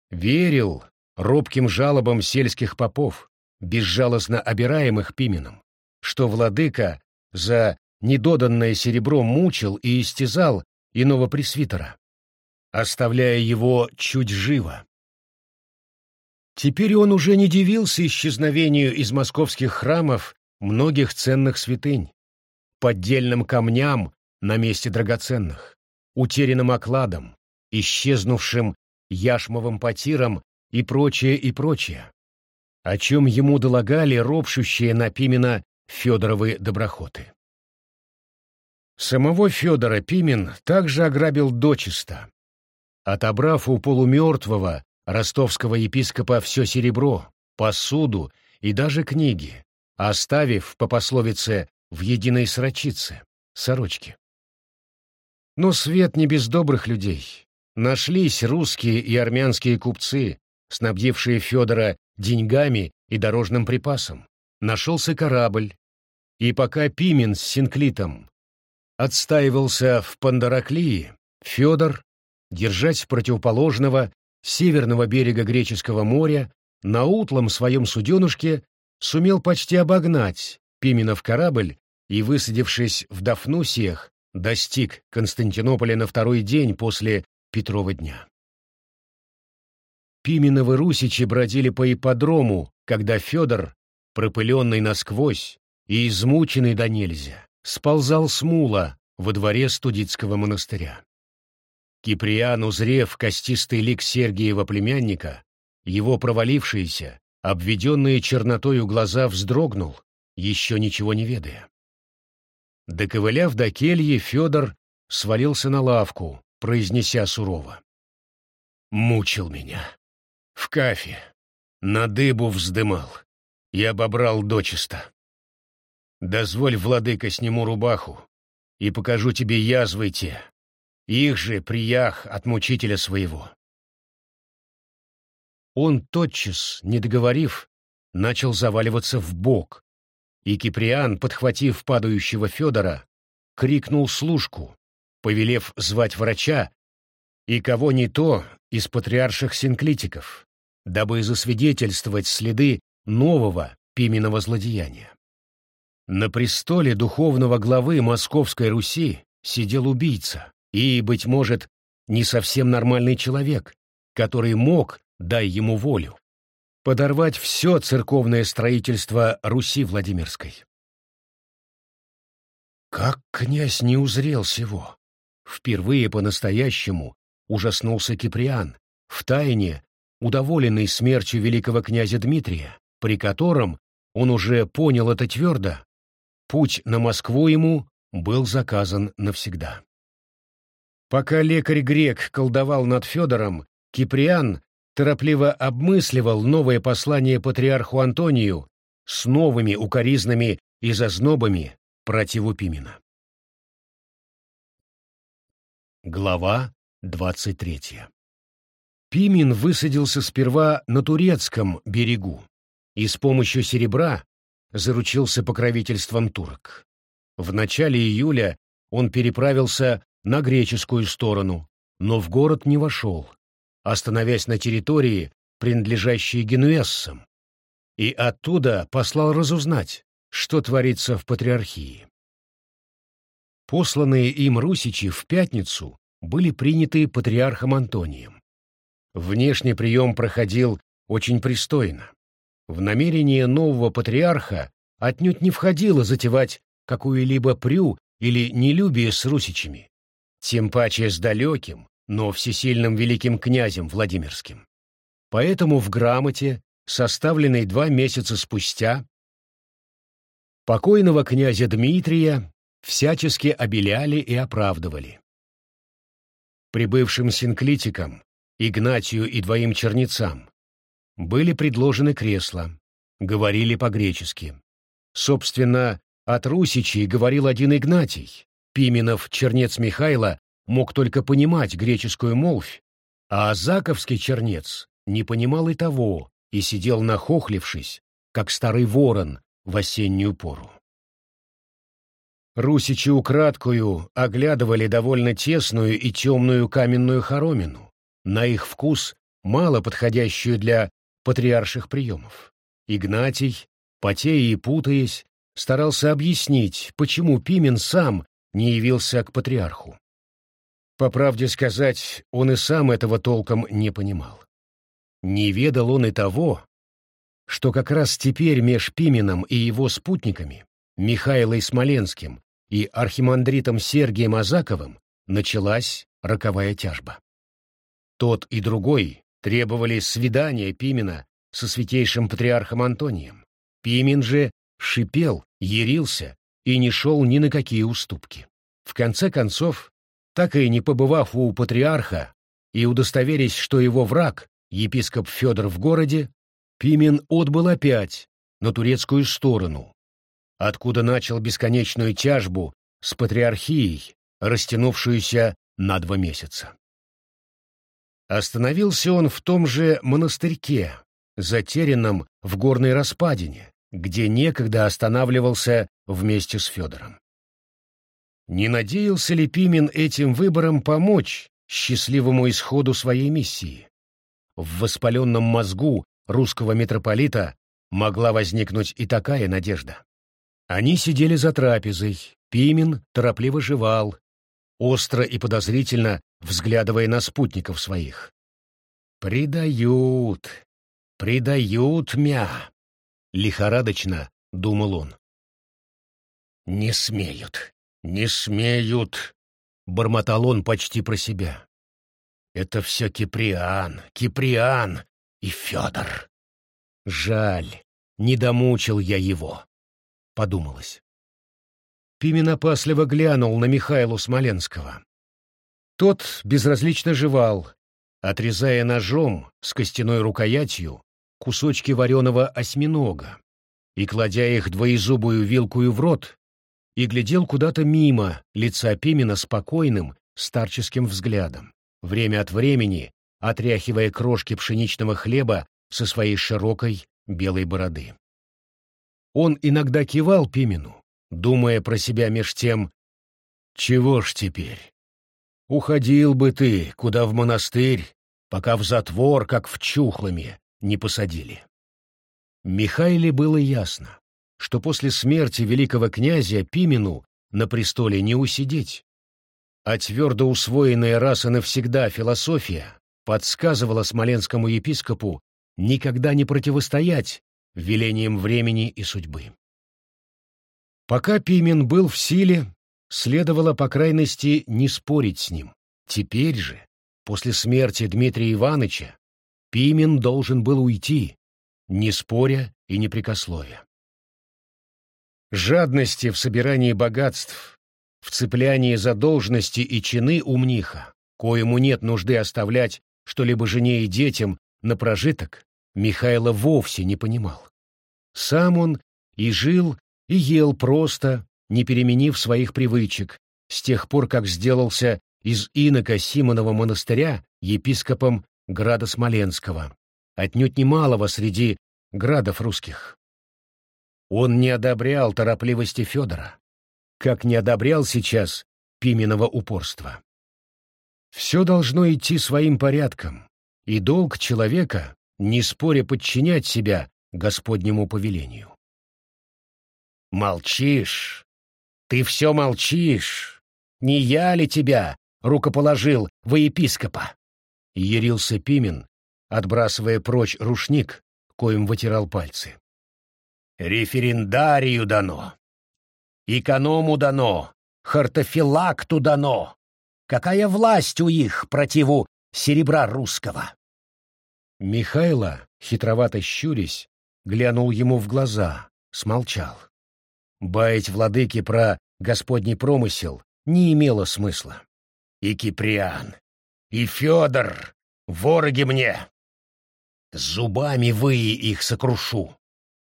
верил робким жалобам сельских попов, безжалостно обираемых Пименом, что владыка за недоданное серебро мучил и истязал иного пресвитера, оставляя его чуть живо. Теперь он уже не дивился исчезновению из московских храмов многих ценных святынь, поддельным камням на месте драгоценных, утерянным окладом, исчезнувшим яшмовым потиром и прочее, и прочее, о чем ему долагали ропщущие на Пимена Федоровы доброхоты. Самого Федора Пимен также ограбил дочисто, отобрав у полумертвого ростовского епископа все серебро, посуду и даже книги, оставив, по пословице, в единой срочице, сорочке. Но свет не без добрых людей. Нашлись русские и армянские купцы, снабдившие Федора деньгами и дорожным припасом нашелся корабль, и пока Пимен с Синклитом отстаивался в Пандараклии, Федор, держась противоположного северного берега Греческого моря, на утлом своем суденушке сумел почти обогнать Пименов корабль и, высадившись в Дафнусиях, достиг Константинополя на второй день после Петрова дня. Пименовы русичи бродили по ипподрому, когда Федор, пропыленный насквозь и измученный до нельзя, сползал с мула во дворе студитского монастыря. Киприан, узрев костистый лик Сергиева племянника, его провалившиеся, обведенные чернотою глаза вздрогнул, еще ничего не ведая. Доковыляв до кельи, Федор свалился на лавку, произнеся сурово. «Мучил меня. В кафе. На дыбу вздымал. Я обобрал дочисто. Дозволь, владыка, сниму рубаху и покажу тебе язвы те. Их же приях от мучителя своего». Он тотчас, не договорив, начал заваливаться в бок, и Киприан, подхватив падающего Федора, крикнул служку, повелев звать врача и кого не то из патриарших синклитиков, дабы засвидетельствовать следы нового пименного злодеяния. На престоле духовного главы Московской Руси сидел убийца и, быть может, не совсем нормальный человек, который мог дай ему волю, подорвать все церковное строительство Руси Владимирской. Как князь не узрел сего? Впервые по-настоящему ужаснулся Киприан, втайне удоволенный смертью великого князя Дмитрия, при котором он уже понял это твердо, путь на Москву ему был заказан навсегда. Пока лекарь-грек колдовал над Федором, Киприан торопливо обмысливал новое послание патриарху Антонию с новыми укоризнами и зазнобами противу Пимена. Глава двадцать третья. Пимен высадился сперва на турецком берегу и с помощью серебра заручился покровительством турок. В начале июля он переправился на греческую сторону, но в город не вошел, остановясь на территории, принадлежащей генуэзцам, и оттуда послал разузнать, что творится в патриархии. Посланные им русичи в пятницу были приняты патриархом Антонием. Внешний прием проходил очень пристойно. В намерение нового патриарха отнюдь не входило затевать какую-либо прю или нелюбие с русичами, тем паче с далеким, но всесильным великим князем Владимирским. Поэтому в грамоте, составленной два месяца спустя, покойного князя Дмитрия всячески обеляли и оправдывали. Прибывшим синклитикам, Игнатию и двоим чернецам, были предложены кресла, говорили по-гречески. Собственно, от русичей говорил один Игнатий, Пименов, чернец Михайла, мог только понимать греческую молвь, а Заковский чернец не понимал и того и сидел нахохлившись, как старый ворон в осеннюю пору. Русичи украдкую оглядывали довольно тесную и темную каменную хоромину, на их вкус мало подходящую для патриарших приемов. Игнатий, потея и путаясь, старался объяснить, почему Пимен сам не явился к патриарху. По правде сказать, он и сам этого толком не понимал. Не ведал он и того, что как раз теперь меж Пименом и его спутниками, Михаилой Смоленским и архимандритом Сергием Азаковым, началась роковая тяжба. Тот и другой требовали свидания Пимена со святейшим патриархом Антонием. Пимен же шипел, ярился и не шел ни на какие уступки. В конце концов, так и не побывав у патриарха и удостоверясь, что его враг, епископ Федор в городе, Пимен отбыл опять на турецкую сторону, откуда начал бесконечную тяжбу с патриархией, растянувшуюся на два месяца. Остановился он в том же монастырьке, затерянном в горной распадине, где некогда останавливался вместе с Федором. Не надеялся ли Пимен этим выбором помочь счастливому исходу своей миссии? В воспаленном мозгу русского митрополита могла возникнуть и такая надежда. Они сидели за трапезой, Пимен торопливо жевал, остро и подозрительно взглядывая на спутников своих. «Предают, предают мя!» — лихорадочно думал он. «Не смеют, не смеют!» — бормотал он почти про себя. «Это все Киприан, Киприан и Федор. Жаль, не домучил я его», — подумалось. Пимен опасливо глянул на Михаилу Смоленского. Тот безразлично жевал, отрезая ножом с костяной рукоятью кусочки вареного осьминога и кладя их двоезубую вилкую в рот, и глядел куда-то мимо лица Пимена спокойным, старческим взглядом, время от времени отряхивая крошки пшеничного хлеба со своей широкой белой бороды. Он иногда кивал Пимену, думая про себя меж тем, «Чего ж теперь? Уходил бы ты, куда в монастырь, пока в затвор, как в чухлами, не посадили». Михаиле было ясно, что после смерти великого князя Пимену на престоле не усидеть. А твердо усвоенная раз и навсегда философия подсказывала смоленскому епископу никогда не противостоять велениям времени и судьбы. Пока Пимен был в силе, следовало, по крайности, не спорить с ним. Теперь же, после смерти Дмитрия Ивановича, Пимен должен был уйти, не споря и не прикословя. Жадности в собирании богатств, в цеплянии за должности и чины у мниха, коему нет нужды оставлять что-либо жене и детям на прожиток, Михайло вовсе не понимал. Сам он и жил, и ел просто, не переменив своих привычек, с тех пор, как сделался из инока Симонова монастыря епископом Града Смоленского, отнюдь немалого среди градов русских. Он не одобрял торопливости Федора, как не одобрял сейчас Пименова упорства. Все должно идти своим порядком, и долг человека, не споря подчинять себя Господнему повелению. «Молчишь! Ты все молчишь! Не я ли тебя рукоположил во епископа?» — ярился Пимен, отбрасывая прочь рушник, коим вытирал пальцы. Референдарию дано. Эконому дано. Хартофилакту дано. Какая власть у их противу серебра русского? Михайло, хитровато щурясь, глянул ему в глаза, смолчал. Баять владыки про господний промысел не имело смысла. И Киприан, и Федор, вороги мне! Зубами вы их сокрушу.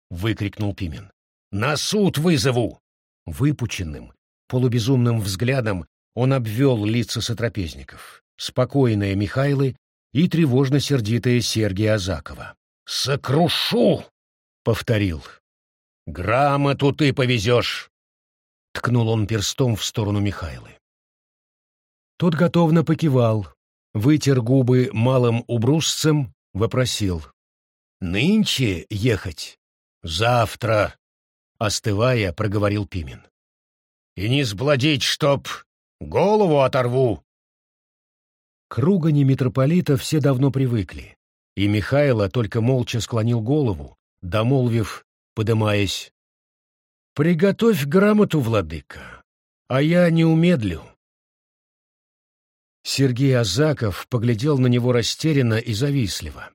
— выкрикнул Пимен. «На суд вызову!» Выпученным, полубезумным взглядом он обвел лица сотрапезников, спокойные Михайлы и тревожно-сердитые Сергия Азакова. «Сокрушу!» — повторил. «Грамоту ты повезешь!» — ткнул он перстом в сторону Михайлы. Тот готовно покивал, вытер губы малым убрусцем, вопросил. «Нынче ехать?» «Завтра», — остывая, проговорил Пимен. «И не сбладить, чтоб голову оторву!» К ругани митрополита все давно привыкли, и Михайло только молча склонил голову, домолвив, подымаясь, «Приготовь грамоту, владыка, а я не умедлю». Сергей Азаков поглядел на него растерянно и завистливо.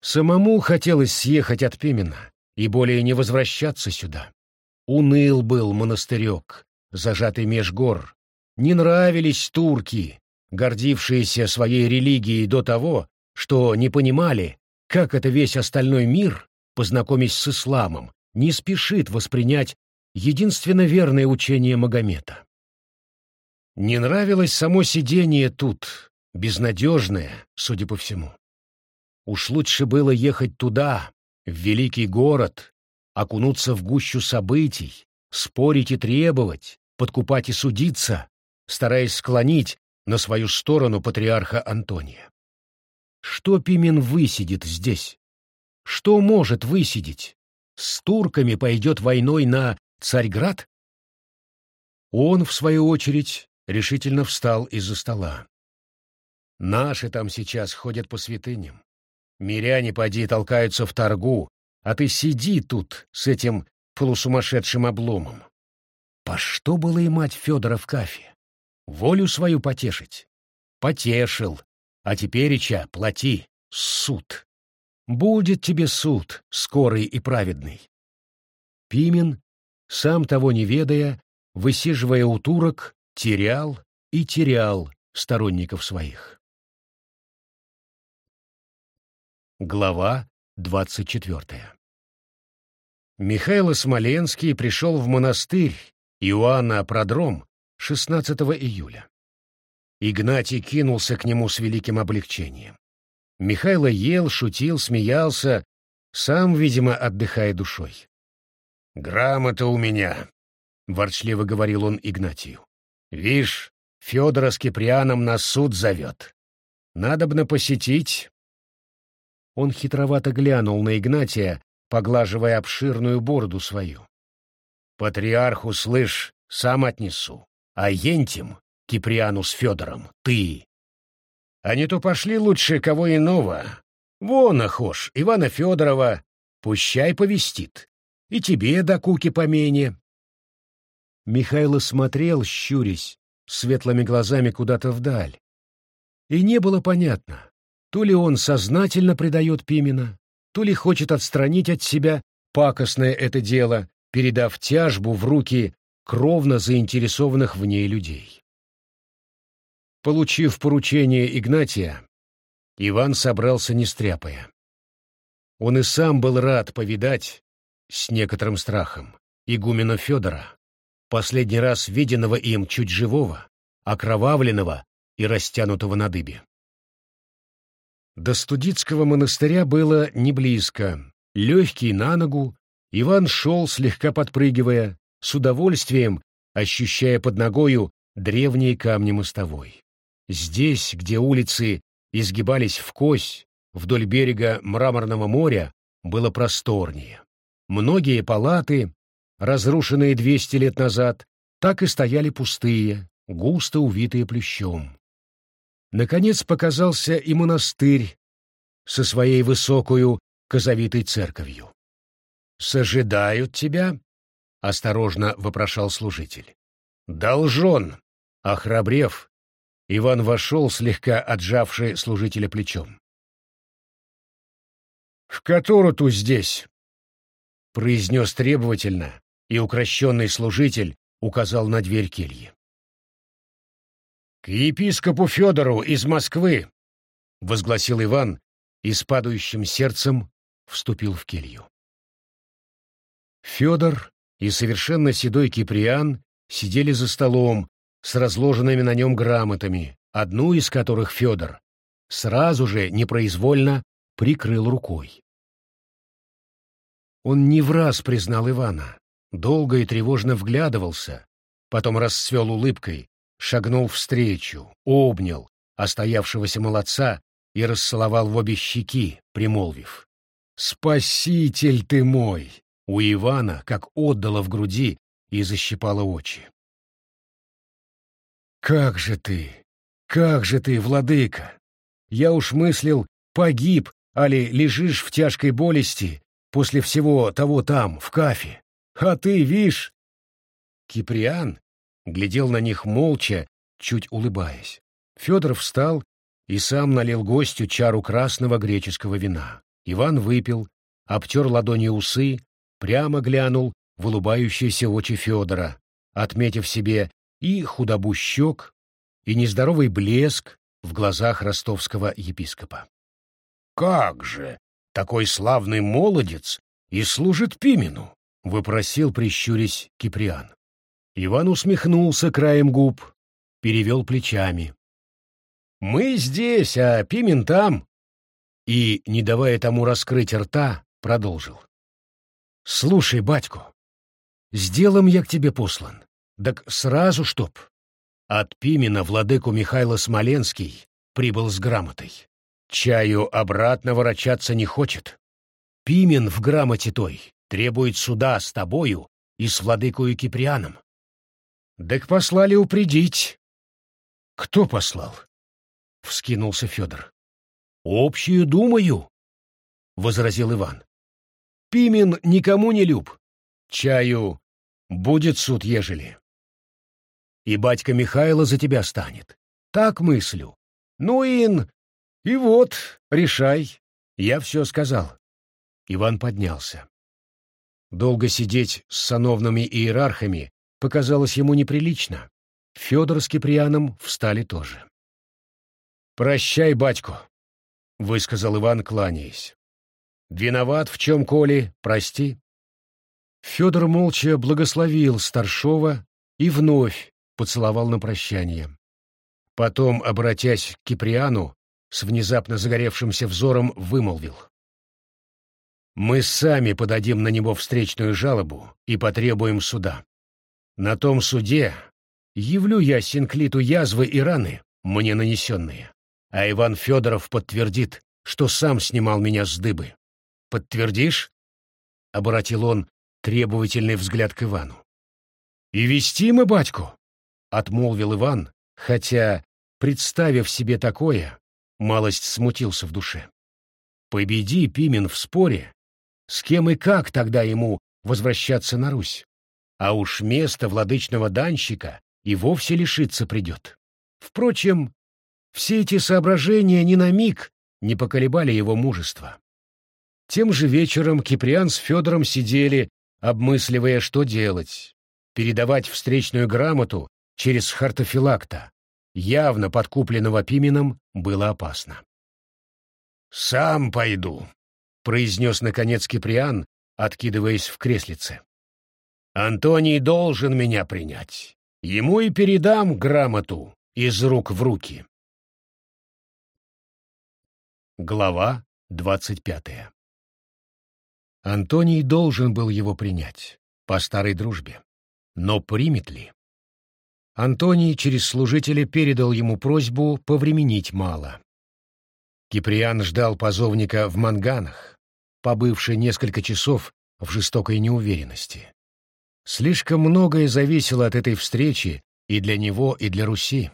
Самому хотелось съехать от Пимена, и более не возвращаться сюда. Уныл был монастырек, зажатый меж гор. Не нравились турки, гордившиеся своей религией до того, что не понимали, как это весь остальной мир, познакомясь с исламом, не спешит воспринять единственно верное учение Магомета. Не нравилось само сидение тут, безнадежное, судя по всему. Уж лучше было ехать туда, в великий город, окунуться в гущу событий, спорить и требовать, подкупать и судиться, стараясь склонить на свою сторону патриарха Антония. Что Пимен высидит здесь? Что может высидеть? С турками пойдет войной на Царьград? Он, в свою очередь, решительно встал из-за стола. Наши там сейчас ходят по святыням. Миряне, поди, толкаются в торгу, а ты сиди тут с этим полусумасшедшим обломом. По что было и мать Федора в кафе? Волю свою потешить? Потешил. А тепереча плати. Суд. Будет тебе суд, скорый и праведный. Пимен, сам того не ведая, высиживая у турок, терял и терял сторонников своих. Глава двадцать четвертая Михаил Смоленский пришел в монастырь Иоанна Продром 16 июля. Игнатий кинулся к нему с великим облегчением. Михайло ел, шутил, смеялся, сам, видимо, отдыхая душой. «Грамота у меня», — ворчливо говорил он Игнатию. «Вишь, Федора с Киприаном на суд зовет. Надобно посетить». Он хитровато глянул на Игнатия, поглаживая обширную бороду свою. «Патриарху, слышь, сам отнесу, а Ентим, Киприану с Федором, ты. А не то пошли лучше кого иного. Вон, охож, Ивана Федорова, пущай повестит. И тебе до куки помене. Михайло смотрел, щурясь, светлыми глазами куда-то вдаль. И не было понятно, то ли он сознательно предает Пимена, то ли хочет отстранить от себя пакостное это дело, передав тяжбу в руки кровно заинтересованных в ней людей. Получив поручение Игнатия, Иван собрался не стряпая. Он и сам был рад повидать, с некоторым страхом, игумена Федора, последний раз виденного им чуть живого, окровавленного и растянутого на дыбе. До Студицкого монастыря было не близко. Легкий на ногу, Иван шел, слегка подпрыгивая, с удовольствием ощущая под ногою древние камни мостовой. Здесь, где улицы изгибались в кось, вдоль берега Мраморного моря, было просторнее. Многие палаты, разрушенные 200 лет назад, так и стояли пустые, густо увитые плющом. Наконец показался и монастырь со своей высокою казовитой церковью. «Сожидают тебя?» — осторожно вопрошал служитель. «Должен!» — охрабрев, Иван вошел, слегка отжавший служителя плечом. «В которую-то здесь?» — произнес требовательно, и укращенный служитель указал на дверь кельи. «К епископу Федору из Москвы!» — возгласил Иван и с падающим сердцем вступил в келью. Федор и совершенно седой Киприан сидели за столом, с разложенными на нем грамотами, одну из которых Федор сразу же непроизвольно прикрыл рукой. Он не в раз признал Ивана, долго и тревожно вглядывался, потом расцвел улыбкой, шагнул встречу, обнял остоявшегося молодца и расцеловал в обе щеки, примолвив. «Спаситель ты мой!» У Ивана как отдало в груди и защипало очи. «Как же ты! Как же ты, владыка! Я уж мыслил, погиб, али лежишь в тяжкой болести после всего того там, в кафе. А ты, вишь...» Киприан глядел на них молча, чуть улыбаясь. Федор встал и сам налил гостю чару красного греческого вина. Иван выпил, обтер ладонью усы, прямо глянул в улыбающиеся очи Федора, отметив себе и худобу щек, и нездоровый блеск в глазах ростовского епископа. «Как же! Такой славный молодец и служит Пимену!» — выпросил, прищурясь, Киприан. Иван усмехнулся краем губ, перевел плечами. «Мы здесь, а Пимен там!» И, не давая тому раскрыть рта, продолжил. «Слушай, батько, с делом я к тебе послан. Так сразу чтоб. От Пимена владыку Михайло Смоленский прибыл с грамотой. Чаю обратно ворочаться не хочет. Пимен в грамоте той требует суда с тобою и с владыкою Киприаном. Так послали упредить. Кто послал? Вскинулся Федор. Общую думаю, возразил Иван. Пимен никому не люб. Чаю будет суд, ежели. И батька Михайло за тебя станет. Так мыслю. Ну, Ин, и вот, решай. Я все сказал. Иван поднялся. Долго сидеть с сановными иерархами показалось ему неприлично. Федор с Киприаном встали тоже. «Прощай, батько», — высказал Иван, кланяясь. «Виноват в чем, Коли, прости». Федор молча благословил старшова и вновь поцеловал на прощание. Потом, обратясь к Киприану, с внезапно загоревшимся взором вымолвил. «Мы сами подадим на него встречную жалобу и потребуем суда. На том суде явлю я Синклиту язвы и раны, мне нанесенные, а Иван Федоров подтвердит, что сам снимал меня с дыбы. Подтвердишь?» — обратил он требовательный взгляд к Ивану. «И вести мы батьку!» — отмолвил Иван, хотя, представив себе такое, малость смутился в душе. Победи Пимен в споре, с кем и как тогда ему возвращаться на Русь? А уж место владычного данщика и вовсе лишиться придет. Впрочем, все эти соображения ни на миг не поколебали его мужество. Тем же вечером Киприан с Федором сидели, обмысливая, что делать. Передавать встречную грамоту через хартофилакта, явно подкупленного Пименом, было опасно. «Сам пойду», — произнес наконец Киприан, откидываясь в креслице. «Антоний должен меня принять. Ему и передам грамоту из рук в руки». Глава двадцать пятая Антоний должен был его принять, по старой дружбе. Но примет ли? Антоний через служителя передал ему просьбу повременить мало. Киприан ждал позовника в манганах, побывший несколько часов в жестокой неуверенности. Слишком многое зависело от этой встречи и для него, и для Руси.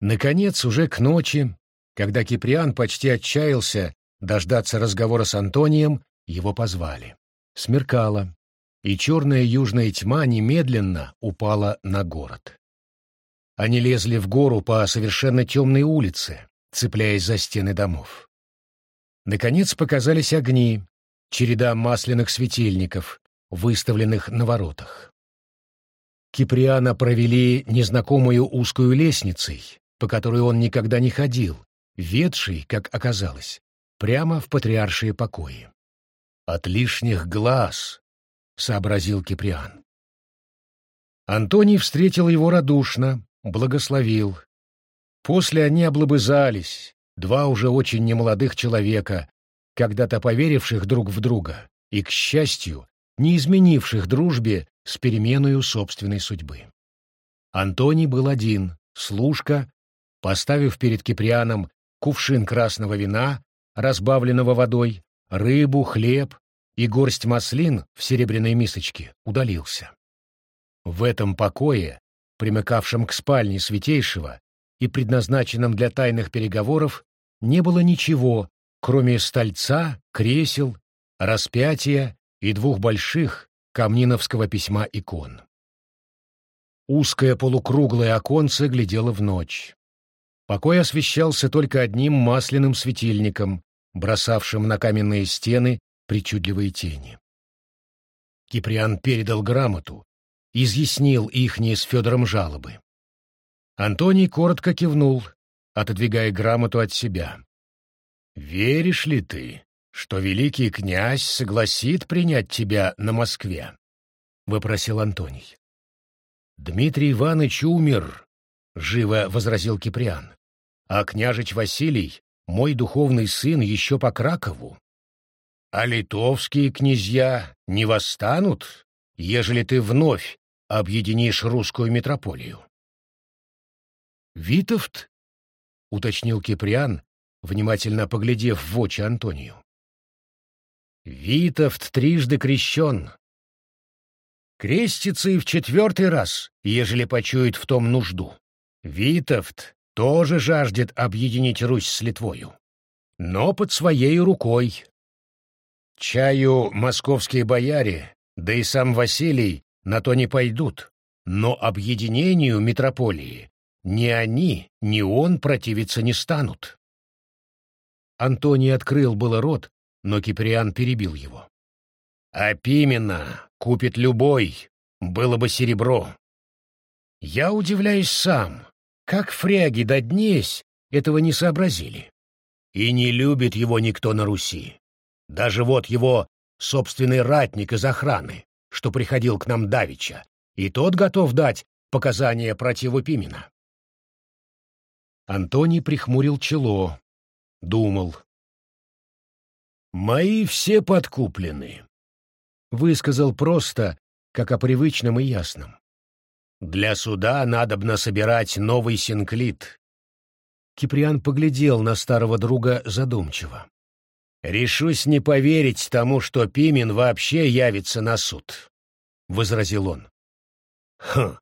Наконец, уже к ночи, когда Киприан почти отчаялся дождаться разговора с Антонием, его позвали. Смеркало и черная южная тьма немедленно упала на город. Они лезли в гору по совершенно темной улице, цепляясь за стены домов. Наконец показались огни, череда масляных светильников, выставленных на воротах. Киприана провели незнакомую узкую лестницей, по которой он никогда не ходил, ведшей, как оказалось, прямо в патриаршие покои. «От лишних глаз», — сообразил Киприан. Антоний встретил его радушно, благословил. После они облобызались, два уже очень немолодых человека, когда-то поверивших друг в друга и, к счастью, не изменивших дружбе с переменою собственной судьбы. Антоний был один, служка, поставив перед Киприаном кувшин красного вина, разбавленного водой, рыбу, хлеб, и горсть маслин в серебряной мисочке удалился. В этом покое, примыкавшем к спальне святейшего и предназначенном для тайных переговоров, не было ничего, кроме стольца, кресел, распятия и двух больших камниновского письма икон. Узкое полукруглое оконце глядело в ночь. Покой освещался только одним масляным светильником, бросавшим на каменные стены причудливые тени. Киприан передал грамоту, изъяснил ихние с Федором жалобы. Антоний коротко кивнул, отодвигая грамоту от себя. «Веришь ли ты, что великий князь согласит принять тебя на Москве?» — выпросил Антоний. «Дмитрий Иванович умер», — живо возразил Киприан. «А княжич Василий, мой духовный сын, еще по Кракову а литовские князья не восстанут, ежели ты вновь объединишь русскую метрополию. «Витовт?» — уточнил Киприан, внимательно поглядев в очи Антонию. «Витовт трижды крещен. Крестится и в четвертый раз, ежели почует в том нужду. Витовт тоже жаждет объединить Русь с Литвою, но под своей рукой. Чаю московские бояре, да и сам Василий на то не пойдут, но объединению метрополии ни они, ни он противиться не станут. Антоний открыл было рот, но Киприан перебил его. «А Пимена купит любой, было бы серебро. Я удивляюсь сам, как фряги до днесь этого не сообразили. И не любит его никто на Руси. Даже вот его собственный ратник из охраны, что приходил к нам давеча, и тот готов дать показания противу Пимена. Антоний прихмурил чело, думал. «Мои все подкуплены», — высказал просто, как о привычном и ясном. «Для суда надобно собирать новый синклит». Киприан поглядел на старого друга задумчиво. «Решусь не поверить тому, что Пимен вообще явится на суд», — возразил он. «Хм,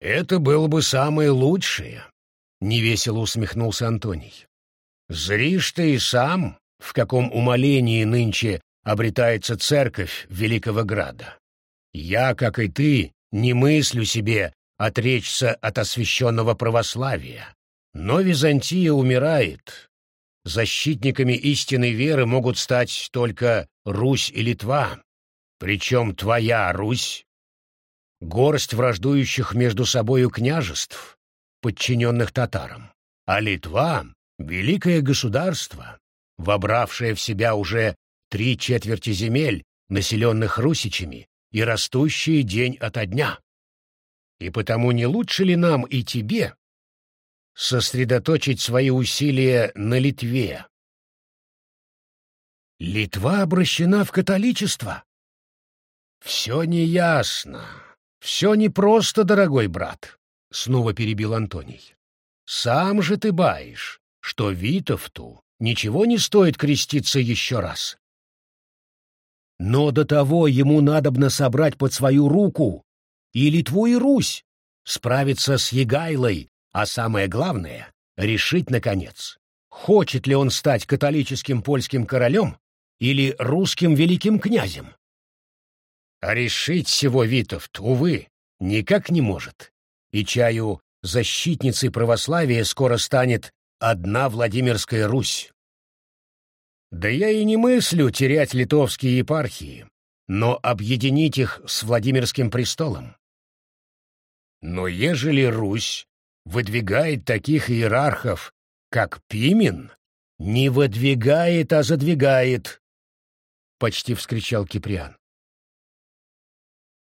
это было бы самое лучшее», — невесело усмехнулся Антоний. «Зришь ты и сам, в каком умолении нынче обретается церковь Великого Града. Я, как и ты, не мыслю себе отречься от освященного православия, но Византия умирает. Защитниками истинной веры могут стать только Русь и Литва, причем твоя Русь, горсть враждующих между собою княжеств, подчиненных татарам, а Литва — великое государство, вобравшее в себя уже три четверти земель, населенных русичами, и растущие день ото дня. И потому не лучше ли нам и тебе сосредоточить свои усилия на Литве? Литва обращена в католичество? Все неясно. Все непросто, дорогой брат. — снова перебил Антоний. «Сам же ты баишь, что Витовту ничего не стоит креститься еще раз. Но до того ему надобно собрать под свою руку и Литву, и Русь, справиться с Егайлой, а самое главное — решить, наконец, хочет ли он стать католическим польским королем или русским великим князем. А решить всего Витовт, увы, никак не может и чаю защитницей православия скоро станет одна Владимирская Русь. Да я и не мыслю терять литовские епархии, но объединить их с Владимирским престолом. Но ежели Русь выдвигает таких иерархов, как Пимен, не выдвигает, а задвигает, — почти вскричал Киприан.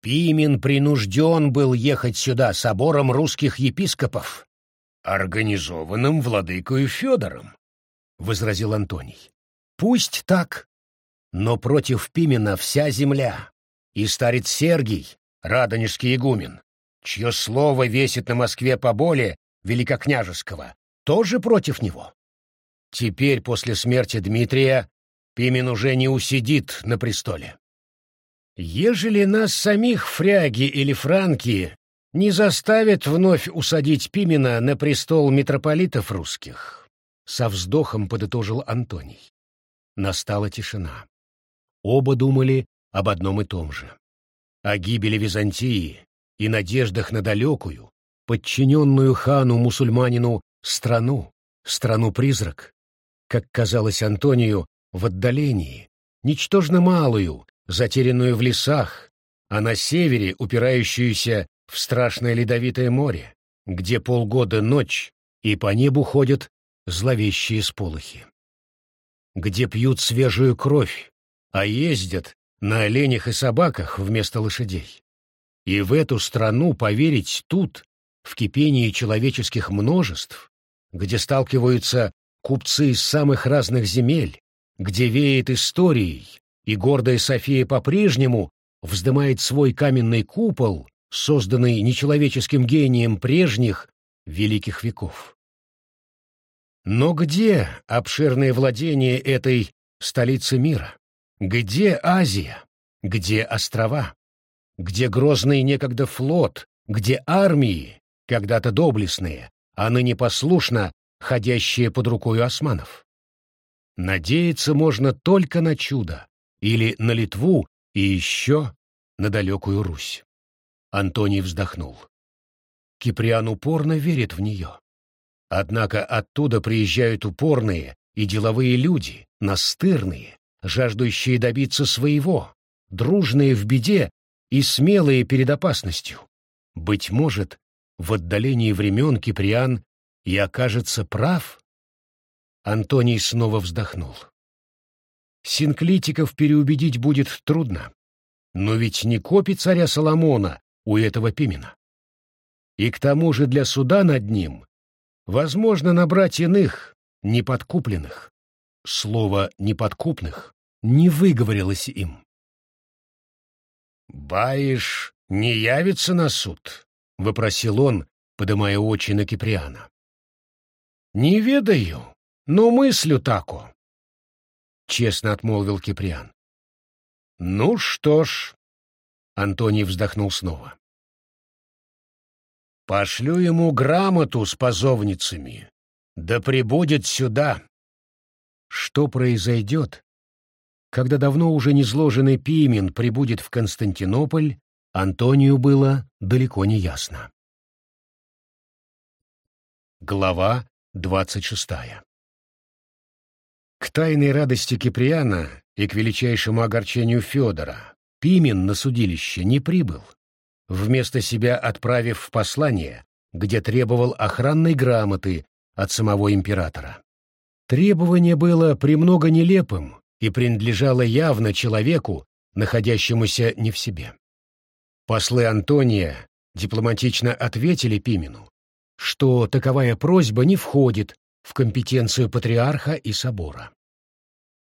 Пимен принужден был ехать сюда собором русских епископов, организованным владыкою Федором, — возразил Антоний. Пусть так, но против Пимена вся земля, и старец Сергий, радонежский игумен, чье слово весит на Москве поболе великокняжеского, тоже против него. Теперь, после смерти Дмитрия, Пимен уже не усидит на престоле. Ежели нас самих фряги или франки не заставят вновь усадить Пимена на престол митрополитов русских, со вздохом подытожил Антоний. Настала тишина. Оба думали об одном и том же. О гибели Византии и надеждах на далекую, подчиненную хану-мусульманину страну, страну-призрак, как казалось Антонию, в отдалении, ничтожно малую, затерянную в лесах, а на севере упирающуюся в страшное ледовитое море, где полгода ночь, и по небу ходят зловещие сполохи. Где пьют свежую кровь, а ездят на оленях и собаках вместо лошадей. И в эту страну поверить тут, в кипении человеческих множеств, где сталкиваются купцы из самых разных земель, где веет историей, и гордая София по-прежнему вздымает свой каменный купол, созданный нечеловеческим гением прежних великих веков. Но где обширные владения этой столицы мира? Где Азия? Где острова? Где грозный некогда флот, где армии, когда-то доблестные, а ныне послушно ходящие под рукой османов. Надеяться можно только на чудо, или на Литву, и еще на далекую Русь. Антоний вздохнул. Киприан упорно верит в нее. Однако оттуда приезжают упорные и деловые люди, настырные, жаждущие добиться своего, дружные в беде и смелые перед опасностью. Быть может, в отдалении времен Киприан и окажется прав? Антоний снова вздохнул. Синклитиков переубедить будет трудно. Но ведь не копи царя Соломона у этого Пимена. И к тому же для суда над ним возможно набрать иных, неподкупленных. Слово «неподкупных» не выговорилось им. «Баиш не явится на суд?» — вопросил он, подымая очи на Киприана. «Не ведаю, но мыслю тако», — честно отмолвил Киприан. «Ну что ж», — Антоний вздохнул снова. «Пошлю ему грамоту с позовницами, да прибудет сюда». Что произойдет, когда давно уже незложенный Пимен прибудет в Константинополь, Антонию было далеко не ясно. Глава двадцать шестая К тайной радости Киприана и к величайшему огорчению Федора Пимен на судилище не прибыл, вместо себя отправив в послание, где требовал охранной грамоты от самого императора. Требование было премного нелепым, и принадлежало явно человеку, находящемуся не в себе. Послы Антония дипломатично ответили Пимену, что таковая просьба не входит в компетенцию патриарха и собора.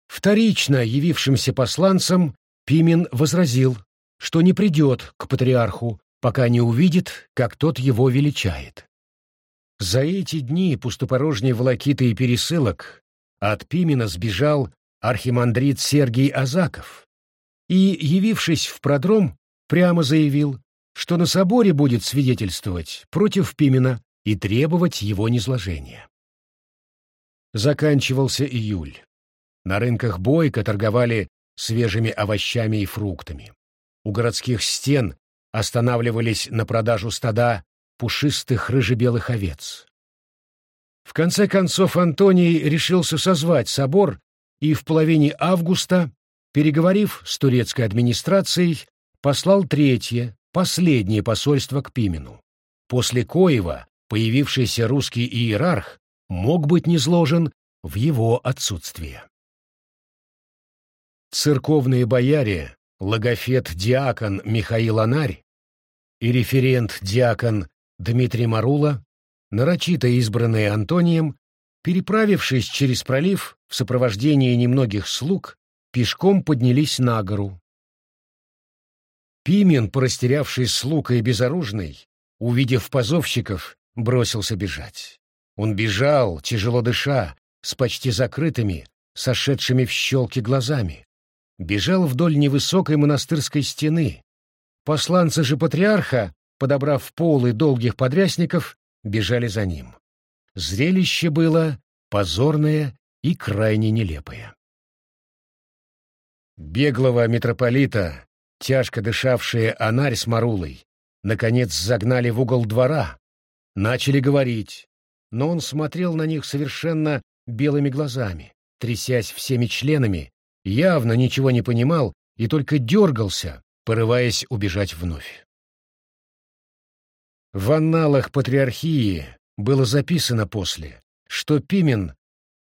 Вторично явившимся посланцам Пимен возразил, что не придет к патриарху, пока не увидит, как тот его величает. За эти дни пустопорожней волокиты и пересылок от Пимена сбежал архимандрит Сергий Азаков, и, явившись в продром, прямо заявил, что на соборе будет свидетельствовать против Пимена и требовать его низложения. Заканчивался июль. На рынках бойко торговали свежими овощами и фруктами. У городских стен останавливались на продажу стада пушистых рыжебелых овец. В конце концов Антоний решился созвать собор и в половине августа, переговорив с турецкой администрацией, послал третье, последнее посольство к Пимену. После Коева появившийся русский иерарх мог быть низложен в его отсутствие. Церковные бояре, логофет-диакон Михаил Анарь и референт-диакон Дмитрий Марула, нарочито избранные Антонием, Переправившись через пролив в сопровождении немногих слуг, пешком поднялись на гору. Пимен, порастерявший слуг и безоружный, увидев позовщиков, бросился бежать. Он бежал, тяжело дыша, с почти закрытыми, сошедшими в щелки глазами. Бежал вдоль невысокой монастырской стены. Посланцы же патриарха, подобрав полы долгих подрясников, бежали за ним. Зрелище было позорное и крайне нелепое. Беглого митрополита, тяжко дышавшие Анарь с Марулой, наконец загнали в угол двора, начали говорить, но он смотрел на них совершенно белыми глазами, трясясь всеми членами, явно ничего не понимал и только дергался, порываясь убежать вновь. В анналах патриархии было записано после, что Пимен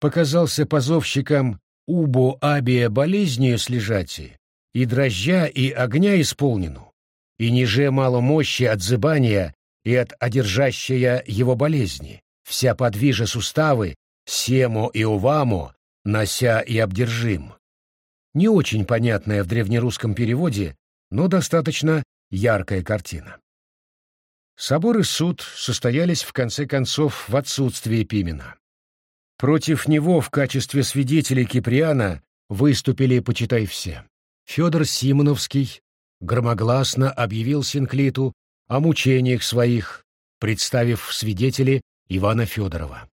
показался позовщикам Убо Абия болезнью слежати, и дрожжа и огня исполнену, и ниже мало мощи от зыбания и от одержащая его болезни, вся подвижа суставы, семо и увамо, нося и обдержим. Не очень понятная в древнерусском переводе, но достаточно яркая картина. Собор и суд состоялись в конце концов в отсутствии Пимена. Против него в качестве свидетелей Киприана выступили, почитай все. Федор Симоновский, громогласно объявил Синклиту о мучениях своих, представив в свидетели Ивана Федорова.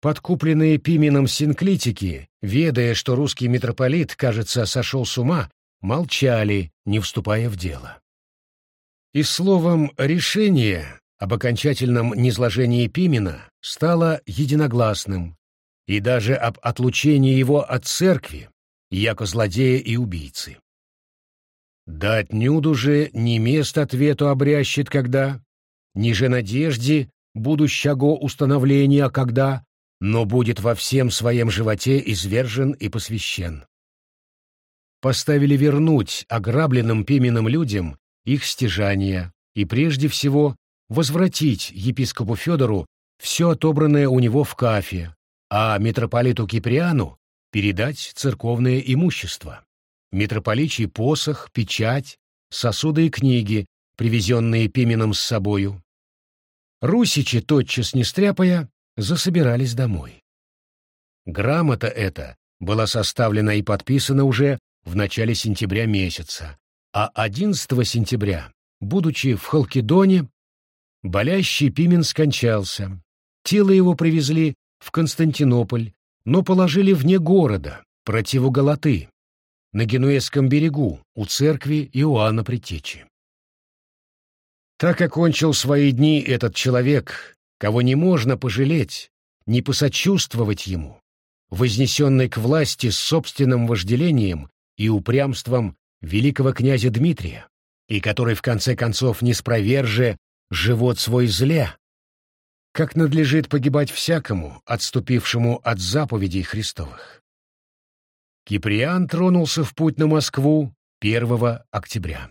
Подкупленные Пименом синклитики, ведая, что русский митрополит, кажется, сошел с ума, молчали, не вступая в дело. И словом «решение» об окончательном низложении Пимена стало единогласным, и даже об отлучении его от церкви, яко злодея и убийцы. Да отнюдь же не место ответу обрящет когда, ни же надежде будущего установления когда, но будет во всем своем животе извержен и посвящен. Поставили вернуть ограбленным Пименом людям их стяжания и прежде всего возвратить епископу Федору все отобранное у него в Кафе, а митрополиту Киприану передать церковное имущество, митрополичий посох, печать, сосуды и книги, привезенные Пименом с собою. Русичи, тотчас не стряпая, засобирались домой. Грамота эта была составлена и подписана уже в начале сентября месяца, а 11 сентября, будучи в Халкидоне, болящий Пимен скончался. Тело его привезли в Константинополь, но положили вне города, противу Галаты, на Генуэзском берегу, у церкви Иоанна Предтечи. Так окончил свои дни этот человек, кого не можно пожалеть, не посочувствовать ему, вознесенный к власти с собственным вожделением и упрямством великого князя Дмитрия, и который в конце концов не спроверже живот свой зле, как надлежит погибать всякому, отступившему от заповедей Христовых. Киприан тронулся в путь на Москву 1 октября.